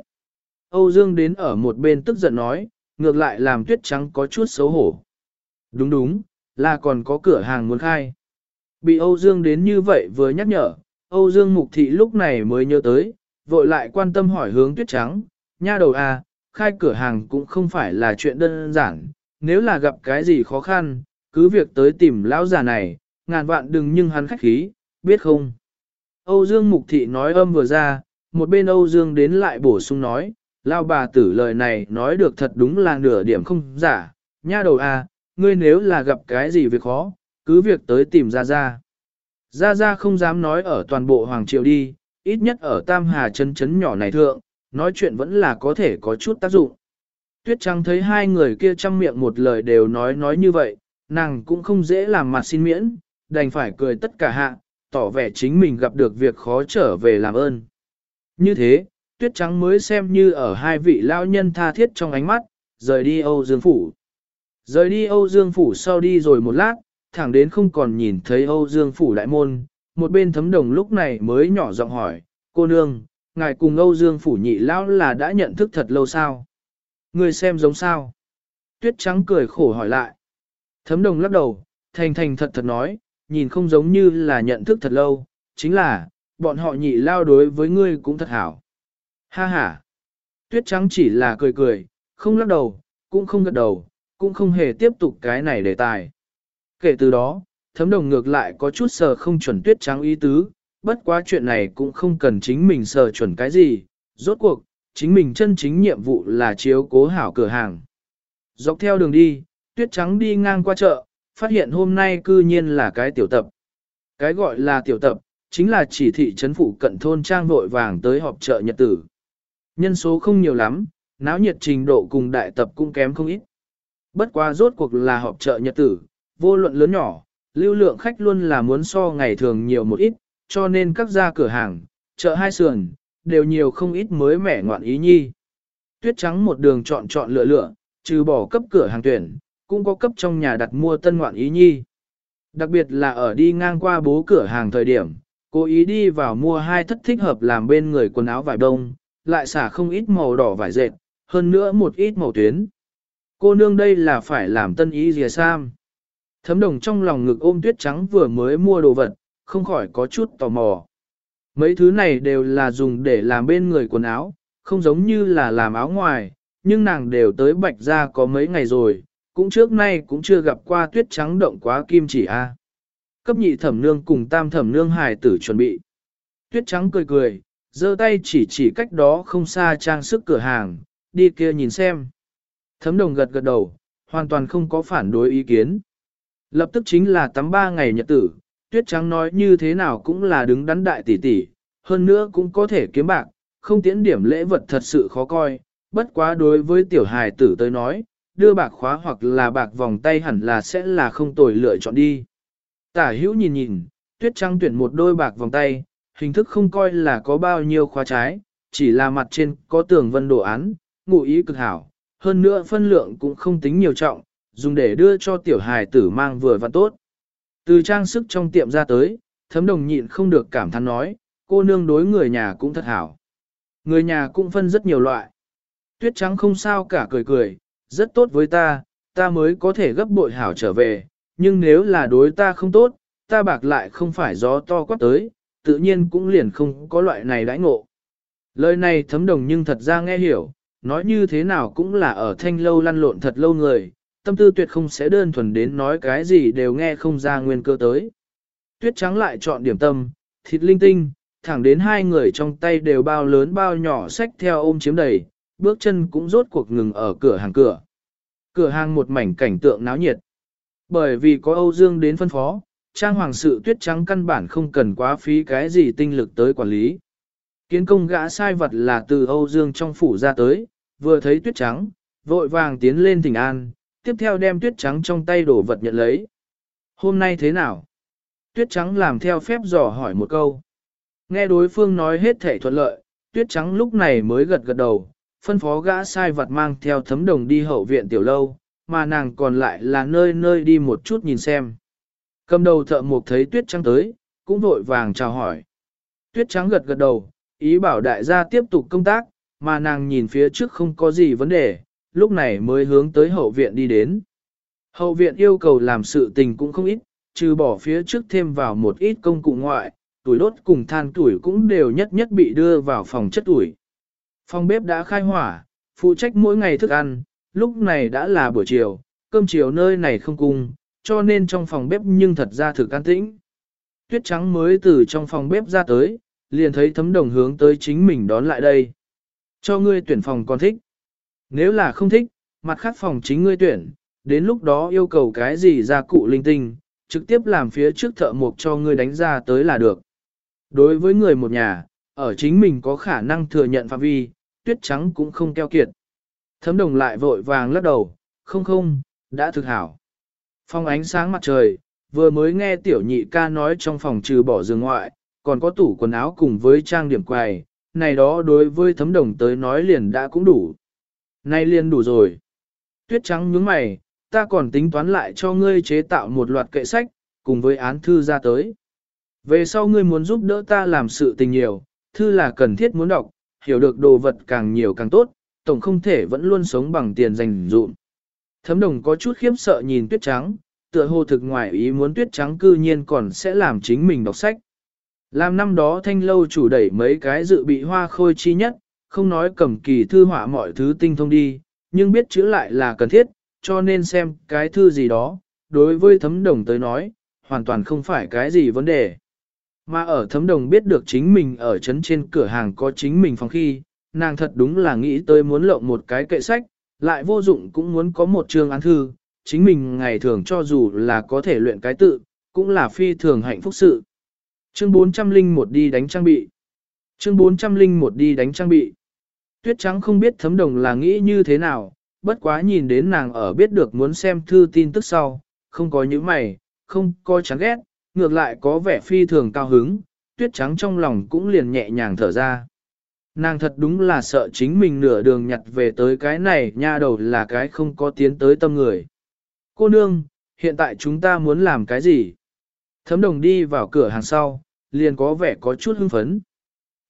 Âu Dương đến ở một bên tức giận nói, ngược lại làm tuyết trắng có chút xấu hổ. Đúng đúng, là còn có cửa hàng muốn khai. Bị Âu Dương đến như vậy vừa nhắc nhở, Âu Dương Mục Thị lúc này mới nhớ tới, vội lại quan tâm hỏi hướng tuyết trắng, nha đầu à, khai cửa hàng cũng không phải là chuyện đơn giản, nếu là gặp cái gì khó khăn, cứ việc tới tìm lão già này, ngàn vạn đừng nhưng hắn khách khí, biết không? Âu Dương Mục Thị nói âm vừa ra, một bên Âu Dương đến lại bổ sung nói, lao bà tử lời này nói được thật đúng là nửa điểm không giả, nha đầu à, ngươi nếu là gặp cái gì việc khó, cứ việc tới tìm Gia Gia. Gia Gia không dám nói ở toàn bộ Hoàng Triều đi, ít nhất ở Tam Hà chân chấn nhỏ này thượng, nói chuyện vẫn là có thể có chút tác dụng. Tuyết Trăng thấy hai người kia chăm miệng một lời đều nói nói như vậy, nàng cũng không dễ làm mặt xin miễn, đành phải cười tất cả hạ, tỏ vẻ chính mình gặp được việc khó trở về làm ơn. Như thế, Tuyết Trắng mới xem như ở hai vị lao nhân tha thiết trong ánh mắt, rời đi Âu Dương Phủ. Rời đi Âu Dương Phủ sau đi rồi một lát, thẳng đến không còn nhìn thấy Âu Dương Phủ đại môn, một bên thấm đồng lúc này mới nhỏ giọng hỏi, cô nương, ngài cùng Âu Dương Phủ nhị lão là đã nhận thức thật lâu sao? Người xem giống sao? Tuyết trắng cười khổ hỏi lại. Thấm đồng lắc đầu, thành thành thật thật nói, nhìn không giống như là nhận thức thật lâu, chính là, bọn họ nhị lao đối với ngươi cũng thật hảo. Ha ha! Tuyết trắng chỉ là cười cười, không lắc đầu, cũng không gật đầu, cũng không hề tiếp tục cái này đề tài. Kể từ đó, thấm đồng ngược lại có chút sờ không chuẩn tuyết trắng ý tứ, bất quá chuyện này cũng không cần chính mình sờ chuẩn cái gì, rốt cuộc, chính mình chân chính nhiệm vụ là chiếu cố hảo cửa hàng. Dọc theo đường đi, tuyết trắng đi ngang qua chợ, phát hiện hôm nay cư nhiên là cái tiểu tập. Cái gọi là tiểu tập, chính là chỉ thị trấn phụ cận thôn trang vội vàng tới họp chợ nhật tử. Nhân số không nhiều lắm, náo nhiệt trình độ cùng đại tập cũng kém không ít. Bất quá rốt cuộc là họp chợ nhật tử, vô luận lớn nhỏ, lưu lượng khách luôn là muốn so ngày thường nhiều một ít, cho nên các gia cửa hàng, chợ hai sườn, đều nhiều không ít mới mẻ ngoạn ý nhi. Tuyết trắng một đường chọn chọn lựa lựa, trừ bỏ cấp cửa hàng tuyển, cũng có cấp trong nhà đặt mua tân ngoạn ý nhi. Đặc biệt là ở đi ngang qua bố cửa hàng thời điểm, cố ý đi vào mua hai thất thích hợp làm bên người quần áo vải đông, lại xả không ít màu đỏ vải dệt, hơn nữa một ít màu tuyến. Cô nương đây là phải làm tân ý dìa sam. Thấm đồng trong lòng ngực ôm tuyết trắng vừa mới mua đồ vật, không khỏi có chút tò mò. Mấy thứ này đều là dùng để làm bên người quần áo, không giống như là làm áo ngoài, nhưng nàng đều tới bạch ra có mấy ngày rồi, cũng trước nay cũng chưa gặp qua tuyết trắng động quá kim chỉ a. Cấp nhị thẩm nương cùng tam thẩm nương hài tử chuẩn bị. Tuyết trắng cười cười, giơ tay chỉ chỉ cách đó không xa trang sức cửa hàng, đi kia nhìn xem. Thấm đồng gật gật đầu, hoàn toàn không có phản đối ý kiến. Lập tức chính là tắm ba ngày nhật tử, tuyết trắng nói như thế nào cũng là đứng đắn đại tỷ tỷ, hơn nữa cũng có thể kiếm bạc, không tiễn điểm lễ vật thật sự khó coi, bất quá đối với tiểu hài tử tới nói, đưa bạc khóa hoặc là bạc vòng tay hẳn là sẽ là không tồi lựa chọn đi. Tả hữu nhìn nhìn, tuyết trắng tuyển một đôi bạc vòng tay, hình thức không coi là có bao nhiêu khóa trái, chỉ là mặt trên có tường vân đồ án, ngụ ý cực hảo, hơn nữa phân lượng cũng không tính nhiều trọng, dùng để đưa cho tiểu hài tử mang vừa và tốt. Từ trang sức trong tiệm ra tới, thấm đồng nhịn không được cảm thán nói, cô nương đối người nhà cũng thật hảo. Người nhà cũng phân rất nhiều loại. Tuyết trắng không sao cả cười cười, rất tốt với ta, ta mới có thể gấp bội hảo trở về, nhưng nếu là đối ta không tốt, ta bạc lại không phải gió to quát tới, tự nhiên cũng liền không có loại này đãi ngộ. Lời này thấm đồng nhưng thật ra nghe hiểu, nói như thế nào cũng là ở thanh lâu lăn lộn thật lâu người, tâm tư tuyệt không sẽ đơn thuần đến nói cái gì đều nghe không ra nguyên cơ tới. Tuyết trắng lại chọn điểm tâm, thịt linh tinh, thẳng đến hai người trong tay đều bao lớn bao nhỏ sách theo ôm chiếm đầy, bước chân cũng rốt cuộc ngừng ở cửa hàng cửa. Cửa hàng một mảnh cảnh tượng náo nhiệt. Bởi vì có Âu Dương đến phân phó, trang hoàng sự tuyết trắng căn bản không cần quá phí cái gì tinh lực tới quản lý. Kiến công gã sai vật là từ Âu Dương trong phủ ra tới, vừa thấy tuyết trắng, vội vàng tiến lên thỉnh an, tiếp theo đem tuyết trắng trong tay đổ vật nhận lấy. Hôm nay thế nào? Tuyết trắng làm theo phép dò hỏi một câu. Nghe đối phương nói hết thể thuận lợi, tuyết trắng lúc này mới gật gật đầu, phân phó gã sai vật mang theo thấm đồng đi hậu viện tiểu lâu, mà nàng còn lại là nơi nơi đi một chút nhìn xem. Cầm đầu thợ mộc thấy tuyết trắng tới, cũng vội vàng chào hỏi. Tuyết trắng gật gật đầu, ý bảo đại gia tiếp tục công tác, mà nàng nhìn phía trước không có gì vấn đề, lúc này mới hướng tới hậu viện đi đến. Hậu viện yêu cầu làm sự tình cũng không ít, trừ bỏ phía trước thêm vào một ít công cụ ngoại, tuổi đốt cùng than tuổi cũng đều nhất nhất bị đưa vào phòng chất tuổi. Phòng bếp đã khai hỏa, phụ trách mỗi ngày thức ăn, lúc này đã là buổi chiều, cơm chiều nơi này không cung, cho nên trong phòng bếp nhưng thật ra thực an tĩnh. Tuyết trắng mới từ trong phòng bếp ra tới, liền thấy thấm đồng hướng tới chính mình đón lại đây. Cho ngươi tuyển phòng còn thích. Nếu là không thích, mặt khác phòng chính ngươi tuyển, đến lúc đó yêu cầu cái gì ra cụ linh tinh, trực tiếp làm phía trước thợ mộc cho ngươi đánh ra tới là được. Đối với người một nhà, ở chính mình có khả năng thừa nhận phạm vi, tuyết trắng cũng không keo kiệt. Thấm đồng lại vội vàng lắc đầu, không không, đã thực hảo. Phong ánh sáng mặt trời, vừa mới nghe tiểu nhị ca nói trong phòng trừ bỏ giường ngoại, còn có tủ quần áo cùng với trang điểm quầy, này đó đối với thấm đồng tới nói liền đã cũng đủ. Nay liền đủ rồi. Tuyết trắng nhướng mày, ta còn tính toán lại cho ngươi chế tạo một loạt kệ sách, cùng với án thư ra tới. Về sau ngươi muốn giúp đỡ ta làm sự tình nhiều, thư là cần thiết muốn đọc, hiểu được đồ vật càng nhiều càng tốt, tổng không thể vẫn luôn sống bằng tiền dành dụm. Thấm đồng có chút khiếp sợ nhìn tuyết trắng, tựa hồ thực ngoài ý muốn tuyết trắng cư nhiên còn sẽ làm chính mình đọc sách. Làm năm đó thanh lâu chủ đẩy mấy cái dự bị hoa khôi chi nhất, không nói cầm kỳ thư họa mọi thứ tinh thông đi, nhưng biết chữ lại là cần thiết, cho nên xem cái thư gì đó, đối với thấm đồng tới nói, hoàn toàn không phải cái gì vấn đề. Mà ở thấm đồng biết được chính mình ở trấn trên cửa hàng có chính mình phòng khi, nàng thật đúng là nghĩ tới muốn lộng một cái kệ sách, lại vô dụng cũng muốn có một trường án thư, chính mình ngày thường cho dù là có thể luyện cái tự, cũng là phi thường hạnh phúc sự. Chương 401 đi đánh trang bị. Chương 401 đi đánh trang bị. Tuyết trắng không biết thấm đồng là nghĩ như thế nào, bất quá nhìn đến nàng ở biết được muốn xem thư tin tức sau, không có những mày, không có chán ghét, ngược lại có vẻ phi thường cao hứng, tuyết trắng trong lòng cũng liền nhẹ nhàng thở ra. Nàng thật đúng là sợ chính mình nửa đường nhặt về tới cái này nha đầu là cái không có tiến tới tâm người. Cô nương, hiện tại chúng ta muốn làm cái gì? Thấm đồng đi vào cửa hàng sau, liền có vẻ có chút hưng phấn.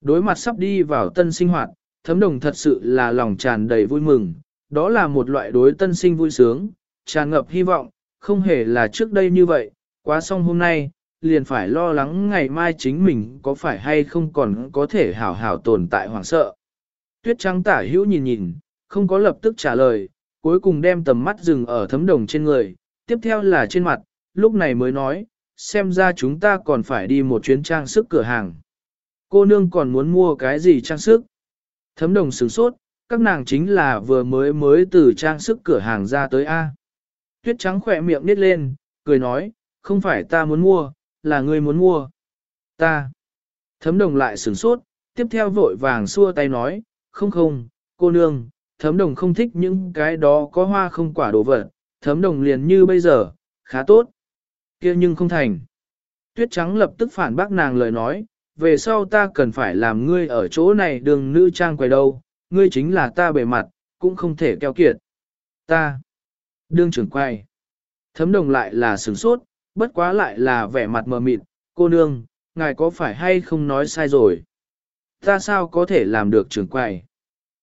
Đối mặt sắp đi vào tân sinh hoạt, thấm đồng thật sự là lòng tràn đầy vui mừng, đó là một loại đối tân sinh vui sướng, tràn ngập hy vọng, không hề là trước đây như vậy, quá xong hôm nay, liền phải lo lắng ngày mai chính mình có phải hay không còn có thể hảo hảo tồn tại hoảng sợ. Tuyết trắng tả hữu nhìn nhìn, không có lập tức trả lời, cuối cùng đem tầm mắt dừng ở thấm đồng trên người, tiếp theo là trên mặt, lúc này mới nói, xem ra chúng ta còn phải đi một chuyến trang sức cửa hàng. Cô nương còn muốn mua cái gì trang sức? Thấm đồng sửng sốt, các nàng chính là vừa mới mới từ trang sức cửa hàng ra tới A. Tuyết trắng khỏe miệng nít lên, cười nói, không phải ta muốn mua, là ngươi muốn mua. Ta. Thấm đồng lại sửng sốt, tiếp theo vội vàng xua tay nói, không không, cô nương, thấm đồng không thích những cái đó có hoa không quả đồ vật, thấm đồng liền như bây giờ, khá tốt kia nhưng không thành. Tuyết trắng lập tức phản bác nàng lời nói, về sau ta cần phải làm ngươi ở chỗ này đường nữ trang quay đâu, ngươi chính là ta bề mặt, cũng không thể keo kiệt. Ta. Đương trưởng quay. Thấm đồng lại là sửng sốt, bất quá lại là vẻ mặt mờ mịt, cô nương, ngài có phải hay không nói sai rồi? Ta sao có thể làm được trưởng quầy?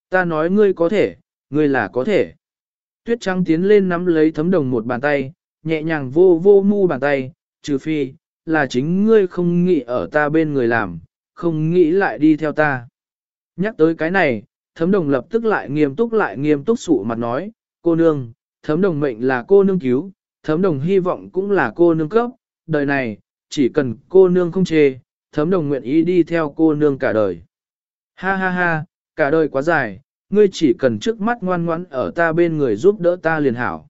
Ta nói ngươi có thể, ngươi là có thể. Tuyết trắng tiến lên nắm lấy thấm đồng một bàn tay, nhẹ nhàng vô vô mu bàn tay, trừ phi, là chính ngươi không nghĩ ở ta bên người làm, không nghĩ lại đi theo ta. Nhắc tới cái này, thấm đồng lập tức lại nghiêm túc lại nghiêm túc sụ mặt nói, cô nương, thấm đồng mệnh là cô nương cứu, thấm đồng hy vọng cũng là cô nương cấp, đời này, chỉ cần cô nương không chê, thấm đồng nguyện ý đi theo cô nương cả đời. Ha ha ha, cả đời quá dài, ngươi chỉ cần trước mắt ngoan ngoãn ở ta bên người giúp đỡ ta liền hảo.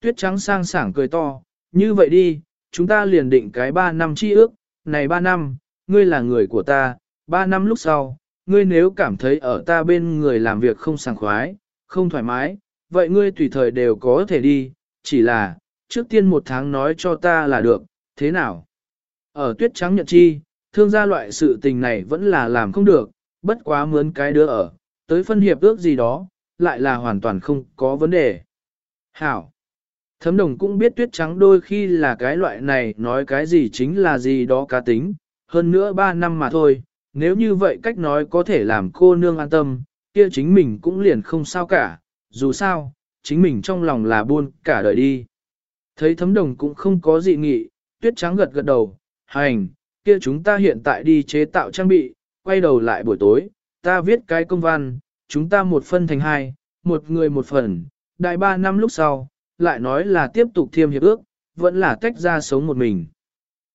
Tuyết trắng sang sảng cười to, như vậy đi, chúng ta liền định cái 3 năm chi ước, này 3 năm, ngươi là người của ta, 3 năm lúc sau, ngươi nếu cảm thấy ở ta bên người làm việc không sảng khoái, không thoải mái, vậy ngươi tùy thời đều có thể đi, chỉ là, trước tiên một tháng nói cho ta là được, thế nào? Ở tuyết trắng nhận chi, thương gia loại sự tình này vẫn là làm không được, bất quá mướn cái đứa ở, tới phân hiệp ước gì đó, lại là hoàn toàn không có vấn đề. Hảo! Thấm đồng cũng biết tuyết trắng đôi khi là cái loại này nói cái gì chính là gì đó cá tính, hơn nữa 3 năm mà thôi, nếu như vậy cách nói có thể làm cô nương an tâm, kia chính mình cũng liền không sao cả, dù sao, chính mình trong lòng là buôn cả đời đi. Thấy thấm đồng cũng không có dị nghị, tuyết trắng gật gật đầu, hành, kia chúng ta hiện tại đi chế tạo trang bị, quay đầu lại buổi tối, ta viết cái công văn, chúng ta một phân thành hai, một người một phần, đại ba năm lúc sau, lại nói là tiếp tục thiêm hiệp ước, vẫn là tách ra sống một mình.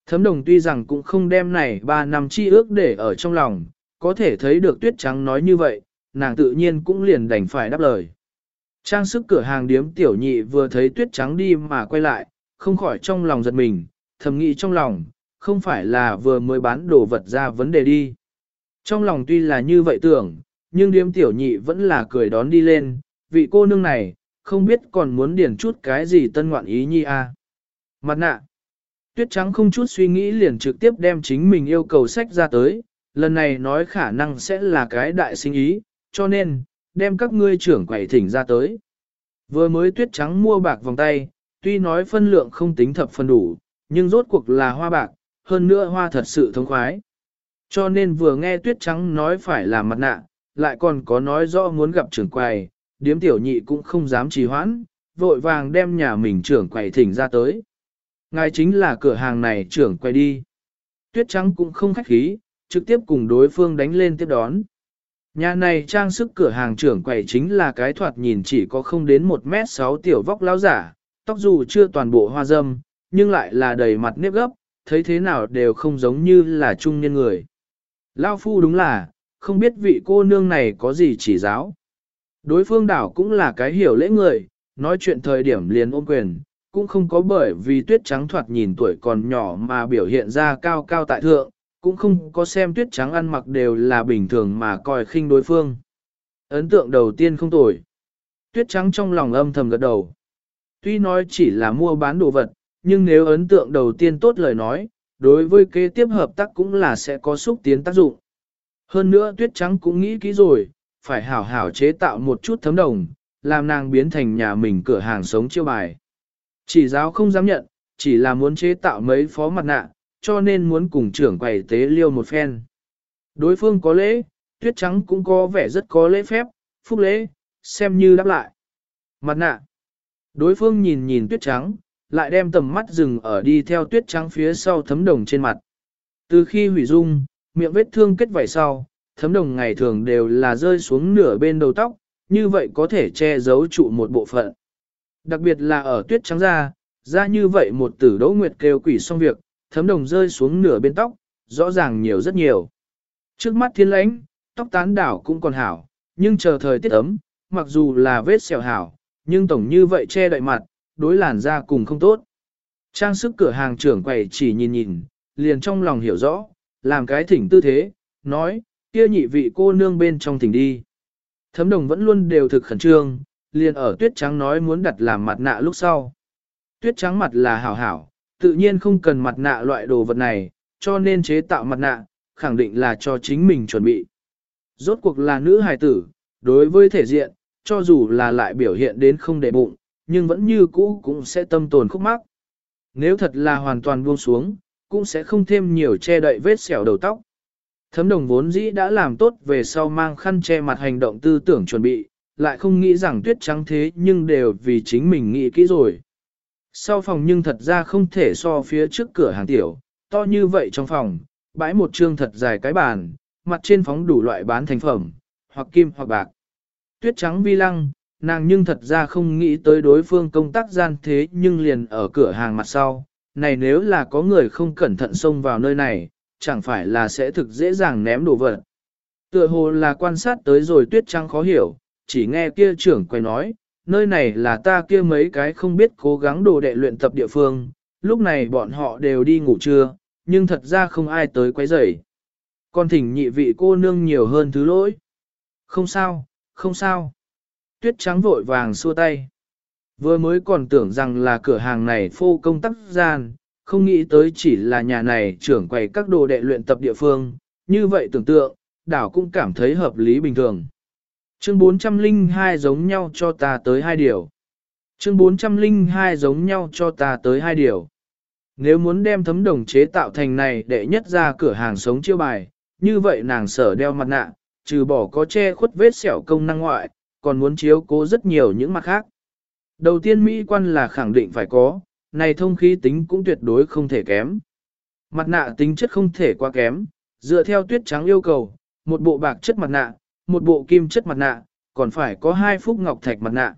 Thấm đồng tuy rằng cũng không đem này 3 năm chi ước để ở trong lòng, có thể thấy được tuyết trắng nói như vậy, nàng tự nhiên cũng liền đành phải đáp lời. Trang sức cửa hàng điếm tiểu nhị vừa thấy tuyết trắng đi mà quay lại, không khỏi trong lòng giật mình, thầm nghĩ trong lòng, không phải là vừa mới bán đồ vật ra vấn đề đi. Trong lòng tuy là như vậy tưởng, nhưng điếm tiểu nhị vẫn là cười đón đi lên, vị cô nương này, không biết còn muốn điển chút cái gì tân ngoạn ý nhi a. À. Mặt nạ. Tuyết trắng không chút suy nghĩ liền trực tiếp đem chính mình yêu cầu sách ra tới, lần này nói khả năng sẽ là cái đại sinh ý, cho nên, đem các ngươi trưởng quầy thỉnh ra tới. Vừa mới tuyết trắng mua bạc vòng tay, tuy nói phân lượng không tính thập phân đủ, nhưng rốt cuộc là hoa bạc, hơn nữa hoa thật sự thông khoái. Cho nên vừa nghe tuyết trắng nói phải là mặt nạ, lại còn có nói rõ muốn gặp trưởng quầy, điếm tiểu nhị cũng không dám trì hoãn, vội vàng đem nhà mình trưởng quầy thỉnh ra tới. Ngài chính là cửa hàng này trưởng quầy đi. Tuyết trắng cũng không khách khí, trực tiếp cùng đối phương đánh lên tiếp đón. Nhà này trang sức cửa hàng trưởng quầy chính là cái thoạt nhìn chỉ có không đến 1 mét 6 tiểu vóc lão giả, tóc dù chưa toàn bộ hoa dâm, nhưng lại là đầy mặt nếp gấp, thấy thế nào đều không giống như là trung nhân người. Lao phu đúng là, không biết vị cô nương này có gì chỉ giáo. Đối phương đảo cũng là cái hiểu lễ người, nói chuyện thời điểm liền ôm quyền, cũng không có bởi vì tuyết trắng thoạt nhìn tuổi còn nhỏ mà biểu hiện ra cao cao tại thượng, cũng không có xem tuyết trắng ăn mặc đều là bình thường mà coi khinh đối phương. Ấn tượng đầu tiên không tồi. Tuyết trắng trong lòng âm thầm gật đầu. Tuy nói chỉ là mua bán đồ vật, nhưng nếu ấn tượng đầu tiên tốt lời nói, đối với kế tiếp hợp tác cũng là sẽ có xúc tiến tác dụng. Hơn nữa tuyết trắng cũng nghĩ kỹ rồi, phải hảo hảo chế tạo một chút thấm đồng, làm nàng biến thành nhà mình cửa hàng sống chiêu bài. Chỉ giáo không dám nhận, chỉ là muốn chế tạo mấy phó mặt nạ, cho nên muốn cùng trưởng quầy tế liêu một phen. Đối phương có lễ, tuyết trắng cũng có vẻ rất có lễ phép, phúc lễ, xem như đáp lại. Mặt nạ. Đối phương nhìn nhìn tuyết trắng, lại đem tầm mắt dừng ở đi theo tuyết trắng phía sau thấm đồng trên mặt. Từ khi hủy dung, miệng vết thương kết vảy sau, thấm đồng ngày thường đều là rơi xuống nửa bên đầu tóc, như vậy có thể che giấu trụ một bộ phận. Đặc biệt là ở tuyết trắng da, da như vậy một tử đỗ nguyệt kêu quỷ xong việc, thấm đồng rơi xuống nửa bên tóc, rõ ràng nhiều rất nhiều. Trước mắt thiên lãnh, tóc tán đảo cũng còn hảo, nhưng chờ thời tiết ấm, mặc dù là vết sẹo hảo, nhưng tổng như vậy che đậy mặt, đối làn da cùng không tốt. Trang sức cửa hàng trưởng quầy chỉ nhìn nhìn, liền trong lòng hiểu rõ, làm cái thỉnh tư thế, nói, kia nhị vị cô nương bên trong thỉnh đi. Thấm đồng vẫn luôn đều thực khẩn trương, liền ở tuyết trắng nói muốn đặt làm mặt nạ lúc sau. Tuyết trắng mặt là hảo hảo, tự nhiên không cần mặt nạ loại đồ vật này, cho nên chế tạo mặt nạ, khẳng định là cho chính mình chuẩn bị. Rốt cuộc là nữ hài tử, đối với thể diện, cho dù là lại biểu hiện đến không để bụng, nhưng vẫn như cũ cũng sẽ tâm tồn khúc mắc. Nếu thật là hoàn toàn buông xuống, cũng sẽ không thêm nhiều che đậy vết sẹo đầu tóc. Thấm đồng vốn dĩ đã làm tốt về sau mang khăn che mặt hành động tư tưởng chuẩn bị, lại không nghĩ rằng tuyết trắng thế nhưng đều vì chính mình nghĩ kỹ rồi. Sau phòng nhưng thật ra không thể so phía trước cửa hàng tiểu, to như vậy trong phòng, bãi một trương thật dài cái bàn, mặt trên phóng đủ loại bán thành phẩm, hoặc kim hoặc bạc. Tuyết trắng vi lăng, nàng nhưng thật ra không nghĩ tới đối phương công tác gian thế nhưng liền ở cửa hàng mặt sau. Này nếu là có người không cẩn thận xông vào nơi này, chẳng phải là sẽ thực dễ dàng ném đồ vật. Tựa hồ là quan sát tới rồi tuyết trắng khó hiểu, chỉ nghe kia trưởng quay nói, nơi này là ta kia mấy cái không biết cố gắng đồ đệ luyện tập địa phương, lúc này bọn họ đều đi ngủ trưa, nhưng thật ra không ai tới quấy rầy. Con thỉnh nhị vị cô nương nhiều hơn thứ lỗi. Không sao, không sao. Tuyết trắng vội vàng xua tay. Vừa mới còn tưởng rằng là cửa hàng này phô công tắc gian, không nghĩ tới chỉ là nhà này trưởng quầy các đồ đệ luyện tập địa phương, như vậy tưởng tượng, đảo cũng cảm thấy hợp lý bình thường. Chương 402 giống nhau cho ta tới hai điều. Chương 402 giống nhau cho ta tới hai điều. Nếu muốn đem thấm đồng chế tạo thành này để nhất ra cửa hàng sống chiêu bài, như vậy nàng sở đeo mặt nạ, trừ bỏ có che khuất vết sẹo công năng ngoại, còn muốn chiếu cố rất nhiều những mặt khác. Đầu tiên Mỹ quan là khẳng định phải có, này thông khí tính cũng tuyệt đối không thể kém. Mặt nạ tính chất không thể quá kém, dựa theo tuyết trắng yêu cầu, một bộ bạc chất mặt nạ, một bộ kim chất mặt nạ, còn phải có hai phúc ngọc thạch mặt nạ.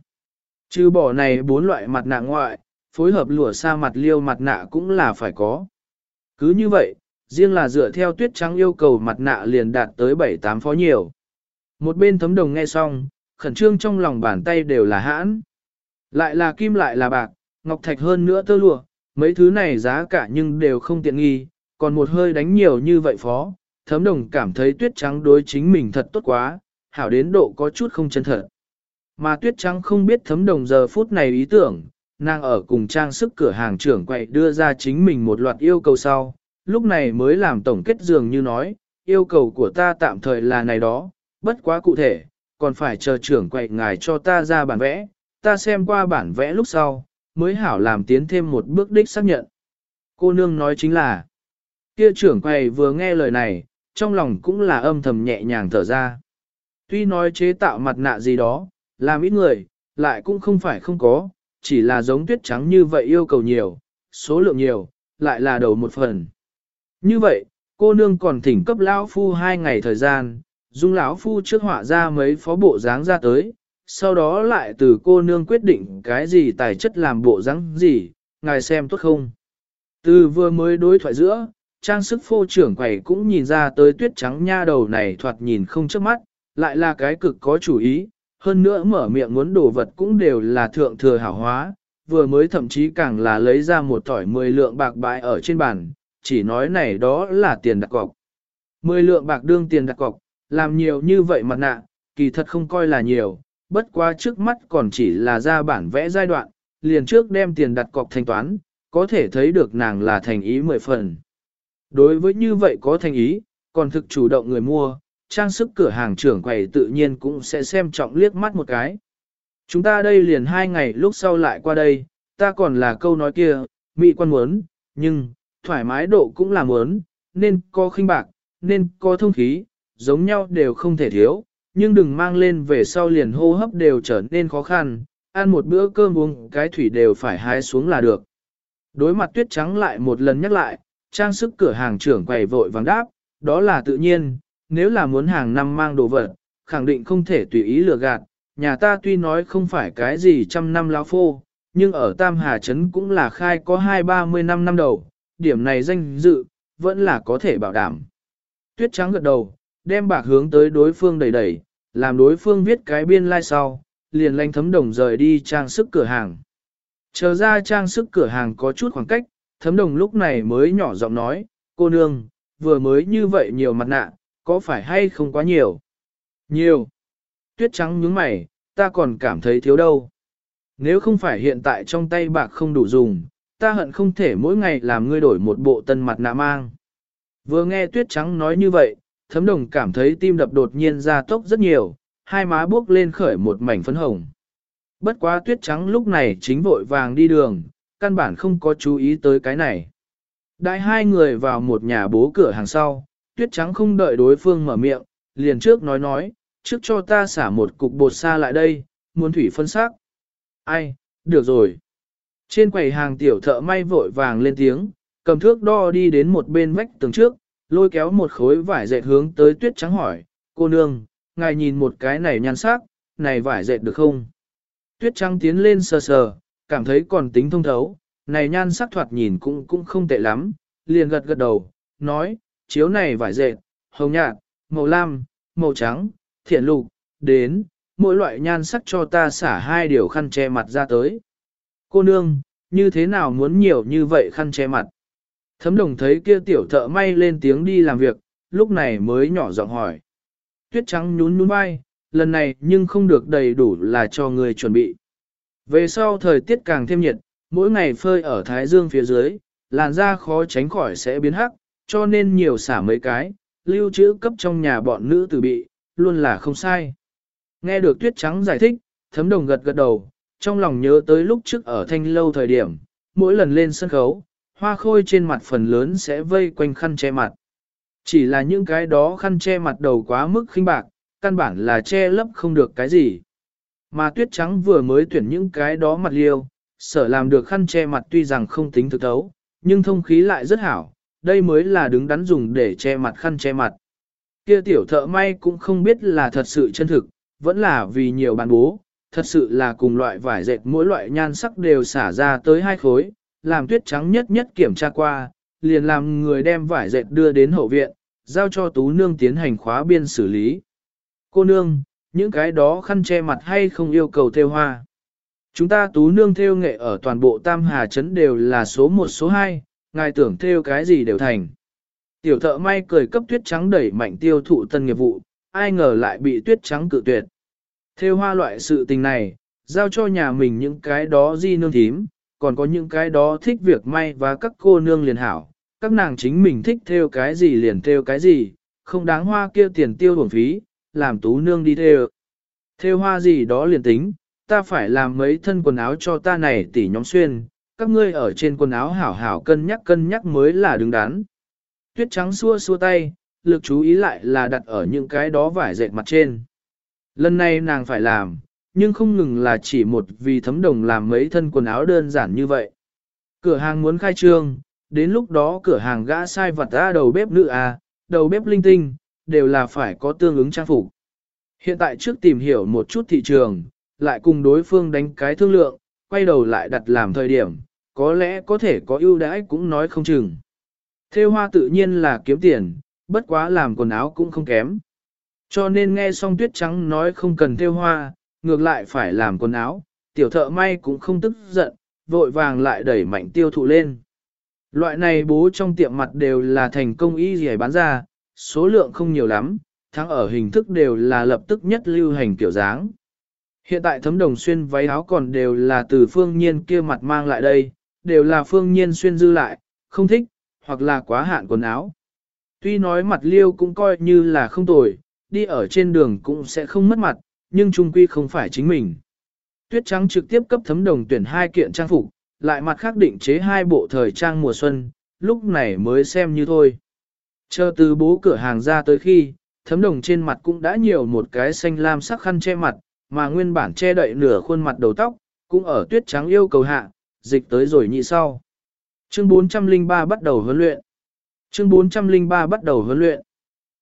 Trừ bỏ này bốn loại mặt nạ ngoại, phối hợp lụa sa mặt liêu mặt nạ cũng là phải có. Cứ như vậy, riêng là dựa theo tuyết trắng yêu cầu mặt nạ liền đạt tới 7-8 phó nhiều. Một bên thấm đồng nghe xong, khẩn trương trong lòng bàn tay đều là hãn. Lại là kim lại là bạc, ngọc thạch hơn nữa tơ lụa, mấy thứ này giá cả nhưng đều không tiện nghi, còn một hơi đánh nhiều như vậy phó, thấm đồng cảm thấy tuyết trắng đối chính mình thật tốt quá, hảo đến độ có chút không chân thật. Mà tuyết trắng không biết thấm đồng giờ phút này ý tưởng, nàng ở cùng trang sức cửa hàng trưởng quậy đưa ra chính mình một loạt yêu cầu sau, lúc này mới làm tổng kết dường như nói, yêu cầu của ta tạm thời là này đó, bất quá cụ thể, còn phải chờ trưởng quậy ngài cho ta ra bản vẽ, ta xem qua bản vẽ lúc sau, mới hảo làm tiến thêm một bước đích xác nhận. Cô nương nói chính là, kia trưởng quầy vừa nghe lời này, trong lòng cũng là âm thầm nhẹ nhàng thở ra. Tuy nói chế tạo mặt nạ gì đó, làm ít người, lại cũng không phải không có, chỉ là giống tuyết trắng như vậy yêu cầu nhiều, số lượng nhiều, lại là đầu một phần. Như vậy, cô nương còn thỉnh cấp lão phu hai ngày thời gian, dung lão phu trước họa ra mấy phó bộ dáng ra tới, sau đó lại từ cô nương quyết định cái gì tài chất làm bộ dáng gì, ngài xem tốt không. Từ vừa mới đối thoại giữa, trang sức phô trưởng quầy cũng nhìn ra tới tuyết trắng nha đầu này thoạt nhìn không trước mắt, lại là cái cực có chủ ý, hơn nữa mở miệng muốn đồ vật cũng đều là thượng thừa hảo hóa, vừa mới thậm chí càng là lấy ra một tỏi mười lượng bạc bại ở trên bàn, chỉ nói này đó là tiền đặt cọc. Mười lượng bạc đương tiền đặt cọc, làm nhiều như vậy mặt nạ, kỳ thật không coi là nhiều, bất quá trước mắt còn chỉ là ra bản vẽ giai đoạn, liền trước đem tiền đặt cọc thanh toán, có thể thấy được nàng là thành ý mười phần. Đối với như vậy có thành ý, còn thực chủ động người mua, trang sức cửa hàng trưởng quầy tự nhiên cũng sẽ xem trọng liếc mắt một cái. Chúng ta đây liền hai ngày lúc sau lại qua đây, ta còn là câu nói kia, mỹ quan muốn, nhưng, thoải mái độ cũng là muốn, nên có khinh bạc, nên có thông khí, giống nhau đều không thể thiếu, nhưng đừng mang lên về sau liền hô hấp đều trở nên khó khăn, ăn một bữa cơm uống cái thủy đều phải hái xuống là được. Đối mặt tuyết trắng lại một lần nhắc lại, trang sức cửa hàng trưởng quầy vội vàng đáp, đó là tự nhiên, nếu là muốn hàng năm mang đồ vật, khẳng định không thể tùy ý lừa gạt, nhà ta tuy nói không phải cái gì trăm năm lão phô, nhưng ở Tam Hà Trấn cũng là khai có hai ba mươi năm năm đầu, điểm này danh dự, vẫn là có thể bảo đảm. Tuyết trắng gật đầu, đem bạc hướng tới đối phương đẩy đẩy, làm đối phương viết cái biên lai like sau, liền lanh thấm đồng rời đi trang sức cửa hàng. Chờ ra trang sức cửa hàng có chút khoảng cách, thấm đồng lúc này mới nhỏ giọng nói, cô nương, vừa mới như vậy nhiều mặt nạ, có phải hay không quá nhiều? Nhiều. Tuyết trắng nhướng mày, ta còn cảm thấy thiếu đâu. Nếu không phải hiện tại trong tay bạc không đủ dùng, ta hận không thể mỗi ngày làm ngươi đổi một bộ tân mặt nạ mang. Vừa nghe tuyết trắng nói như vậy, thấm đồng cảm thấy tim đập đột nhiên ra tốc rất nhiều, hai má bước lên khởi một mảnh phấn hồng. Bất quá tuyết trắng lúc này chính vội vàng đi đường, căn bản không có chú ý tới cái này. Đại hai người vào một nhà bố cửa hàng sau, tuyết trắng không đợi đối phương mở miệng, liền trước nói nói, trước cho ta xả một cục bột xa lại đây, muốn thủy phân sắc. Ai, được rồi. Trên quầy hàng tiểu thợ may vội vàng lên tiếng, cầm thước đo đi đến một bên vách tường trước, lôi kéo một khối vải dệt hướng tới tuyết trắng hỏi, cô nương, ngài nhìn một cái này nhan sắc, này vải dệt được không? Tuyết trắng tiến lên sờ sờ, cảm thấy còn tính thông thấu, này nhan sắc thoạt nhìn cũng cũng không tệ lắm, liền gật gật đầu, nói, chiếu này vải dệt, hồng nhạt, màu lam, màu trắng, thiện lục, đến, mỗi loại nhan sắc cho ta xả hai điều khăn che mặt ra tới. Cô nương, như thế nào muốn nhiều như vậy khăn che mặt? Thấm đồng thấy kia tiểu thợ may lên tiếng đi làm việc, lúc này mới nhỏ giọng hỏi. Tuyết trắng nhún nhún vai, lần này nhưng không được đầy đủ là cho người chuẩn bị. Về sau thời tiết càng thêm nhiệt, mỗi ngày phơi ở thái dương phía dưới, làn da khó tránh khỏi sẽ biến hắc, cho nên nhiều xả mấy cái, lưu trữ cấp trong nhà bọn nữ tử bị, luôn là không sai. Nghe được tuyết trắng giải thích, thấm đồng gật gật đầu, trong lòng nhớ tới lúc trước ở thanh lâu thời điểm, mỗi lần lên sân khấu, hoa khôi trên mặt phần lớn sẽ vây quanh khăn che mặt. Chỉ là những cái đó khăn che mặt đầu quá mức khinh bạc, căn bản là che lấp không được cái gì. Mà tuyết trắng vừa mới tuyển những cái đó mặt liêu, sở làm được khăn che mặt tuy rằng không tính thực thấu, nhưng thông khí lại rất hảo, đây mới là đứng đắn dùng để che mặt khăn che mặt. Kia tiểu thợ may cũng không biết là thật sự chân thực, vẫn là vì nhiều bạn bố, thật sự là cùng loại vải dệt mỗi loại nhan sắc đều xả ra tới hai khối, làm tuyết trắng nhất nhất kiểm tra qua, liền làm người đem vải dệt đưa đến hậu viện, giao cho tú nương tiến hành khóa biên xử lý. Cô nương, những cái đó khăn che mặt hay không yêu cầu theo hoa. Chúng ta tú nương theo nghệ ở toàn bộ Tam Hà Trấn đều là số 1 số 2, ngài tưởng theo cái gì đều thành. Tiểu thợ may cười cấp tuyết trắng đẩy mạnh tiêu thụ tân nghiệp vụ, ai ngờ lại bị tuyết trắng cự tuyệt. Theo hoa loại sự tình này, giao cho nhà mình những cái đó di nương thím, còn có những cái đó thích việc may và các cô nương liền hảo, các nàng chính mình thích theo cái gì liền theo cái gì, không đáng hoa kia tiền tiêu bổng phí, làm tú nương đi theo. Theo hoa gì đó liền tính, ta phải làm mấy thân quần áo cho ta này tỉ nhóm xuyên, các ngươi ở trên quần áo hảo hảo cân nhắc cân nhắc mới là đứng đắn. Tuyết trắng xua xua tay, lực chú ý lại là đặt ở những cái đó vải dệt mặt trên. Lần này nàng phải làm, nhưng không ngừng là chỉ một vì thấm đồng làm mấy thân quần áo đơn giản như vậy. Cửa hàng muốn khai trương, đến lúc đó cửa hàng gã sai vật ra đầu bếp nữ à, đầu bếp linh tinh, đều là phải có tương ứng trang phục. Hiện tại trước tìm hiểu một chút thị trường, lại cùng đối phương đánh cái thương lượng, quay đầu lại đặt làm thời điểm, có lẽ có thể có ưu đãi cũng nói không chừng. Thêu hoa tự nhiên là kiếm tiền, bất quá làm quần áo cũng không kém. Cho nên nghe xong tuyết trắng nói không cần thêu hoa, ngược lại phải làm quần áo, tiểu thợ may cũng không tức giận, vội vàng lại đẩy mạnh tiêu thụ lên. Loại này bố trong tiệm mặt đều là thành công y gì bán ra, số lượng không nhiều lắm, thắng ở hình thức đều là lập tức nhất lưu hành kiểu dáng. Hiện tại thấm đồng xuyên váy áo còn đều là từ phương nhiên kia mặt mang lại đây, đều là phương nhiên xuyên dư lại, không thích, hoặc là quá hạn quần áo. Tuy nói mặt liêu cũng coi như là không tồi, đi ở trên đường cũng sẽ không mất mặt, nhưng trung quy không phải chính mình. Tuyết trắng trực tiếp cấp thấm đồng tuyển hai kiện trang phục, lại mặt khác định chế hai bộ thời trang mùa xuân, lúc này mới xem như thôi. Chờ từ bố cửa hàng ra tới khi, thấm đồng trên mặt cũng đã nhiều một cái xanh lam sắc khăn che mặt, mà nguyên bản che đậy nửa khuôn mặt đầu tóc, cũng ở tuyết trắng yêu cầu hạ, dịch tới rồi nhị sau. Chương 403 bắt đầu huấn luyện. Chương 403 bắt đầu huấn luyện.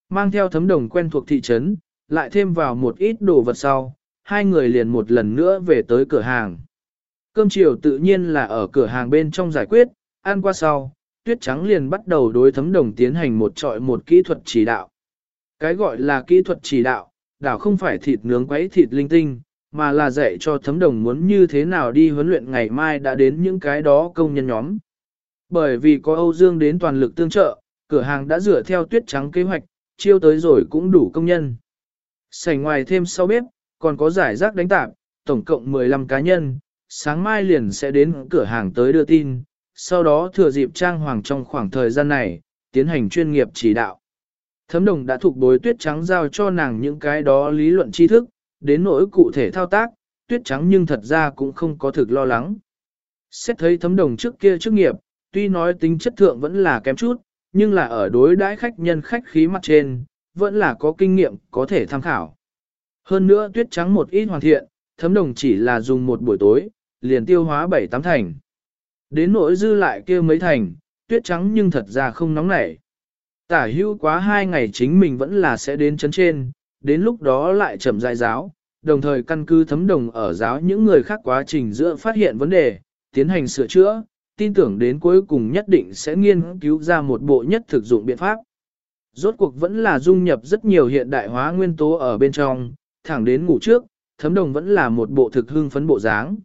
Mang theo thấm đồng quen thuộc thị trấn, lại thêm vào một ít đồ vật sau, hai người liền một lần nữa về tới cửa hàng. Cơm chiều tự nhiên là ở cửa hàng bên trong giải quyết, ăn qua sau, tuyết trắng liền bắt đầu đối thấm đồng tiến hành một trọi một kỹ thuật chỉ đạo. Cái gọi là kỹ thuật chỉ đạo, đảo không phải thịt nướng quấy thịt linh tinh, mà là dạy cho thấm đồng muốn như thế nào đi huấn luyện ngày mai đã đến những cái đó công nhân nhóm. Bởi vì có Âu Dương đến toàn lực tương trợ, cửa hàng đã dựa theo tuyết trắng kế hoạch, chiêu tới rồi cũng đủ công nhân. Sảnh ngoài thêm sau bếp, còn có giải rác đánh tạp, tổng cộng 15 cá nhân, sáng mai liền sẽ đến cửa hàng tới đưa tin, sau đó thừa dịp trang hoàng trong khoảng thời gian này, tiến hành chuyên nghiệp chỉ đạo. Thấm đồng đã thuộc bối tuyết trắng giao cho nàng những cái đó lý luận tri thức, đến nỗi cụ thể thao tác, tuyết trắng nhưng thật ra cũng không có thực lo lắng. Xét thấy thấm đồng trước kia trước nghiệp, tuy nói tính chất thượng vẫn là kém chút, nhưng là ở đối đãi khách nhân khách khí mặt trên, vẫn là có kinh nghiệm có thể tham khảo. Hơn nữa tuyết trắng một ít hoàn thiện, thấm đồng chỉ là dùng một buổi tối, liền tiêu hóa bảy tám thành. Đến nỗi dư lại kia mấy thành, tuyết trắng nhưng thật ra không nóng nảy. Tả hưu quá hai ngày chính mình vẫn là sẽ đến chấn trên, đến lúc đó lại chậm dại giáo, đồng thời căn cứ thấm đồng ở giáo những người khác quá trình giữa phát hiện vấn đề, tiến hành sửa chữa, tin tưởng đến cuối cùng nhất định sẽ nghiên cứu ra một bộ nhất thực dụng biện pháp. Rốt cuộc vẫn là dung nhập rất nhiều hiện đại hóa nguyên tố ở bên trong, thẳng đến ngủ trước, thấm đồng vẫn là một bộ thực hưng phấn bộ dáng.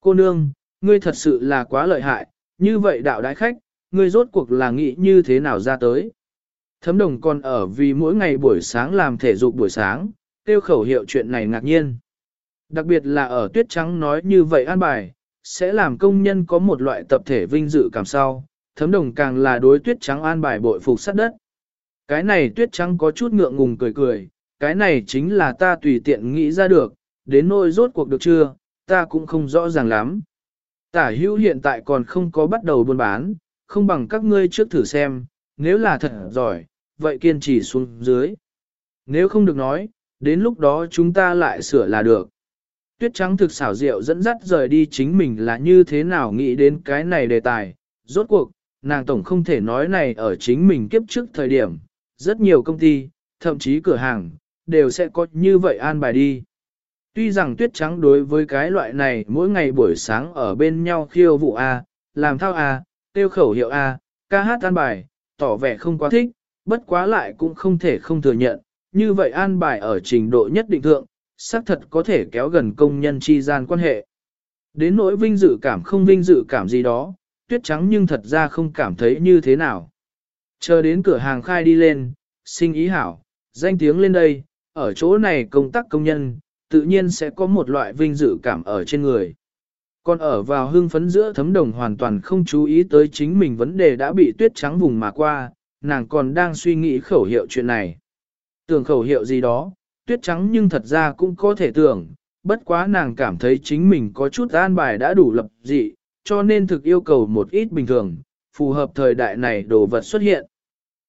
Cô nương, ngươi thật sự là quá lợi hại, như vậy đạo đại khách, ngươi rốt cuộc là nghĩ như thế nào ra tới. Thấm đồng còn ở vì mỗi ngày buổi sáng làm thể dục buổi sáng, tiêu khẩu hiệu chuyện này ngạc nhiên. Đặc biệt là ở tuyết trắng nói như vậy an bài, sẽ làm công nhân có một loại tập thể vinh dự cảm sau, thấm đồng càng là đối tuyết trắng an bài bội phục sát đất. Cái này tuyết trắng có chút ngượng ngùng cười cười, cái này chính là ta tùy tiện nghĩ ra được, đến nỗi rốt cuộc được chưa, ta cũng không rõ ràng lắm. Tả hữu hiện tại còn không có bắt đầu buôn bán, không bằng các ngươi trước thử xem, nếu là thật giỏi, vậy kiên trì xuống dưới. Nếu không được nói, đến lúc đó chúng ta lại sửa là được. Tuyết trắng thực xảo diệu dẫn dắt rời đi chính mình là như thế nào nghĩ đến cái này đề tài. Rốt cuộc, nàng tổng không thể nói này ở chính mình kiếp trước thời điểm. Rất nhiều công ty, thậm chí cửa hàng, đều sẽ có như vậy an bài đi. Tuy rằng tuyết trắng đối với cái loại này mỗi ngày buổi sáng ở bên nhau khiêu vụ A, làm thao A, tiêu khẩu hiệu A, ca hát an bài, tỏ vẻ không quá thích, bất quá lại cũng không thể không thừa nhận, như vậy an bài ở trình độ nhất định thượng, xác thật có thể kéo gần công nhân chi gian quan hệ. Đến nỗi vinh dự cảm không vinh dự cảm gì đó, tuyết trắng nhưng thật ra không cảm thấy như thế nào. Chờ đến cửa hàng khai đi lên, sinh ý hảo, danh tiếng lên đây, ở chỗ này công tác công nhân, tự nhiên sẽ có một loại vinh dự cảm ở trên người. Còn ở vào hương phấn giữa thấm đồng hoàn toàn không chú ý tới chính mình vấn đề đã bị tuyết trắng vùng mà qua, nàng còn đang suy nghĩ khẩu hiệu chuyện này. Tưởng khẩu hiệu gì đó, tuyết trắng nhưng thật ra cũng có thể tưởng, bất quá nàng cảm thấy chính mình có chút an bài đã đủ lập dị, cho nên thực yêu cầu một ít bình thường, phù hợp thời đại này đồ vật xuất hiện.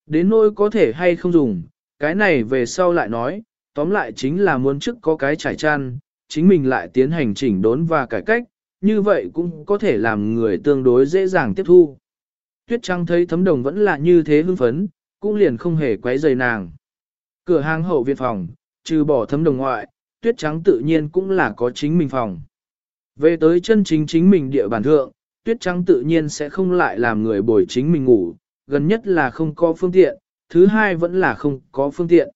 Đến nỗi có thể hay không dùng, cái này về sau lại nói, tóm lại chính là muốn trước có cái trải chăn, chính mình lại tiến hành chỉnh đốn và cải cách, như vậy cũng có thể làm người tương đối dễ dàng tiếp thu. Tuyết Trăng thấy thấm đồng vẫn là như thế hưng phấn, cũng liền không hề quấy rầy nàng. Cửa hàng hậu viện phòng, trừ bỏ thấm đồng ngoại, Tuyết Trắng tự nhiên cũng là có chính mình phòng. Về tới chân chính chính mình địa bàn thượng, Tuyết Trắng tự nhiên sẽ không lại làm người bồi chính mình ngủ, gần nhất là không có phương tiện, thứ hai vẫn là không có phương tiện.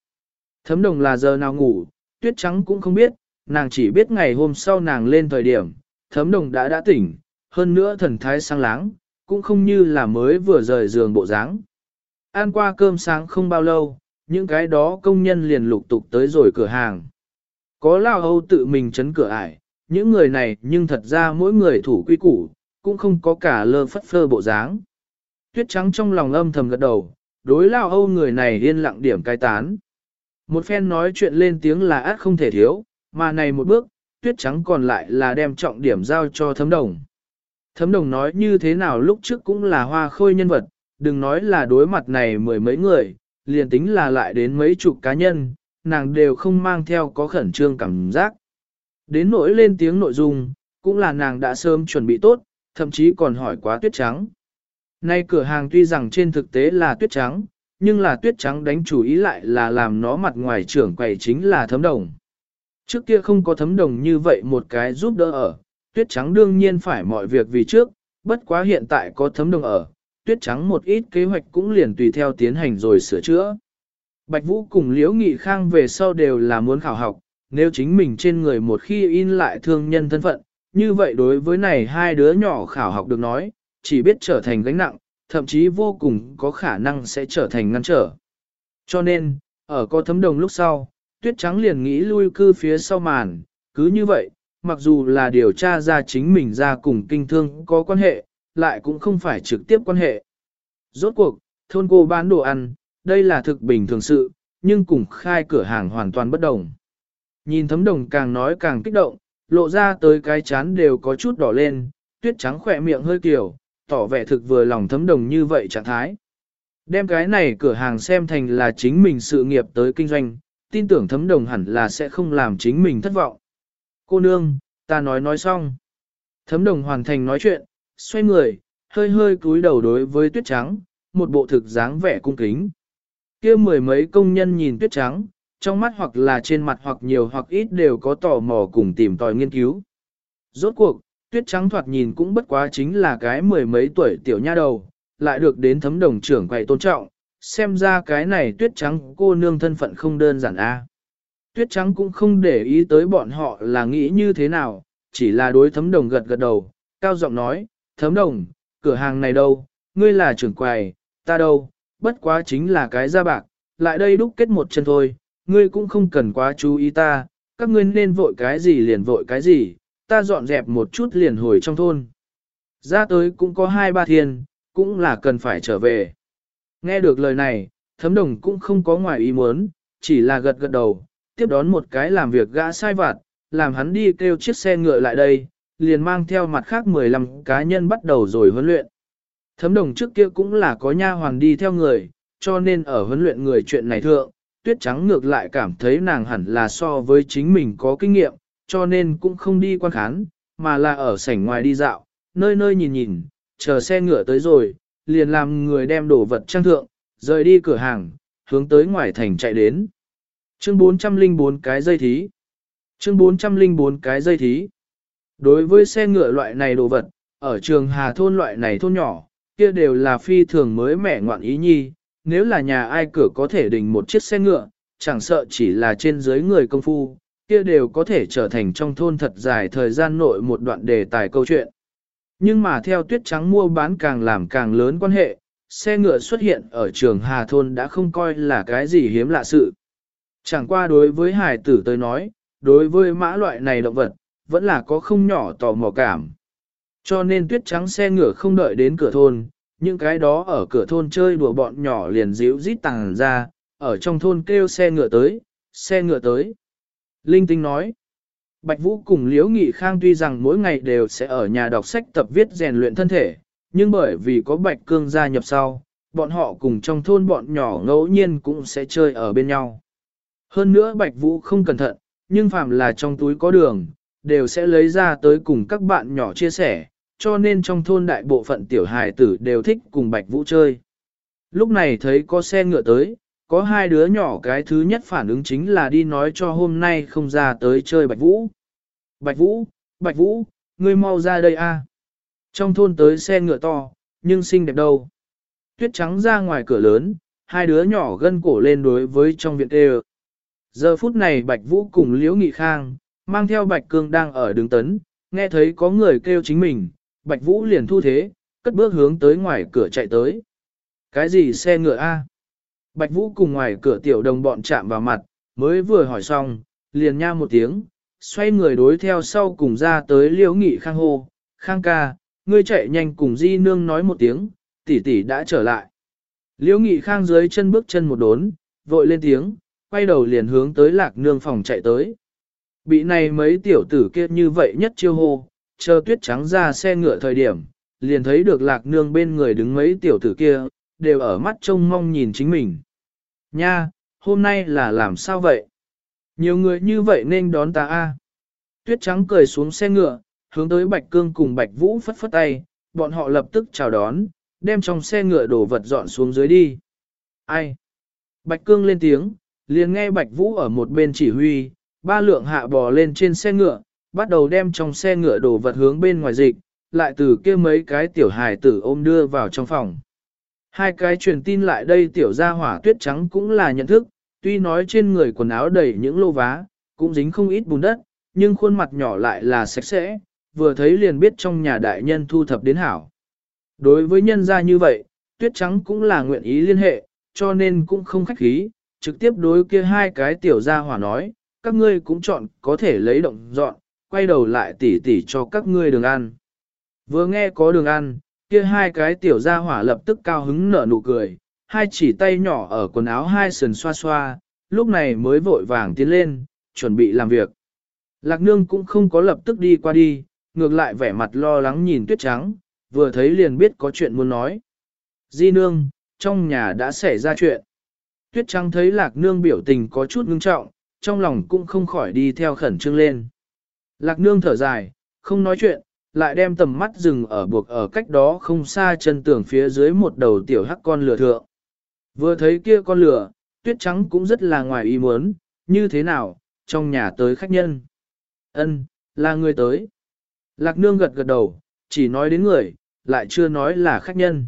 Thấm đồng là giờ nào ngủ, Tuyết Trắng cũng không biết, nàng chỉ biết ngày hôm sau nàng lên thời điểm, thấm đồng đã đã tỉnh, hơn nữa thần thái sang láng, cũng không như là mới vừa rời giường bộ dáng. Ăn qua cơm sáng không bao lâu, những cái đó công nhân liền lục tục tới rồi cửa hàng. Có lao hâu tự mình chấn cửa ải, những người này nhưng thật ra mỗi người thủ quy củ, cũng không có cả lơ phất phơ bộ dáng tuyết trắng trong lòng âm thầm gật đầu, đối lao âu người này yên lặng điểm cai tán. Một phen nói chuyện lên tiếng là át không thể thiếu, mà này một bước, tuyết trắng còn lại là đem trọng điểm giao cho thấm đồng. Thấm đồng nói như thế nào lúc trước cũng là hoa khôi nhân vật, đừng nói là đối mặt này mười mấy người, liền tính là lại đến mấy chục cá nhân, nàng đều không mang theo có khẩn trương cảm giác. Đến nỗi lên tiếng nội dung, cũng là nàng đã sớm chuẩn bị tốt, thậm chí còn hỏi quá tuyết trắng. Nay cửa hàng tuy rằng trên thực tế là tuyết trắng, nhưng là tuyết trắng đánh chủ ý lại là làm nó mặt ngoài trưởng quầy chính là thấm đồng. Trước kia không có thấm đồng như vậy một cái giúp đỡ ở, tuyết trắng đương nhiên phải mọi việc vì trước, bất quá hiện tại có thấm đồng ở, tuyết trắng một ít kế hoạch cũng liền tùy theo tiến hành rồi sửa chữa. Bạch Vũ cùng Liễu Nghị Khang về sau đều là muốn khảo học, nếu chính mình trên người một khi in lại thương nhân thân phận, như vậy đối với này hai đứa nhỏ khảo học được nói, chỉ biết trở thành gánh nặng, thậm chí vô cùng có khả năng sẽ trở thành ngăn trở. Cho nên, ở có thấm đồng lúc sau, tuyết trắng liền nghĩ lui cư phía sau màn, cứ như vậy, mặc dù là điều tra ra chính mình ra cùng kinh thương có quan hệ, lại cũng không phải trực tiếp quan hệ. Rốt cuộc, thôn cô bán đồ ăn, đây là thực bình thường sự, nhưng cùng khai cửa hàng hoàn toàn bất đồng. Nhìn thấm đồng càng nói càng kích động, lộ ra tới cái chán đều có chút đỏ lên, tuyết trắng khỏe miệng hơi kiểu, tỏ vẻ thực vừa lòng thấm đồng như vậy trạng thái. Đem cái này cửa hàng xem thành là chính mình sự nghiệp tới kinh doanh, tin tưởng thấm đồng hẳn là sẽ không làm chính mình thất vọng. Cô nương, ta nói nói xong. Thấm đồng hoàn thành nói chuyện, xoay người, hơi hơi cúi đầu đối với tuyết trắng, một bộ thực dáng vẻ cung kính. kia mười mấy công nhân nhìn tuyết trắng, trong mắt hoặc là trên mặt hoặc nhiều hoặc ít đều có tò mò cùng tìm tòi nghiên cứu. Rốt cuộc, tuyết trắng thoạt nhìn cũng bất quá chính là cái mười mấy tuổi tiểu nha đầu, lại được đến thấm đồng trưởng quầy tôn trọng, xem ra cái này tuyết trắng cô nương thân phận không đơn giản a. À. Tuyết trắng cũng không để ý tới bọn họ là nghĩ như thế nào, chỉ là đối thấm đồng gật gật đầu, cao giọng nói, thấm đồng, cửa hàng này đâu, ngươi là trưởng quầy, ta đâu, bất quá chính là cái da bạc, lại đây đúc kết một chân thôi, ngươi cũng không cần quá chú ý ta, các ngươi nên vội cái gì liền vội cái gì, ta dọn dẹp một chút liền hồi trong thôn. Ra tới cũng có hai ba thiên, cũng là cần phải trở về. Nghe được lời này, thấm đồng cũng không có ngoài ý muốn, chỉ là gật gật đầu, tiếp đón một cái làm việc gã sai vặt, làm hắn đi kêu chiếc xe ngựa lại đây, liền mang theo mặt khác 15 cá nhân bắt đầu rồi huấn luyện. Thấm đồng trước kia cũng là có nha hoàn đi theo người, cho nên ở huấn luyện người chuyện này thượng, tuyết trắng ngược lại cảm thấy nàng hẳn là so với chính mình có kinh nghiệm, cho nên cũng không đi quan khán, mà là ở sảnh ngoài đi dạo, nơi nơi nhìn nhìn, chờ xe ngựa tới rồi, liền làm người đem đồ vật trang thượng, rời đi cửa hàng, hướng tới ngoài thành chạy đến. Chương 404 cái dây thí. Chương 404 cái dây thí. Đối với xe ngựa loại này đồ vật, ở trường Hà thôn loại này thôn nhỏ, kia đều là phi thường mới mẻ ngoạn ý nhi, nếu là nhà ai cửa có thể đình một chiếc xe ngựa, chẳng sợ chỉ là trên dưới người công phu, kia đều có thể trở thành trong thôn thật dài thời gian nội một đoạn đề tài câu chuyện. Nhưng mà theo tuyết trắng mua bán càng làm càng lớn quan hệ, xe ngựa xuất hiện ở trường Hà Thôn đã không coi là cái gì hiếm lạ sự. Chẳng qua đối với hải tử tới nói, đối với mã loại này động vật, vẫn là có không nhỏ tò mò cảm. Cho nên tuyết trắng xe ngựa không đợi đến cửa thôn, những cái đó ở cửa thôn chơi đùa bọn nhỏ liền díu rít tàng ra, ở trong thôn kêu xe ngựa tới, xe ngựa tới. Linh Tinh nói, Bạch Vũ cùng Liễu Nghị Khang tuy rằng mỗi ngày đều sẽ ở nhà đọc sách tập viết rèn luyện thân thể, nhưng bởi vì có Bạch Cương gia nhập sau, bọn họ cùng trong thôn bọn nhỏ ngẫu nhiên cũng sẽ chơi ở bên nhau. Hơn nữa Bạch Vũ không cẩn thận, nhưng phàm là trong túi có đường, đều sẽ lấy ra tới cùng các bạn nhỏ chia sẻ, cho nên trong thôn đại bộ phận tiểu hài tử đều thích cùng Bạch Vũ chơi. Lúc này thấy có xe ngựa tới, có hai đứa nhỏ cái thứ nhất phản ứng chính là đi nói cho hôm nay không ra tới chơi Bạch Vũ. Bạch Vũ, Bạch Vũ, ngươi mau ra đây a. À. Trong thôn tới xe ngựa to, nhưng xinh đẹp đâu. Tuyết trắng ra ngoài cửa lớn, hai đứa nhỏ gân cổ lên đối với trong viện tê Giờ phút này Bạch Vũ cùng Liễu Nghị Khang, mang theo Bạch Cương đang ở đường tấn, nghe thấy có người kêu chính mình, Bạch Vũ liền thu thế, cất bước hướng tới ngoài cửa chạy tới. Cái gì xe ngựa A? À? Bạch Vũ cùng ngoài cửa tiểu đồng bọn chạm vào mặt, mới vừa hỏi xong, liền nha một tiếng, xoay người đối theo sau cùng ra tới liễu nghị khang hô, khang ca, ngươi chạy nhanh cùng di nương nói một tiếng, tỷ tỷ đã trở lại. Liễu Nghị Khang dưới chân bước chân một đốn, vội lên tiếng, quay đầu liền hướng tới lạc nương phòng chạy tới. Bị này mấy tiểu tử kia như vậy nhất chiêu hô, chờ tuyết trắng ra xe ngựa thời điểm, liền thấy được lạc nương bên người đứng mấy tiểu tử kia, đều ở mắt trông mong nhìn chính mình. Nha, hôm nay là làm sao vậy? Nhiều người như vậy nên đón ta a. Tuyết trắng cười xuống xe ngựa, hướng tới Bạch Cương cùng Bạch Vũ phất phất tay, bọn họ lập tức chào đón, đem trong xe ngựa đồ vật dọn xuống dưới đi. Ai? Bạch Cương lên tiếng, liền nghe Bạch Vũ ở một bên chỉ huy, ba lượng hạ bò lên trên xe ngựa, bắt đầu đem trong xe ngựa đồ vật hướng bên ngoài dịch, lại từ kia mấy cái tiểu hài tử ôm đưa vào trong phòng. Hai cái truyền tin lại đây tiểu gia hỏa tuyết trắng cũng là nhận thức, tuy nói trên người quần áo đầy những lô vá, cũng dính không ít bùn đất, nhưng khuôn mặt nhỏ lại là sạch sẽ, vừa thấy liền biết trong nhà đại nhân thu thập đến hảo. Đối với nhân gia như vậy, tuyết trắng cũng là nguyện ý liên hệ, cho nên cũng không khách khí, trực tiếp đối kia hai cái tiểu gia hỏa nói, các ngươi cũng chọn có thể lấy động dọn, quay đầu lại tỉ tỉ cho các ngươi đường ăn. Vừa nghe có đường ăn, kia hai cái tiểu gia hỏa lập tức cao hứng nở nụ cười, hai chỉ tay nhỏ ở quần áo hai sườn xoa xoa, lúc này mới vội vàng tiến lên, chuẩn bị làm việc. Lạc nương cũng không có lập tức đi qua đi, ngược lại vẻ mặt lo lắng nhìn tuyết trắng, vừa thấy liền biết có chuyện muốn nói. Di nương, trong nhà đã xảy ra chuyện. Tuyết trắng thấy lạc nương biểu tình có chút ngưng trọng, trong lòng cũng không khỏi đi theo khẩn trương lên. Lạc nương thở dài, không nói chuyện, lại đem tầm mắt dừng ở buộc ở cách đó không xa chân tường phía dưới một đầu tiểu hắc con lửa thượng. Vừa thấy kia con lửa, tuyết trắng cũng rất là ngoài ý muốn, như thế nào, trong nhà tới khách nhân. Ân, là người tới. Lạc nương gật gật đầu, chỉ nói đến người, lại chưa nói là khách nhân.